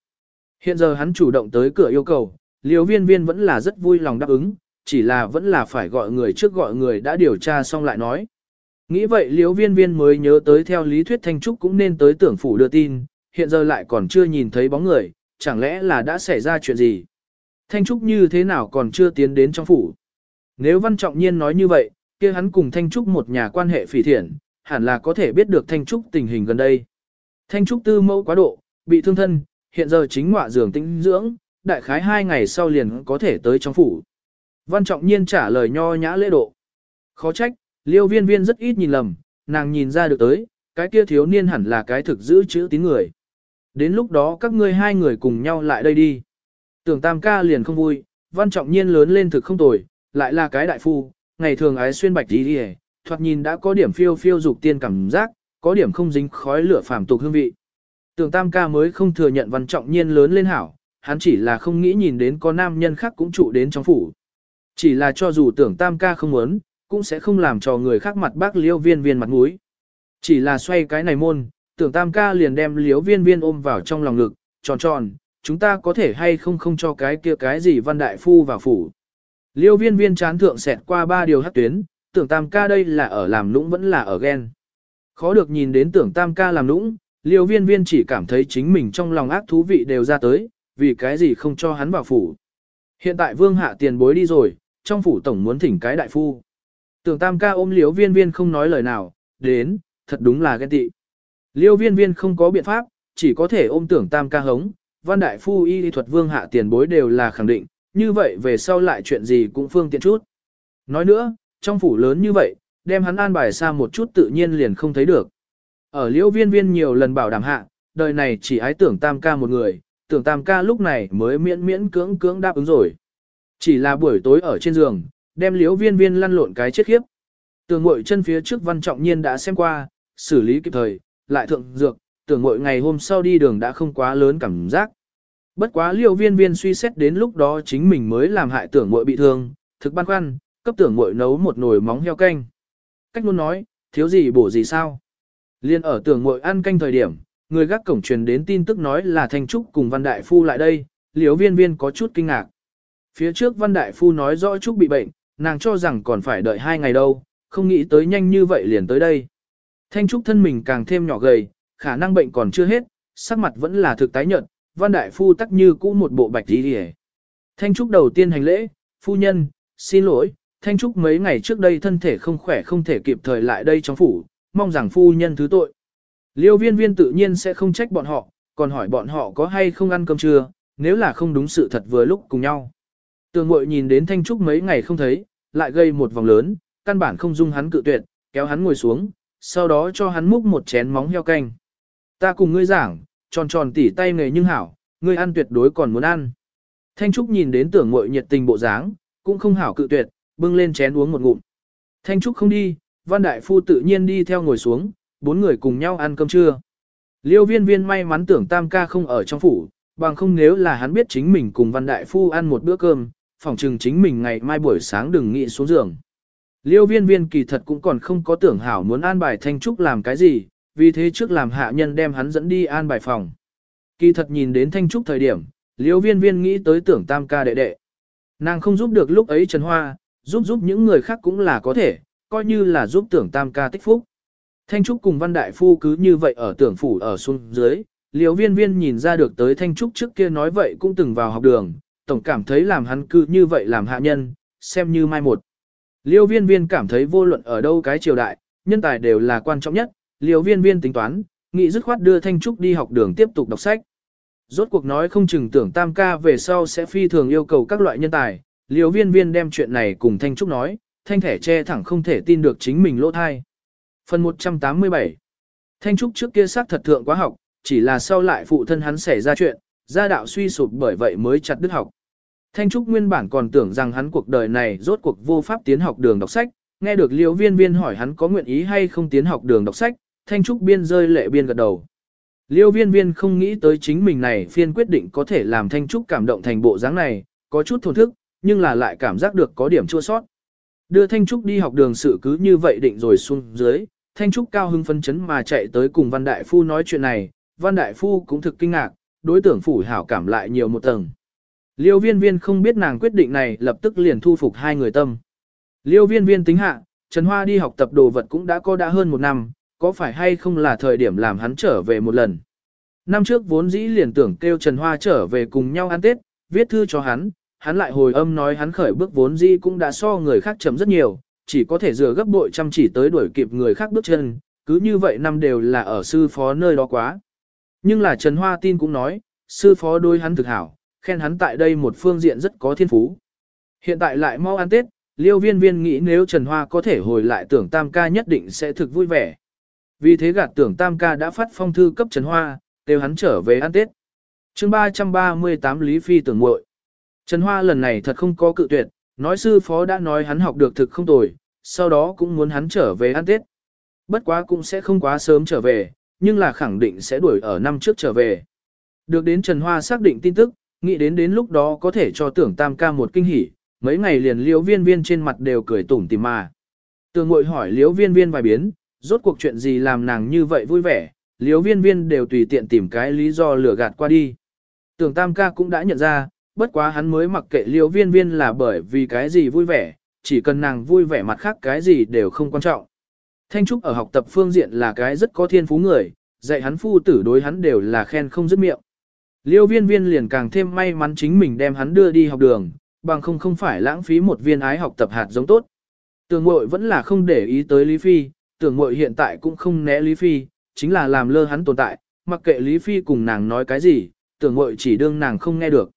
Hiện giờ hắn chủ động tới cửa yêu cầu, Liêu viên viên vẫn là rất vui lòng đáp ứng, chỉ là vẫn là phải gọi người trước gọi người đã điều tra xong lại nói. Nghĩ vậy liêu viên viên mới nhớ tới theo lý thuyết Thanh Trúc cũng nên tới tưởng phủ đưa tin, hiện giờ lại còn chưa nhìn thấy bóng người, chẳng lẽ là đã xảy ra chuyện gì. Thanh Trúc như thế nào còn chưa tiến đến trong phủ. Nếu Văn Trọng Nhiên nói như vậy, kia hắn cùng Thanh Trúc một nhà quan hệ phỉ thiện, hẳn là có thể biết được Thanh Trúc tình hình gần đây. Thanh Trúc tư mẫu quá độ, bị thương thân, hiện giờ chính ngọa giường tĩnh dưỡng, đại khái hai ngày sau liền có thể tới trong phủ. Văn Trọng Nhiên trả lời nho nhã lễ độ. Khó trách, liêu viên viên rất ít nhìn lầm, nàng nhìn ra được tới, cái kia thiếu niên hẳn là cái thực giữ chữ tín người. Đến lúc đó các ngươi hai người cùng nhau lại đây đi. Tưởng tam ca liền không vui, văn trọng nhiên lớn lên thực không tồi, lại là cái đại phu, ngày thường ái xuyên bạch đi đi thoạt nhìn đã có điểm phiêu phiêu dục tiên cảm giác, có điểm không dính khói lửa phàm tục hương vị. Tưởng tam ca mới không thừa nhận văn trọng nhiên lớn lên hảo, hắn chỉ là không nghĩ nhìn đến có nam nhân khác cũng trụ đến trong phủ. Chỉ là cho dù tưởng tam ca không muốn, cũng sẽ không làm cho người khác mặt bác liêu viên viên mặt mũi. Chỉ là xoay cái này môn, tưởng tam ca liền đem liêu viên viên ôm vào trong lòng ngực, tròn tròn, chúng ta có thể hay không không cho cái kia cái gì văn đại phu vào phủ. Liêu viên viên chán thượng xẹt qua ba điều hắc tuyến, tưởng tam ca đây là ở làm nũng vẫn là ở ghen. Khó được nhìn đến tưởng tam ca làm nũng, liêu viên viên chỉ cảm thấy chính mình trong lòng ác thú vị đều ra tới, vì cái gì không cho hắn vào phủ. Hiện tại vương hạ tiền bối đi rồi, trong phủ tổng muốn thỉnh cái đại phu. Tưởng tam ca ôm liêu viên viên không nói lời nào, đến, thật đúng là ghen tị. Liêu viên viên không có biện pháp, chỉ có thể ôm tưởng tam ca hống, văn đại phu y lý thuật vương hạ tiền bối đều là khẳng định, như vậy về sau lại chuyện gì cũng phương tiện chút. Nói nữa, trong phủ lớn như vậy, đem hắn an bài xa một chút tự nhiên liền không thấy được. Ở liêu viên viên nhiều lần bảo đảm hạ, đời này chỉ ái tưởng tam ca một người, tưởng tam ca lúc này mới miễn miễn cưỡng cưỡng đáp ứng rồi. Chỉ là buổi tối ở trên giường, đem liêu viên viên lăn lộn cái chết khiếp. Tưởng mội chân phía trước văn trọng nhiên đã xem qua, xử lý kịp thời, lại thượng dược, tưởng mội ngày hôm sau đi đường đã không quá lớn cảm giác. Bất quá liêu viên viên suy xét đến lúc đó chính mình mới làm hại tưởng mội bị thương, thực băn khoăn, cấp tưởng mội nấu một nồi móng heo canh. Cách luôn nói, thiếu gì bổ gì sao. Liên ở tưởng mội ăn canh thời điểm, người gác cổng truyền đến tin tức nói là Thanh Trúc cùng Văn Đại Phu lại đây, Liễu viên viên có chút kinh ngạc. Phía trước Văn Đại Phu nói rõ Trúc bị bệnh, nàng cho rằng còn phải đợi hai ngày đâu, không nghĩ tới nhanh như vậy liền tới đây. Thanh Trúc thân mình càng thêm nhỏ gầy, khả năng bệnh còn chưa hết, sắc mặt vẫn là thực tái nhợt, văn đại phu tắc như cũ một bộ bạch tí hề. Thanh Trúc đầu tiên hành lễ, phu nhân, xin lỗi, Thanh Trúc mấy ngày trước đây thân thể không khỏe không thể kịp thời lại đây trong phủ, mong rằng phu nhân thứ tội. Liêu viên viên tự nhiên sẽ không trách bọn họ, còn hỏi bọn họ có hay không ăn cơm trưa, nếu là không đúng sự thật vừa lúc cùng nhau. Tường mội nhìn đến Thanh Trúc mấy ngày không thấy, lại gây một vòng lớn, căn bản không dung hắn cự tuyệt, kéo hắn ngồi xuống, sau đó cho hắn múc một chén móng heo canh. Ta cùng ngươi giảng, tròn tròn tỉ tay nghề nhưng hảo, ngươi ăn tuyệt đối còn muốn ăn. Thanh Trúc nhìn đến tưởng mội nhiệt tình bộ dáng, cũng không hảo cự tuyệt, bưng lên chén uống một ngụm. Thanh Trúc không đi, Văn Đại Phu tự nhiên đi theo ngồi xuống, bốn người cùng nhau ăn cơm trưa. Liêu viên viên may mắn tưởng Tam ca không ở trong phủ, bằng không nếu là hắn biết chính mình cùng Văn Đại Phu ăn một bữa cơm, phòng trừng chính mình ngày mai buổi sáng đừng nghĩ xuống giường. Liêu viên viên kỳ thật cũng còn không có tưởng hảo muốn an bài Thanh Trúc làm cái gì, vì thế trước làm hạ nhân đem hắn dẫn đi an bài phòng. Kỳ thật nhìn đến Thanh Trúc thời điểm, liêu viên viên nghĩ tới tưởng tam ca đệ đệ. Nàng không giúp được lúc ấy Trần Hoa, giúp giúp những người khác cũng là có thể, coi như là giúp tưởng tam ca tích phúc. Thanh Trúc cùng Văn Đại Phu cứ như vậy ở tưởng phủ ở xuống dưới, liêu viên viên nhìn ra được tới Thanh Trúc trước kia nói vậy cũng từng vào học đường, tổng cảm thấy làm hắn cứ như vậy làm hạ nhân, xem như mai một. Liêu viên viên cảm thấy vô luận ở đâu cái triều đại, nhân tài đều là quan trọng nhất, liêu viên viên tính toán, nghị dứt khoát đưa Thanh Trúc đi học đường tiếp tục đọc sách. Rốt cuộc nói không chừng tưởng tam ca về sau sẽ phi thường yêu cầu các loại nhân tài, liêu viên viên đem chuyện này cùng Thanh Trúc nói, Thanh thẻ che thẳng không thể tin được chính mình lỗ thai. Phần 187 Thanh Trúc trước kia xác thật thượng quá học, chỉ là sau lại phụ thân hắn xảy ra chuyện, gia đạo suy sụp bởi vậy mới chặt đứt học. Thanh Trúc nguyên bản còn tưởng rằng hắn cuộc đời này rốt cuộc vô pháp tiến học đường đọc sách, nghe được Liễu Viên Viên hỏi hắn có nguyện ý hay không tiến học đường đọc sách, Thanh Trúc biên rơi lệ biên gật đầu. Liêu viên viên không nghĩ tới chính mình này phiên quyết định có thể làm Thanh Trúc cảm động thành bộ dáng này, có chút thổn thức, nhưng là lại cảm giác được có điểm chua sót. Đưa Thanh Trúc đi học đường sự cứ như vậy định rồi xuống dưới, Thanh Trúc cao hưng phấn chấn mà chạy tới cùng Văn Đại Phu nói chuyện này, Văn Đại Phu cũng thực kinh ngạc, đối tưởng phủ hảo cảm lại nhiều một tầng. Liêu viên viên không biết nàng quyết định này lập tức liền thu phục hai người tâm. Liêu viên viên tính hạ, Trần Hoa đi học tập đồ vật cũng đã có đã hơn một năm, có phải hay không là thời điểm làm hắn trở về một lần. Năm trước vốn dĩ liền tưởng kêu Trần Hoa trở về cùng nhau ăn Tết, viết thư cho hắn, hắn lại hồi âm nói hắn khởi bước vốn dĩ cũng đã so người khác chấm rất nhiều, chỉ có thể dựa gấp bội chăm chỉ tới đuổi kịp người khác bước chân, cứ như vậy năm đều là ở sư phó nơi đó quá. Nhưng là Trần Hoa tin cũng nói, sư phó đôi hắn thực hảo, khen hắn tại đây một phương diện rất có thiên phú. Hiện tại lại mau ăn Tết, liêu viên viên nghĩ nếu Trần Hoa có thể hồi lại tưởng tam ca nhất định sẽ thực vui vẻ. Vì thế gạt tưởng tam ca đã phát phong thư cấp Trần Hoa, đều hắn trở về ăn Tết. chương 338 Lý Phi tưởng muội Trần Hoa lần này thật không có cự tuyệt, nói sư phó đã nói hắn học được thực không tồi, sau đó cũng muốn hắn trở về ăn Tết. Bất quá cũng sẽ không quá sớm trở về, nhưng là khẳng định sẽ đuổi ở năm trước trở về. Được đến Trần Hoa xác định tin tức, nghĩ đến đến lúc đó có thể cho tưởng tam ca một kinh hỉ, mấy ngày liền liễu viên viên trên mặt đều cười tủm tỉm mà. Tường ngội hỏi liễu viên viên vài biến, rốt cuộc chuyện gì làm nàng như vậy vui vẻ, liễu viên viên đều tùy tiện tìm cái lý do lừa gạt qua đi. Tưởng tam ca cũng đã nhận ra, bất quá hắn mới mặc kệ Liêu viên viên là bởi vì cái gì vui vẻ, chỉ cần nàng vui vẻ mặt khác cái gì đều không quan trọng. Thanh Trúc ở học tập phương diện là cái rất có thiên phú người, dạy hắn phu tử đối hắn đều là khen không dứt miệng. Liêu viên viên liền càng thêm may mắn chính mình đem hắn đưa đi học đường, bằng không không phải lãng phí một viên ái học tập hạt giống tốt. Tưởng mội vẫn là không để ý tới Lý Phi, tưởng mội hiện tại cũng không né Lý Phi, chính là làm lơ hắn tồn tại, mặc kệ Lý Phi cùng nàng nói cái gì, tưởng mội chỉ đương nàng không nghe được.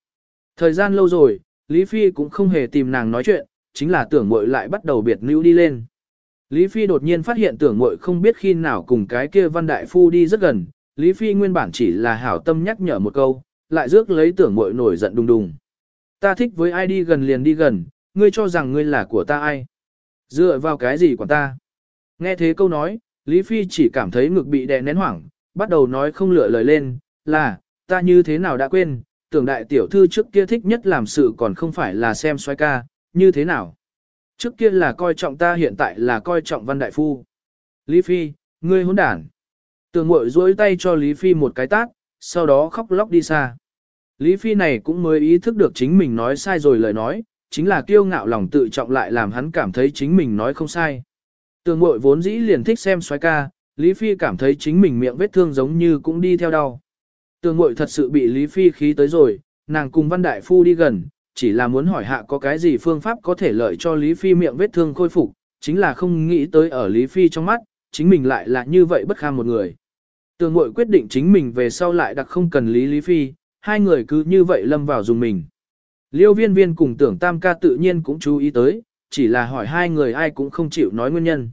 Thời gian lâu rồi, Lý Phi cũng không hề tìm nàng nói chuyện, chính là tưởng mội lại bắt đầu biệt nữ đi lên. Lý Phi đột nhiên phát hiện tưởng mội không biết khi nào cùng cái kia văn đại phu đi rất gần, Lý Phi nguyên bản chỉ là hảo tâm nhắc nhở một câu, lại rước lấy tưởng mội nổi giận đùng đùng. Ta thích với ai đi gần liền đi gần, ngươi cho rằng ngươi là của ta ai? Dựa vào cái gì của ta? Nghe thế câu nói, Lý Phi chỉ cảm thấy ngực bị đè nén hoảng, bắt đầu nói không lựa lời lên, là, ta như thế nào đã quên, tưởng đại tiểu thư trước kia thích nhất làm sự còn không phải là xem xoay ca, như thế nào? Trước kia là coi trọng ta hiện tại là coi trọng văn đại phu. Lý Phi, ngươi hỗn đản. Tường mội duỗi tay cho Lý Phi một cái tát, sau đó khóc lóc đi xa. Lý Phi này cũng mới ý thức được chính mình nói sai rồi lời nói, chính là kiêu ngạo lòng tự trọng lại làm hắn cảm thấy chính mình nói không sai. Tường mội vốn dĩ liền thích xem xoay ca, Lý Phi cảm thấy chính mình miệng vết thương giống như cũng đi theo đau. Tường mội thật sự bị Lý Phi khí tới rồi, nàng cùng Văn Đại Phu đi gần, chỉ là muốn hỏi hạ có cái gì phương pháp có thể lợi cho Lý Phi miệng vết thương khôi phục, chính là không nghĩ tới ở Lý Phi trong mắt, chính mình lại là như vậy bất kham một người. Tường mội quyết định chính mình về sau lại đặc không cần Lý Lý Phi, hai người cứ như vậy lâm vào dùng mình. Liêu viên viên cùng tưởng tam ca tự nhiên cũng chú ý tới, chỉ là hỏi hai người ai cũng không chịu nói nguyên nhân.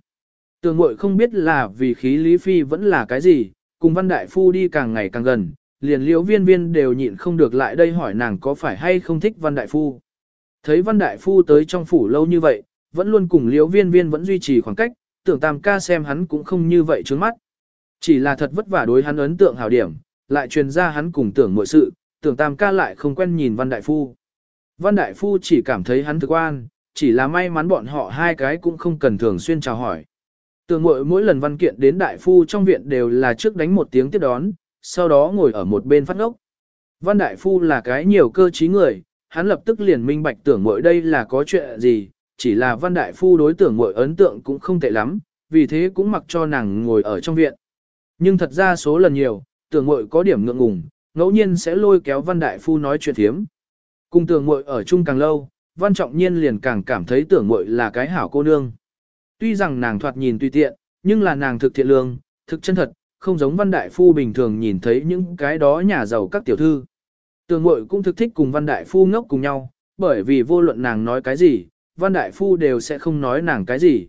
Tường mội không biết là vì khí Lý Phi vẫn là cái gì, cùng văn đại phu đi càng ngày càng gần, liền liễu viên viên đều nhịn không được lại đây hỏi nàng có phải hay không thích văn đại phu. Thấy văn đại phu tới trong phủ lâu như vậy, vẫn luôn cùng liễu viên viên vẫn duy trì khoảng cách, tưởng tam ca xem hắn cũng không như vậy trước mắt. Chỉ là thật vất vả đối hắn ấn tượng hảo điểm, lại truyền ra hắn cùng tưởng mọi sự, tưởng tam ca lại không quen nhìn văn đại phu. Văn đại phu chỉ cảm thấy hắn thực quan, chỉ là may mắn bọn họ hai cái cũng không cần thường xuyên chào hỏi. Tưởng mội mỗi lần văn kiện đến đại phu trong viện đều là trước đánh một tiếng tiếp đón, sau đó ngồi ở một bên phát ngốc. Văn Đại Phu là cái nhiều cơ trí người, hắn lập tức liền minh bạch tưởng mội đây là có chuyện gì, chỉ là Văn Đại Phu đối tưởng mội ấn tượng cũng không tệ lắm, vì thế cũng mặc cho nàng ngồi ở trong viện. Nhưng thật ra số lần nhiều, tưởng mội có điểm ngượng ngùng, ngẫu nhiên sẽ lôi kéo Văn Đại Phu nói chuyện thiếm. Cùng tưởng mội ở chung càng lâu, Văn Trọng Nhiên liền càng cảm thấy tưởng mội là cái hảo cô nương. Tuy rằng nàng thoạt nhìn tùy tiện, nhưng là nàng thực thiện lương, thực chân thật, không giống văn đại phu bình thường nhìn thấy những cái đó nhà giàu các tiểu thư. Tường mội cũng thực thích cùng văn đại phu ngốc cùng nhau, bởi vì vô luận nàng nói cái gì, văn đại phu đều sẽ không nói nàng cái gì.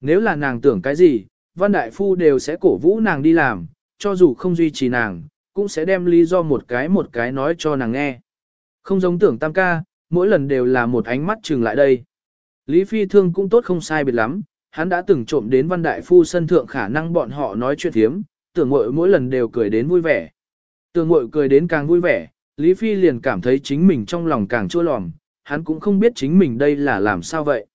Nếu là nàng tưởng cái gì, văn đại phu đều sẽ cổ vũ nàng đi làm, cho dù không duy trì nàng, cũng sẽ đem lý do một cái một cái nói cho nàng nghe. Không giống tưởng tam ca, mỗi lần đều là một ánh mắt trừng lại đây. Lý Phi Thương cũng tốt không sai biệt lắm, hắn đã từng trộm đến văn đại phu sân thượng khả năng bọn họ nói chuyện thiếm, tưởng mội mỗi lần đều cười đến vui vẻ. Tưởng mội cười đến càng vui vẻ, Lý Phi liền cảm thấy chính mình trong lòng càng chua lòm, hắn cũng không biết chính mình đây là làm sao vậy.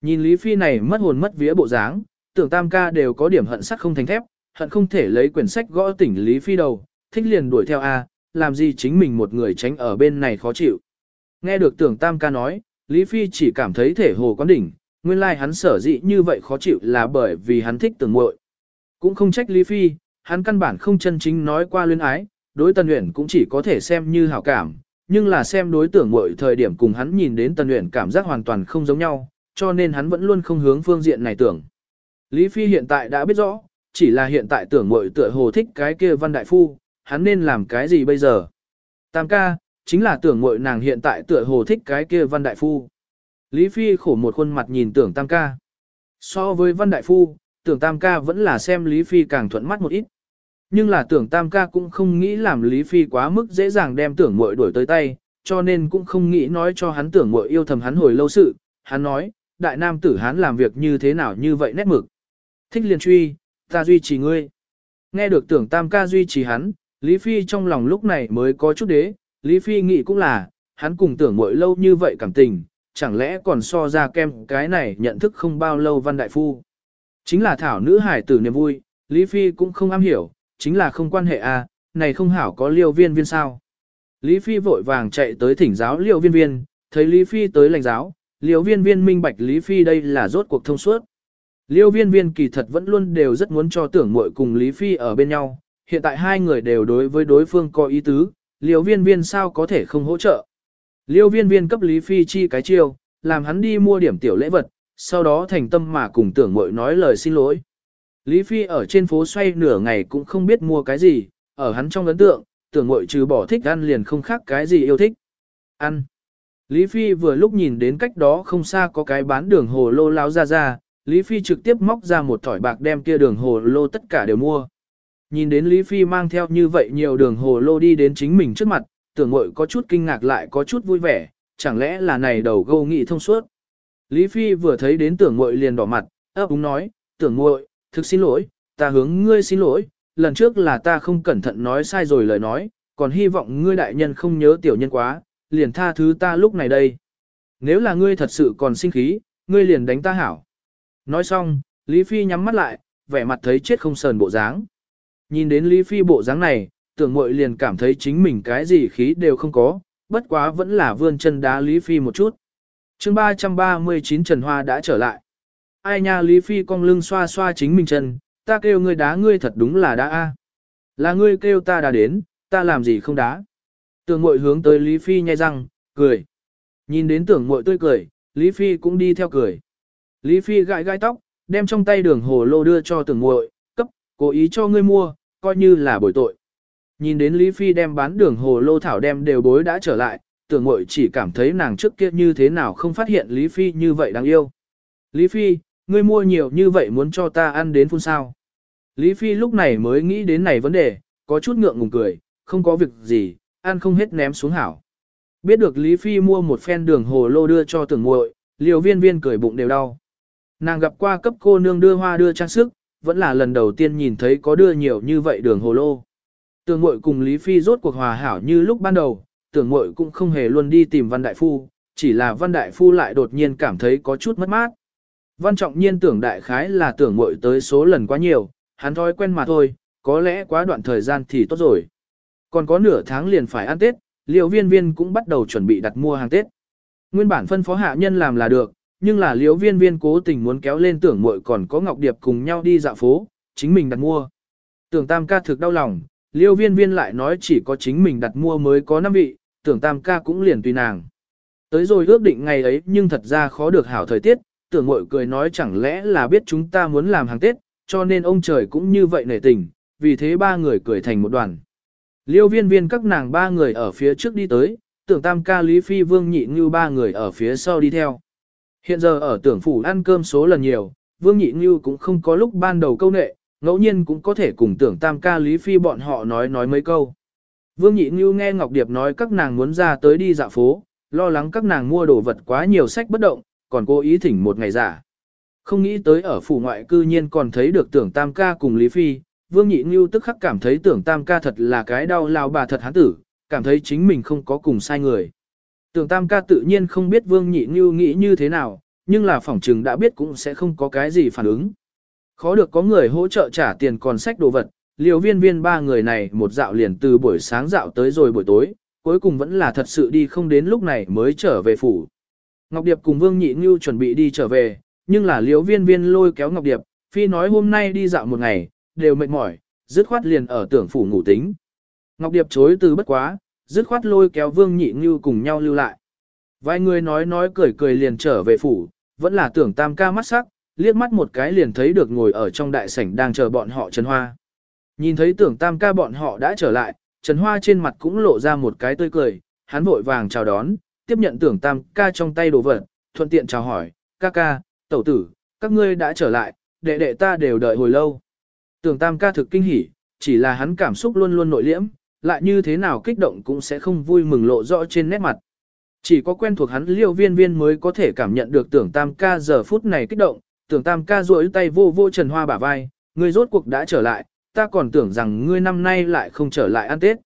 Nhìn Lý Phi này mất hồn mất vía bộ dáng, tưởng tam ca đều có điểm hận sắc không thành thép, hận không thể lấy quyển sách gõ tỉnh Lý Phi đầu, thích liền đuổi theo A, làm gì chính mình một người tránh ở bên này khó chịu. Nghe được tưởng tam ca nói, Lý Phi chỉ cảm thấy thể hồ quán đỉnh, nguyên lai like hắn sở dĩ như vậy khó chịu là bởi vì hắn thích tưởng muội. Cũng không trách Lý Phi, hắn căn bản không chân chính nói qua luyến ái, đối Tần Uyển cũng chỉ có thể xem như hảo cảm, nhưng là xem đối tượng mọi thời điểm cùng hắn nhìn đến tần luyện cảm giác hoàn toàn không giống nhau, cho nên hắn vẫn luôn không hướng phương diện này tưởng. Lý Phi hiện tại đã biết rõ, chỉ là hiện tại tưởng muội tựa hồ thích cái kia văn đại phu, hắn nên làm cái gì bây giờ? Tam ca, chính là tưởng muội nàng hiện tại tựa hồ thích cái kia văn đại phu. Lý Phi khổ một khuôn mặt nhìn tưởng tam ca. So với văn đại phu, tưởng tam ca vẫn là xem Lý Phi càng thuận mắt một ít. Nhưng là tưởng tam ca cũng không nghĩ làm Lý Phi quá mức dễ dàng đem tưởng muội đuổi tới tay, cho nên cũng không nghĩ nói cho hắn tưởng muội yêu thầm hắn hồi lâu sự. Hắn nói, đại nam tử hắn làm việc như thế nào như vậy nét mực. Thích liền truy, ta duy trì ngươi. Nghe được tưởng tam ca duy trì hắn, Lý Phi trong lòng lúc này mới có chút đế, Lý Phi nghĩ cũng là, hắn cùng tưởng muội lâu như vậy cảm tình, chẳng lẽ còn so ra kem cái này nhận thức không bao lâu văn đại phu. Chính là thảo nữ hải tử niềm vui, Lý Phi cũng không am hiểu, chính là không quan hệ à, này không hảo có liêu viên viên sao. Lý Phi vội vàng chạy tới thỉnh giáo liêu viên viên, thấy Lý Phi tới lành giáo, liêu viên viên minh bạch Lý Phi đây là rốt cuộc thông suốt. Liêu viên viên kỳ thật vẫn luôn đều rất muốn cho tưởng muội cùng Lý Phi ở bên nhau, hiện tại hai người đều đối với đối phương có ý tứ, liêu viên viên sao có thể không hỗ trợ. Liêu viên viên cấp Lý Phi chi cái chiêu, làm hắn đi mua điểm tiểu lễ vật, sau đó thành tâm mà cùng tưởng muội nói lời xin lỗi. Lý Phi ở trên phố xoay nửa ngày cũng không biết mua cái gì, ở hắn trong ấn tượng, tưởng muội trừ bỏ thích ăn liền không khác cái gì yêu thích. Ăn. Lý Phi vừa lúc nhìn đến cách đó không xa có cái bán đường hồ lô lao ra ra, Lý Phi trực tiếp móc ra một thỏi bạc đem kia đường hồ lô tất cả đều mua. Nhìn đến Lý Phi mang theo như vậy nhiều đường hồ lô đi đến chính mình trước mặt, tưởng mội có chút kinh ngạc lại có chút vui vẻ, chẳng lẽ là này đầu gâu nghị thông suốt. Lý Phi vừa thấy đến tưởng mội liền đỏ mặt, ấp úng nói, tưởng mội, thực xin lỗi, ta hướng ngươi xin lỗi, lần trước là ta không cẩn thận nói sai rồi lời nói, còn hy vọng ngươi đại nhân không nhớ tiểu nhân quá, liền tha thứ ta lúc này đây. Nếu là ngươi thật sự còn sinh khí, ngươi liền đánh ta hảo. Nói xong, Lý Phi nhắm mắt lại, vẻ mặt thấy chết không sờn bộ dáng. Nhìn đến Lý Phi bộ dáng này, tưởng mội liền cảm thấy chính mình cái gì khí đều không có, bất quá vẫn là vươn chân đá Lý Phi một chút. chương 339 Trần Hoa đã trở lại. Ai nha Lý Phi cong lưng xoa xoa chính mình chân, ta kêu ngươi đá ngươi thật đúng là đá a. Là ngươi kêu ta đá đến, ta làm gì không đá. Tưởng mội hướng tới Lý Phi nhai răng, cười. Nhìn đến tưởng mội tươi cười, Lý Phi cũng đi theo cười. Lý Phi gãi gãi tóc, đem trong tay đường hồ lô đưa cho tưởng mội, cấp, cố ý cho ngươi mua, coi như là bồi tội. Nhìn đến Lý Phi đem bán đường hồ lô thảo đem đều bối đã trở lại, tưởng mội chỉ cảm thấy nàng trước kia như thế nào không phát hiện Lý Phi như vậy đáng yêu. Lý Phi, ngươi mua nhiều như vậy muốn cho ta ăn đến phun sao. Lý Phi lúc này mới nghĩ đến này vấn đề, có chút ngượng ngùng cười, không có việc gì, ăn không hết ném xuống hảo. Biết được Lý Phi mua một phen đường hồ lô đưa cho tưởng muội, liều viên viên cười bụng đều đau. Nàng gặp qua cấp cô nương đưa hoa đưa trang sức, vẫn là lần đầu tiên nhìn thấy có đưa nhiều như vậy đường hồ lô. Tưởng muội cùng Lý Phi rốt cuộc hòa hảo như lúc ban đầu, tưởng muội cũng không hề luôn đi tìm Văn Đại Phu, chỉ là Văn Đại Phu lại đột nhiên cảm thấy có chút mất mát. Văn trọng nhiên tưởng đại khái là tưởng mội tới số lần quá nhiều, hắn thói quen mà thôi, có lẽ quá đoạn thời gian thì tốt rồi. Còn có nửa tháng liền phải ăn Tết, liều viên viên cũng bắt đầu chuẩn bị đặt mua hàng Tết. Nguyên bản phân phó hạ nhân làm là được, nhưng là liều viên viên cố tình muốn kéo lên tưởng muội còn có Ngọc Điệp cùng nhau đi dạo phố, chính mình đặt mua. Tưởng tam ca thực đau lòng, liêu viên viên lại nói chỉ có chính mình đặt mua mới có năm vị, tưởng tam ca cũng liền tùy nàng. Tới rồi ước định ngày ấy nhưng thật ra khó được hảo thời tiết, tưởng mội cười nói chẳng lẽ là biết chúng ta muốn làm hàng Tết, cho nên ông trời cũng như vậy nể tình, vì thế ba người cười thành một đoàn. Liêu viên viên các nàng ba người ở phía trước đi tới, tưởng tam ca Lý Phi Vương nhị như ba người ở phía sau đi theo. Hiện giờ ở tưởng phủ ăn cơm số lần nhiều, Vương Nhị Như cũng không có lúc ban đầu câu nệ, ngẫu nhiên cũng có thể cùng tưởng tam ca Lý Phi bọn họ nói nói mấy câu. Vương Nhị Như nghe Ngọc Điệp nói các nàng muốn ra tới đi dạo phố, lo lắng các nàng mua đồ vật quá nhiều sách bất động, còn cố ý thỉnh một ngày giả. Không nghĩ tới ở phủ ngoại cư nhiên còn thấy được tưởng tam ca cùng Lý Phi, Vương Nhị Ngưu tức khắc cảm thấy tưởng tam ca thật là cái đau lao bà thật hán tử, cảm thấy chính mình không có cùng sai người. Tưởng tam ca tự nhiên không biết Vương Nhị Ngưu nghĩ như thế nào, nhưng là phỏng trừng đã biết cũng sẽ không có cái gì phản ứng. Khó được có người hỗ trợ trả tiền còn sách đồ vật, liều viên viên ba người này một dạo liền từ buổi sáng dạo tới rồi buổi tối, cuối cùng vẫn là thật sự đi không đến lúc này mới trở về phủ. Ngọc Điệp cùng Vương Nhị Ngưu chuẩn bị đi trở về, nhưng là Liễu viên viên lôi kéo Ngọc Điệp, phi nói hôm nay đi dạo một ngày, đều mệt mỏi, dứt khoát liền ở tưởng phủ ngủ tính. Ngọc Điệp chối từ bất quá, dứt khoát lôi kéo Vương Nhị Ngưu cùng nhau lưu lại. Vài người nói nói cười cười liền trở về phủ, vẫn là tưởng tam ca mắt sắc, liếc mắt một cái liền thấy được ngồi ở trong đại sảnh đang chờ bọn họ Trần Hoa. Nhìn thấy tưởng tam ca bọn họ đã trở lại, Trần Hoa trên mặt cũng lộ ra một cái tươi cười, hắn vội vàng chào đón, tiếp nhận tưởng tam ca trong tay đồ vật, thuận tiện chào hỏi, ca ca, tẩu tử, các ngươi đã trở lại, đệ đệ ta đều đợi hồi lâu. Tưởng tam ca thực kinh hỉ, chỉ là hắn cảm xúc luôn luôn nội liễm, lại như thế nào kích động cũng sẽ không vui mừng lộ rõ trên nét mặt. Chỉ có quen thuộc hắn liêu viên viên mới có thể cảm nhận được tưởng tam ca giờ phút này kích động, tưởng tam ca duỗi tay vô vô trần hoa bả vai, ngươi rốt cuộc đã trở lại, ta còn tưởng rằng ngươi năm nay lại không trở lại ăn Tết.